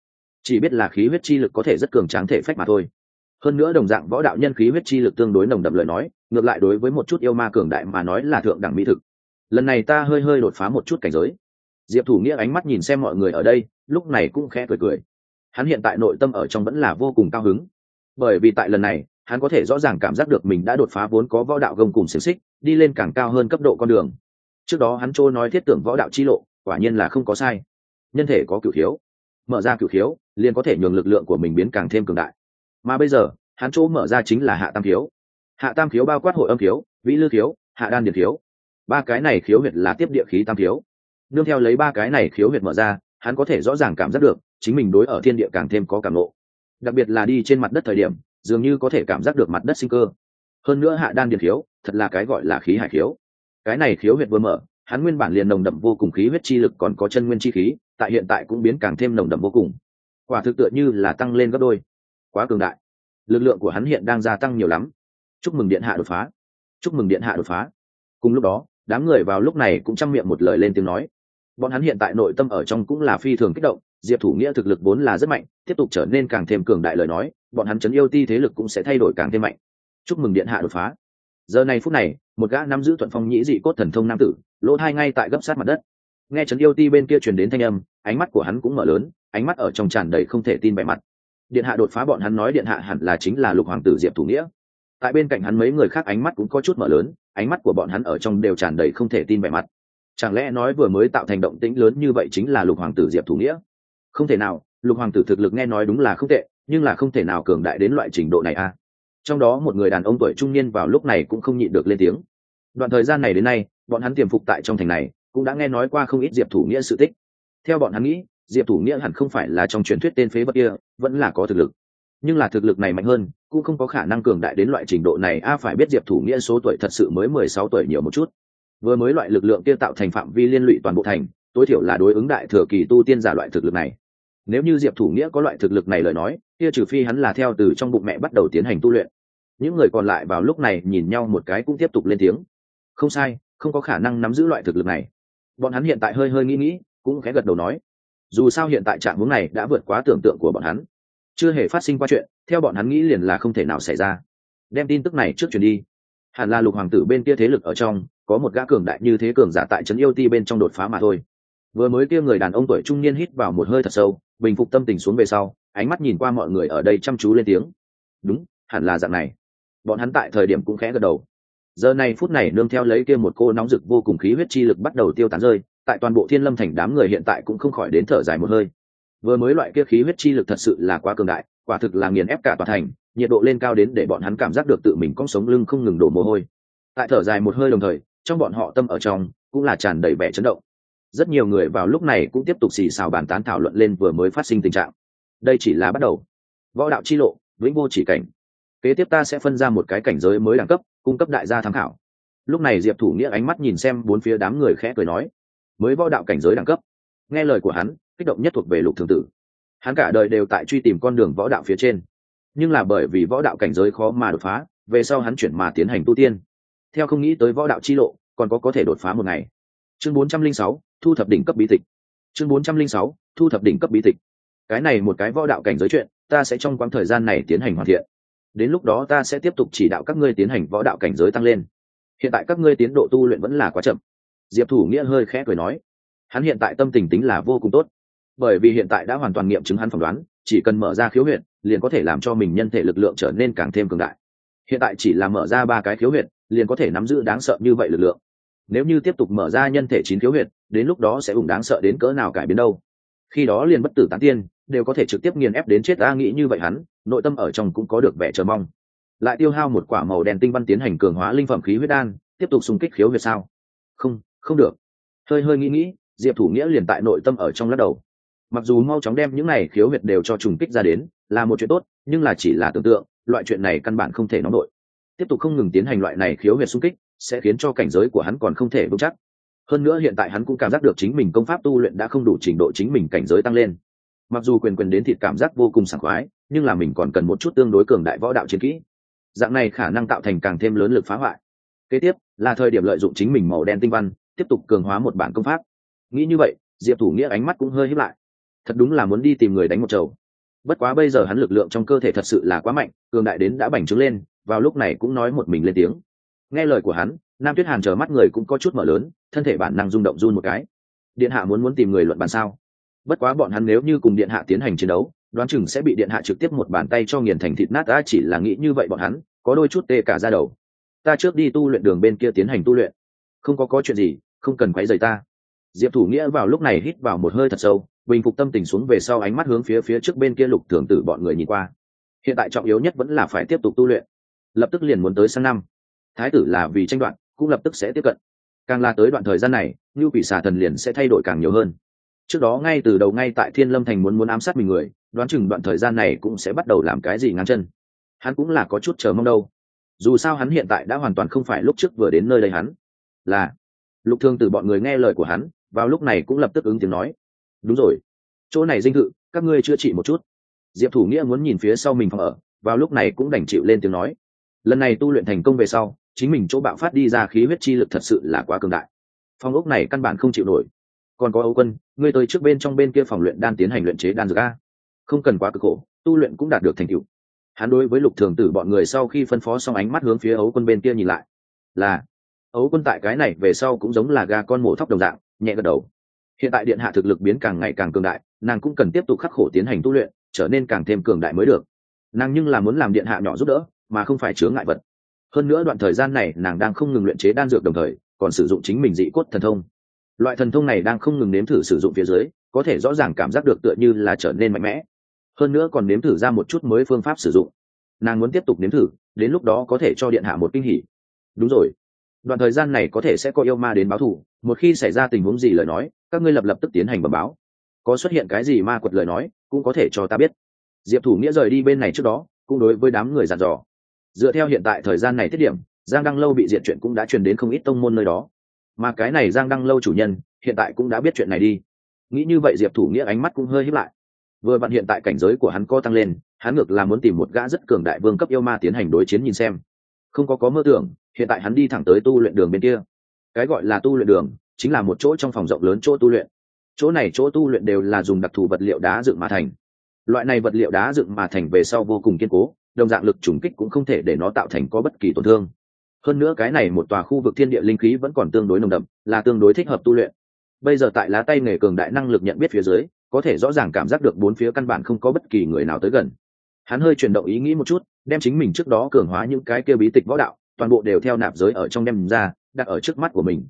Chỉ biết là khí huyết chi lực có thể rất cường tráng thể phách mà thôi. Hơn nữa đồng dạng võ đạo nhân khí huyết chi lực tương đối nồng đậm lời nói, ngược lại đối với một chút yêu ma cường đại mà nói là thượng đẳng mỹ thực lần này ta hơi hơi đột phá một chút cảnh giới. Diệp thủ nghĩa ánh mắt nhìn xem mọi người ở đây lúc này cũng khẽ cười cười. Hắn hiện tại nội tâm ở trong vẫn là vô cùng cao hứng. Bởi vì tại lần này hắn có thể rõ ràng cảm giác được mình đã đột phá vốn có võ đạo gông cùng xiềng xích đi lên càng cao hơn cấp độ con đường. Trước đó hắn trôi nói thiết tưởng võ đạo chi lộ quả nhiên là không có sai. Nhân thể có cửu thiếu, mở ra cửu thiếu, liền có thể nhường lực lượng của mình biến càng thêm cường đại. Mà bây giờ hắn chỗ mở ra chính là hạ tam thiếu, hạ tam thiếu bao quát hội âm thiếu, vĩ lư thiếu, hạ đan điền thiếu ba cái này khiếu huyệt là tiếp địa khí tam thiếu. nương theo lấy ba cái này khiếu huyệt mở ra, hắn có thể rõ ràng cảm giác được, chính mình đối ở thiên địa càng thêm có cảm lộ đặc biệt là đi trên mặt đất thời điểm, dường như có thể cảm giác được mặt đất sinh cơ. Hơn nữa hạ đan điện khiếu, thật là cái gọi là khí hải khiếu. Cái này khiếu huyệt vừa mở, hắn nguyên bản liền nồng đậm vô cùng khí huyết chi lực còn có chân nguyên chi khí, tại hiện tại cũng biến càng thêm nồng đậm vô cùng. Quả thực tựa như là tăng lên gấp đôi. Quá cường đại. Lực lượng của hắn hiện đang gia tăng nhiều lắm. Chúc mừng điện hạ đột phá. Chúc mừng điện hạ đột phá. Cùng lúc đó đám người vào lúc này cũng chăm miệng một lời lên tiếng nói. Bọn hắn hiện tại nội tâm ở trong cũng là phi thường kích động, diệp thủ nghĩa thực lực vốn là rất mạnh, tiếp tục trở nên càng thêm cường đại lời nói, bọn hắn chấn yêu ti thế lực cũng sẽ thay đổi càng thêm mạnh. Chúc mừng điện hạ đột phá. Giờ này phút này, một gã nắm giữ thuận phong nhĩ dị cốt thần thông nam tử, lỗ thai ngay tại gấp sát mặt đất. Nghe trấn yêu ti bên kia truyền đến thanh âm, ánh mắt của hắn cũng mở lớn, ánh mắt ở trong tràn đầy không thể tin vẻ mặt. Điện hạ đột phá bọn hắn nói điện hạ hẳn là chính là lục hoàng tử diệp thủ nghĩa. Tại bên cạnh hắn mấy người khác ánh mắt cũng có chút mở lớn ánh mắt của bọn hắn ở trong đều tràn đầy không thể tin vẻ mặt. Chẳng lẽ nói vừa mới tạo thành động tĩnh lớn như vậy chính là lục hoàng tử diệp thủ nghĩa? Không thể nào, lục hoàng tử thực lực nghe nói đúng là không tệ, nhưng là không thể nào cường đại đến loại trình độ này a à. trong đó một người đàn ông tuổi trung niên vào lúc này cũng không nhịn được lên tiếng. Đoạn thời gian này đến nay, bọn hắn tiềm phục tại trong thành này, cũng đã nghe nói qua không ít diệp thủ nghĩa sự tích. Theo bọn hắn nghĩ, diệp thủ nghĩa hẳn không phải là trong truyền thuyết tên phế vật kia, vẫn là có thực lực nhưng là thực lực này mạnh hơn, cũng không có khả năng cường đại đến loại trình độ này. A, phải biết diệp thủ nghĩa số tuổi thật sự mới mười sáu tuổi nhiều một chút. Vừa mới loại lực lượng kia tạo thành phạm vi liên lụy toàn bộ thành, tối thiểu là đối ứng đại thừa kỳ tu tiên giả loại thực lực này. Nếu như diệp thủ nghĩa có loại thực lực này lời nói, kia trừ phi hắn là theo từ trong bụng mẹ bắt đầu tiến hành tu luyện. Những người còn lại vào lúc này nhìn nhau một cái cũng tiếp tục lên tiếng. Không sai, không có khả năng nắm giữ loại thực lực này. Bọn hắn hiện tại hơi hơi nghĩ nghĩ, cũng khẽ gật đầu nói. Dù sao hiện tại trạng hướng này đã vượt quá tưởng tượng của bọn hắn chưa hề phát sinh qua chuyện, theo bọn hắn nghĩ liền là không thể nào xảy ra. Đem tin tức này trước chuyển đi. Hẳn là lục hoàng tử bên kia thế lực ở trong, có một gã cường đại như thế cường giả tại trấn yêu ti bên trong đột phá mà thôi. Vừa mới kia người đàn ông tuổi trung niên hít vào một hơi thật sâu, bình phục tâm tình xuống về sau, ánh mắt nhìn qua mọi người ở đây chăm chú lên tiếng. Đúng, hẳn là dạng này. Bọn hắn tại thời điểm cũng khẽ gật đầu. Giờ này phút này nương theo lấy kia một cô nóng rực vô cùng khí huyết chi lực bắt đầu tiêu tán rơi, tại toàn bộ thiên lâm thành đám người hiện tại cũng không khỏi đến thở dài một hơi vừa mới loại kia khí huyết chi lực thật sự là quá cường đại, quả thực là nghiền ép cả tòa thành, nhiệt độ lên cao đến để bọn hắn cảm giác được tự mình cong sống lưng không ngừng đổ mồ hôi. Tại thở dài một hơi đồng thời, trong bọn họ tâm ở trong cũng là tràn đầy vẻ chấn động. Rất nhiều người vào lúc này cũng tiếp tục xì xào bàn tán thảo luận lên vừa mới phát sinh tình trạng. Đây chỉ là bắt đầu. Võ đạo chi lộ, vĩnh vô chỉ cảnh. Kế tiếp ta sẽ phân ra một cái cảnh giới mới đẳng cấp, cung cấp đại gia tham khảo. Lúc này diệp thủ nghĩa ánh mắt nhìn xem bốn phía đám người khẽ cười nói, mới võ đạo cảnh giới đẳng cấp. Nghe lời của hắn kích động nhất thuộc về lục thường tử. Hắn cả đời đều tại truy tìm con đường võ đạo phía trên. Nhưng là bởi vì võ đạo cảnh giới khó mà đột phá, về sau hắn chuyển mà tiến hành tu tiên. Theo không nghĩ tới võ đạo chi lộ, còn có có thể đột phá một ngày. Chương bốn trăm linh sáu, thu thập đỉnh cấp bí tịch. Chương bốn trăm linh sáu, thu thập đỉnh cấp bí tịch. Cái này một cái võ đạo cảnh giới chuyện, ta sẽ trong quãng thời gian này tiến hành hoàn thiện. Đến lúc đó ta sẽ tiếp tục chỉ đạo các ngươi tiến hành võ đạo cảnh giới tăng lên. Hiện tại các ngươi tiến độ tu luyện vẫn là quá chậm. Diệp thủ nghĩa hơi khẽ cười nói, hắn hiện tại tâm tình tính là vô cùng tốt bởi vì hiện tại đã hoàn toàn nghiệm chứng hắn phỏng đoán, chỉ cần mở ra khiếu huyện liền có thể làm cho mình nhân thể lực lượng trở nên càng thêm cường đại. Hiện tại chỉ là mở ra ba cái khiếu huyện liền có thể nắm giữ đáng sợ như vậy lực lượng. Nếu như tiếp tục mở ra nhân thể chín khiếu huyệt, đến lúc đó sẽ ủng đáng sợ đến cỡ nào cải biến đâu. Khi đó liền bất tử tán tiên, đều có thể trực tiếp nghiền ép đến chết ta nghĩ như vậy hắn, nội tâm ở trong cũng có được vẻ chờ mong. Lại tiêu hao một quả màu đen tinh văn tiến hành cường hóa linh phẩm khí huyết đan, tiếp tục xung kích khiếu huyệt sao? Không không được. Hơi hơi nghĩ nghĩ, diệp thủ nghĩa liền tại nội tâm ở trong lắc đầu mặc dù mau chóng đem những này khiếu huyệt đều cho trùng kích ra đến, là một chuyện tốt, nhưng là chỉ là tưởng tượng, loại chuyện này căn bản không thể nóng đội. Tiếp tục không ngừng tiến hành loại này khiếu huyệt xung kích, sẽ khiến cho cảnh giới của hắn còn không thể vững chắc. Hơn nữa hiện tại hắn cũng cảm giác được chính mình công pháp tu luyện đã không đủ trình độ chính mình cảnh giới tăng lên. Mặc dù quyền quyền đến thịt cảm giác vô cùng sảng khoái, nhưng là mình còn cần một chút tương đối cường đại võ đạo chiến kỹ. Dạng này khả năng tạo thành càng thêm lớn lực phá hoại. Kế tiếp, là thời điểm lợi dụng chính mình màu đen tinh văn, tiếp tục cường hóa một bản công pháp. Nghĩ như vậy, diệp thủ nghĩa ánh mắt cũng hơi hiếp lại thật đúng là muốn đi tìm người đánh một chầu. Bất quá bây giờ hắn lực lượng trong cơ thể thật sự là quá mạnh, cường đại đến đã bành trướng lên, vào lúc này cũng nói một mình lên tiếng. Nghe lời của hắn, nam tuyết hàn chờ mắt người cũng có chút mở lớn, thân thể bản năng rung động run một cái. Điện hạ muốn muốn tìm người luận bàn sao? Bất quá bọn hắn nếu như cùng điện hạ tiến hành chiến đấu, đoán chừng sẽ bị điện hạ trực tiếp một bàn tay cho nghiền thành thịt nát, Ta chỉ là nghĩ như vậy bọn hắn, có đôi chút tê cả ra đầu. Ta trước đi tu luyện đường bên kia tiến hành tu luyện. Không có có chuyện gì, không cần quấy rầy ta diệp thủ nghĩa vào lúc này hít vào một hơi thật sâu, bình phục tâm tình xuống về sau ánh mắt hướng phía phía trước bên kia lục thường tử bọn người nhìn qua. Hiện tại trọng yếu nhất vẫn là phải tiếp tục tu luyện. Lập tức liền muốn tới sang năm. Thái tử là vì tranh đoạn cũng lập tức sẽ tiếp cận. Càng là tới đoạn thời gian này như quỷ xà thần liền sẽ thay đổi càng nhiều hơn. Trước đó ngay từ đầu ngay tại thiên lâm thành muốn muốn ám sát mình người, đoán chừng đoạn thời gian này cũng sẽ bắt đầu làm cái gì ngang chân. Hắn cũng là có chút chờ mong đâu. Dù sao hắn hiện tại đã hoàn toàn không phải lúc trước vừa đến nơi đây hắn. Là, lục thương từ bọn người nghe lời của hắn vào lúc này cũng lập tức ứng tiếng nói. Đúng rồi. Chỗ này dinh thự, các ngươi chữa trị một chút. Diệp thủ nghĩa muốn nhìn phía sau mình phòng ở, vào lúc này cũng đành chịu lên tiếng nói. Lần này tu luyện thành công về sau, chính mình chỗ bạo phát đi ra khí huyết chi lực thật sự là quá cường đại. Phòng ốc này căn bản không chịu nổi. Còn có âu quân, ngươi tới trước bên trong bên kia phòng luyện đan tiến hành luyện chế đan dược a. Không cần quá cực khổ, tu luyện cũng đạt được thành tựu. Hắn đối với lục thường tử bọn người sau khi phân phó xong ánh mắt hướng phía ấu quân bên kia nhìn lại. Là ấu quân tại cái này về sau cũng giống là ga con mổ thóc đồng dạng nhẹ gật đầu. Hiện tại điện hạ thực lực biến càng ngày càng cường đại, nàng cũng cần tiếp tục khắc khổ tiến hành tu luyện, trở nên càng thêm cường đại mới được. Nàng nhưng là muốn làm điện hạ nhỏ giúp đỡ, mà không phải chứa ngại vật. Hơn nữa đoạn thời gian này, nàng đang không ngừng luyện chế đan dược đồng thời, còn sử dụng chính mình dị cốt thần thông. Loại thần thông này đang không ngừng nếm thử sử dụng phía dưới, có thể rõ ràng cảm giác được tựa như là trở nên mạnh mẽ. Hơn nữa còn nếm thử ra một chút mới phương pháp sử dụng. Nàng muốn tiếp tục nếm thử, đến lúc đó có thể cho điện hạ một kinh hỉ. Đúng rồi đoạn thời gian này có thể sẽ có yêu ma đến báo thù, một khi xảy ra tình huống gì lời nói, các ngươi lập lập tức tiến hành bẩm báo. Có xuất hiện cái gì ma quật lời nói, cũng có thể cho ta biết. Diệp thủ nghĩa rời đi bên này trước đó, cũng đối với đám người dặn dò. Dựa theo hiện tại thời gian này tiết điểm, giang đăng lâu bị diệt chuyện cũng đã truyền đến không ít tông môn nơi đó. Mà cái này giang đăng lâu chủ nhân, hiện tại cũng đã biết chuyện này đi. Nghĩ như vậy diệp thủ nghĩa ánh mắt cũng hơi hiếp lại. Vừa vặn hiện tại cảnh giới của hắn co tăng lên, hắn ngược là muốn tìm một gã rất cường đại vương cấp yêu ma tiến hành đối chiến nhìn xem không có có mơ tưởng, hiện tại hắn đi thẳng tới tu luyện đường bên kia. Cái gọi là tu luyện đường, chính là một chỗ trong phòng rộng lớn chỗ tu luyện. Chỗ này chỗ tu luyện đều là dùng đặc thù vật liệu đá dựng mà thành. Loại này vật liệu đá dựng mà thành về sau vô cùng kiên cố, đồng dạng lực trùng kích cũng không thể để nó tạo thành có bất kỳ tổn thương. Hơn nữa cái này một tòa khu vực thiên địa linh khí vẫn còn tương đối nồng đậm, là tương đối thích hợp tu luyện. Bây giờ tại lá tay nghề cường đại năng lực nhận biết phía dưới, có thể rõ ràng cảm giác được bốn phía căn bản không có bất kỳ người nào tới gần. Hắn hơi chuyển động ý nghĩ một chút đem chính mình trước đó cường hóa những cái kia bí tịch võ đạo, toàn bộ đều theo nạp giới ở trong đem ra, đặt ở trước mắt của mình.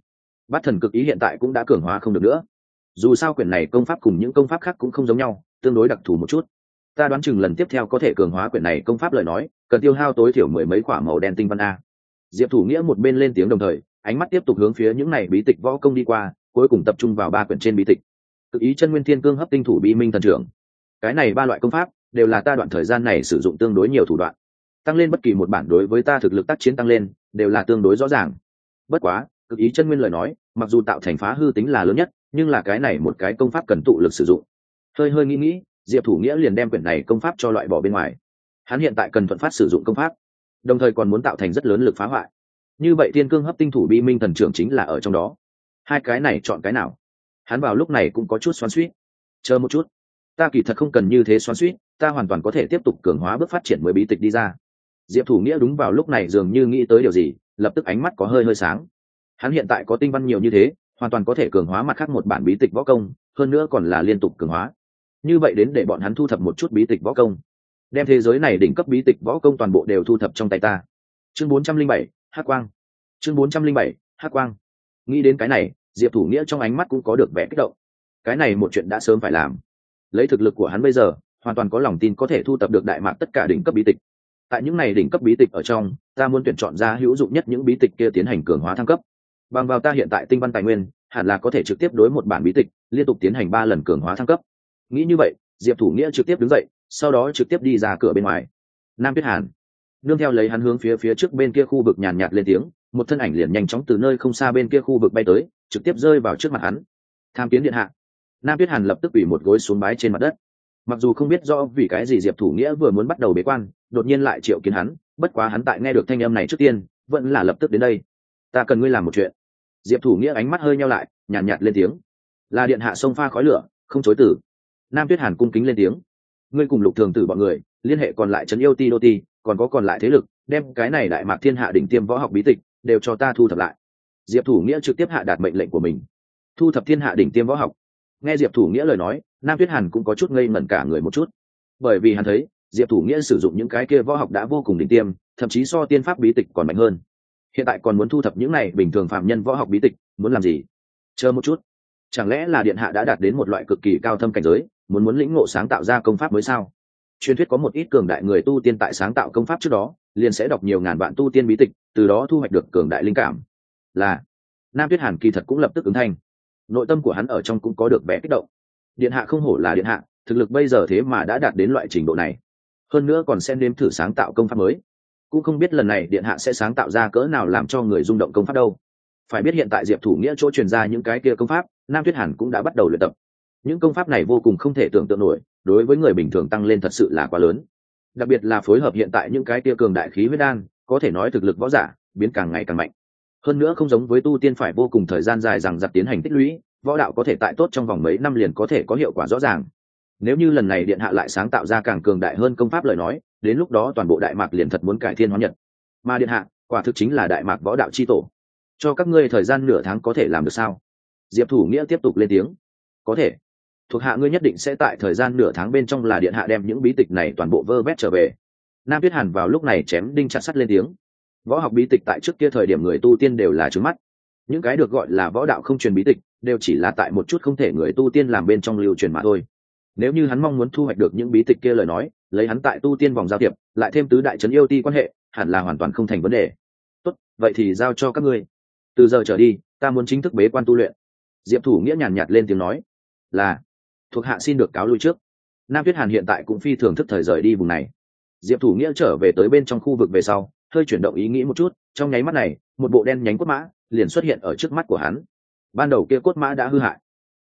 Bát thần cực ý hiện tại cũng đã cường hóa không được nữa. Dù sao quyển này công pháp cùng những công pháp khác cũng không giống nhau, tương đối đặc thù một chút. Ta đoán chừng lần tiếp theo có thể cường hóa quyển này công pháp lời nói, cần tiêu hao tối thiểu mười mấy quả màu đen tinh văn a. Diệp thủ nghĩa một bên lên tiếng đồng thời, ánh mắt tiếp tục hướng phía những này bí tịch võ công đi qua, cuối cùng tập trung vào ba quyển trên bí tịch. Cực ý chân nguyên thiên cương hấp tinh thủ bi minh thần trưởng. Cái này ba loại công pháp, đều là ta đoạn thời gian này sử dụng tương đối nhiều thủ đoạn tăng lên bất kỳ một bản đối với ta thực lực tác chiến tăng lên, đều là tương đối rõ ràng. Bất quá, cực ý chân nguyên lời nói, mặc dù tạo thành phá hư tính là lớn nhất, nhưng là cái này một cái công pháp cần tụ lực sử dụng. Hơi hơi nghĩ nghĩ, diệp thủ nghĩa liền đem quyển này công pháp cho loại bỏ bên ngoài. Hắn hiện tại cần thuận phát sử dụng công pháp, đồng thời còn muốn tạo thành rất lớn lực phá hoại. Như vậy thiên cương hấp tinh thủ bi minh thần trưởng chính là ở trong đó. Hai cái này chọn cái nào? Hắn vào lúc này cũng có chút xoắn suýt chờ một chút. Ta kỳ thật không cần như thế xoắn suýt ta hoàn toàn có thể tiếp tục cường hóa bước phát triển mới bí tịch đi ra diệp thủ nghĩa đúng vào lúc này dường như nghĩ tới điều gì, lập tức ánh mắt có hơi hơi sáng. Hắn hiện tại có tinh văn nhiều như thế, hoàn toàn có thể cường hóa mặt khác một bản bí tịch võ công, hơn nữa còn là liên tục cường hóa. Như vậy đến để bọn hắn thu thập một chút bí tịch võ công. Đem thế giới này đỉnh cấp bí tịch võ công toàn bộ đều thu thập trong tay ta. Chương bốn trăm linh bảy hát quang. Chương bốn trăm linh bảy hát quang. Nghĩ đến cái này, diệp thủ nghĩa trong ánh mắt cũng có được vẻ kích động. Cái này một chuyện đã sớm phải làm. Lấy thực lực của hắn bây giờ, hoàn toàn có lòng tin có thể thu thập được đại mạc tất cả đỉnh cấp bí tịch tại những này đỉnh cấp bí tịch ở trong, ta muốn tuyển chọn ra hữu dụng nhất những bí tịch kia tiến hành cường hóa thăng cấp. Bằng vào ta hiện tại tinh văn tài nguyên, hẳn là có thể trực tiếp đối một bản bí tịch liên tục tiến hành ba lần cường hóa thăng cấp. Nghĩ như vậy, diệp thủ nghĩa trực tiếp đứng dậy, sau đó trực tiếp đi ra cửa bên ngoài. Nam tuyết hàn, nương theo lấy hắn hướng phía phía trước bên kia khu vực nhàn nhạt lên tiếng, một thân ảnh liền nhanh chóng từ nơi không xa bên kia khu vực bay tới, trực tiếp rơi vào trước mặt hắn. Tham kiến điện hạ. Nam tuyết hàn lập tức ủy một gối xuống bái trên mặt đất. Mặc dù không biết rõ vì cái gì diệp thủ nghĩa vừa muốn bắt đầu bế quan đột nhiên lại triệu kiến hắn bất quá hắn tại nghe được thanh âm này trước tiên vẫn là lập tức đến đây. Ta cần ngươi làm một chuyện. Diệp thủ nghĩa ánh mắt hơi nhau lại nhàn nhạt, nhạt lên tiếng. Là điện hạ sông pha khói lửa không chối tử nam tuyết hàn cung kính lên tiếng. Ngươi cùng lục thường tử bọn người liên hệ còn lại trấn yêu ti đô ti còn có còn lại thế lực đem cái này đại mạc thiên hạ đỉnh tiêm võ học bí tịch đều cho ta thu thập lại. Diệp thủ nghĩa trực tiếp hạ đạt mệnh lệnh của mình. Thu thập thiên hạ đỉnh tiêm võ học. Nghe diệp thủ nghĩa lời nói nam tuyết hàn cũng có chút ngây ngẩn cả người một chút. Bởi vì hắn thấy diệp thủ nghĩa sử dụng những cái kia võ học đã vô cùng đỉnh tiêm, thậm chí so tiên pháp bí tịch còn mạnh hơn. Hiện tại còn muốn thu thập những này bình thường phạm nhân võ học bí tịch, muốn làm gì? Chờ một chút. Chẳng lẽ là điện hạ đã đạt đến một loại cực kỳ cao thâm cảnh giới, muốn muốn lĩnh ngộ sáng tạo ra công pháp mới sao? Truyền thuyết có một ít cường đại người tu tiên tại sáng tạo công pháp trước đó, liền sẽ đọc nhiều ngàn vạn tu tiên bí tịch, từ đó thu hoạch được cường đại linh cảm. Là, nam tuyết hàn kỳ thật cũng lập tức ứng thanh. Nội tâm của hắn ở trong cũng có được vẻ kích động. Điện hạ không hổ là điện hạ, thực lực bây giờ thế mà đã đạt đến loại trình độ này hơn nữa còn xem nếm thử sáng tạo công pháp mới. Cũng không biết lần này điện hạ sẽ sáng tạo ra cỡ nào làm cho người rung động công pháp đâu. Phải biết hiện tại diệp thủ nghĩa chỗ truyền ra những cái kia công pháp, nam tuyết hàn cũng đã bắt đầu luyện tập. Những công pháp này vô cùng không thể tưởng tượng nổi, đối với người bình thường tăng lên thật sự là quá lớn. Đặc biệt là phối hợp hiện tại những cái tia cường đại khí huyết đan, có thể nói thực lực võ giả, biến càng ngày càng mạnh. Hơn nữa không giống với tu tiên phải vô cùng thời gian dài rằng giặc tiến hành tích lũy, võ đạo có thể tại tốt trong vòng mấy năm liền có thể có hiệu quả rõ ràng nếu như lần này điện hạ lại sáng tạo ra càng cường đại hơn công pháp lời nói, đến lúc đó toàn bộ đại mạc liền thật muốn cải thiên hóa nhật. Mà điện hạ, quả thực chính là đại mạc võ đạo c h i tổ. Cho các ngươi thời gian nửa tháng có thể làm được sao? Diệp thủ nghĩa tiếp tục lên tiếng. Có thể. Thuộc hạ ngươi nhất định sẽ tại thời gian nửa tháng bên trong là điện hạ đem những bí tịch này toàn bộ vơ vét trở về. Nam tuyết hàn vào lúc này chém đinh chặt sắt lên tiếng. Võ học bí tịch tại trước kia thời điểm người tu tiên đều là trứng mắt. Những cái được gọi là võ đạo không truyền bí tịch, đều chỉ là tại một chút không thể người tu tiên làm bên trong lưu truyền mà thôi nếu như hắn mong muốn thu hoạch được những bí tịch kia lời nói, lấy hắn tại tu tiên vòng giao thiệp, lại thêm tứ đại trấn yêu ti quan hệ, hẳn là hoàn toàn không thành vấn đề. Tốt, vậy thì giao cho các ngươi. Từ giờ trở đi, ta muốn chính thức bế quan tu luyện. Diệp thủ nghĩa nhàn nhạt lên tiếng nói, là, thuộc hạ xin được cáo lui trước. Nam tuyết hàn hiện tại cũng phi thường thức thời rời đi vùng này. Diệp thủ nghĩa trở về tới bên trong khu vực về sau, hơi chuyển động ý nghĩ một chút, trong nháy mắt này, một bộ đen nhánh cốt mã liền xuất hiện ở trước mắt của hắn. Ban đầu kia cốt mã đã hư hại.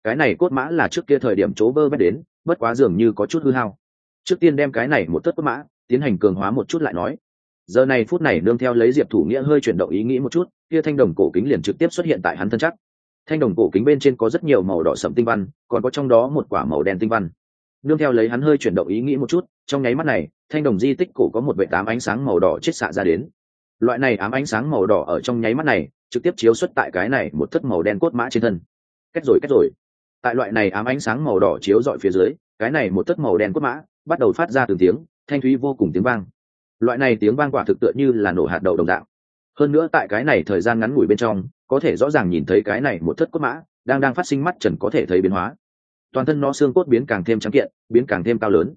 Cái này cốt mã là trước kia thời điểm chỗ bơ bét đến bất quá dường như có chút hư hao. Trước tiên đem cái này một tất bất mã, tiến hành cường hóa một chút lại nói. Giờ này phút này nương theo lấy diệp thủ nghĩa hơi chuyển động ý nghĩ một chút, kia thanh đồng cổ kính liền trực tiếp xuất hiện tại hắn thân chắc. Thanh đồng cổ kính bên trên có rất nhiều màu đỏ sậm tinh văn, còn có trong đó một quả màu đen tinh văn. Nương theo lấy hắn hơi chuyển động ý nghĩ một chút, trong nháy mắt này, thanh đồng di tích cổ có một vệ tám ánh sáng màu đỏ chết xạ ra đến. Loại này ám ánh sáng màu đỏ ở trong nháy mắt này, trực tiếp chiếu xuất tại cái này một thất màu đen cốt mã trên thân. Cách rồi cách rồi tại loại này ám ánh sáng màu đỏ chiếu dọi phía dưới, cái này một tấc màu đen cốt mã bắt đầu phát ra từng tiếng, thanh thúy vô cùng tiếng vang. Loại này tiếng vang quả thực tựa như là nổ hạt đậu đồng dạng. Hơn nữa tại cái này thời gian ngắn ngủi bên trong, có thể rõ ràng nhìn thấy cái này một thất cốt mã đang đang phát sinh mắt trần có thể thấy biến hóa. Toàn thân nó xương cốt biến càng thêm trắng kiện, biến càng thêm cao lớn.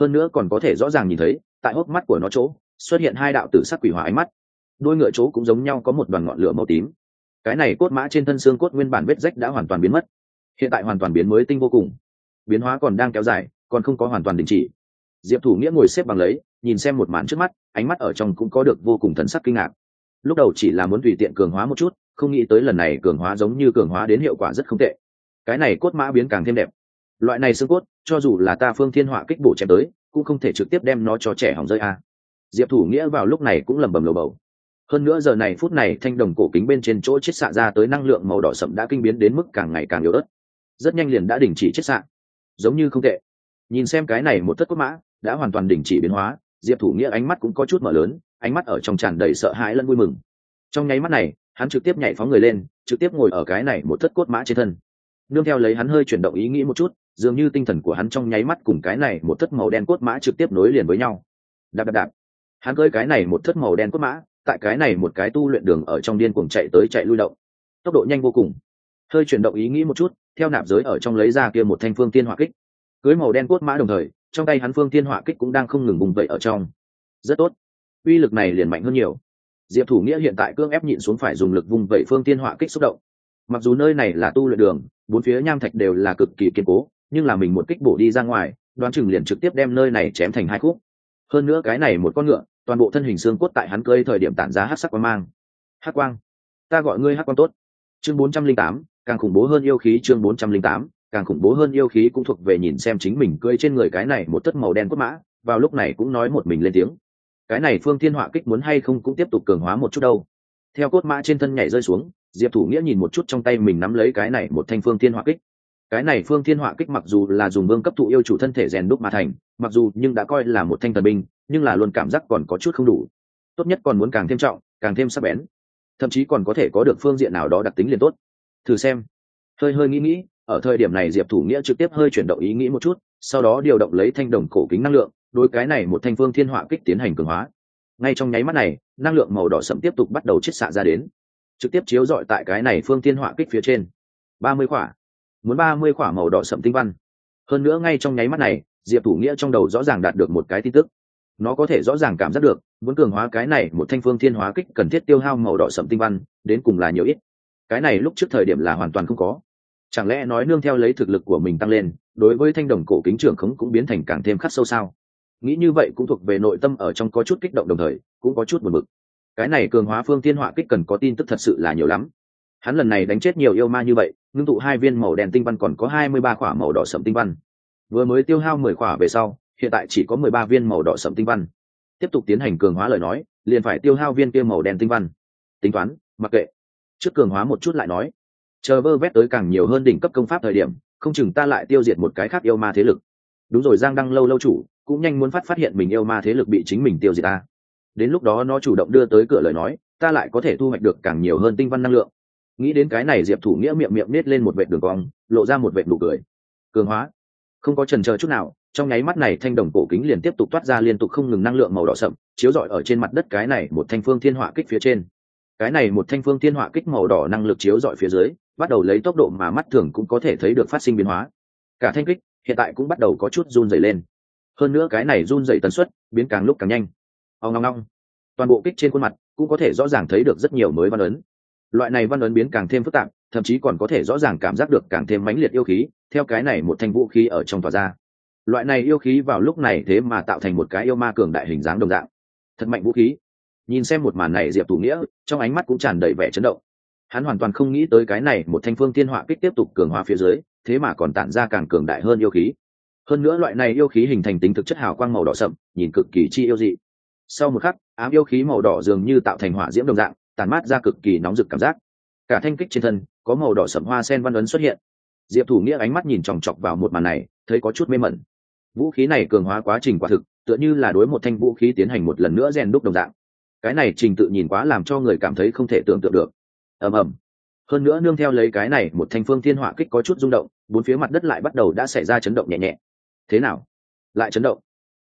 Hơn nữa còn có thể rõ ràng nhìn thấy, tại hốc mắt của nó chỗ, xuất hiện hai đạo tử sắc quỷ hỏa ánh mắt. Đôi ngựa chỗ cũng giống nhau có một đoàn ngọn lửa màu tím. Cái này cốt mã trên thân xương cốt nguyên bản vết rách đã hoàn toàn biến mất hiện tại hoàn toàn biến mới tinh vô cùng. Biến hóa còn đang kéo dài, còn không có hoàn toàn đình chỉ. Diệp thủ nghĩa ngồi xếp bằng lấy, nhìn xem một màn trước mắt, ánh mắt ở trong cũng có được vô cùng thần sắc kinh ngạc. Lúc đầu chỉ là muốn tùy tiện cường hóa một chút, không nghĩ tới lần này cường hóa giống như cường hóa đến hiệu quả rất không tệ. Cái này cốt mã biến càng thêm đẹp. Loại này xương cốt, cho dù là ta phương thiên họa kích bổ chém tới, cũng không thể trực tiếp đem nó cho trẻ hỏng rơi a. Diệp thủ nghĩa vào lúc này cũng lẩm bẩm lầu bầu. Hơn nữa giờ này phút này thanh đồng cổ kính bên trên chỗ chết xạ ra tới năng lượng màu đỏ sậm đã kinh biến đến mức càng ngày càng yếu ớt rất nhanh liền đã đình chỉ chết sạn. Giống như không tệ. Nhìn xem cái này một thất cốt mã, đã hoàn toàn đình chỉ biến hóa, diệp thủ nghĩa ánh mắt cũng có chút mở lớn, ánh mắt ở trong tràn đầy sợ hãi lẫn vui mừng. Trong nháy mắt này, hắn trực tiếp nhảy phóng người lên, trực tiếp ngồi ở cái này một thất cốt mã trên thân. Nương theo lấy hắn hơi chuyển động ý nghĩ một chút, dường như tinh thần của hắn trong nháy mắt cùng cái này một thất màu đen cốt mã trực tiếp nối liền với nhau. Đạp đạp đạp. Hắn cơi cái này một thất màu đen cốt mã, tại cái này một cái tu luyện đường ở trong điên cuồng chạy tới chạy lui động. Tốc độ nhanh vô cùng hơi chuyển động ý nghĩ một chút, theo nạp giới ở trong lấy ra kia một thanh phương tiên hỏa kích. Cưới màu đen cốt mã đồng thời, trong tay hắn phương tiên hỏa kích cũng đang không ngừng bùng vậy ở trong. Rất tốt. Uy lực này liền mạnh hơn nhiều. Diệp thủ nghĩa hiện tại cương ép nhịn xuống phải dùng lực vùng vẩy phương tiên hỏa kích xúc động. Mặc dù nơi này là tu luyện đường, bốn phía nham thạch đều là cực kỳ kiên cố, nhưng là mình một kích bổ đi ra ngoài, đoán chừng liền trực tiếp đem nơi này chém thành hai khúc. Hơn nữa cái này một con ngựa, toàn bộ thân hình xương cốt tại hắn cơi thời điểm tản giá hát sắc quang mang. Hát quang. Ta gọi ngươi hát quang tốt. Chương bốn trăm linh tám càng khủng bố hơn yêu khí chương bốn trăm linh tám, càng khủng bố hơn yêu khí cũng thuộc về nhìn xem chính mình cưỡi trên người cái này một tất màu đen cốt mã, vào lúc này cũng nói một mình lên tiếng. Cái này phương thiên họa kích muốn hay không cũng tiếp tục cường hóa một chút đâu. Theo cốt mã trên thân nhảy rơi xuống, diệp thủ nghĩa nhìn một chút trong tay mình nắm lấy cái này một thanh phương thiên họa kích. Cái này phương thiên họa kích mặc dù là dùng vương cấp thụ yêu chủ thân thể rèn đúc mà thành, mặc dù nhưng đã coi là một thanh thần binh, nhưng là luôn cảm giác còn có chút không đủ. Tốt nhất còn muốn càng thêm trọng, càng thêm sắc bén. Thậm chí còn có thể có được phương diện nào đó đặc tính liền tốt thử xem. Hơi hơi nghĩ nghĩ, ở thời điểm này diệp thủ nghĩa trực tiếp hơi chuyển động ý nghĩ một chút, sau đó điều động lấy thanh đồng cổ kính năng lượng, đối cái này một thanh phương thiên họa kích tiến hành cường hóa. Ngay trong nháy mắt này, năng lượng màu đỏ sậm tiếp tục bắt đầu chiết xạ ra đến, trực tiếp chiếu dọi tại cái này phương thiên họa kích phía trên. Ba mươi khỏa. Muốn ba mươi khỏa màu đỏ sậm tinh văn. Hơn nữa ngay trong nháy mắt này, diệp thủ nghĩa trong đầu rõ ràng đạt được một cái tin tức. Nó có thể rõ ràng cảm giác được, muốn cường hóa cái này một thanh phương thiên hóa kích cần thiết tiêu hao màu đỏ sậm tinh văn, đến cùng là nhiều ít cái này lúc trước thời điểm là hoàn toàn không có. Chẳng lẽ nói nương theo lấy thực lực của mình tăng lên, đối với thanh đồng cổ kính trưởng khống cũng biến thành càng thêm khắc sâu sao? Nghĩ như vậy cũng thuộc về nội tâm ở trong có chút kích động đồng thời, cũng có chút buồn bực. Cái này cường hóa phương tiên họa kích cần có tin tức thật sự là nhiều lắm. Hắn lần này đánh chết nhiều yêu ma như vậy, ngưng tụ hai viên màu đen tinh văn còn có hai mươi ba khỏa màu đỏ sậm tinh văn. Vừa mới tiêu hao mười khỏa về sau, hiện tại chỉ có mười ba viên màu đỏ sậm tinh văn. Tiếp tục tiến hành cường hóa lời nói, liền phải tiêu hao viên kia màu đen tinh văn. Tính toán, mặc kệ trước cường hóa một chút lại nói. Chờ vơ vét tới càng nhiều hơn đỉnh cấp công pháp thời điểm, không chừng ta lại tiêu diệt một cái khác yêu ma thế lực. Đúng rồi, giang đăng lâu lâu chủ, cũng nhanh muốn phát phát hiện mình yêu ma thế lực bị chính mình tiêu diệt ta. Đến lúc đó nó chủ động đưa tới cửa lời nói, ta lại có thể thu hoạch được càng nhiều hơn tinh văn năng lượng. Nghĩ đến cái này diệp thủ nghĩa miệng miệng nết lên một vệt đường cong, lộ ra một vệt nụ cười. Cường hóa. Không có trần chờ chút nào, trong nháy mắt này thanh đồng cổ kính liền tiếp tục toát ra liên tục không ngừng năng lượng màu đỏ sậm, chiếu rọi ở trên mặt đất cái này một thanh phương thiên họa kích phía trên cái này một thanh phương thiên họa kích màu đỏ năng lực chiếu rọi phía dưới, bắt đầu lấy tốc độ mà mắt thường cũng có thể thấy được phát sinh biến hóa. Cả thanh kích hiện tại cũng bắt đầu có chút run dày lên. Hơn nữa cái này run dày tần suất biến càng lúc càng nhanh. Ao ngong ngong toàn bộ kích trên khuôn mặt cũng có thể rõ ràng thấy được rất nhiều mới văn ấn. Loại này văn ấn biến càng thêm phức tạp, thậm chí còn có thể rõ ràng cảm giác được càng thêm mãnh liệt yêu khí, theo cái này một thanh vũ khí ở trong tòa ra. Loại này yêu khí vào lúc này thế mà tạo thành một cái yêu ma cường đại hình dáng đồng dạng. Thật mạnh vũ khí nhìn xem một màn này diệp thủ nghĩa, trong ánh mắt cũng tràn đầy vẻ chấn động. Hắn hoàn toàn không nghĩ tới cái này một thanh phương thiên họa kích tiếp tục cường hóa phía dưới, thế mà còn tản ra càng cường đại hơn yêu khí. Hơn nữa loại này yêu khí hình thành tính thực chất hào quang màu đỏ sậm, nhìn cực kỳ chi yêu dị. Sau một khắc, ám yêu khí màu đỏ dường như tạo thành hỏa diễm đồng dạng tàn mát ra cực kỳ nóng rực cảm giác. Cả thanh kích trên thân, có màu đỏ sậm hoa sen văn ấn xuất hiện. Diệp thủ nghĩa ánh mắt nhìn chòng chọc vào một màn này, thấy có chút mê mẩn. Vũ khí này cường hóa quá trình quả thực, tựa như là đối một thanh vũ khí tiến hành một lần nữa rèn đúc đồng dạng cái này trình tự nhìn quá làm cho người cảm thấy không thể tưởng tượng được. Ầm ầm. Hơn nữa nương theo lấy cái này, một thanh phương thiên hỏa kích có chút rung động, bốn phía mặt đất lại bắt đầu đã xảy ra chấn động nhẹ nhẹ. Thế nào? Lại chấn động.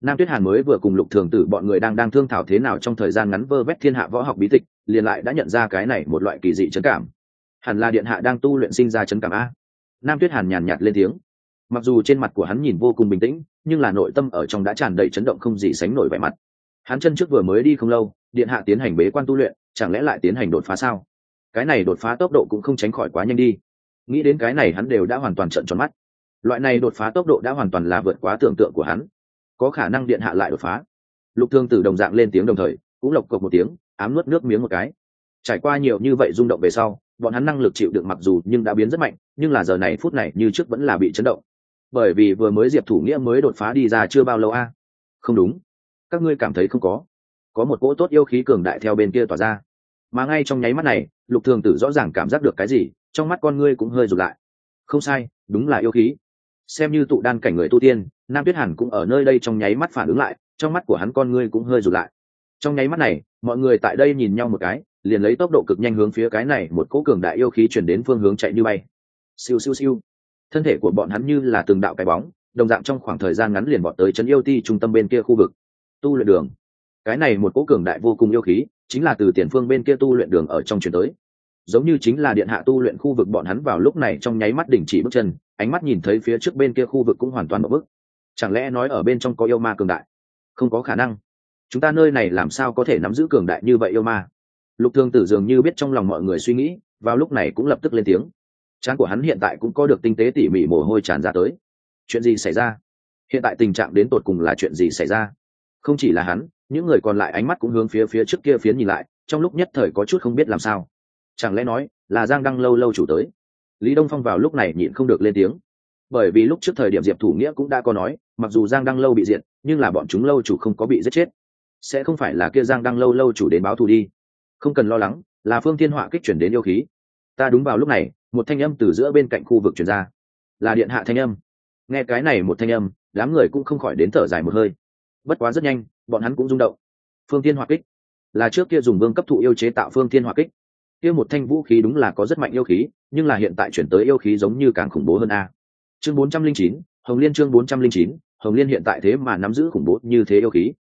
Nam tuyết hàn mới vừa cùng lục thường tử bọn người đang đang thương thảo thế nào trong thời gian ngắn vơ vét thiên hạ võ học bí tịch, liền lại đã nhận ra cái này một loại kỳ dị chấn cảm. Hẳn là điện hạ đang tu luyện sinh ra chấn cảm a. Nam tuyết hàn nhàn nhạt lên tiếng. Mặc dù trên mặt của hắn nhìn vô cùng bình tĩnh, nhưng là nội tâm ở trong đã tràn đầy chấn động không gì sánh nổi vẻ mặt. Hắn chân trước vừa mới đi không lâu điện hạ tiến hành bế quan tu luyện, chẳng lẽ lại tiến hành đột phá sao? Cái này đột phá tốc độ cũng không tránh khỏi quá nhanh đi. Nghĩ đến cái này hắn đều đã hoàn toàn trận tròn mắt. Loại này đột phá tốc độ đã hoàn toàn là vượt quá tưởng tượng của hắn. Có khả năng điện hạ lại đột phá. Lục thương tử đồng dạng lên tiếng đồng thời, cũng lộc cộc một tiếng, ám nuốt nước miếng một cái. Trải qua nhiều như vậy rung động về sau, bọn hắn năng lực chịu đựng mặc dù nhưng đã biến rất mạnh, nhưng là giờ này phút này như trước vẫn là bị chấn động. Bởi vì vừa mới diệp thủ nghĩa mới đột phá đi ra chưa bao lâu a? Không đúng. Các ngươi cảm thấy không có có một cỗ tốt yêu khí cường đại theo bên kia tỏa ra. Mà ngay trong nháy mắt này, lục thường tử rõ ràng cảm giác được cái gì, trong mắt con ngươi cũng hơi rụt lại. Không sai, đúng là yêu khí. Xem như tụ đan cảnh người tu tiên, nam tuyết hàn cũng ở nơi đây trong nháy mắt phản ứng lại, trong mắt của hắn con ngươi cũng hơi rụt lại. Trong nháy mắt này, mọi người tại đây nhìn nhau một cái, liền lấy tốc độ cực nhanh hướng phía cái này một cỗ cường đại yêu khí chuyển đến phương hướng chạy như bay. Siêu siêu siêu. Thân thể của bọn hắn như là từng đạo cái bóng, đồng dạng trong khoảng thời gian ngắn liền bọn tới trấn yêu ti trung tâm bên kia khu vực. Tu luyện đường cái này một cỗ cường đại vô cùng yêu khí, chính là từ tiền phương bên kia tu luyện đường ở trong chuyển tới. Giống như chính là điện hạ tu luyện khu vực bọn hắn vào lúc này trong nháy mắt đình chỉ bước chân, ánh mắt nhìn thấy phía trước bên kia khu vực cũng hoàn toàn một bức chẳng lẽ nói ở bên trong có yêu ma cường đại? Không có khả năng. Chúng ta nơi này làm sao có thể nắm giữ cường đại như vậy yêu ma? Lục thương tử dường như biết trong lòng mọi người suy nghĩ, vào lúc này cũng lập tức lên tiếng. Trán của hắn hiện tại cũng có được tinh tế tỉ mỉ mồ hôi tràn ra tới. Chuyện gì xảy ra? Hiện tại tình trạng đến tột cùng là chuyện gì xảy ra? Không chỉ là hắn những người còn lại ánh mắt cũng hướng phía phía trước kia phiến nhìn lại, trong lúc nhất thời có chút không biết làm sao. Chẳng lẽ nói là giang đăng lâu lâu chủ tới? Lý đông phong vào lúc này nhịn không được lên tiếng. Bởi vì lúc trước thời điểm diệp thủ nghĩa cũng đã có nói, mặc dù giang đăng lâu bị diệt, nhưng là bọn chúng lâu chủ không có bị giết chết. Sẽ không phải là kia giang đăng lâu lâu chủ đến báo thù đi. Không cần lo lắng, là phương thiên họa kích chuyển đến yêu khí. Ta đúng vào lúc này, một thanh âm từ giữa bên cạnh khu vực chuyển ra. Là điện hạ thanh âm. Nghe cái này một thanh âm, đám người cũng không khỏi đến thở dài một hơi. Bất quá rất nhanh bọn hắn cũng rung động. Phương thiên hỏa kích, là trước kia dùng vương cấp thụ yêu chế tạo phương thiên hỏa kích. Kia một thanh vũ khí đúng là có rất mạnh yêu khí, nhưng là hiện tại chuyển tới yêu khí giống như càng khủng bố hơn a. Chương bốn trăm linh chín, hồng liên chương bốn trăm linh chín, hồng liên hiện tại thế mà nắm giữ khủng bố như thế yêu khí.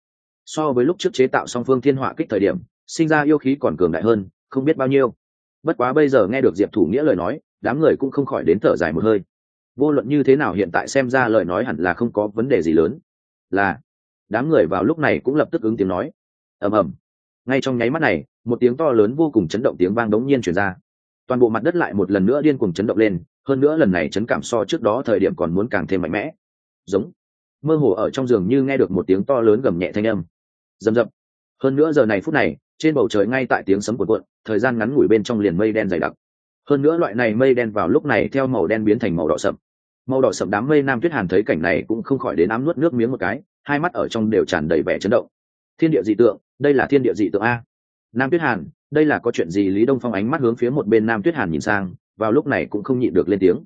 So với lúc trước chế tạo song phương thiên hỏa kích thời điểm, sinh ra yêu khí còn cường đại hơn, không biết bao nhiêu. Bất quá bây giờ nghe được diệp thủ nghĩa lời nói, đám người cũng không khỏi đến thở dài một hơi. Vô luận như thế nào hiện tại xem ra lời nói hẳn là không có vấn đề gì lớn. Là đám người vào lúc này cũng lập tức ứng tiếng nói. Ầm ầm. Ngay trong nháy mắt này, một tiếng to lớn vô cùng chấn động tiếng vang đống nhiên chuyển ra. Toàn bộ mặt đất lại một lần nữa điên cuồng chấn động lên, hơn nữa lần này chấn cảm so trước đó thời điểm còn muốn càng thêm mạnh mẽ. Giống. Mơ hồ ở trong giường như nghe được một tiếng to lớn gầm nhẹ thanh âm. Rầm rập. Hơn nữa giờ này phút này, trên bầu trời ngay tại tiếng sấm cuộn cuộn, thời gian ngắn ngủi bên trong liền mây đen dày đặc. Hơn nữa loại này mây đen vào lúc này theo màu đen biến thành màu đỏ sậm. Màu đỏ sậm đám mây nam tuyết hàn thấy cảnh này cũng không khỏi đến ám nuốt nước miếng một cái hai mắt ở trong đều tràn đầy vẻ chấn động. Thiên địa dị tượng, đây là thiên địa dị tượng a. Nam tuyết hàn, đây là có chuyện gì? Lý đông phong ánh mắt hướng phía một bên nam tuyết hàn nhìn sang, vào lúc này cũng không nhịn được lên tiếng.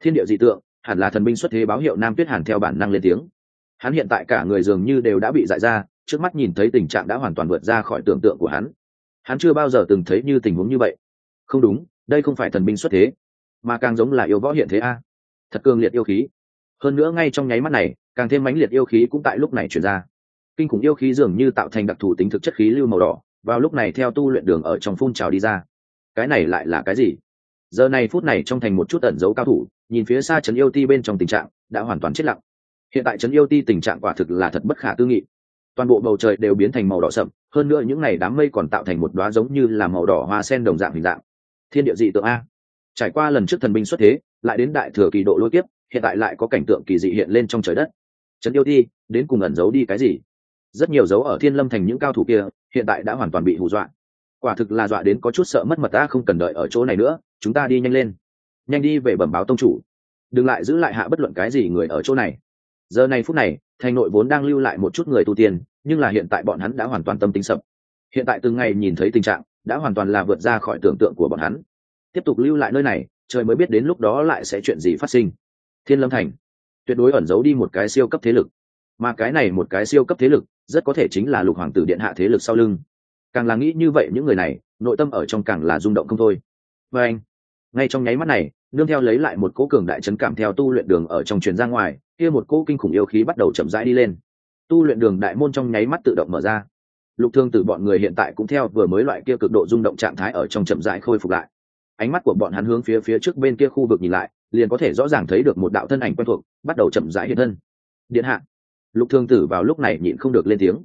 Thiên địa dị tượng, hẳn là thần binh xuất thế báo hiệu nam tuyết hàn theo bản năng lên tiếng. Hắn hiện tại cả người dường như đều đã bị dại ra, trước mắt nhìn thấy tình trạng đã hoàn toàn vượt ra khỏi tưởng tượng của hắn. Hắn chưa bao giờ từng thấy như tình huống như vậy. Không đúng, đây không phải thần binh xuất thế, mà càng giống là yêu võ hiện thế a. Thật cường liệt yêu khí hơn nữa ngay trong nháy mắt này, càng thêm mãnh liệt yêu khí cũng tại lúc này chuyển ra. Kinh khủng yêu khí dường như tạo thành đặc thù tính thực chất khí lưu màu đỏ, vào lúc này theo tu luyện đường ở trong phun trào đi ra. Cái này lại là cái gì? Giờ này phút này trong thành một chút ẩn dấu cao thủ, nhìn phía xa trấn yêu ti bên trong tình trạng, đã hoàn toàn chết lặng. Hiện tại trấn yêu ti tình trạng quả thực là thật bất khả tư nghị. Toàn bộ bầu trời đều biến thành màu đỏ sậm, hơn nữa những n à y đám mây còn tạo thành một đoá giống như là màu đỏ hoa sen đồng dạng hình dạng. Thiên địa dị tượng a. Trải qua lần trước thần binh xuất thế, lại đến đại thừa kỳ độ lôi tiếp hiện tại lại có cảnh tượng kỳ dị hiện lên trong trời đất. Trấn yêu ti, đến cùng ẩn giấu đi cái gì? Rất nhiều dấu ở thiên lâm thành những cao thủ kia, hiện tại đã hoàn toàn bị hù dọa. Quả thực là dọa đến có chút sợ mất mật ta không cần đợi ở chỗ này nữa, chúng ta đi nhanh lên. Nhanh đi về bẩm báo tông chủ. Đừng lại giữ lại hạ bất luận cái gì người ở chỗ này. Giờ này phút này, thành nội vốn đang lưu lại một chút người tu tiên, nhưng là hiện tại bọn hắn đã hoàn toàn tâm tính sập. Hiện tại từng ngày nhìn thấy tình trạng, đã hoàn toàn là vượt ra khỏi tưởng tượng của bọn hắn. Tiếp tục lưu lại nơi này, trời mới biết đến lúc đó lại sẽ chuyện gì phát sinh thiên lâm thành. Tuyệt đối ẩn giấu đi một cái siêu cấp thế lực. Mà cái này một cái siêu cấp thế lực, rất có thể chính là lục hoàng tử điện hạ thế lực sau lưng. Càng là nghĩ như vậy, những người này, nội tâm ở trong càng là rung động không thôi. Và anh, ngay trong nháy mắt này, nương theo lấy lại một cỗ cường đại chấn cảm theo tu luyện đường ở trong truyền ra ngoài, kia một cỗ kinh khủng yêu khí bắt đầu chậm rãi đi lên. Tu luyện đường đại môn trong nháy mắt tự động mở ra. Lục thương tử bọn người hiện tại cũng theo vừa mới loại kia cực độ rung động trạng thái ở trong chậm rãi khôi phục lại. Ánh mắt của bọn hắn hướng phía phía trước bên kia khu vực nhìn lại liền có thể rõ ràng thấy được một đạo thân ảnh quen thuộc bắt đầu chậm rãi hiện thân. Điện hạ. Lục thương tử vào lúc này nhịn không được lên tiếng.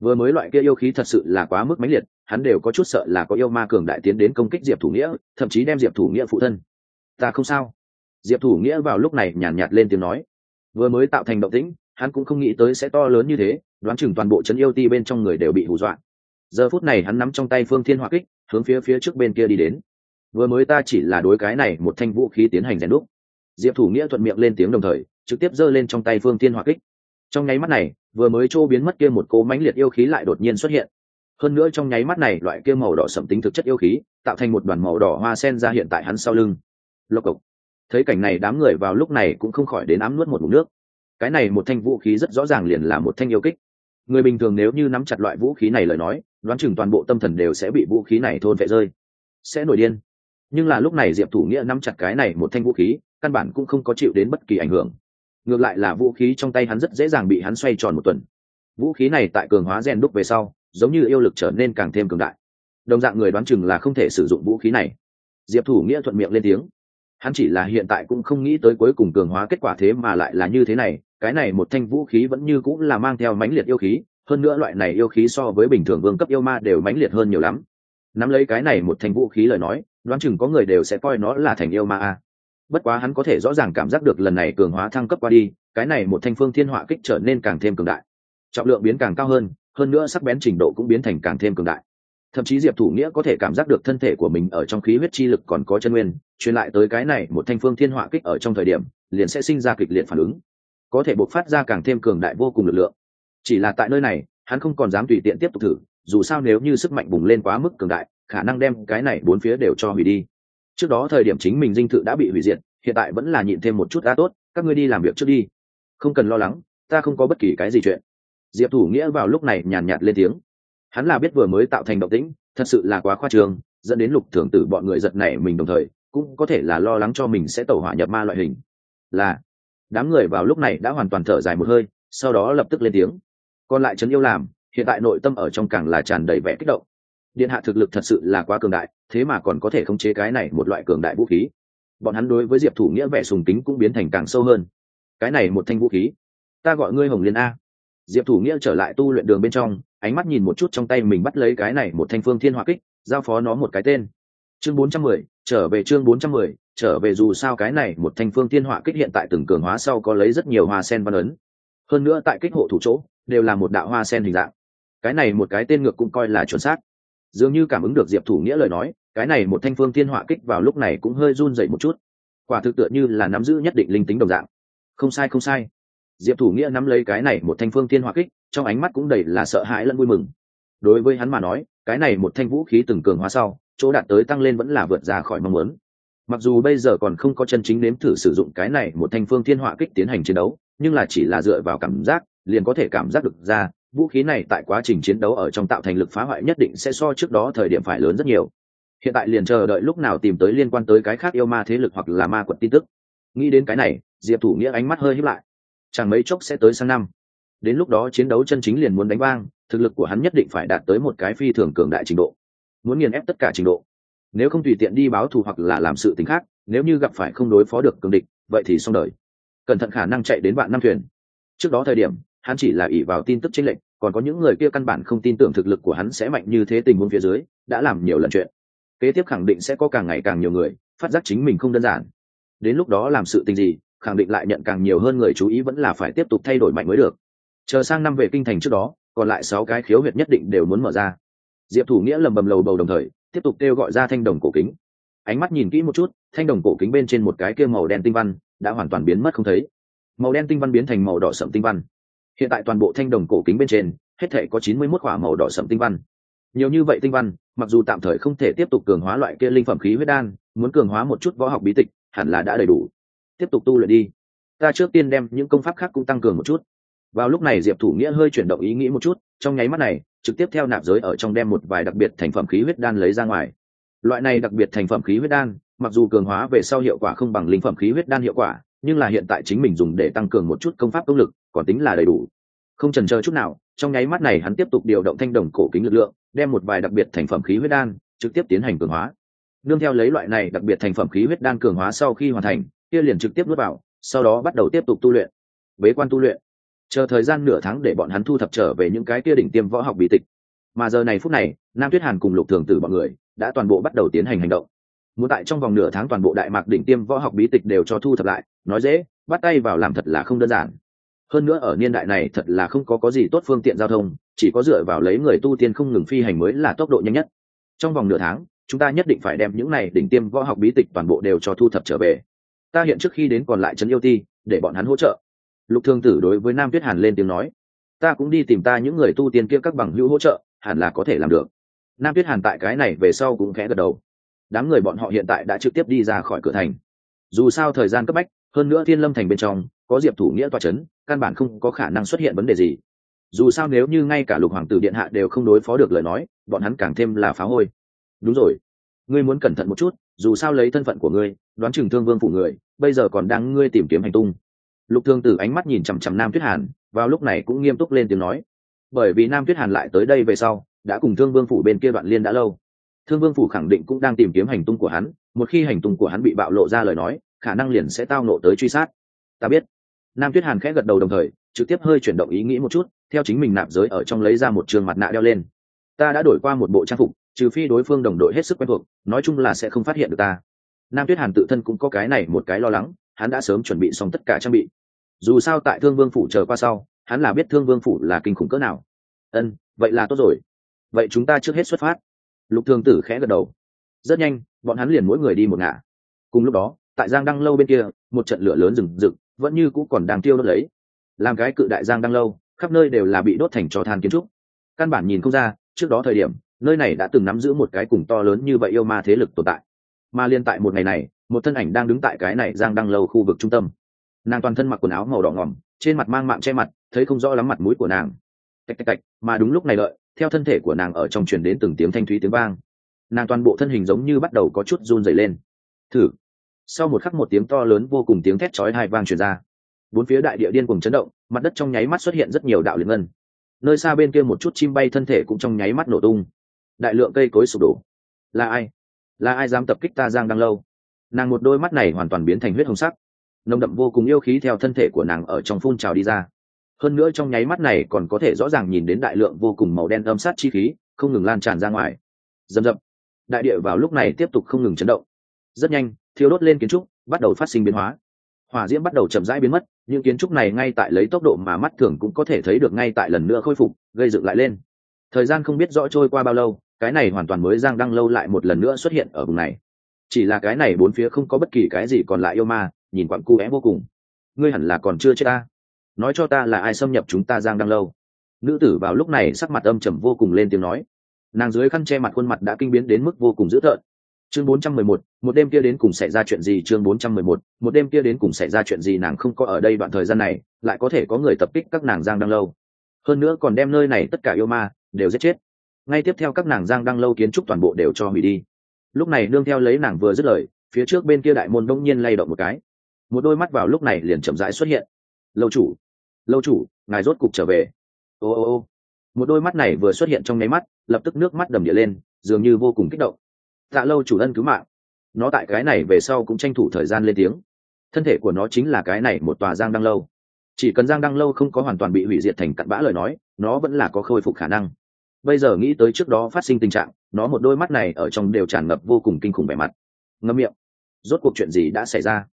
Vừa mới loại kia yêu khí thật sự là quá mức mãnh liệt hắn đều có chút sợ là có yêu ma cường đại tiến đến công kích diệp thủ nghĩa thậm chí đem diệp thủ nghĩa phụ thân. Ta không sao. Diệp thủ nghĩa vào lúc này nhàn nhạt, nhạt lên tiếng nói. Vừa mới tạo thành động tĩnh hắn cũng không nghĩ tới sẽ to lớn như thế đoán chừng toàn bộ trấn yêu ti bên trong người đều bị hù dọa. Giờ phút này hắn nắm trong tay phương thiên hỏa kích hướng phía phía trước bên kia đi đến vừa mới ta chỉ là đối cái này một thanh vũ khí tiến hành rèn đúc. Diệp thủ nghĩa thuận miệng lên tiếng đồng thời, trực tiếp giơ lên trong tay phương thiên hỏa kích. Trong nháy mắt này, vừa mới trô biến mất kia một cố mãnh liệt yêu khí lại đột nhiên xuất hiện. Hơn nữa trong nháy mắt này, loại kia màu đỏ sẩm tính thực chất yêu khí, tạo thành một đoàn màu đỏ hoa sen ra hiện tại hắn sau lưng. Lộc cộc. Thấy cảnh này, đám người vào lúc này cũng không khỏi đến ám nuốt một mụn nước. Cái này một thanh vũ khí rất rõ ràng liền là một thanh yêu kích. Người bình thường nếu như nắm chặt loại vũ khí này lời nói, đoán chừng toàn bộ tâm thần đều sẽ bị vũ khí này thôn vệ rơi. Sẽ nổi điên nhưng là lúc này diệp thủ nghĩa nắm chặt cái này một thanh vũ khí, căn bản cũng không có chịu đến bất kỳ ảnh hưởng. Ngược lại là vũ khí trong tay hắn rất dễ dàng bị hắn xoay tròn một tuần. Vũ khí này tại cường hóa rèn đúc về sau, giống như yêu lực trở nên càng thêm cường đại. Đồng dạng người đoán chừng là không thể sử dụng vũ khí này. Diệp thủ nghĩa thuận miệng lên tiếng. Hắn chỉ là hiện tại cũng không nghĩ tới cuối cùng cường hóa kết quả thế mà lại là như thế này, cái này một thanh vũ khí vẫn như cũng là mang theo mãnh liệt yêu khí, hơn nữa loại này yêu khí so với bình thường vương cấp yêu ma đều mãnh liệt hơn nhiều lắm. Nắm lấy cái này một thanh vũ khí lời nói đoán chừng có người đều sẽ coi nó là thành yêu ma a. Bất quá hắn có thể rõ ràng cảm giác được lần này cường hóa thăng cấp qua đi, cái này một thanh phương thiên họa kích trở nên càng thêm cường đại. Trọng lượng biến càng cao hơn hơn nữa sắc bén trình độ cũng biến thành càng thêm cường đại. Thậm chí diệp thủ nghĩa có thể cảm giác được thân thể của mình ở trong khí huyết chi lực còn có chân nguyên, truyền lại tới cái này một thanh phương thiên họa kích ở trong thời điểm, liền sẽ sinh ra kịch liệt phản ứng. Có thể bộc phát ra càng thêm cường đại vô cùng lực lượng. Chỉ là tại nơi này, hắn không còn dám tùy tiện tiếp tục thử, dù sao nếu như sức mạnh bùng lên quá mức cường đại khả năng đem cái này bốn phía đều cho hủy đi. Trước đó thời điểm chính mình dinh thự đã bị hủy diệt, hiện tại vẫn là nhịn thêm một chút đã tốt, các ngươi đi làm việc trước đi. Không cần lo lắng, ta không có bất kỳ cái gì chuyện. Diệp thủ nghĩa vào lúc này nhàn nhạt lên tiếng. Hắn là biết vừa mới tạo thành động tĩnh, thật sự là quá khoa trương, dẫn đến lục thường tử bọn người giật này mình đồng thời, cũng có thể là lo lắng cho mình sẽ tẩu hỏa nhập ma loại hình. Là, đám người vào lúc này đã hoàn toàn thở dài một hơi, sau đó lập tức lên tiếng. Còn lại trấn yêu làm, hiện tại nội tâm ở trong càng là tràn đầy vẻ kích động điện hạ thực lực thật sự là quá cường đại, thế mà còn có thể khống chế cái này một loại cường đại vũ khí. Bọn hắn đối với diệp thủ nghĩa vẻ sùng kính cũng biến thành càng sâu hơn. Cái này một thanh vũ khí, ta gọi ngươi hồng liên a. Diệp thủ nghĩa trở lại tu luyện đường bên trong, ánh mắt nhìn một chút trong tay mình bắt lấy cái này một thanh phương thiên hỏa kích, giao phó nó một cái tên. Chương bốn trăm mười, trở về chương bốn trăm mười, trở về dù sao cái này một thanh phương thiên hỏa kích hiện tại từng cường hóa sau có lấy rất nhiều hoa sen văn ấn. Hơn nữa tại kích hộ thủ chỗ, đều là một đạo hoa sen hình dạng. Cái này một cái tên ngược cũng coi là chuẩn xác dường như cảm ứng được diệp thủ nghĩa lời nói, cái này một thanh phương thiên hỏa kích vào lúc này cũng hơi run dậy một chút. Quả thực tựa như là nắm giữ nhất định linh tính đồng dạng. Không sai không sai. Diệp thủ nghĩa nắm lấy cái này một thanh phương thiên hỏa kích, trong ánh mắt cũng đầy là sợ hãi lẫn vui mừng. Đối với hắn mà nói, cái này một thanh vũ khí từng cường hóa sau, chỗ đạt tới tăng lên vẫn là vượt ra khỏi mong muốn. Mặc dù bây giờ còn không có chân chính nếm thử sử dụng cái này một thanh phương thiên hỏa kích tiến hành chiến đấu, nhưng là chỉ là dựa vào cảm giác, liền có thể cảm giác được ra vũ khí này tại quá trình chiến đấu ở trong tạo thành lực phá hoại nhất định sẽ so trước đó thời điểm phải lớn rất nhiều. Hiện tại liền chờ đợi lúc nào tìm tới liên quan tới cái khác yêu ma thế lực hoặc là ma quật tin tức. Nghĩ đến cái này, diệp thủ nghĩa ánh mắt hơi hiếp lại. Chẳng mấy chốc sẽ tới sang năm. Đến lúc đó chiến đấu chân chính liền muốn đánh vang, thực lực của hắn nhất định phải đạt tới một cái phi thường cường đại trình độ. Muốn nghiền ép tất cả trình độ. Nếu không tùy tiện đi báo thù hoặc là làm sự t khác, nếu như gặp phải không đối phó được cường địch, vậy thì xong đời. Cẩn thận khả năng chạy đến bạn năm thuyền. Trước đó thời điểm hắn chỉ là ỷ vào tin tức chênh lệch, còn có những người kia căn bản không tin tưởng thực lực của hắn sẽ mạnh như thế tình huống phía dưới, đã làm nhiều lần chuyện. Kế tiếp khẳng định sẽ có càng ngày càng nhiều người, phát giác chính mình không đơn giản. Đến lúc đó làm sự tình gì, khẳng định lại nhận càng nhiều hơn người chú ý vẫn là phải tiếp tục thay đổi mạnh mới được. Chờ sang năm về kinh thành trước đó, còn lại sáu cái khiếu huyệt nhất định đều muốn mở ra. Diệp thủ nghĩa lầm bầm lầu bầu đồng thời, tiếp tục kêu gọi ra thanh đồng cổ kính. Ánh mắt nhìn kỹ một chút, thanh đồng cổ kính bên trên một cái kia màu đen tinh văn, đã hoàn toàn biến mất không thấy. Màu đen tinh văn biến thành màu đỏ sậm tinh văn hiện tại toàn bộ thanh đồng cổ kính bên trên, hết thể có chín mươi mốt quả màu đỏ sậm tinh văn. Nhiều như vậy tinh văn, mặc dù tạm thời không thể tiếp tục cường hóa loại kia linh phẩm khí huyết đan, muốn cường hóa một chút võ học bí tịch, hẳn là đã đầy đủ. Tiếp tục tu luyện đi. Ta trước tiên đem những công pháp khác cũng tăng cường một chút. Vào lúc này diệp thủ nghĩa hơi chuyển động ý nghĩ một chút, trong nháy mắt này, trực tiếp theo nạp giới ở trong đem một vài đặc biệt thành phẩm khí huyết đan lấy ra ngoài. Loại này đặc biệt thành phẩm khí huyết đan, mặc dù cường hóa về sau hiệu quả không bằng linh phẩm khí huyết đan hiệu quả, nhưng là hiện tại chính mình dùng để tăng cường một chút công pháp công lực còn tính là đầy đủ. Không trần chờ chút nào, trong nháy mắt này hắn tiếp tục điều động thanh đồng cổ kính lực lượng, đem một vài đặc biệt thành phẩm khí huyết đan trực tiếp tiến hành cường hóa. Nương theo lấy loại này đặc biệt thành phẩm khí huyết đan cường hóa sau khi hoàn thành, kia liền trực tiếp nuốt vào, sau đó bắt đầu tiếp tục tu luyện. Bế quan tu luyện. Chờ thời gian nửa tháng để bọn hắn thu thập trở về những cái kia đỉnh tiêm võ học bí tịch. Mà giờ này phút này, nam tuyết hàn cùng lục thường tử bọn người đã toàn bộ bắt đầu tiến hành hành động. Muốn tại trong vòng nửa tháng toàn bộ đại mạc đỉnh tiêm võ học bí tịch đều cho thu thập lại, nói dễ, bắt tay vào làm thật là không đơn giản hơn nữa ở niên đại này thật là không có có gì tốt phương tiện giao thông, chỉ có dựa vào lấy người tu tiên không ngừng phi hành mới là tốc độ nhanh nhất. Trong vòng nửa tháng, chúng ta nhất định phải đem những này đỉnh tiêm võ học bí tịch toàn bộ đều cho thu thập trở về. Ta hiện trước khi đến còn lại trấn yêu ti, để bọn hắn hỗ trợ. Lục thương tử đối với nam tuyết hàn lên tiếng nói. Ta cũng đi tìm ta những người tu tiên kia các bằng hữu hỗ trợ, hẳn là có thể làm được. Nam tuyết hàn tại cái này về sau cũng khẽ gật đầu. Đám người bọn họ hiện tại đã trực tiếp đi ra khỏi cửa thành. Dù sao thời gian cấp bách, hơn nữa thiên lâm thành bên trong, có diệp thủ nghĩa toa c h ấ n căn bản không có khả năng xuất hiện vấn đề gì. Dù sao nếu như ngay cả lục hoàng tử điện hạ đều không đối phó được lời nói, bọn hắn càng thêm là phá hôi. Đúng rồi. Ngươi muốn cẩn thận một chút, dù sao lấy thân phận của ngươi, đoán chừng thương vương phủ người, bây giờ còn đang ngươi tìm kiếm hành tung. Lục thương tử ánh mắt nhìn chằm chằm nam tuyết hàn, vào lúc này cũng nghiêm túc lên tiếng nói. Bởi vì nam tuyết hàn lại tới đây về sau, đã cùng thương vương phủ bên kia đoạn liên đã lâu. Thương vương phủ khẳng định cũng đang tìm kiếm hành tung của hắn, một khi hành tung của hắn bị bạo lộ ra lời nói, khả năng liền sẽ tao nộ tới truy sát. Ta biết nam tuyết hàn khẽ gật đầu đồng thời, trực tiếp hơi chuyển động ý nghĩ một chút, theo chính mình nạp giới ở trong lấy ra một trường mặt nạ đeo lên. Ta đã đổi qua một bộ trang phục, trừ phi đối phương đồng đội hết sức quen thuộc, nói chung là sẽ không phát hiện được ta. Nam tuyết hàn tự thân cũng có cái này một cái lo lắng, hắn đã sớm chuẩn bị xong tất cả trang bị. Dù sao tại thương vương phủ chờ qua sau, hắn là biết thương vương phủ là kinh khủng cỡ nào. Ân, vậy là tốt rồi. Vậy chúng ta trước hết xuất phát. Lục thương tử khẽ gật đầu. Rất nhanh, bọn hắn liền mỗi người đi một ngả. Cùng lúc đó, tại giang đăng lâu bên kia, một trận lửa lớn rừng rực vẫn như cũng còn đang tiêu đốt lấy. Làm cái cự đại giang đang lâu khắp nơi đều là bị đốt thành trò than kiến trúc. Căn bản nhìn không ra trước đó thời điểm nơi này đã từng nắm giữ một cái cùng to lớn như vậy yêu ma thế lực tồn tại. Mà liên tại một ngày này một thân ảnh đang đứng tại cái này giang đang lâu khu vực trung tâm. Nàng toàn thân mặc quần áo màu đỏ ngỏm trên mặt mang mạng che mặt thấy không rõ lắm mặt mũi của nàng. Tạch tạch tạch mà đúng lúc này lợi, theo thân thể của nàng ở trong truyền đến từng tiếng thanh thúy tiếng vang. Nàng toàn bộ thân hình giống như bắt đầu có chút run dày lên. Thử sau một khắc một tiếng to lớn vô cùng tiếng thét chói hai vang truyền ra. Bốn phía đại địa điên cùng chấn động, mặt đất trong nháy mắt xuất hiện rất nhiều đạo liệt ngân. Nơi xa bên kia một chút chim bay thân thể cũng trong nháy mắt nổ tung. Đại lượng cây cối sụp đổ. Là ai? Là ai dám tập kích ta giang đăng lâu? Nàng một đôi mắt này hoàn toàn biến thành huyết hồng sắc. Nồng đậm vô cùng yêu khí theo thân thể của nàng ở trong phun trào đi ra. Hơn nữa trong nháy mắt này còn có thể rõ ràng nhìn đến đại lượng vô cùng màu đen âm sát chi khí, không ngừng lan tràn ra ngoài. Rầm dập đại địa vào lúc này tiếp tục không ngừng chấn động. Rất nhanh thiêu đốt lên kiến trúc, bắt đầu phát sinh biến hóa. Hỏa diễm bắt đầu chậm rãi biến mất, những kiến trúc này ngay tại lấy tốc độ mà mắt thường cũng có thể thấy được ngay tại lần nữa khôi phục, gây dựng lại lên. Thời gian không biết rõ trôi qua bao lâu, cái này hoàn toàn mới giang đăng lâu lại một lần nữa xuất hiện ở vùng này. Chỉ là cái này bốn phía không có bất kỳ cái gì còn lại yêu ma, nhìn quặn cu é vô cùng. Ngươi hẳn là còn chưa chết ta. Nói cho ta là ai xâm nhập chúng ta giang đăng lâu. Nữ tử vào lúc này sắc mặt âm trầm vô cùng lên tiếng nói. Nàng dưới khăn che mặt khuôn mặt đã kinh biến đến mức vô cùng dữ thợn chương 411, một đêm kia đến cùng xảy ra chuyện gì? chương 411, một đêm kia đến cùng xảy ra chuyện gì? nàng không có ở đây đoạn thời gian này lại có thể có người tập kích các nàng giang đăng lâu. hơn nữa còn đem nơi này tất cả yêu ma đều giết chết. ngay tiếp theo các nàng giang đăng lâu kiến trúc toàn bộ đều cho hủy đi. lúc này nương theo lấy nàng vừa dứt lời phía trước bên kia đại môn đông nhiên lay động một cái. một đôi mắt vào lúc này liền chậm rãi xuất hiện. lâu chủ lâu chủ ngài rốt cục trở về. ô ô ô. một đôi mắt này vừa xuất hiện trong nháy mắt lập tức nước mắt đầm địa lên dường như vô cùng kích động tạ lâu chủ ân cứu mạng. Nó tại cái này về sau cũng tranh thủ thời gian lên tiếng. Thân thể của nó chính là cái này một tòa giang đăng lâu. Chỉ cần giang đăng lâu không có hoàn toàn bị hủy diệt thành cặn bã lời nói, nó vẫn là có khôi phục khả năng. Bây giờ nghĩ tới trước đó phát sinh tình trạng, nó một đôi mắt này ở trong đều tràn ngập vô cùng kinh khủng vẻ mặt. Ngâm miệng. Rốt cuộc chuyện gì đã xảy ra?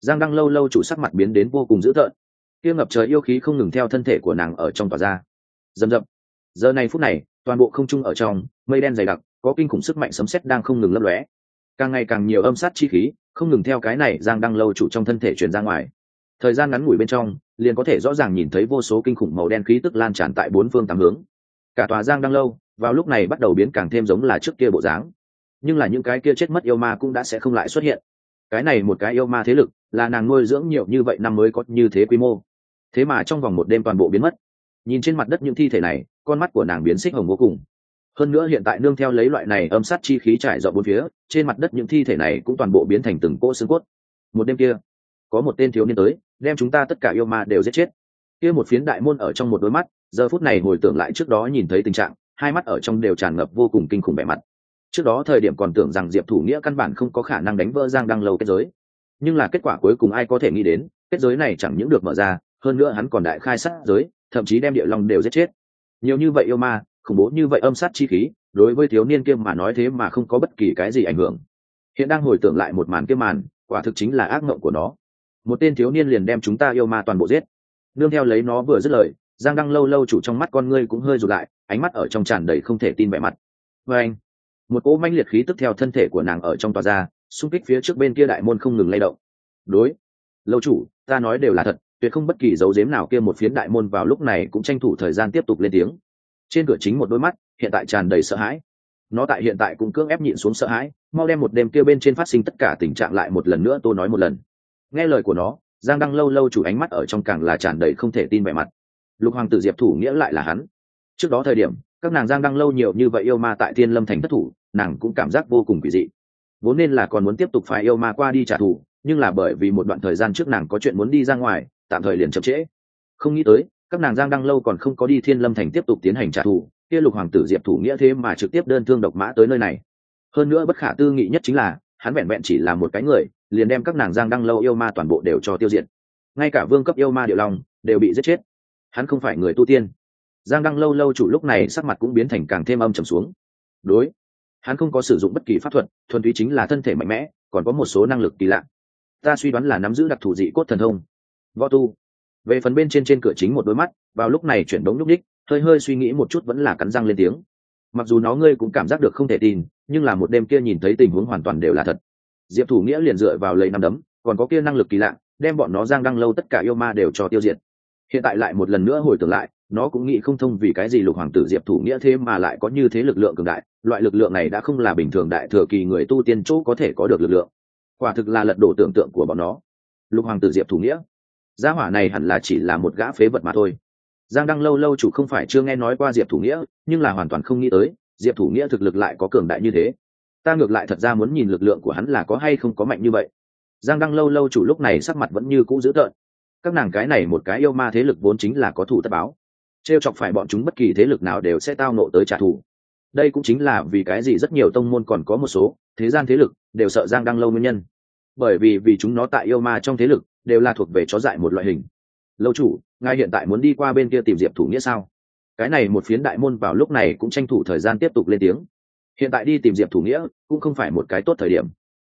Giang đăng lâu lâu chủ sắc mặt biến đến vô cùng dữ tợn. Kia ngập trời yêu khí không ngừng theo thân thể của nàng ở trong tòa ra. Dầm dập giờ này phút này, toàn bộ không trung ở trong, mây đen dày đặc có kinh khủng sức mạnh sấm sét đang không ngừng lấp lóe. Càng ngày càng nhiều âm sát chi khí không ngừng theo cái này giang đăng lâu chủ trong thân thể truyền ra ngoài. Thời gian ngắn ngủi bên trong, liền có thể rõ ràng nhìn thấy vô số kinh khủng màu đen khí tức lan tràn tại bốn phương tám hướng. Cả tòa giang đăng lâu, vào lúc này bắt đầu biến càng thêm giống là trước kia bộ dáng. Nhưng là những cái kia chết mất yêu ma cũng đã sẽ không lại xuất hiện. Cái này một cái yêu ma thế lực, là nàng nuôi dưỡng nhiều như vậy năm mới có như thế quy mô. Thế mà trong vòng một đêm toàn bộ biến mất. Nhìn trên mặt đất những thi thể này, con mắt của nàng biến xích hồng vô cùng hơn nữa hiện tại nương theo lấy loại này âm sát chi khí trải rộng bốn phía, trên mặt đất những thi thể này cũng toàn bộ biến thành từng cỗ xương cốt. Một đêm kia, có một tên thiếu niên tới, đem chúng ta tất cả yêu ma đều giết chết. Kia một phiến đại môn ở trong một đôi mắt, giờ phút này hồi tưởng lại trước đó nhìn thấy tình trạng, hai mắt ở trong đều tràn ngập vô cùng kinh khủng vẻ mặt. Trước đó thời điểm còn tưởng rằng diệp thủ nghĩa căn bản không có khả năng đánh vỡ giang đăng lâu kết giới. Nhưng là kết quả cuối cùng ai có thể nghĩ đến, kết giới này chẳng những được mở ra, hơn nữa hắn còn đại khai sát giới, thậm chí đem địa long đều giết chết. Nhiều như vậy yêu ma khủng bố như vậy âm sát chi khí, đối với thiếu niên kia mà nói thế mà không có bất kỳ cái gì ảnh hưởng. Hiện đang hồi tưởng lại một màn kia màn, quả thực chính là ác mộng của nó. Một tên thiếu niên liền đem chúng ta yêu ma toàn bộ giết. Nương theo lấy nó vừa dứt lời, giang đăng lâu lâu chủ trong mắt con ngươi cũng hơi rụt lại, ánh mắt ở trong tràn đầy không thể tin vẻ mặt. Vê anh, một cỗ manh liệt khí tức theo thân thể của nàng ở trong tòa ra, xung kích phía trước bên kia đại môn không ngừng lay động. Đối, lâu chủ, ta nói đều là thật, tuyệt không bất kỳ dấu dếm nào kia một phiến đại môn vào lúc này cũng tranh thủ thời gian tiếp tục lên tiếng trên cửa chính một đôi mắt, hiện tại tràn đầy sợ hãi. Nó tại hiện tại cũng cưỡng ép nhịn xuống sợ hãi, mau đem một đêm kia bên trên phát sinh tất cả tình trạng lại một lần nữa tôi nói một lần. Nghe lời của nó, giang đăng lâu lâu chủ ánh mắt ở trong càng là tràn đầy không thể tin vẻ mặt. Lục hoàng tử diệp thủ nghĩa lại là hắn. Trước đó thời điểm, các nàng giang đăng lâu nhiều như vậy yêu ma tại thiên lâm thành thất thủ, nàng cũng cảm giác vô cùng kỳ dị. Vốn nên là còn muốn tiếp tục phải yêu ma qua đi trả thù, nhưng là bởi vì một đoạn thời gian trước nàng có chuyện muốn đi ra ngoài, tạm thời liền chậm trễ. Không nghĩ tới các nàng giang đăng lâu còn không có đi thiên lâm thành tiếp tục tiến hành trả thù, kia lục hoàng tử diệp thủ nghĩa thế mà trực tiếp đơn thương độc mã tới nơi này. Hơn nữa bất khả tư nghị nhất chính là, hắn vẹn vẹn chỉ là một cái người, liền đem các nàng giang đăng lâu yêu ma toàn bộ đều cho tiêu diệt. Ngay cả vương cấp yêu ma điệu long đều bị giết chết. Hắn không phải người tu tiên. Giang đăng lâu lâu chủ lúc này sắc mặt cũng biến thành càng thêm âm trầm xuống. Đối, hắn không có sử dụng bất kỳ pháp thuật, thuần túy chính là thân thể mạnh mẽ, còn có một số năng lực kỳ lạ. Ta suy đoán là nắm giữ đặc thù dị cốt thần thông. Võ tu về phần bên trên trên cửa chính một đôi mắt, vào lúc này chuyển đống nhúc ních hơi hơi suy nghĩ một chút vẫn là cắn răng lên tiếng. Mặc dù nó ngươi cũng cảm giác được không thể tin, nhưng là một đêm kia nhìn thấy tình huống hoàn toàn đều là thật. Diệp thủ nghĩa liền dựa vào lấy năm đấm, còn có kia năng lực kỳ lạ, đem bọn nó giang đăng lâu tất cả yêu ma đều cho tiêu diệt. Hiện tại lại một lần nữa hồi tưởng lại, nó cũng nghĩ không thông vì cái gì lục hoàng tử diệp thủ nghĩa thế mà lại có như thế lực lượng cường đại, loại lực lượng này đã không là bình thường đại thừa kỳ người tu tiên chỗ có thể có được lực lượng. Quả thực là lật đổ tưởng tượng của bọn nó. Lục hoàng tử diệp thủ nghĩa gia hỏa này hẳn là chỉ là một gã phế vật mà thôi. Giang đăng lâu lâu chủ không phải chưa nghe nói qua diệp thủ nghĩa, nhưng là hoàn toàn không nghĩ tới, diệp thủ nghĩa thực lực lại có cường đại như thế. Ta ngược lại thật ra muốn nhìn lực lượng của hắn là có hay không có mạnh như vậy. Giang đăng lâu lâu chủ lúc này sắc mặt vẫn như cũ dữ tợn. Các nàng cái này một cái yêu ma thế lực vốn chính là có thủ tất báo. T r e o chọc phải bọn chúng bất kỳ thế lực nào đều sẽ tao nộ tới trả thù. Đây cũng chính là vì cái gì rất nhiều tông môn còn có một số thế gian thế lực đều sợ giang đăng lâu nguyên nhân. Bởi vì vì chúng nó tại yêu ma trong thế lực đều là thuộc về chó dại một loại hình. Lâu chủ, ngài hiện tại muốn đi qua bên kia tìm diệp thủ nghĩa sao? Cái này một phiến đại môn vào lúc này cũng tranh thủ thời gian tiếp tục lên tiếng. Hiện tại đi tìm diệp thủ nghĩa cũng không phải một cái tốt thời điểm.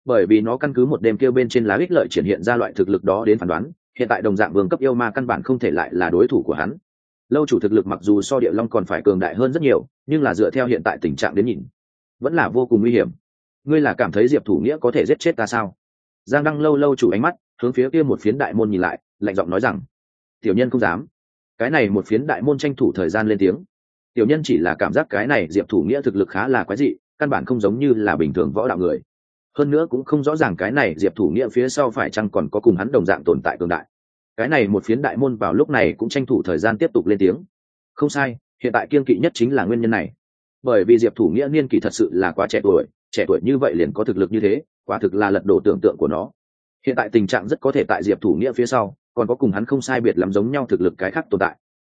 Bởi vì nó căn cứ một đêm kêu bên trên lá ích lợi triển hiện ra loại thực lực đó đến phán đoán, hiện tại đồng dạng vương cấp yêu ma căn bản không thể lại là đối thủ của hắn. Lâu chủ thực lực mặc dù so địa long còn phải cường đại hơn rất nhiều, nhưng là dựa theo hiện tại tình trạng đến nhìn, vẫn là vô cùng nguy hiểm. Ngươi là cảm thấy diệp thủ nghĩa có thể giết chết ta sao? Giang đăng lâu lâu chủ ánh mắt, hướng phía kia một phiến đại môn nhìn lại, lạnh giọng nói rằng, tiểu nhân không dám. Cái này một phiến đại môn tranh thủ thời gian lên tiếng. Tiểu nhân chỉ là cảm giác cái này diệp thủ nghĩa thực lực khá là quái dị, căn bản không giống như là bình thường võ đạo người. Hơn nữa cũng không rõ ràng cái này diệp thủ nghĩa phía sau phải chăng còn có cùng hắn đồng dạng tồn tại cường đại. Cái này một phiến đại môn vào lúc này cũng tranh thủ thời gian tiếp tục lên tiếng. Không sai, hiện tại kiên kỵ nhất chính là nguyên nhân này. Bởi vì diệp thủ nghĩa niên kỷ thật sự là quá trẻ tuổi trẻ tuổi như vậy liền có thực lực như thế quả thực là lật đổ tưởng tượng của nó. Hiện tại tình trạng rất có thể tại diệp thủ nghĩa phía sau còn có cùng hắn không sai biệt lắm giống nhau thực lực cái khác tồn tại.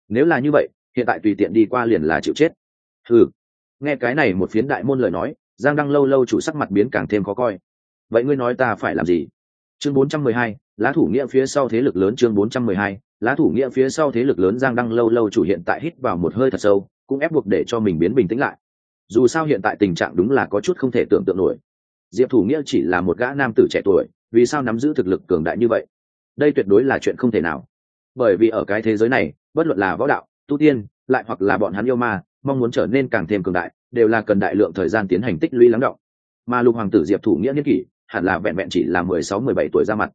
Nếu là như vậy hiện tại tùy tiện đi qua liền là chịu chết. Ừ nghe cái này một phiến đại môn lời nói giang đăng lâu lâu chủ sắc mặt biến càng thêm khó coi. Vậy ngươi nói ta phải làm gì? Chương 412, lá thủ nghĩa phía sau thế lực lớn chương 412, lá thủ nghĩa phía sau thế lực lớn giang đăng lâu lâu chủ hiện tại hít vào một hơi thật sâu cũng ép buộc để cho mình biến bình tĩnh lại. Dù sao hiện tại tình trạng đúng là có chút không thể tưởng tượng nổi diệp thủ nghĩa chỉ là một gã nam tử trẻ tuổi, vì sao nắm giữ thực lực cường đại như vậy? Đây tuyệt đối là chuyện không thể nào. Bởi vì ở cái thế giới này, bất luận là võ đạo, tu tiên, lại hoặc là bọn hắn yêu ma, mong muốn trở nên càng thêm cường đại, đều là cần đại lượng thời gian tiến hành tích lũy lắng động. Mà lục hoàng tử diệp thủ nghĩa niên kỷ, hẳn là vẹn vẹn chỉ là mười sáu, mười bảy tuổi ra mặt.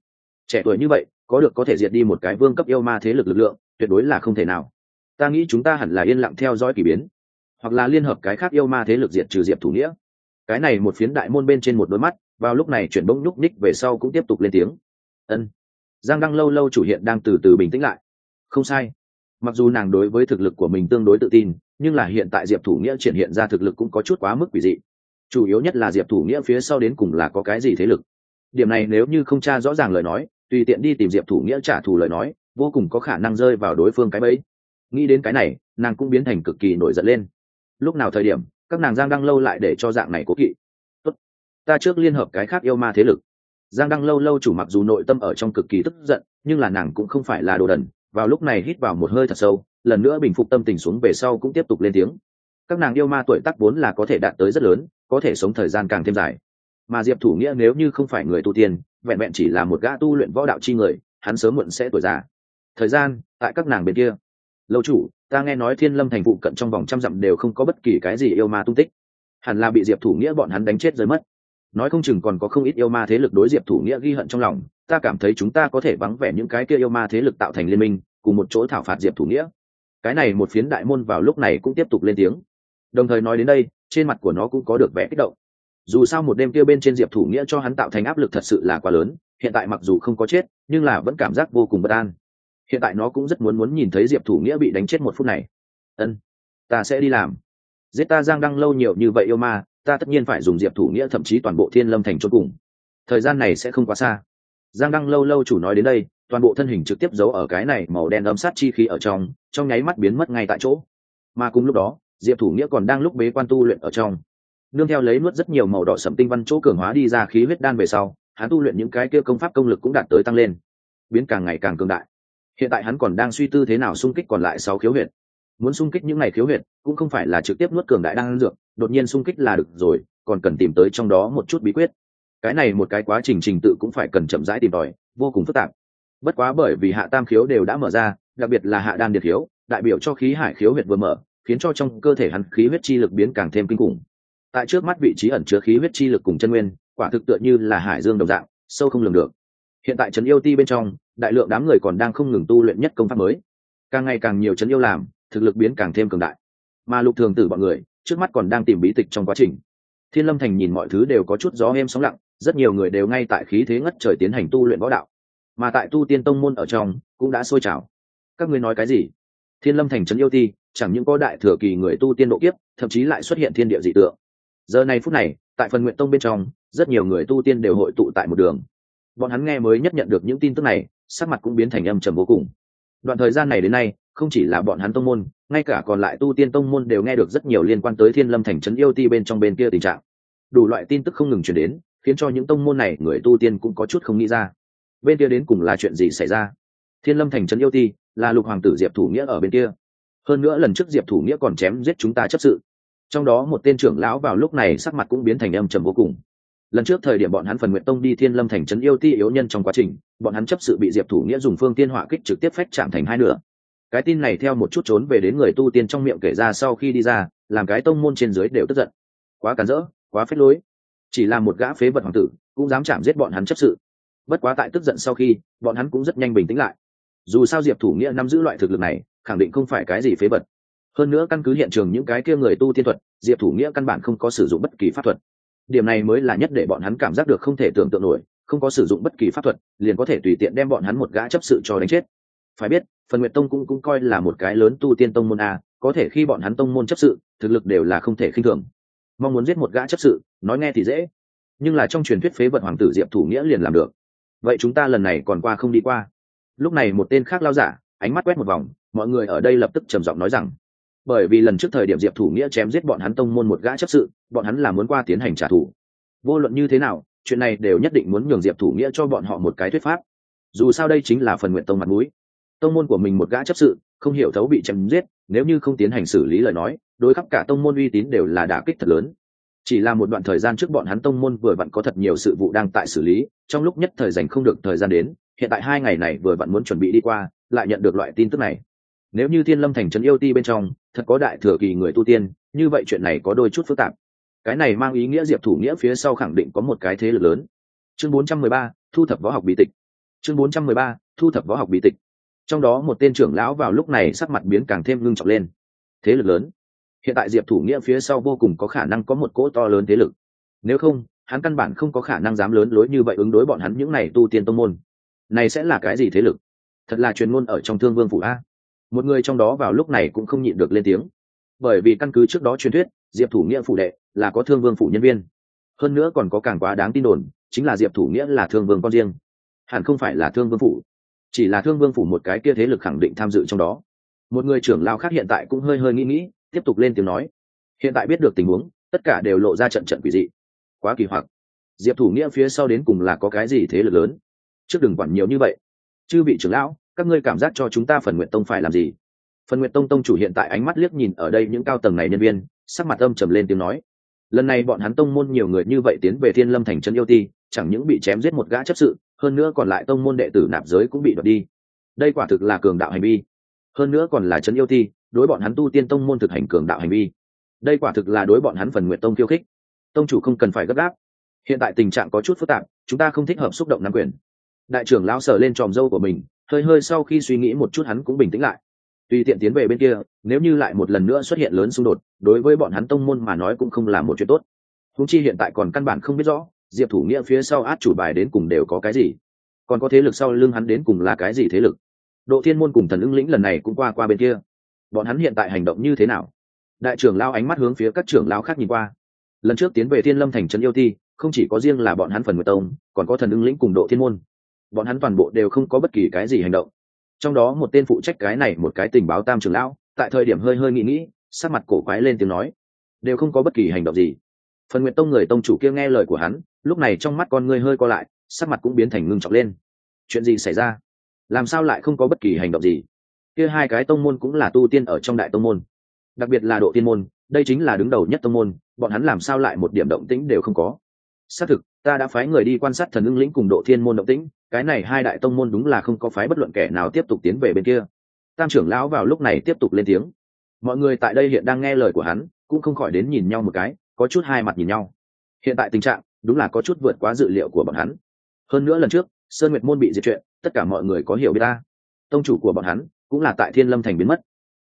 Trẻ tuổi như vậy, có được có thể diệt đi một cái vương cấp yêu ma thế lực lực lượng, tuyệt đối là không thể nào. Ta nghĩ chúng ta hẳn là yên lặng theo dõi k ỳ biến. Hoặc là liên hợp cái khác yêu ma thế lực diệt trừ diệp thủ nghĩa cái này một phiến đại môn bên trên một đôi mắt, vào lúc này chuyển bỗng nhúc ních về sau cũng tiếp tục lên tiếng. Ân. Giang đăng lâu lâu chủ hiện đang từ từ bình tĩnh lại. Không sai. Mặc dù nàng đối với thực lực của mình tương đối tự tin, nhưng là hiện tại diệp thủ nghĩa triển hiện ra thực lực cũng có chút quá mức quỷ dị. Chủ yếu nhất là diệp thủ nghĩa phía sau đến cùng là có cái gì thế lực. Điểm này nếu như không tra rõ ràng lời nói, tùy tiện đi tìm diệp thủ nghĩa trả thù lời nói, vô cùng có khả năng rơi vào đối phương cái bẫy. Nghĩ đến cái này, nàng cũng biến thành cực kỳ nổi giận lên. Lúc nào thời điểm các nàng giang đăng lâu lại để cho dạng này cố kỵ. Tốt. ta trước liên hợp cái khác yêu ma thế lực. Giang đăng lâu lâu chủ mặc dù nội tâm ở trong cực kỳ tức giận, nhưng là nàng cũng không phải là đồ đần, vào lúc này hít vào một hơi thật sâu, lần nữa bình phục tâm tình xuống về sau cũng tiếp tục lên tiếng. Các nàng yêu ma tuổi tác vốn là có thể đạt tới rất lớn, có thể sống thời gian càng thêm dài. Mà diệp thủ nghĩa nếu như không phải người tu tiên, vẹn vẹn chỉ là một gã tu luyện võ đạo chi người, hắn sớm muộn sẽ tuổi già. Thời gian, tại các nàng bên kia. Lâu chủ ta nghe nói thiên lâm thành vụ cận trong vòng trăm dặm đều không có bất kỳ cái gì yêu ma tung tích. Hẳn là bị diệp thủ nghĩa bọn hắn đánh chết rơi mất. Nói không chừng còn có không ít yêu ma thế lực đối diệp thủ nghĩa ghi hận trong lòng, ta cảm thấy chúng ta có thể vắng vẻ những cái kia yêu ma thế lực tạo thành liên minh, cùng một chỗ thảo phạt diệp thủ nghĩa. Cái này một phiến đại môn vào lúc này cũng tiếp tục lên tiếng. Đồng thời nói đến đây, trên mặt của nó cũng có được vẻ kích động. Dù sao một đêm kia bên trên diệp thủ nghĩa cho hắn tạo thành áp lực thật sự là quá lớn, hiện tại mặc dù không có chết, nhưng là vẫn cảm giác vô cùng bất an hiện tại nó cũng rất muốn muốn nhìn thấy diệp thủ nghĩa bị đánh chết một phút này. Ân, ta sẽ đi làm. Giết ta giang đăng lâu nhiều như vậy yêu ma, ta tất nhiên phải dùng diệp thủ nghĩa thậm chí toàn bộ thiên lâm thành cho cùng. Thời gian này sẽ không quá xa. Giang đăng lâu lâu chủ nói đến đây, toàn bộ thân hình trực tiếp giấu ở cái này màu đen âm sát chi khí ở trong trong nháy mắt biến mất ngay tại chỗ. Mà cùng lúc đó, diệp thủ nghĩa còn đang lúc bế quan tu luyện ở trong. Nương theo lấy nuốt rất nhiều màu đỏ sẩm tinh văn chỗ cường hóa đi ra khí huyết đan về sau, hắn tu luyện những cái kia công pháp công lực cũng đạt tới tăng lên. Biến càng ngày càng cường đại hiện tại hắn còn đang suy tư thế nào xung kích còn lại sáu khiếu huyệt. Muốn xung kích những ngày khiếu huyệt, cũng không phải là trực tiếp nuốt cường đại đang dược, đột nhiên xung kích là được rồi, còn cần tìm tới trong đó một chút bí quyết. Cái này một cái quá trình trình tự cũng phải cần chậm rãi tìm tòi, vô cùng phức tạp. Bất quá bởi vì hạ tam khiếu đều đã mở ra, đặc biệt là hạ đan điệt khiếu, đại biểu cho khí hải khiếu huyệt vừa mở, khiến cho trong cơ thể hắn khí huyết chi lực biến càng thêm kinh khủng. Tại trước mắt vị trí ẩn chứa khí huyết chi lực cùng chân nguyên, quả thực tựa như là hải dương đồng dạng, sâu không lường được. Hiện tại trấn yêu ti bên trong đại lượng đám người còn đang không ngừng tu luyện nhất công pháp mới. Càng ngày càng nhiều chấn yêu làm, thực lực biến càng thêm cường đại. Mà lục thường tử bọn người, trước mắt còn đang tìm bí tịch trong quá trình. Thiên lâm thành nhìn mọi thứ đều có chút gió êm sóng lặng, rất nhiều người đều ngay tại khí thế ngất trời tiến hành tu luyện võ đạo. Mà tại tu tiên tông môn ở trong, cũng đã sôi trào. Các ngươi nói cái gì? Thiên lâm thành trấn yêu ti, chẳng những có đại thừa kỳ người tu tiên độ kiếp, thậm chí lại xuất hiện thiên địa dị tượng. Giờ này phút này, tại phần nguyện tông bên trong, rất nhiều người tu tiên đều hội tụ tại một đường. Bọn hắn nghe mới nhất nhận được những tin tức này sắc mặt cũng biến thành âm trầm vô cùng. Đoạn thời gian này đến nay, không chỉ là bọn hắn tông môn, ngay cả còn lại tu tiên tông môn đều nghe được rất nhiều liên quan tới thiên lâm thành trấn yêu ti bên trong bên kia tình trạng. Đủ loại tin tức không ngừng chuyển đến, khiến cho những tông môn này người tu tiên cũng có chút không nghĩ ra. Bên kia đến cùng là chuyện gì xảy ra? Thiên lâm thành trấn yêu ti là lục hoàng tử diệp thủ nghĩa ở bên kia. Hơn nữa lần trước diệp thủ nghĩa còn chém giết chúng ta chấp sự. Trong đó một tên trưởng lão vào lúc này sắc mặt cũng biến thành âm trầm vô cùng lần trước thời điểm bọn hắn phần nguyện tông đi thiên lâm thành trấn yêu ti yếu nhân trong quá trình, bọn hắn chấp sự bị diệp thủ nghĩa dùng phương tiên họa kích trực tiếp phách chạm thành hai nửa. Cái tin này theo một chút trốn về đến người tu tiên trong miệng kể ra sau khi đi ra, làm cái tông môn trên dưới đều tức giận. Quá cản rỡ, quá phết lối. Chỉ là một gã phế vật hoàng tử, cũng dám chạm giết bọn hắn chấp sự. Bất quá tại tức giận sau khi, bọn hắn cũng rất nhanh bình tĩnh lại. Dù sao diệp thủ nghĩa nắm giữ loại thực lực này, khẳng định không phải cái gì phế vật. Hơn nữa căn cứ hiện trường những cái kia người tu tiên thuật, diệp thủ nghĩa căn bản không có sử dụng bất kỳ pháp thuật điểm này mới là nhất để bọn hắn cảm giác được không thể tưởng tượng nổi, không có sử dụng bất kỳ pháp thuật, liền có thể tùy tiện đem bọn hắn một gã chấp sự cho đánh chết. Phải biết, phần nguyệt tông cũng cũng coi là một cái lớn tu tiên tông môn a, có thể khi bọn hắn tông môn chấp sự, thực lực đều là không thể khinh thường. Mong muốn giết một gã chấp sự, nói nghe thì dễ. Nhưng là trong truyền thuyết phế vật hoàng tử diệp thủ nghĩa liền làm được. Vậy chúng ta lần này còn qua không đi qua? Lúc này một tên khác lao giả, ánh mắt quét một vòng, mọi người ở đây lập tức trầm giọng nói rằng bởi vì lần trước thời điểm diệp thủ nghĩa chém giết bọn hắn tông môn một gã chấp sự, bọn hắn là muốn qua tiến hành trả thù. Vô luận như thế nào, chuyện này đều nhất định muốn nhường diệp thủ nghĩa cho bọn họ một cái thuyết pháp. Dù sao đây chính là phần nguyện tông mặt mũi. Tông môn của mình một gã chấp sự, không hiểu thấu bị chém giết, nếu như không tiến hành xử lý lời nói, đối khắp cả tông môn uy tín đều là đả kích thật lớn. Chỉ là một đoạn thời gian trước bọn hắn tông môn vừa vặn có thật nhiều sự vụ đang tại xử lý, trong lúc nhất thời dành không được thời gian đến, hiện tại hai ngày này vừa vặn muốn chuẩn bị đi qua, lại nhận được loại tin tức này. Nếu như thiên lâm thành trấn yêu ti bên trong thật có đại thừa kỳ người tu tiên như vậy chuyện này có đôi chút phức tạp. Cái này mang ý nghĩa diệp thủ nghĩa phía sau khẳng định có một cái thế lực lớn. Chương 413, thu thập võ học bí tịch. Chương 413, thu thập võ học bí tịch. Trong đó một tên trưởng lão vào lúc này sắc mặt biến càng thêm ngưng trọng lên. Thế lực lớn. Hiện tại diệp thủ nghĩa phía sau vô cùng có khả năng có một cỗ to lớn thế lực. Nếu không hắn căn bản không có khả năng dám lớn lối như vậy ứng đối bọn hắn những này tu tiên tông môn. Này sẽ là cái gì thế lực? Thật là truyền ngôn ở trong thương vương phủ a một người trong đó vào lúc này cũng không nhịn được lên tiếng. Bởi vì căn cứ trước đó truyền thuyết, diệp thủ nghĩa phủ đệ là có thương vương phủ nhân viên. Hơn nữa còn có càng quá đáng tin đồn, chính là diệp thủ nghĩa là thương vương con riêng. Hẳn không phải là thương vương phủ. Chỉ là thương vương phủ một cái kia thế lực khẳng định tham dự trong đó. Một người trưởng lao khác hiện tại cũng hơi hơi nghĩ nghĩ, tiếp tục lên tiếng nói. Hiện tại biết được tình huống, tất cả đều lộ ra trận trận quỷ dị. Quá kỳ hoặc. Diệp thủ nghĩa phía sau đến cùng là có cái gì thế lực lớn? Trước đừng quản nhiều như vậy. Chư vị trưởng lão các ngươi cảm giác cho chúng ta phần nguyện tông phải làm gì? Phần nguyện tông tông chủ hiện tại ánh mắt liếc nhìn ở đây những cao tầng này nhân viên, sắc mặt âm trầm lên tiếng nói. Lần này bọn hắn tông môn nhiều người như vậy tiến về thiên lâm thành trấn yêu ti, chẳng những bị chém giết một gã chấp sự, hơn nữa còn lại tông môn đệ tử nạp giới cũng bị đoạt đi. Đây quả thực là cường đạo hành vi. Hơn nữa còn là trấn yêu ti, đối bọn hắn tu tiên tông môn thực hành cường đạo hành vi. Đây quả thực là đối bọn hắn phần nguyện tông khiêu khích. Tông chủ không cần phải gấp gáp. Hiện tại tình trạng có chút phức tạp, chúng ta không thích hợp xúc động nắm quyền. Đại trưởng lao sở lên tròm dâu của mình hơi hơi sau khi suy nghĩ một chút hắn cũng bình tĩnh lại. Tùy tiện tiến về bên kia, nếu như lại một lần nữa xuất hiện lớn xung đột, đối với bọn hắn tông môn mà nói cũng không là một chuyện tốt. Húng chi hiện tại còn căn bản không biết rõ, diệp thủ nghĩa phía sau át chủ bài đến cùng đều có cái gì. Còn có thế lực sau lưng hắn đến cùng là cái gì thế lực? Độ thiên môn cùng thần ưng lĩnh lần này cũng qua qua bên kia. Bọn hắn hiện tại hành động như thế nào? Đại trưởng lao ánh mắt hướng phía các trưởng lao khác nhìn qua. Lần trước tiến về thiên lâm thành trấn yêu ti không chỉ có riêng là bọn hắn phần nguyệt tông, còn có thần ưng lĩnh cùng độ thiên môn bọn hắn toàn bộ đều không có bất kỳ cái gì hành động. Trong đó một tên phụ trách cái này một cái tình báo tam trưởng lão, tại thời điểm hơi hơi nghĩ nghĩ, sắc mặt cổ quái lên tiếng nói, đều không có bất kỳ hành động gì. Phần nguyện tông người tông chủ kia nghe lời của hắn, lúc này trong mắt con ngươi hơi co lại, sắc mặt cũng biến thành ngưng trọng lên. Chuyện gì xảy ra? Làm sao lại không có bất kỳ hành động gì? Kia hai cái tông môn cũng là tu tiên ở trong đại tông môn. Đặc biệt là độ tiên môn, đây chính là đứng đầu nhất tông môn, bọn hắn làm sao lại một điểm động tĩnh đều không có? Xác thực, ta đã phái người đi quan sát thần ưng lĩnh cùng độ thiên môn động tĩnh, cái này hai đại tông môn đúng là không có phái bất luận kẻ nào tiếp tục tiến về bên kia. Tam trưởng lão vào lúc này tiếp tục lên tiếng. Mọi người tại đây hiện đang nghe lời của hắn, cũng không khỏi đến nhìn nhau một cái, có chút hai mặt nhìn nhau. Hiện tại tình trạng, đúng là có chút vượt quá dự liệu của bọn hắn. Hơn nữa lần trước, sơn nguyệt môn bị diệt chuyện, tất cả mọi người có hiểu biết ta. Tông chủ của bọn hắn, cũng là tại thiên lâm thành biến mất.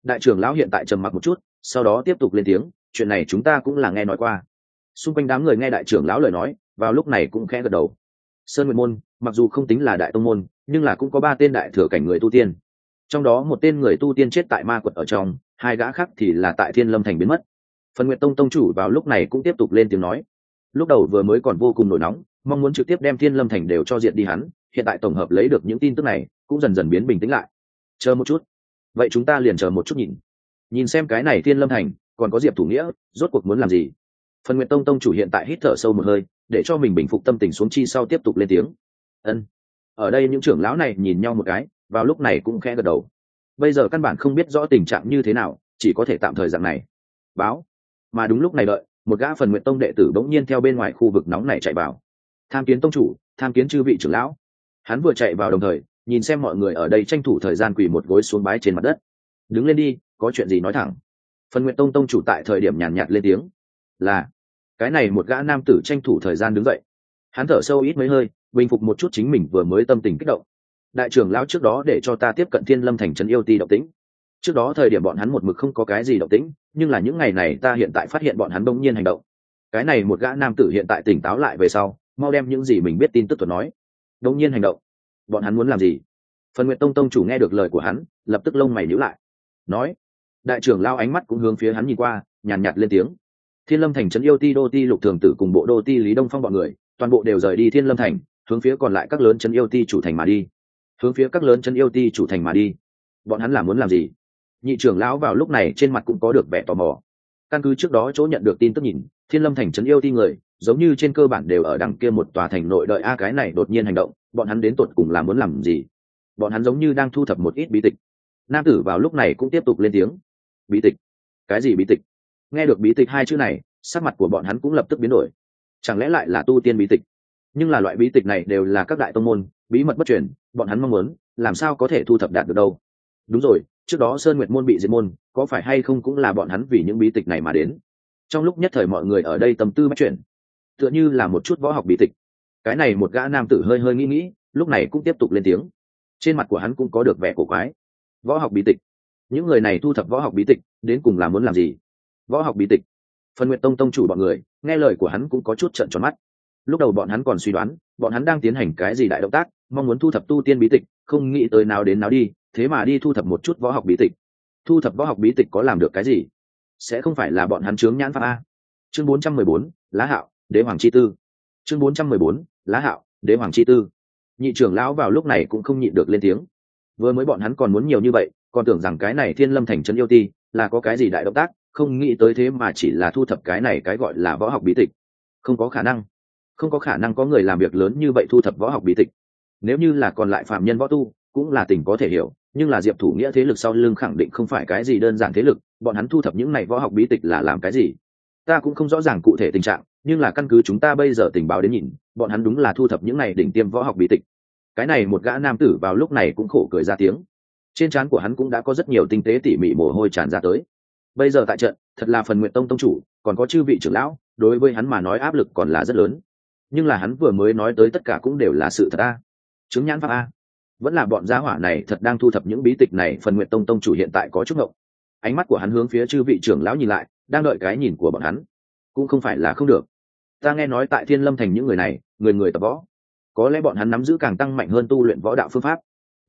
Đại trưởng lão hiện tại trầm mặc một chút, sau đó tiếp tục lên tiếng, chuyện này chúng ta cũng là nghe nói qua xung quanh đám người nghe đại trưởng lão lời nói, vào lúc này cũng khẽ gật đầu. Sơn nguyệt môn, mặc dù không tính là đại tông môn, nhưng là cũng có ba tên đại thừa cảnh người tu tiên. Trong đó một tên người tu tiên chết tại ma quật ở trong, hai gã khác thì là tại thiên lâm thành biến mất. Phần nguyện tông tông chủ vào lúc này cũng tiếp tục lên tiếng nói. Lúc đầu vừa mới còn vô cùng nổi nóng, mong muốn trực tiếp đem thiên lâm thành đều cho diện đi hắn, hiện tại tổng hợp lấy được những tin tức này, cũng dần dần biến bình tĩnh lại. Chờ một chút. Vậy chúng ta liền chờ một chút nhìn. Nhìn xem cái này thiên lâm thành, còn có diệp thủ nghĩa, rốt cuộc muốn làm gì? Phần nguyện tông tông chủ hiện tại hít thở sâu một hơi, để cho mình bình phục tâm tình xuống chi sau tiếp tục lên tiếng. Ân. Ở đây những trưởng lão này nhìn nhau một cái, vào lúc này cũng khẽ gật đầu. Bây giờ căn bản không biết rõ tình trạng như thế nào, chỉ có thể tạm thời dạng này. Báo. Mà đúng lúc này đợi, một gã phần nguyện tông đệ tử bỗng nhiên theo bên ngoài khu vực nóng này chạy vào. Tham kiến tông chủ, tham kiến chư vị trưởng lão. Hắn vừa chạy vào đồng thời, nhìn xem mọi người ở đây tranh thủ thời gian quỳ một gối xuống bái trên mặt đất. Đứng lên đi, có chuyện gì nói thẳng. Phần nguyện tông tông chủ tại thời điểm nhàn nhạt lên tiếng. Là cái này một gã nam tử tranh thủ thời gian đứng dậy. Hắn thở sâu ít mấy hơi, bình phục một chút chính mình vừa mới tâm tình kích động. Đại trưởng lão trước đó để cho ta tiếp cận thiên lâm thành trấn yêu ti động tĩnh. Trước đó thời điểm bọn hắn một mực không có cái gì động tĩnh, nhưng là những ngày này ta hiện tại phát hiện bọn hắn đông nhiên hành động. Cái này một gã nam tử hiện tại tỉnh táo lại về sau, mau đem những gì mình biết tin tức thuật nói. Đông nhiên hành động. Bọn hắn muốn làm gì? Phần nguyện tông tông chủ nghe được lời của hắn, lập tức lông mày nhíu lại. Nói. Đại trưởng lao ánh mắt cũng hướng phía hắn nhìn qua, nhàn nhạt lên tiếng thiên lâm thành trấn yêu ti đô ti lục thường tử cùng bộ đô ti lý đông phong bọn người, toàn bộ đều rời đi thiên lâm thành, hướng phía còn lại các lớn trấn yêu ti chủ thành mà đi. Hướng phía các lớn trấn yêu ti chủ thành mà đi. Bọn hắn là muốn làm gì? Nhị trưởng lão vào lúc này trên mặt cũng có được vẻ tò mò. Căn cứ trước đó chỗ nhận được tin tức nhìn, thiên lâm thành trấn yêu ti người, giống như trên cơ bản đều ở đằng kia một tòa thành nội đợi a cái này đột nhiên hành động, bọn hắn đến tột cùng là muốn làm gì? Bọn hắn giống như đang thu thập một ít bí tịch. Nam tử vào lúc này cũng tiếp tục lên tiếng. Bí tịch? Cái gì bí tịch? Nghe được bí tịch hai chữ này, sắc mặt của bọn hắn cũng lập tức biến đổi. Chẳng lẽ lại là tu tiên bí tịch? Nhưng là loại bí tịch này đều là các đại tông môn, bí mật bất truyền, bọn hắn mong muốn, làm sao có thể thu thập đạt được đâu? Đúng rồi, trước đó sơn nguyệt môn bị diệt môn, có phải hay không cũng là bọn hắn vì những bí tịch này mà đến? Trong lúc nhất thời mọi người ở đây tâm tư bắt chuyển, tựa như là một chút võ học bí tịch. Cái này một gã nam tử hơi hơi nghĩ nghĩ, lúc này cũng tiếp tục lên tiếng. Trên mặt của hắn cũng có được vẻ cổ quái. Võ học bí tịch. Những người này thu thập võ học bí tịch, đến cùng là muốn làm gì? Võ học bí tịch. Phần nguyện tông tông chủ bọn người nghe lời của hắn cũng có chút trận tròn mắt. Lúc đầu bọn hắn còn suy đoán bọn hắn đang tiến hành cái gì đại động tác mong muốn thu thập tu tiên bí tịch không nghĩ tới nào đến nào đi thế mà đi thu thập một chút võ học bí tịch. Thu thập võ học bí tịch có làm được cái gì? Sẽ không phải là bọn hắn chướng nhãn pháp a. Chương 414, lá hạo đế hoàng chi tư. Chương 414, lá hạo đế hoàng chi tư. Nhị trưởng lão vào lúc này cũng không nhịn được lên tiếng. Vừa mới bọn hắn còn muốn nhiều như vậy còn tưởng rằng cái này thiên lâm thành trấn yêu ti là có cái gì đại động tác không nghĩ tới thế mà chỉ là thu thập cái này cái gọi là võ học bí tịch. Không có khả năng. Không có khả năng có người làm việc lớn như vậy thu thập võ học bí tịch. Nếu như là còn lại phạm nhân võ tu, cũng là tình có thể hiểu, nhưng là diệp thủ nghĩa thế lực sau lưng khẳng định không phải cái gì đơn giản thế lực, bọn hắn thu thập những này võ học bí tịch là làm cái gì? Ta cũng không rõ ràng cụ thể tình trạng, nhưng là căn cứ chúng ta bây giờ tình báo đến nhìn, bọn hắn đúng là thu thập những này đỉnh tiêm võ học bí tịch. Cái này một gã nam tử vào lúc này cũng khổ cười ra tiếng. Trên trán của hắn cũng đã có rất nhiều tinh tế tỉ mỉ mồ hôi tràn ra tới bây giờ tại trận, thật là phần nguyện tông tông chủ, còn có chư vị trưởng lão, đối với hắn mà nói áp lực còn là rất lớn. Nhưng là hắn vừa mới nói tới tất cả cũng đều là sự thật a. Chứng nhãn pháp a. Vẫn là bọn gia hỏa này thật đang thu thập những bí tịch này, phần nguyện tông tông chủ hiện tại có chút ngộng. Ánh mắt của hắn hướng phía chư vị trưởng lão nhìn lại, đang đợi cái nhìn của bọn hắn. Cũng không phải là không được. Ta nghe nói tại thiên lâm thành những người này, người người tập võ. Có lẽ bọn hắn nắm giữ càng tăng mạnh hơn tu luyện võ đạo phương pháp.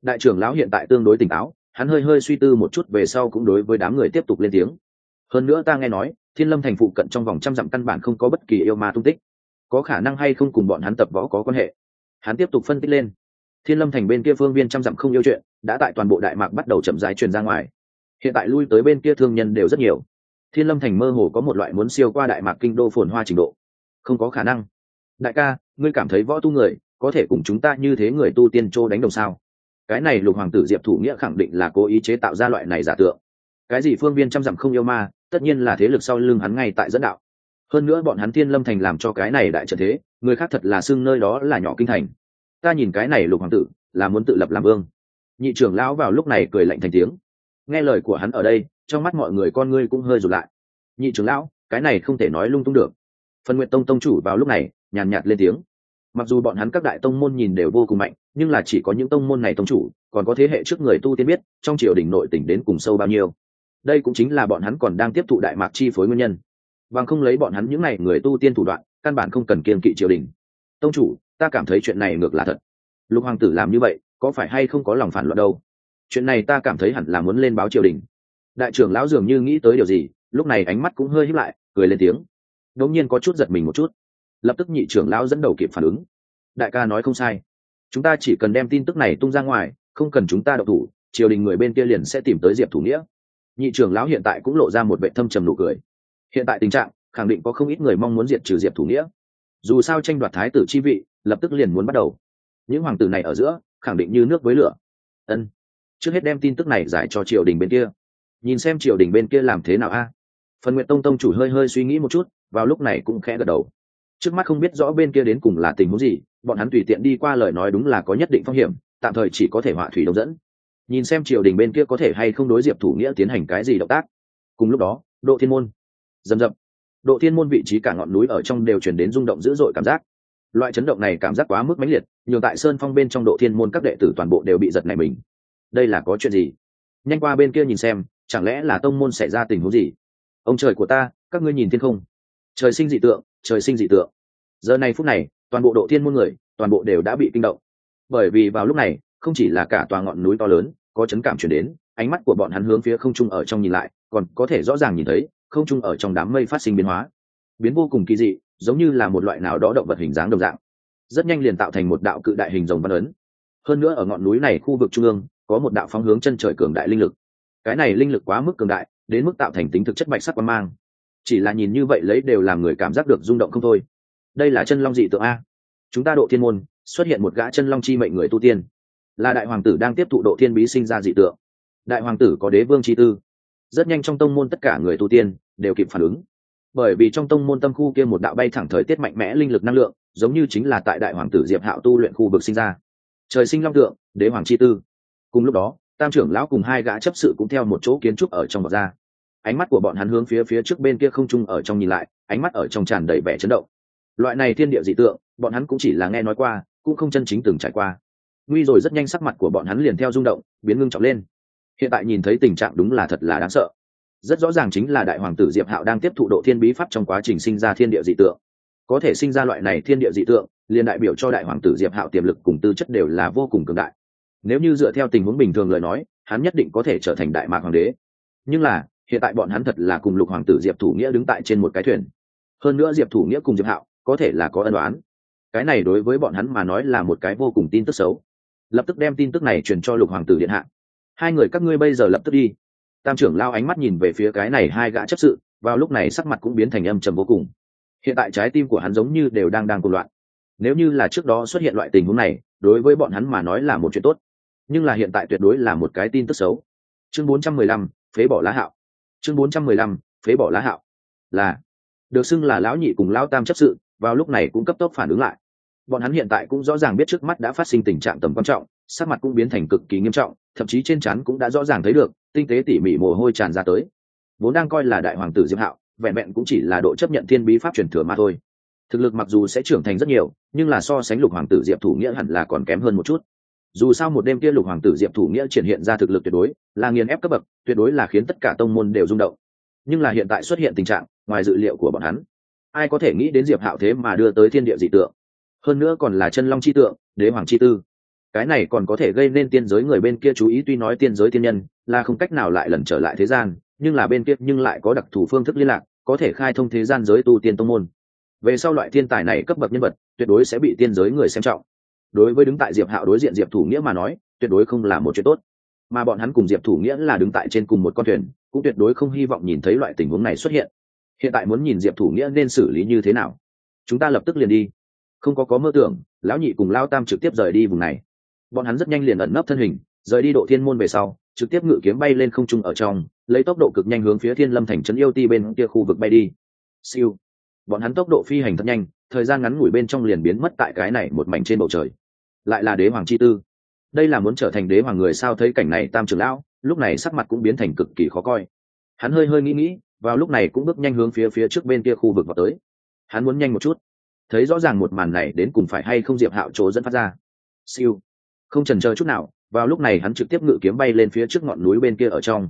Đại trưởng lão hiện tại tương đối tỉnh táo hắn hơi hơi suy tư một chút về sau cũng đối với đám người tiếp tục lên tiếng. Hơn nữa ta nghe nói, thiên lâm thành phụ cận trong vòng trăm dặm căn bản không có bất kỳ yêu ma tung tích. Có khả năng hay không cùng bọn hắn tập võ có quan hệ? Hắn tiếp tục phân tích lên. Thiên lâm thành bên kia phương viên trăm dặm không yêu chuyện, đã tại toàn bộ đại mạc bắt đầu chậm rãi truyền ra ngoài. Hiện tại lui tới bên kia thương nhân đều rất nhiều. Thiên lâm thành mơ hồ có một loại muốn siêu qua đại mạc kinh đô phồn hoa trình độ. Không có khả năng. Đại ca, ngươi cảm thấy võ tu người, có thể cùng chúng ta như thế người tu tiên châu đánh đồng sao? Cái này lục hoàng tử diệp thủ nghĩa khẳng định là cố ý chế tạo ra loại này giả tượng. Cái gì phương viên trăm dặm không yêu ma, tất nhiên là thế lực sau lưng hắn ngay tại dẫn đạo. Hơn nữa bọn hắn thiên lâm thành làm cho cái này đại trận thế, người khác thật là xưng nơi đó là nhỏ kinh thành. Ta nhìn cái này lục hoàng tử, là muốn tự lập làm vương. Nhị trưởng lão vào lúc này cười lạnh thành tiếng. Nghe lời của hắn ở đây, trong mắt mọi người con ngươi cũng hơi rụt lại. Nhị trưởng lão, cái này không thể nói lung tung được. Phần nguyện tông tông chủ vào lúc này, nhàn nhạt lên tiếng mặc dù bọn hắn các đại tông môn nhìn đều vô cùng mạnh, nhưng là chỉ có những tông môn này tông chủ, còn có thế hệ trước người tu tiên biết, trong triều đình nội tỉnh đến cùng sâu bao nhiêu. Đây cũng chính là bọn hắn còn đang tiếp thụ đại mạc chi phối nguyên nhân. Bằng không lấy bọn hắn những n à y người tu tiên thủ đoạn, căn bản không cần kiên kỵ triều đình. Tông chủ, ta cảm thấy chuyện này ngược là thật. Lục hoàng tử làm như vậy, có phải hay không có lòng phản luận đâu? Chuyện này ta cảm thấy hẳn là muốn lên báo triều đình. Đại trưởng lão dường như nghĩ tới điều gì, lúc này ánh mắt cũng hơi hít lại, cười lên tiếng. Đột nhiên có chút giật mình một chút lập tức nhị trưởng lão dẫn đầu kịp phản ứng. Đại ca nói không sai. Chúng ta chỉ cần đem tin tức này tung ra ngoài, không cần chúng ta độc thủ, triều đình người bên kia liền sẽ tìm tới diệp thủ nghĩa. Nhị trưởng lão hiện tại cũng lộ ra một vệ thâm trầm nụ cười. Hiện tại tình trạng, khẳng định có không ít người mong muốn diệt trừ diệp thủ nghĩa. Dù sao tranh đoạt thái tử chi vị, lập tức liền muốn bắt đầu. Những hoàng tử này ở giữa, khẳng định như nước với lửa. Ân. Trước hết đem tin tức này giải cho triều đình bên kia. Nhìn xem triều đình bên kia làm thế nào a. Phần nguyện tông tông chủ hơi hơi suy nghĩ một chút, vào lúc này cũng khẽ gật đầu trước mắt không biết rõ bên kia đến cùng là tình huống gì, bọn hắn tùy tiện đi qua lời nói đúng là có nhất định phong hiểm, tạm thời chỉ có thể họa thủy đông dẫn. Nhìn xem triều đình bên kia có thể hay không đối diệp thủ nghĩa tiến hành cái gì động tác. Cùng lúc đó, độ thiên môn. Rầm rập. Độ thiên môn vị trí cả ngọn núi ở trong đều chuyển đến rung động dữ dội cảm giác. Loại chấn động này cảm giác quá mức mãnh liệt, nhường tại sơn phong bên trong độ thiên môn các đệ tử toàn bộ đều bị giật này mình. Đây là có chuyện gì? Nhanh qua bên kia nhìn xem, chẳng lẽ là tông môn xảy ra tình huống gì? Ông trời của ta, các ngươi nhìn thiên không? Trời sinh dị tượng trời sinh dị tượng. Giờ này phút này, toàn bộ độ thiên môn người, toàn bộ đều đã bị kinh động. Bởi vì vào lúc này, không chỉ là cả tòa ngọn núi to lớn, có chấn cảm chuyển đến, ánh mắt của bọn hắn hướng phía không trung ở trong nhìn lại, còn có thể rõ ràng nhìn thấy, không trung ở trong đám mây phát sinh biến hóa. Biến vô cùng kỳ dị, giống như là một loại nào đó động vật hình dáng đồng dạng. Rất nhanh liền tạo thành một đạo cự đại hình rồng văn ấn. Hơn nữa ở ngọn núi này khu vực trung ương, có một đạo phóng hướng chân trời cường đại linh lực. Cái này linh lực quá mức cường đại, đến mức tạo thành tính thực chất bạch sắc quan mang chỉ là nhìn như vậy lấy đều làm người cảm giác được rung động không thôi. Đây là chân long dị tượng a. Chúng ta độ thiên môn, xuất hiện một gã chân long chi mệnh người tu tiên. Là đại hoàng tử đang tiếp thụ độ thiên bí sinh ra dị tượng. Đại hoàng tử có đế vương chi tư. Rất nhanh trong tông môn tất cả người tu tiên đều kịp phản ứng. Bởi vì trong tông môn tâm khu kia một đạo bay thẳng thời tiết mạnh mẽ linh lực năng lượng, giống như chính là tại đại hoàng tử diệp hạo tu luyện khu vực sinh ra. Trời sinh long tượng, đế hoàng chi tư. Cùng lúc đó, tam trưởng lão cùng hai gã chấp sự cũng theo một chỗ kiến trúc ở trong bọc ra ánh mắt của bọn hắn hướng phía phía trước bên kia không trung ở trong nhìn lại, ánh mắt ở trong tràn đầy vẻ chấn động. Loại này thiên địa dị tượng, bọn hắn cũng chỉ là nghe nói qua, cũng không chân chính từng trải qua. Nguy rồi rất nhanh sắc mặt của bọn hắn liền theo rung động, biến ngưng trọng lên. Hiện tại nhìn thấy tình trạng đúng là thật là đáng sợ. Rất rõ ràng chính là đại hoàng tử diệp hạo đang tiếp thụ độ thiên bí pháp trong quá trình sinh ra thiên địa dị tượng. Có thể sinh ra loại này thiên địa dị tượng, liền đại biểu cho đại hoàng tử diệp hạo tiềm lực cùng tư chất đều là vô cùng cường đại. Nếu như dựa theo tình huống bình thường lời nói, hắn nhất định có thể trở thành đại mạc hoàng đế. Nhưng là hiện tại bọn hắn thật là cùng lục hoàng tử diệp thủ nghĩa đứng tại trên một cái thuyền. Hơn nữa diệp thủ nghĩa cùng diệp hạo có thể là có ân đoán cái này đối với bọn hắn mà nói là một cái vô cùng tin tức xấu. Lập tức đem tin tức này truyền cho lục hoàng tử điện hạ. Hai người các ngươi bây giờ lập tức đi. Tam trưởng lao ánh mắt nhìn về phía cái này hai gã chấp sự vào lúc này sắc mặt cũng biến thành âm trầm vô cùng. Hiện tại trái tim của hắn giống như đều đang đang cùng loạn. Nếu như là trước đó xuất hiện loại tình huống này đối với bọn hắn mà nói là một chuyện tốt. Nhưng là hiện tại tuyệt đối là một cái tin tức xấu. Chương 415, phế bỏ lá hạo chương 415, phế bỏ lá hạo. Là được xưng là lão nhị cùng lão tam chấp sự vào lúc này cũng cấp tốc phản ứng lại. Bọn hắn hiện tại cũng rõ ràng biết trước mắt đã phát sinh tình trạng tầm quan trọng sắc mặt cũng biến thành cực kỳ nghiêm trọng thậm chí trên chắn cũng đã rõ ràng thấy được tinh tế tỉ mỉ mồ hôi tràn ra tới. Vốn đang coi là đại hoàng tử diệp hạo vẹn vẹn cũng chỉ là độ chấp nhận thiên bí pháp truyền thừa mà thôi. Thực lực mặc dù sẽ trưởng thành rất nhiều nhưng là so sánh lục hoàng tử diệp thủ nghĩa hẳn là còn kém hơn một chút dù sao một đêm kia lục hoàng tử diệp thủ nghĩa triển hiện ra thực lực tuyệt đối, là nghiền ép cấp bậc, tuyệt đối là khiến tất cả tông môn đều rung động. Nhưng là hiện tại xuất hiện tình trạng, ngoài dự liệu của bọn hắn, ai có thể nghĩ đến diệp hạo thế mà đưa tới thiên địa dị tượng? Hơn nữa còn là chân long chi tượng, đế hoàng chi tư. Cái này còn có thể gây nên tiên giới người bên kia chú ý, tuy nói tiên giới tiên nhân là không cách nào lại lần trở lại thế gian, nhưng là bên kia nhưng lại có đặc thù phương thức liên lạc, có thể khai thông thế gian giới tu tiên tông môn. Về sau loại thiên tài này cấp bậc nhân vật, tuyệt đối sẽ bị tiên giới người xem trọng đối với đứng tại diệp hạo đối diện diệp thủ nghĩa mà nói, tuyệt đối không là một chuyện tốt. Mà bọn hắn cùng diệp thủ nghĩa là đứng tại trên cùng một con thuyền, cũng tuyệt đối không hy vọng nhìn thấy loại tình huống này xuất hiện. Hiện tại muốn nhìn diệp thủ nghĩa nên xử lý như thế nào? Chúng ta lập tức liền đi. Không có có mơ tưởng, lão nhị cùng lao tam trực tiếp rời đi vùng này. Bọn hắn rất nhanh liền ẩn nấp thân hình, rời đi độ thiên môn về sau, trực tiếp ngự kiếm bay lên không trung ở trong, lấy tốc độ cực nhanh hướng phía thiên lâm thành trấn yêu ti bên kia khu vực bay đi. Siêu. Bọn hắn tốc độ phi hành thật nhanh, thời gian ngắn ngủi bên trong liền biến mất tại cái này một mảnh trên bầu trời lại là đế hoàng chi tư. Đây là muốn trở thành đế hoàng người sao thấy cảnh này tam trưởng lão, lúc này sắc mặt cũng biến thành cực kỳ khó coi. Hắn hơi hơi nghĩ nghĩ, vào lúc này cũng bước nhanh hướng phía phía trước bên kia khu vực vào tới. Hắn muốn nhanh một chút. Thấy rõ ràng một màn này đến cùng phải hay không diệp hạo chỗ dẫn phát ra. Siêu. Không trần chờ chút nào, vào lúc này hắn trực tiếp ngự kiếm bay lên phía trước ngọn núi bên kia ở trong.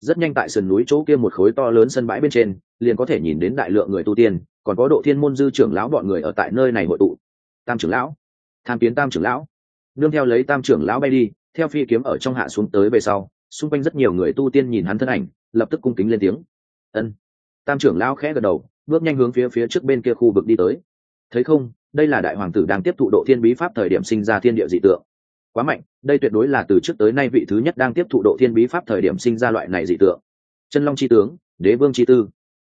Rất nhanh tại sườn núi chỗ kia một khối to lớn sân bãi bên trên, liền có thể nhìn đến đại lượng người tu tiên, còn có độ thiên môn dư trưởng lão bọn người ở tại nơi này hội tụ. Tam trưởng lão tham kiến tam trưởng lão. Nương theo lấy tam trưởng lão bay đi, theo phi kiếm ở trong hạ xuống tới về sau, xung quanh rất nhiều người tu tiên nhìn hắn thân ảnh, lập tức cung kính lên tiếng. Ân. Tam trưởng lão khẽ gật đầu, bước nhanh hướng phía phía trước bên kia khu vực đi tới. Thấy không, đây là đại hoàng tử đang tiếp thụ độ thiên bí pháp thời điểm sinh ra thiên địa dị tượng. Quá mạnh, đây tuyệt đối là từ trước tới nay vị thứ nhất đang tiếp thụ độ thiên bí pháp thời điểm sinh ra loại này dị tượng. Chân long c h i tướng, đế vương c h i tư.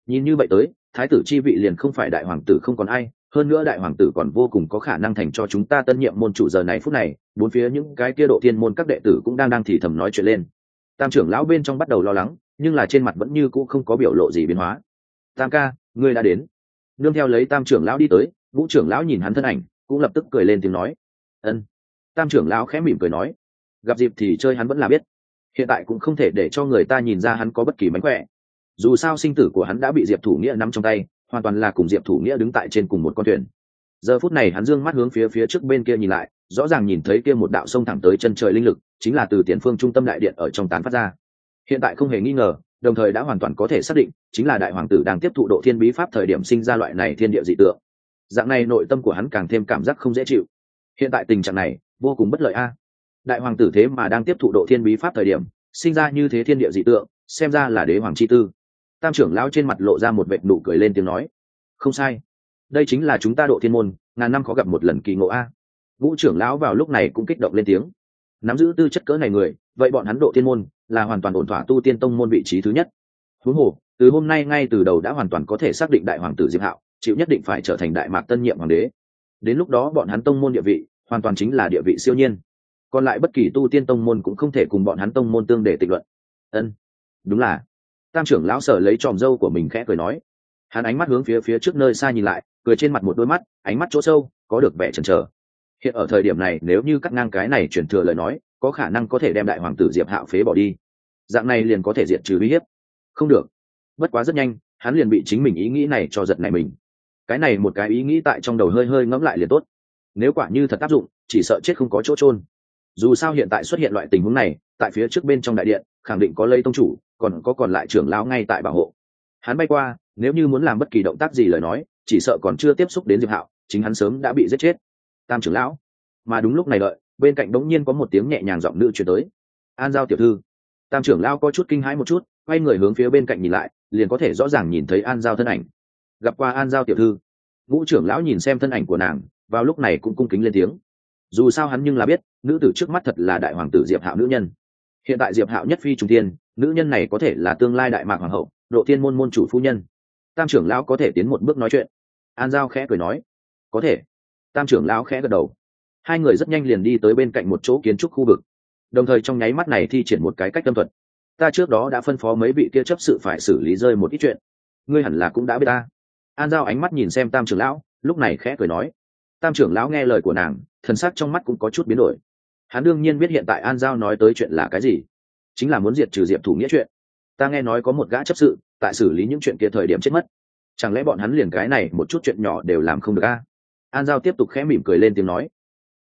Nhìn như vậy tới, thái tử chi vị liền không phải đại hoàng tử không còn ai hơn nữa đại hoàng tử còn vô cùng có khả năng thành cho chúng ta tân nhiệm môn chủ giờ này phút này, bốn phía những cái kia độ thiên môn các đệ tử cũng đang đang thì thầm nói chuyện lên. Tam trưởng lão bên trong bắt đầu lo lắng, nhưng là trên mặt vẫn như cũ không có biểu lộ gì biến hóa. Tam ca, ngươi đã đến. Nương theo lấy tam trưởng lão đi tới vũ trưởng lão nhìn hắn thân ảnh, cũng lập tức cười lên tiếng nói. Ân. Tam trưởng lão khẽ mỉm cười nói. Gặp dịp thì chơi hắn vẫn là biết. Hiện tại cũng không thể để cho người ta nhìn ra hắn có bất kỳ mánh khỏe. Dù sao sinh tử của hắn đã bị diệp thủ nghĩa nắm trong tay hoàn toàn là cùng diệp thủ nghĩa đứng tại trên cùng một con thuyền. Giờ phút này hắn dương mắt hướng phía phía trước bên kia nhìn lại, rõ ràng nhìn thấy kia một đạo sông thẳng tới chân trời linh lực, chính là từ tiền phương trung tâm đại điện ở trong tán phát ra. Hiện tại không hề nghi ngờ, đồng thời đã hoàn toàn có thể xác định, chính là đại hoàng tử đang tiếp thụ độ thiên bí pháp thời điểm sinh ra loại này thiên địa dị tượng. Dạng này nội tâm của hắn càng thêm cảm giác không dễ chịu. Hiện tại tình trạng này, vô cùng bất lợi a. Đại hoàng tử thế mà đang tiếp thụ độ thiên bí pháp thời điểm, sinh ra như thế thiên địa dị tượng, xem ra là đế hoàng chi tư tam trưởng lão trên mặt lộ ra một vệ nụ cười lên tiếng nói, không sai. Đây chính là chúng ta độ thiên môn, ngàn năm khó gặp một lần kỳ ngộ a. Vũ trưởng lão vào lúc này cũng kích động lên tiếng. Nắm giữ tư chất cỡ này người, vậy bọn hắn độ thiên môn là hoàn toàn ổn thỏa tu tiên tông môn vị trí thứ nhất. Huống hồ, từ hôm nay ngay từ đầu đã hoàn toàn có thể xác định đại hoàng tử diệp hạo, chịu nhất định phải trở thành đại mạc tân nhiệm hoàng đế. Đến lúc đó bọn hắn tông môn địa vị, hoàn toàn chính là địa vị siêu nhiên. Còn lại bất kỳ tu tiên tông môn cũng không thể cùng bọn hắn tông môn tương để tịch luận. Ân, đúng là tam trưởng lão sở lấy tròm dâu của mình khẽ cười nói. Hắn ánh mắt hướng phía phía trước nơi xa nhìn lại, cười trên mặt một đôi mắt, ánh mắt chỗ sâu, có được vẻ chần chờ. Hiện ở thời điểm này, nếu như cắt ngang cái này chuyển thừa lời nói, có khả năng có thể đem đại hoàng tử diệp hạo phế bỏ đi. Dạng này liền có thể diệt trừ uy hiếp. Không được. Bất quá rất nhanh, hắn liền bị chính mình ý nghĩ này cho giật này mình. Cái này một cái ý nghĩ tại trong đầu hơi hơi ngẫm lại liền tốt. Nếu quả như thật áp dụng, chỉ sợ chết không có chỗ trôn dù sao hiện tại xuất hiện loại tình huống này, tại phía trước bên trong đại điện, khẳng định có lây tông chủ còn có còn lại trưởng lão ngay tại bảo hộ. Hắn bay qua, nếu như muốn làm bất kỳ động tác gì lời nói, chỉ sợ còn chưa tiếp xúc đến diệp hạo, chính hắn sớm đã bị giết chết. Tam trưởng lão. Mà đúng lúc này đợi, bên cạnh đống nhiên có một tiếng nhẹ nhàng giọng nữ truyền tới. An giao tiểu thư. Tam trưởng lão có chút kinh hãi một chút, quay người hướng phía bên cạnh nhìn lại, liền có thể rõ ràng nhìn thấy an giao thân ảnh. Gặp qua an giao tiểu thư. Ngũ trưởng lão nhìn xem thân ảnh của nàng, vào lúc này cũng cung kính lên tiếng. Dù sao hắn nhưng là biết, nữ tử trước mắt thật là đại hoàng tử diệp hạo nữ nhân hiện tại diệp hạo nhất phi trung tiên nữ nhân này có thể là tương lai đại mạc hoàng hậu, độ tiên môn môn chủ phu nhân. Tam trưởng lão có thể tiến một bước nói chuyện. An giao khẽ cười nói, có thể. Tam trưởng lão khẽ gật đầu. Hai người rất nhanh liền đi tới bên cạnh một chỗ kiến trúc khu vực. Đồng thời trong nháy mắt này thi triển một cái cách tâm thuật. Ta trước đó đã phân phó mấy vị kia chấp sự phải xử lý rơi một ít chuyện. Ngươi hẳn là cũng đã biết ta. An giao ánh mắt nhìn xem tam trưởng lão, lúc này khẽ cười nói. Tam trưởng lão nghe lời của nàng, thần sắc trong mắt cũng có chút biến đổi hắn đương nhiên biết hiện tại an giao nói tới chuyện là cái gì. Chính là muốn diệt trừ diệp thủ nghĩa chuyện. Ta nghe nói có một gã chấp sự, tại xử lý những chuyện kia thời điểm chết mất. Chẳng lẽ bọn hắn liền cái này một chút chuyện nhỏ đều làm không được a? An giao tiếp tục khẽ mỉm cười lên tiếng nói.